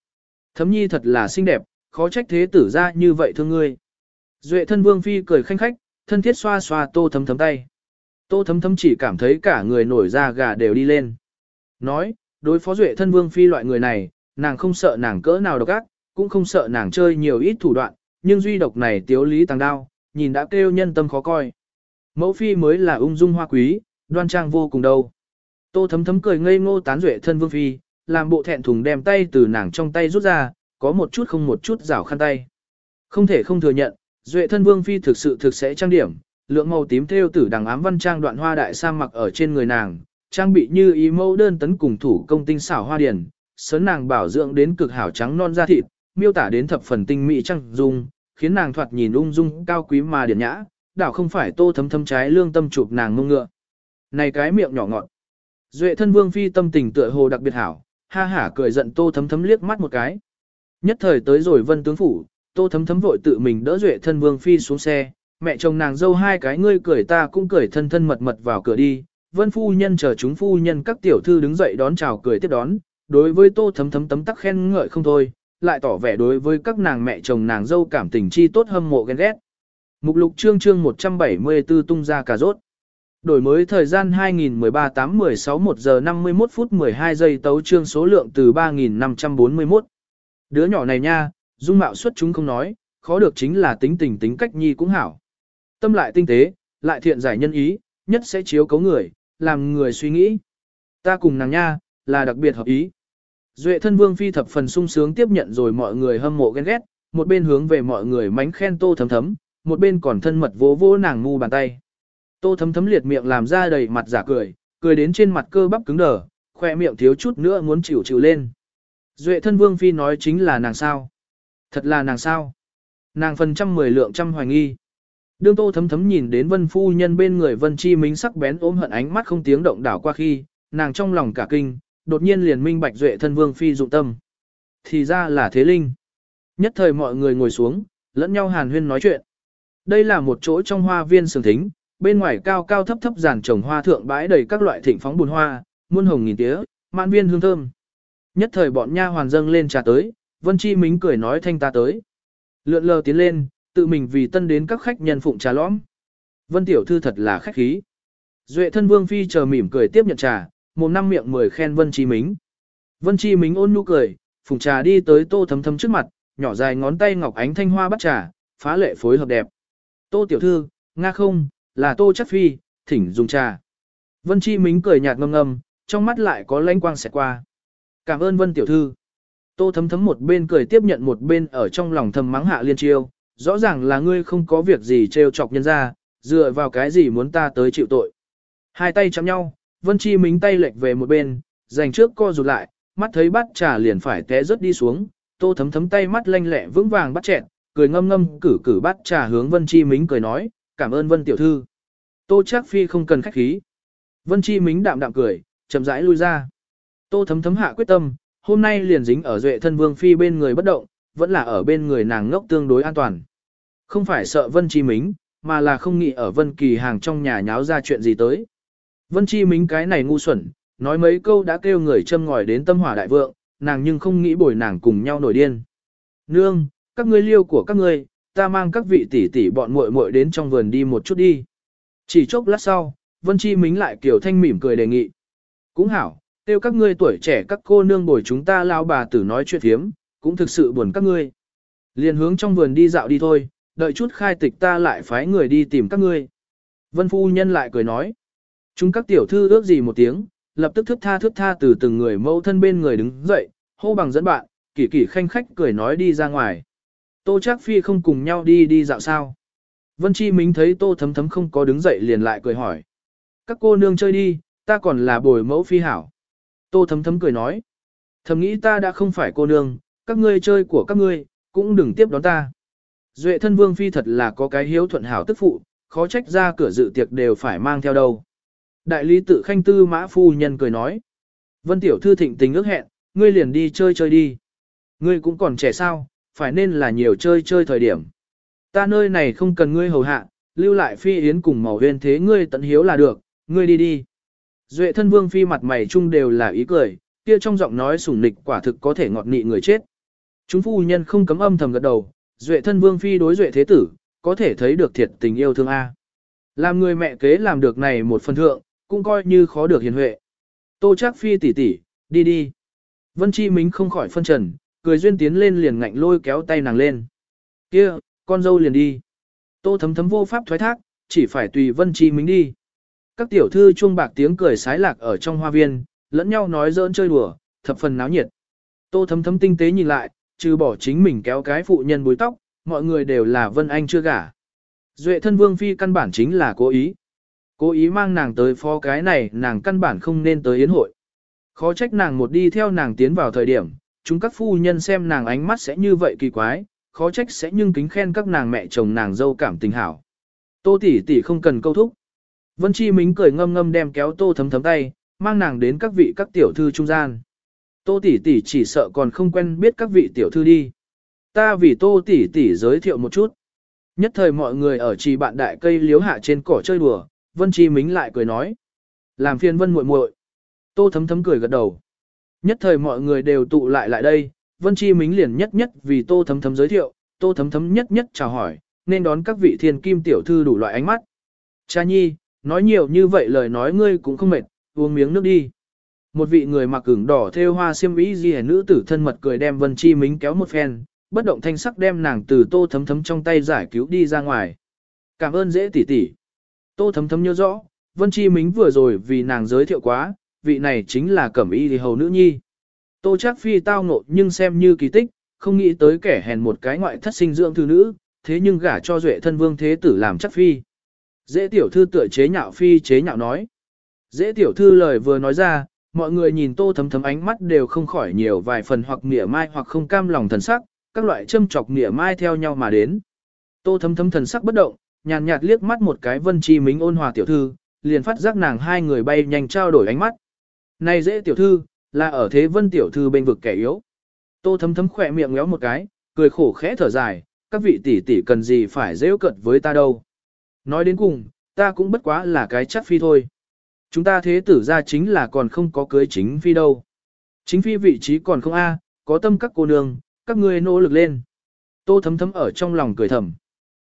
Thấm nhi thật là xinh đẹp, khó trách thế tử ra như vậy thương ngươi. Duệ thân vương phi cười khanh khách, thân thiết xoa xoa tô thấm thấm tay. Tô thấm thấm chỉ cảm thấy cả người nổi da gà đều đi lên. Nói, đối phó duệ thân vương phi loại người này, nàng không sợ nàng cỡ nào độc ác, cũng không sợ nàng chơi nhiều ít thủ đoạn, nhưng duy độc này tiếu lý tăng đao, nhìn đã kêu nhân tâm khó coi. Mẫu phi mới là ung dung hoa quý, đoan trang vô cùng đâu. Tô thấm thấm cười ngây ngô tán duệ thân vương phi, làm bộ thẹn thùng đem tay từ nàng trong tay rút ra, có một chút không một chút rảo khăn tay. Không thể không thừa nhận, duệ thân vương phi thực sự thực sẽ trang điểm, lượng màu tím theo tử đằng ám văn trang đoạn hoa đại sa mặc ở trên người nàng, trang bị như ý mẫu đơn tấn cùng thủ công tinh xảo hoa điển, sớn nàng bảo dưỡng đến cực hảo trắng non da thịt, miêu tả đến thập phần tinh mỹ trang dung, khiến nàng thoạt nhìn ung dung cao quý mà điển nhã, đảo không phải tô thấm thấm trái lương tâm chụp nàng ngông ngựa. Này cái miệng nhỏ ngọn, Duệ thân vương phi tâm tình tựa hồ đặc biệt hảo, ha hả cười giận tô thấm thấm liếc mắt một cái. Nhất thời tới rồi vân tướng phủ, tô thấm thấm vội tự mình đỡ duệ thân vương phi xuống xe, mẹ chồng nàng dâu hai cái ngươi cười ta cũng cười thân thân mật mật vào cửa đi, vân phu nhân chờ chúng phu nhân các tiểu thư đứng dậy đón chào cười tiếp đón, đối với tô thấm thấm tấm tắc khen ngợi không thôi, lại tỏ vẻ đối với các nàng mẹ chồng nàng dâu cảm tình chi tốt hâm mộ ghen ghét. Mục lục chương chương 174 tung ra cà rốt. Đổi mới thời gian 2013 8 16 1 giờ 51 phút 12 giây tấu chương số lượng từ 3541. Đứa nhỏ này nha, dung mạo xuất chúng không nói, khó được chính là tính tình tính cách nhi cũng hảo. Tâm lại tinh tế, lại thiện giải nhân ý, nhất sẽ chiếu cấu người, làm người suy nghĩ. Ta cùng nàng nha, là đặc biệt hợp ý. Duệ thân vương phi thập phần sung sướng tiếp nhận rồi mọi người hâm mộ ghen ghét, một bên hướng về mọi người mánh khen tô thấm thấm, một bên còn thân mật vỗ vỗ nàng ngu bàn tay. Tô thấm thấm liệt miệng làm ra đầy mặt giả cười, cười đến trên mặt cơ bắp cứng đờ, khoe miệng thiếu chút nữa muốn chịu chịu lên. Duệ thân vương phi nói chính là nàng sao. Thật là nàng sao. Nàng phần trăm mười lượng trăm hoài nghi. Đương tô thấm thấm nhìn đến vân phu nhân bên người vân chi minh sắc bén ôm hận ánh mắt không tiếng động đảo qua khi, nàng trong lòng cả kinh, đột nhiên liền minh bạch duệ thân vương phi dụng tâm. Thì ra là thế linh. Nhất thời mọi người ngồi xuống, lẫn nhau hàn huyên nói chuyện. Đây là một chỗ trong hoa viên sừng thính, bên ngoài cao cao thấp thấp giàn trồng hoa thượng bãi đầy các loại thịnh phóng bùn hoa, muôn hồng nghìn tía, mãn viên hương thơm. Nhất thời bọn nha hoàn dâng lên trà tới, Vân Chi Mính cười nói thanh ta tới. Lượn lờ tiến lên, tự mình vì tân đến các khách nhân phụng trà lõm. Vân Tiểu Thư thật là khách khí. Duệ thân Vương Phi chờ mỉm cười tiếp nhận trà, một năm miệng mười khen Vân Chi Mính. Vân Chi Mính ôn nhu cười, phụng trà đi tới tô thấm thấm trước mặt, nhỏ dài ngón tay ngọc ánh thanh hoa bắt trà, phá lệ phối hợp đẹp. Tô Tiểu Thư, nga không, là Tô Chắc Phi, thỉnh dùng trà. Vân Chi Mính cười nhạt ngâm ngâm, trong mắt lại có lãnh quang xẹt qua. Cảm ơn Vân Tiểu Thư. Tô thấm thấm một bên cười tiếp nhận một bên ở trong lòng thầm mắng hạ liên chiêu, rõ ràng là ngươi không có việc gì trêu chọc nhân ra, dựa vào cái gì muốn ta tới chịu tội. Hai tay chạm nhau, Vân Chi mính tay lệch về một bên, dành trước co rụt lại, mắt thấy Bát trà liền phải té rớt đi xuống, tô thấm thấm tay mắt lanh lẹ vững vàng bắt chẹn, cười ngâm ngâm cử cử Bát trà hướng Vân Chi mính cười nói, cảm ơn Vân Tiểu Thư. Tô chắc phi không cần khách khí. Vân Chi mính đạm đạm cười, chậm rãi lui ra. Tô thấm thấm hạ quyết tâm, hôm nay liền dính ở duệ thân vương phi bên người bất động, vẫn là ở bên người nàng ngốc tương đối an toàn. Không phải sợ Vân Chi Mính, mà là không nghĩ ở Vân Kỳ hàng trong nhà nháo ra chuyện gì tới. Vân Chi Mính cái này ngu xuẩn, nói mấy câu đã kêu người châm ngòi đến tâm hỏa đại vượng, nàng nhưng không nghĩ bồi nàng cùng nhau nổi điên. Nương, các ngươi liêu của các ngươi, ta mang các vị tỷ tỷ bọn muội muội đến trong vườn đi một chút đi. Chỉ chốc lát sau, Vân Chi Mính lại kiểu thanh mỉm cười đề nghị. Cũng hảo, tiêu các ngươi tuổi trẻ các cô nương bồi chúng ta lao bà tử nói chuyện thiếm, cũng thực sự buồn các ngươi. Liền hướng trong vườn đi dạo đi thôi, đợi chút khai tịch ta lại phái người đi tìm các ngươi. Vân phu nhân lại cười nói. Chúng các tiểu thư ước gì một tiếng, lập tức thước tha thước tha từ từng người mẫu thân bên người đứng dậy, hô bằng dẫn bạn, kỳ kỳ khanh khách cười nói đi ra ngoài. Tô Trác Phi không cùng nhau đi đi dạo sao. Vân Chi Minh thấy Tô Thấm Thấm không có đứng dậy liền lại cười hỏi. Các cô nương chơi đi, ta còn là bồi mẫu phi hảo. Tô Thấm Thấm cười nói. Thầm nghĩ ta đã không phải cô nương, các ngươi chơi của các ngươi, cũng đừng tiếp đón ta. Duệ thân vương phi thật là có cái hiếu thuận hảo tức phụ, khó trách ra cửa dự tiệc đều phải mang theo đâu. Đại lý tự khanh tư mã phu nhân cười nói. Vân tiểu thư thịnh tình ước hẹn, ngươi liền đi chơi chơi đi. Ngươi cũng còn trẻ sao, phải nên là nhiều chơi chơi thời điểm. Ta nơi này không cần ngươi hầu hạ, lưu lại phi yến cùng màu huyên thế ngươi tận hiếu là được, ngươi đi đi. Duệ thân vương phi mặt mày chung đều là ý cười, kia trong giọng nói sủng nịch quả thực có thể ngọt nị người chết. Chúng phu nhân không cấm âm thầm gật đầu, duệ thân vương phi đối duệ thế tử, có thể thấy được thiệt tình yêu thương A. Làm người mẹ kế làm được này một phần thượng, cũng coi như khó được hiền huệ. Tô chắc phi tỷ tỷ, đi đi. Vân Chi Mính không khỏi phân trần, cười duyên tiến lên liền ngạnh lôi kéo tay nàng lên. Kia, con dâu liền đi. Tô thấm thấm vô pháp thoái thác, chỉ phải tùy Vân Chi Mính đi. Các tiểu thư chuông bạc tiếng cười sái lạc ở trong hoa viên, lẫn nhau nói giỡn chơi đùa, thập phần náo nhiệt. Tô thấm thấm tinh tế nhìn lại, trừ bỏ chính mình kéo cái phụ nhân búi tóc, mọi người đều là Vân Anh chưa gả. Duệ thân vương phi căn bản chính là cố ý. Cố ý mang nàng tới phó cái này nàng căn bản không nên tới yến hội. Khó trách nàng một đi theo nàng tiến vào thời điểm, chúng các phu nhân xem nàng ánh mắt sẽ như vậy kỳ quái, khó trách sẽ nhưng kính khen các nàng mẹ chồng nàng dâu cảm tình hảo. Tô tỷ tỷ không cần câu thúc. Vân Chi Mính cười ngâm ngâm đem kéo tô thấm thấm tay, mang nàng đến các vị các tiểu thư trung gian. Tô tỷ tỷ chỉ sợ còn không quen biết các vị tiểu thư đi. Ta vì tô tỷ tỷ giới thiệu một chút. Nhất thời mọi người ở trì bạn đại cây liếu hạ trên cỏ chơi đùa, Vân Chi Mính lại cười nói. Làm phiền Vân muội muội. Tô thấm thấm cười gật đầu. Nhất thời mọi người đều tụ lại lại đây, Vân Chi Mính liền nhất nhất vì Tô thấm thấm giới thiệu, Tô thấm thấm nhất nhất chào hỏi, nên đón các vị thiên kim tiểu thư đủ loại ánh mắt. Cha nhi, nói nhiều như vậy lời nói ngươi cũng không mệt, uống miếng nước đi. Một vị người mặc ửng đỏ thêu hoa xiêm y gì nữ tử thân mật cười đem Vân Chi Mính kéo một phen, bất động thanh sắc đem nàng từ tô thấm thấm trong tay giải cứu đi ra ngoài. Cảm ơn dễ tỷ tỷ. Tô thấm thấm nhớ rõ, Vân Chi Mính vừa rồi vì nàng giới thiệu quá, vị này chính là cẩm y thì hầu nữ nhi. Tô chắc phi tao ngộ nhưng xem như kỳ tích, không nghĩ tới kẻ hèn một cái ngoại thất sinh dưỡng thư nữ, thế nhưng gả cho duệ thân vương thế tử làm chắc phi. Dễ tiểu thư tựa chế nhạo phi chế nhạo nói. Dễ tiểu thư lời vừa nói ra, mọi người nhìn tô thấm thấm ánh mắt đều không khỏi nhiều vài phần hoặc mỉa mai hoặc không cam lòng thần sắc, các loại châm chọc mỉa mai theo nhau mà đến. Tô thấm thấm thần sắc bất động, nhàn nhạt liếc mắt một cái vân chi mính ôn hòa tiểu thư, liền phát giác nàng hai người bay nhanh trao đổi ánh mắt. Này dễ tiểu thư, là ở thế vân tiểu thư bên vực kẻ yếu. Tô thấm thấm khỏe miệng ngéo một cái, cười khổ khẽ thở dài, các vị tỷ tỷ cần gì phải dễ cận với ta đâu. Nói đến cùng, ta cũng bất quá là cái chắc phi thôi. Chúng ta thế tử ra chính là còn không có cưới chính phi đâu. Chính phi vị trí còn không a, có tâm các cô nương, các ngươi nỗ lực lên. Tô thấm thấm ở trong lòng cười thầm.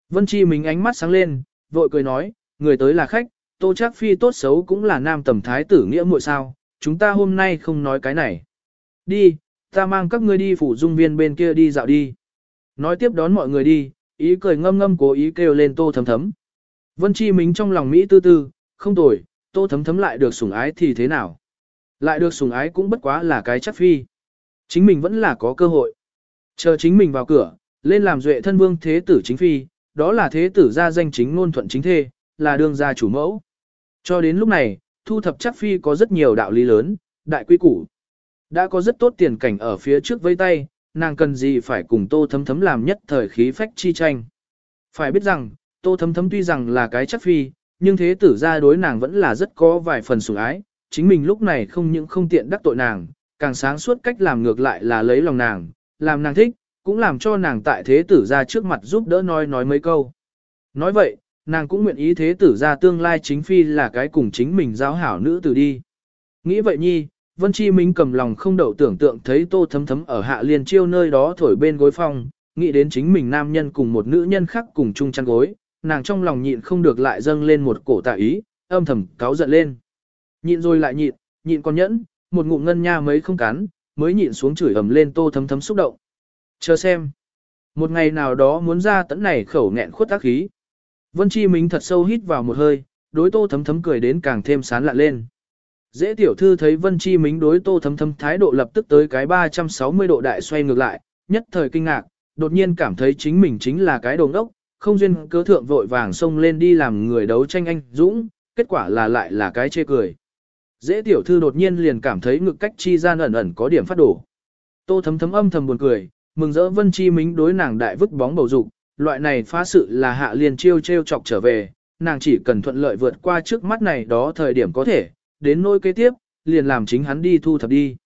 Vân Chi mình ánh mắt sáng lên, vội cười nói, người tới là khách, Tô Trác Phi tốt xấu cũng là nam tầm thái tử nghĩa muội sao, chúng ta hôm nay không nói cái này. Đi, ta mang các ngươi đi phủ dung viên bên kia đi dạo đi. Nói tiếp đón mọi người đi, ý cười ngâm ngâm cố ý kêu lên Tô thấm thấm. Vân Chi mình trong lòng Mỹ tư tư, không tồi, Tô thấm thấm lại được sủng ái thì thế nào? Lại được sủng ái cũng bất quá là cái chắc phi. Chính mình vẫn là có cơ hội. Chờ chính mình vào cửa, lên làm duệ thân vương thế tử chính phi, đó là thế tử gia danh chính ngôn thuận chính thê, là đương gia chủ mẫu. Cho đến lúc này, thu thập chắc phi có rất nhiều đạo lý lớn, đại quy củ. Đã có rất tốt tiền cảnh ở phía trước vây tay, nàng cần gì phải cùng tô thấm thấm làm nhất thời khí phách chi tranh. Phải biết rằng, tô thấm thấm tuy rằng là cái chắc phi, nhưng thế tử gia đối nàng vẫn là rất có vài phần sủng ái, chính mình lúc này không những không tiện đắc tội nàng, càng sáng suốt cách làm ngược lại là lấy lòng nàng, làm nàng thích, cũng làm cho nàng tại thế tử gia trước mặt giúp đỡ nói nói mấy câu. Nói vậy, nàng cũng nguyện ý thế tử gia tương lai chính phi là cái cùng chính mình giáo hảo nữ tử đi. Nghĩ vậy nhi, Vân Chi Minh cầm lòng không đậu tưởng tượng thấy tô thấm thấm ở hạ liên chiêu nơi đó thổi bên gối phòng, nghĩ đến chính mình nam nhân cùng một nữ nhân khác cùng chung chăn gối, nàng trong lòng nhịn không được lại dâng lên một cổ tạ ý, âm thầm cáo giận lên. Nhịn rồi lại nhịn, nhịn còn nhẫn, một ngụm ngân nha mấy không cắn, mới nhịn xuống chửi ầm lên tô thấm thấm xúc động. Chờ xem. Một ngày nào đó muốn ra tấn này khẩu nghẹn khuất ác khí. Vân Chi Minh thật sâu hít vào một hơi, đối tô thấm thấm cười đến càng thêm sán lạ lên. Dễ tiểu thư thấy Vân Chi Minh đối tô thấm thấm thái độ lập tức tới cái 360 độ đại xoay ngược lại, nhất thời kinh ngạc, đột nhiên cảm thấy chính mình chính là cái đồ ngốc, không duyên cớ thượng vội vàng xông lên đi làm người đấu tranh anh dũng, kết quả là lại là cái chê cười. Dễ tiểu thư đột nhiên liền cảm thấy ngực cách chi gian ẩn ẩn có điểm phát đổ. Tô thấm thấm âm thầm buồn cười, mừng rỡ Vân Chi Mính đối nàng đại vứt bóng bầu dục, loại này phá sự là hạ liền chiêu trêu chọc trở về, nàng chỉ cần thuận lợi vượt qua trước mắt này đó thời điểm có thể, đến nỗi kế tiếp, liền làm chính hắn đi thu thập đi.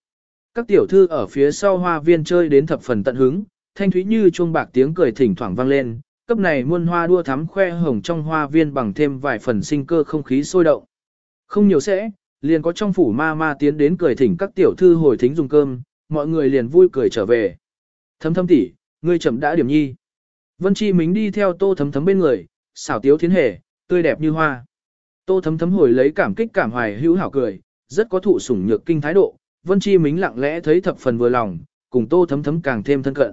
Các tiểu thư ở phía sau hoa viên chơi đến thập phần tận hứng, thanh thúy như chuông bạc tiếng cười thỉnh thoảng vang lên, cấp này muôn hoa đua thắm khoe hồng trong hoa viên bằng thêm vài phần sinh cơ không khí sôi động. Không nhiều sẽ, liền có trong phủ ma ma tiến đến cười thỉnh các tiểu thư hồi thính dùng cơm, mọi người liền vui cười trở về. Thấm thấm tỷ, ngươi chậm đã điểm nhi. Vân Chi Mính đi theo tô thấm thấm bên người, xảo tiếu thiến hề, tươi đẹp như hoa. Tô thấm thấm hồi lấy cảm kích cảm hoài hữu hảo cười, rất có thụ sủng nhược kinh thái độ. Vân Chi Mính lặng lẽ thấy thập phần vừa lòng, cùng tô thấm thấm càng thêm thân cận.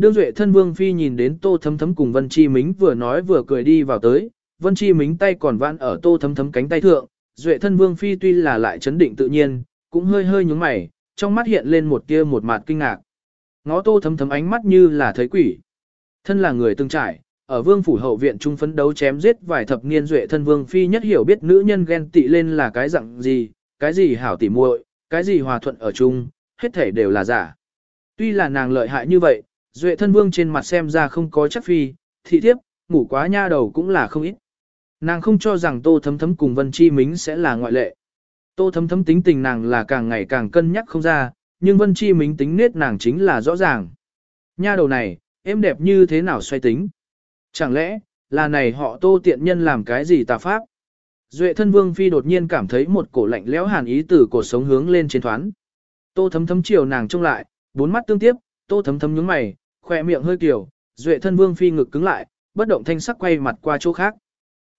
Đương Duệ thân Vương Phi nhìn đến Tô Thấm Thấm cùng Vân Chi Mính vừa nói vừa cười đi vào tới, Vân Chi Mính tay còn vãn ở Tô Thấm Thấm cánh tay thượng, Duệ thân Vương Phi tuy là lại chấn định tự nhiên, cũng hơi hơi nhướng mày, trong mắt hiện lên một tia một mặt kinh ngạc. Ngó Tô Thấm Thấm ánh mắt như là thấy quỷ. Thân là người từng trải, ở Vương phủ hậu viện trung phấn đấu chém giết vài thập niên Duệ thân Vương Phi nhất hiểu biết nữ nhân ghen tị lên là cái dạng gì, cái gì hảo tỉ muội, cái gì hòa thuận ở chung, hết thể đều là giả. Tuy là nàng lợi hại như vậy, Duệ thân vương trên mặt xem ra không có chắc phi, thị thiếp, ngủ quá nha đầu cũng là không ít. Nàng không cho rằng tô thấm thấm cùng Vân Chi Mính sẽ là ngoại lệ. Tô thấm thấm tính tình nàng là càng ngày càng cân nhắc không ra, nhưng Vân Chi Mính tính nết nàng chính là rõ ràng. Nha đầu này, em đẹp như thế nào xoay tính? Chẳng lẽ, là này họ tô tiện nhân làm cái gì tà pháp? Duệ thân vương phi đột nhiên cảm thấy một cổ lạnh lẽo hàn ý từ cổ sống hướng lên trên thoán. Tô thấm thấm chiều nàng trông lại, bốn mắt tương tiếp, tô thấm thấm nhướng mày, khỏe miệng hơi kiểu, duệ thân vương phi ngực cứng lại, bất động thanh sắc quay mặt qua chỗ khác.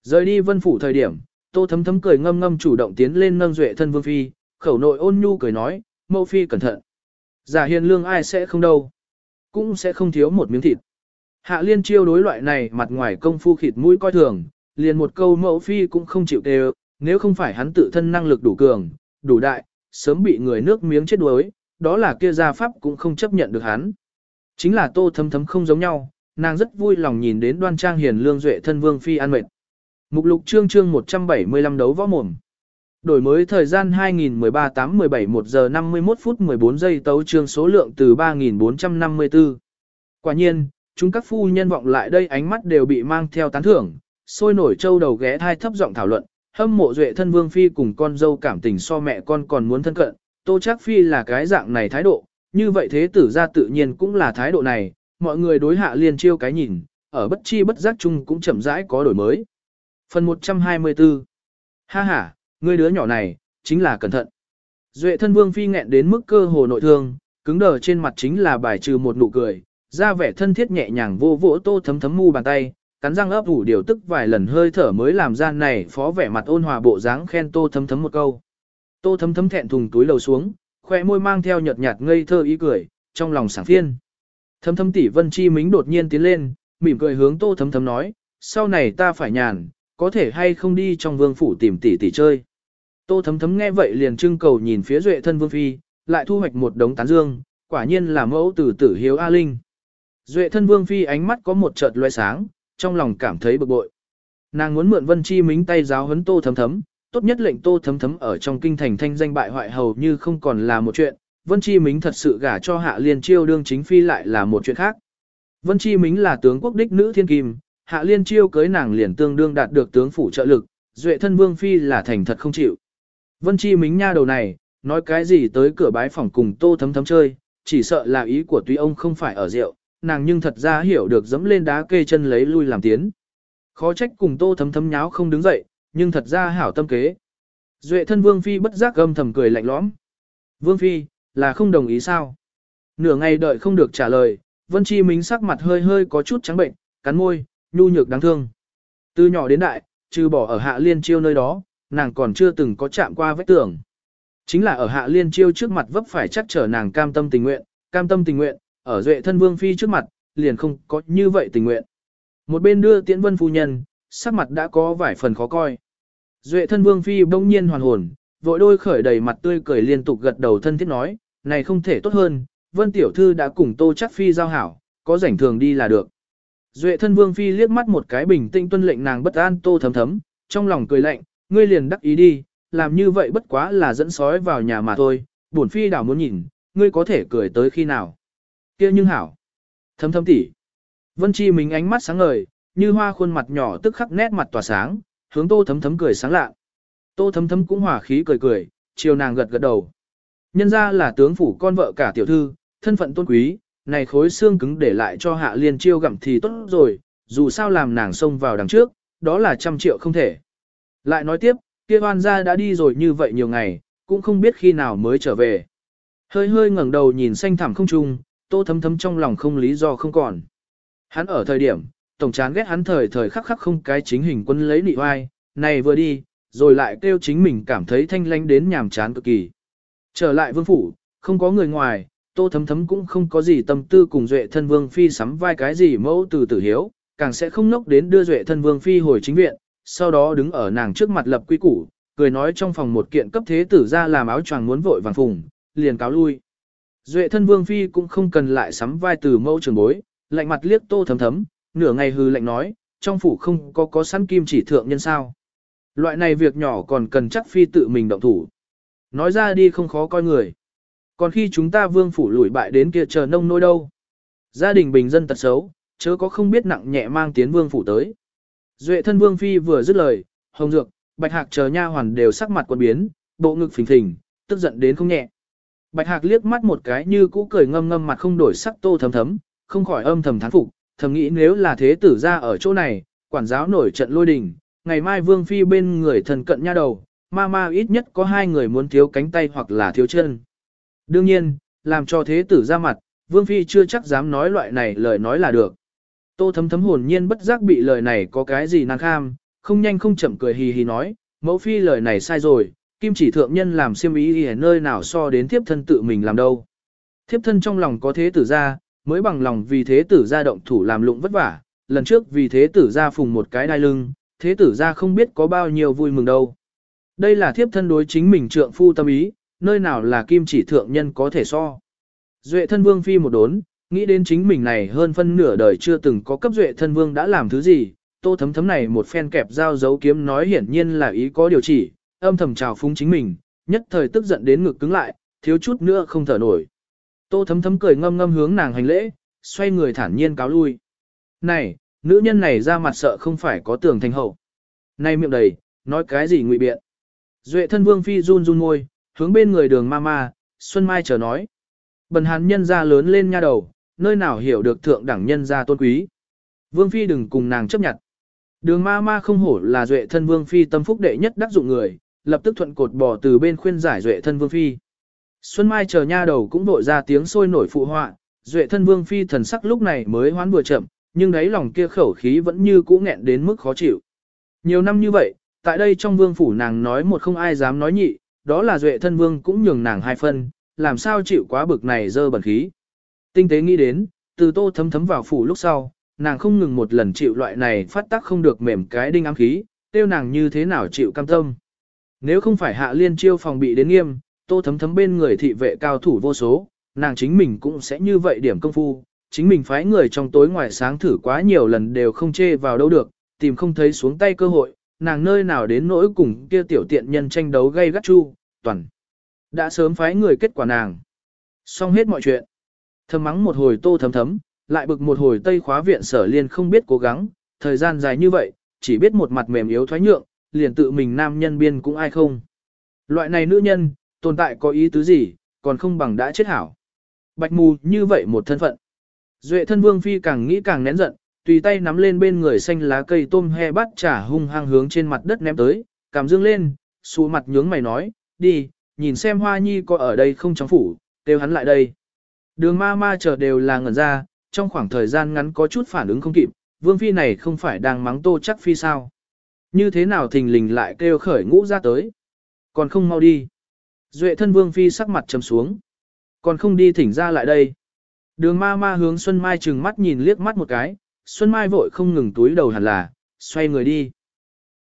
Rời đi vân phủ thời điểm, tô thấm thấm cười ngâm ngâm chủ động tiến lên nâng duệ thân vương phi, khẩu nội ôn nhu cười nói, mẫu phi cẩn thận. Giả hiền lương ai sẽ không đâu, cũng sẽ không thiếu một miếng thịt. Hạ liên chiêu đối loại này mặt ngoài công phu khịt mũi coi thường, liền một câu mẫu phi cũng không chịu đều, nếu không phải hắn tự thân năng lực đủ cường, đủ đại, sớm bị người nước miếng chết đuối, đó là kia gia pháp cũng không chấp nhận được hắn. Chính là tô thấm thấm không giống nhau, nàng rất vui lòng nhìn đến đoan trang hiền lương duệ thân vương phi an mệt. Mục lục chương chương 175 đấu võ mồm. Đổi mới thời gian 2013 8 17 1 giờ 51 phút 14 giây tấu chương số lượng từ 3454. Quả nhiên, chúng các phu nhân vọng lại đây ánh mắt đều bị mang theo tán thưởng, sôi nổi châu đầu ghé thai thấp giọng thảo luận, hâm mộ duệ thân vương phi cùng con dâu cảm tình so mẹ con còn muốn thân cận, tô chắc phi là cái dạng này thái độ, như vậy thế tử ra tự nhiên cũng là thái độ này, mọi người đối hạ liên chiêu cái nhìn, ở bất chi bất giác chung cũng chậm rãi có đổi mới. Phần 124 Ha ha, ngươi đứa nhỏ này, chính là cẩn thận. Duệ thân vương phi nghẹn đến mức cơ hồ nội thương, cứng đờ trên mặt chính là bài trừ một nụ cười, ra vẻ thân thiết nhẹ nhàng vô vỗ tô thấm thấm mu bàn tay, cắn răng ấp ủ điều tức vài lần hơi thở mới làm ra này phó vẻ mặt ôn hòa bộ dáng khen tô thấm thấm một câu. Tô thấm thấm thẹn thùng túi lầu xuống, khoe môi mang theo nhợt nhạt ngây thơ ý cười, trong lòng sảng phiên. Thấm thấm tỷ vân chi mính đột nhiên tiến lên, mỉm cười hướng tô thấm thấm nói, sau này ta phải nhàn, có thể hay không đi trong vương phủ tìm tỷ tỷ chơi. Tô thấm thấm nghe vậy liền trưng cầu nhìn phía duệ thân vương phi, lại thu hoạch một đống tán dương, quả nhiên là mẫu tử tử hiếu A Linh. Duệ thân vương phi ánh mắt có một chợt loe sáng, trong lòng cảm thấy bực bội. Nàng muốn mượn vân chi mính tay giáo huấn tô thấm thấm, tốt nhất lệnh tô thấm thấm ở trong kinh thành thanh danh bại hoại hầu như không còn là một chuyện, vân chi mính thật sự gả cho hạ liên chiêu đương chính phi lại là một chuyện khác. Vân chi mính là tướng quốc đích nữ thiên kim, hạ liên chiêu cưới nàng liền tương đương đạt được tướng phủ trợ lực, duệ thân vương phi là thành thật không chịu. Vân chi mính nha đầu này, nói cái gì tới cửa bái phòng cùng tô thấm thấm chơi, chỉ sợ là ý của tuy ông không phải ở rượu, nàng nhưng thật ra hiểu được dẫm lên đá kê chân lấy lui làm tiến. Khó trách cùng tô thấm thấm nháo không đứng dậy, nhưng thật ra hảo tâm kế. Duệ thân Vương Phi bất giác gâm thầm cười lạnh lõm. Vương Phi, là không đồng ý sao? Nửa ngày đợi không được trả lời, Vân Chi Minh sắc mặt hơi hơi có chút trắng bệnh, cắn môi, nhu nhược đáng thương. Từ nhỏ đến đại, trừ bỏ ở hạ liên chiêu nơi đó, nàng còn chưa từng có chạm qua vết tường. Chính là ở hạ liên chiêu trước mặt vấp phải chắc trở nàng cam tâm tình nguyện, cam tâm tình nguyện, ở duệ thân vương phi trước mặt, liền không có như vậy tình nguyện. Một bên đưa tiễn vân phu nhân, sắc mặt đã có vài phần khó coi. Duệ thân vương phi bỗng nhiên hoàn hồn, vội đôi khởi đầy mặt tươi cười liên tục gật đầu thân thiết nói, này không thể tốt hơn, vân tiểu thư đã cùng tô chắc phi giao hảo, có rảnh thường đi là được. Duệ thân vương phi liếc mắt một cái bình tĩnh tuân lệnh nàng bất an tô thấm thấm, trong lòng cười lạnh, ngươi liền đắc ý đi, làm như vậy bất quá là dẫn sói vào nhà mà thôi, bổn phi đảo muốn nhìn, ngươi có thể cười tới khi nào kia nhưng hảo. Thấm thấm tỉ. Vân Chi mình ánh mắt sáng ngời, như hoa khuôn mặt nhỏ tức khắc nét mặt tỏa sáng, hướng tô thấm thấm cười sáng lạ. Tô thấm thấm cũng hòa khí cười cười, chiều nàng gật gật đầu. Nhân ra là tướng phủ con vợ cả tiểu thư, thân phận tôn quý, này khối xương cứng để lại cho hạ liên chiêu gặm thì tốt rồi, dù sao làm nàng xông vào đằng trước, đó là trăm triệu không thể. Lại nói tiếp, kia hoan gia đã đi rồi như vậy nhiều ngày, cũng không biết khi nào mới trở về. Hơi hơi ngẩng đầu nhìn xanh thẳm không trung, tô thấm thấm trong lòng không lý do không còn. Hắn ở thời điểm, tổng chán ghét hắn thời thời khắc khắc không cái chính hình quân lấy nị oai, này vừa đi, rồi lại kêu chính mình cảm thấy thanh lanh đến nhàm chán cực kỳ. Trở lại vương phủ, không có người ngoài, tô thấm thấm cũng không có gì tâm tư cùng duệ thân vương phi sắm vai cái gì mẫu từ tử hiếu, càng sẽ không nốc đến đưa duệ thân vương phi hồi chính viện, sau đó đứng ở nàng trước mặt lập quy củ, cười nói trong phòng một kiện cấp thế tử ra làm áo choàng muốn vội vàng phùng, liền cáo lui. Duệ thân vương phi cũng không cần lại sắm vai từ mẫu trường bối, lạnh mặt liếc tô thấm thấm, nửa ngày hư lệnh nói, trong phủ không có có săn kim chỉ thượng nhân sao. Loại này việc nhỏ còn cần chắc phi tự mình động thủ. Nói ra đi không khó coi người. Còn khi chúng ta vương phủ lùi bại đến kia chờ nông nôi đâu. Gia đình bình dân tật xấu, chớ có không biết nặng nhẹ mang tiến vương phủ tới. Duệ thân vương phi vừa dứt lời, hồng dược, bạch hạc chờ nha hoàn đều sắc mặt quân biến, bộ ngực phình phình, tức giận đến không nhẹ. Bạch Hạc liếc mắt một cái như cũ cười ngâm ngâm mặt không đổi sắc tô thấm thấm, không khỏi âm thầm thán phục, thầm nghĩ nếu là thế tử ra ở chỗ này, quản giáo nổi trận lôi đình, ngày mai Vương Phi bên người thần cận nha đầu, ma ma ít nhất có hai người muốn thiếu cánh tay hoặc là thiếu chân. Đương nhiên, làm cho thế tử ra mặt, Vương Phi chưa chắc dám nói loại này lời nói là được. Tô thấm thấm hồn nhiên bất giác bị lời này có cái gì năng kham, không nhanh không chậm cười hì hì nói, mẫu Phi lời này sai rồi, kim chỉ thượng nhân làm siêm ý ở nơi nào so đến thiếp thân tự mình làm đâu. Thiếp thân trong lòng có thế tử ra, mới bằng lòng vì thế tử ra động thủ làm lụng vất vả, lần trước vì thế tử ra phùng một cái đai lưng, thế tử ra không biết có bao nhiêu vui mừng đâu. Đây là thiếp thân đối chính mình trượng phu tâm ý, nơi nào là kim chỉ thượng nhân có thể so. Duệ thân vương phi một đốn, nghĩ đến chính mình này hơn phân nửa đời chưa từng có cấp duệ thân vương đã làm thứ gì, tô thấm thấm này một phen kẹp dao dấu kiếm nói hiển nhiên là ý có điều chỉ, âm thầm trào phúng chính mình, nhất thời tức giận đến ngực cứng lại, thiếu chút nữa không thở nổi. Tô thấm thấm cười ngâm ngâm hướng nàng hành lễ, xoay người thản nhiên cáo lui. Này, nữ nhân này ra mặt sợ không phải có tưởng thành hậu. Này miệng đầy, nói cái gì ngụy biện. Duệ thân vương phi run run môi, hướng bên người đường ma ma, Xuân Mai chờ nói. Bần hàn nhân ra lớn lên nha đầu, nơi nào hiểu được thượng đẳng nhân gia tôn quý. Vương phi đừng cùng nàng chấp nhận. Đường ma ma không hổ là duệ thân vương phi tâm phúc đệ nhất đắc dụng người, lập tức thuận cột bỏ từ bên khuyên giải duệ thân vương phi. Xuân Mai chờ nha đầu cũng vội ra tiếng sôi nổi phụ họa, duệ thân vương phi thần sắc lúc này mới hoán vừa chậm, nhưng đấy lòng kia khẩu khí vẫn như cũ nghẹn đến mức khó chịu. Nhiều năm như vậy, tại đây trong vương phủ nàng nói một không ai dám nói nhị, đó là duệ thân vương cũng nhường nàng hai phân, làm sao chịu quá bực này dơ bẩn khí. Tinh tế nghĩ đến, từ tô thấm thấm vào phủ lúc sau, nàng không ngừng một lần chịu loại này phát tác không được mềm cái đinh ám khí, tiêu nàng như thế nào chịu cam tâm. Nếu không phải hạ liên chiêu phòng bị đến nghiêm, tô thấm thấm bên người thị vệ cao thủ vô số, nàng chính mình cũng sẽ như vậy điểm công phu, chính mình phái người trong tối ngoài sáng thử quá nhiều lần đều không chê vào đâu được, tìm không thấy xuống tay cơ hội, nàng nơi nào đến nỗi cùng kia tiểu tiện nhân tranh đấu gây gắt chu, toàn. Đã sớm phái người kết quả nàng. Xong hết mọi chuyện. Thầm mắng một hồi tô thấm thấm, lại bực một hồi tây khóa viện sở liên không biết cố gắng, thời gian dài như vậy, chỉ biết một mặt mềm yếu thoái nhượng, liền tự mình nam nhân biên cũng ai không. Loại này nữ nhân, tồn tại có ý tứ gì, còn không bằng đã chết hảo. Bạch mù như vậy một thân phận. Duệ thân vương phi càng nghĩ càng nén giận, tùy tay nắm lên bên người xanh lá cây tôm he bắt trả hung hăng hướng trên mặt đất ném tới, cảm dương lên, xù mặt nhướng mày nói, đi, nhìn xem hoa nhi có ở đây không trong phủ, kêu hắn lại đây. Đường ma ma chờ đều là ngẩn ra, trong khoảng thời gian ngắn có chút phản ứng không kịp, vương phi này không phải đang mắng tô chắc phi sao. Như thế nào thình lình lại kêu khởi ngũ ra tới. Còn không mau đi. Duệ thân vương phi sắc mặt trầm xuống. Còn không đi thỉnh ra lại đây. Đường ma ma hướng Xuân Mai trừng mắt nhìn liếc mắt một cái, Xuân Mai vội không ngừng túi đầu hẳn là, xoay người đi.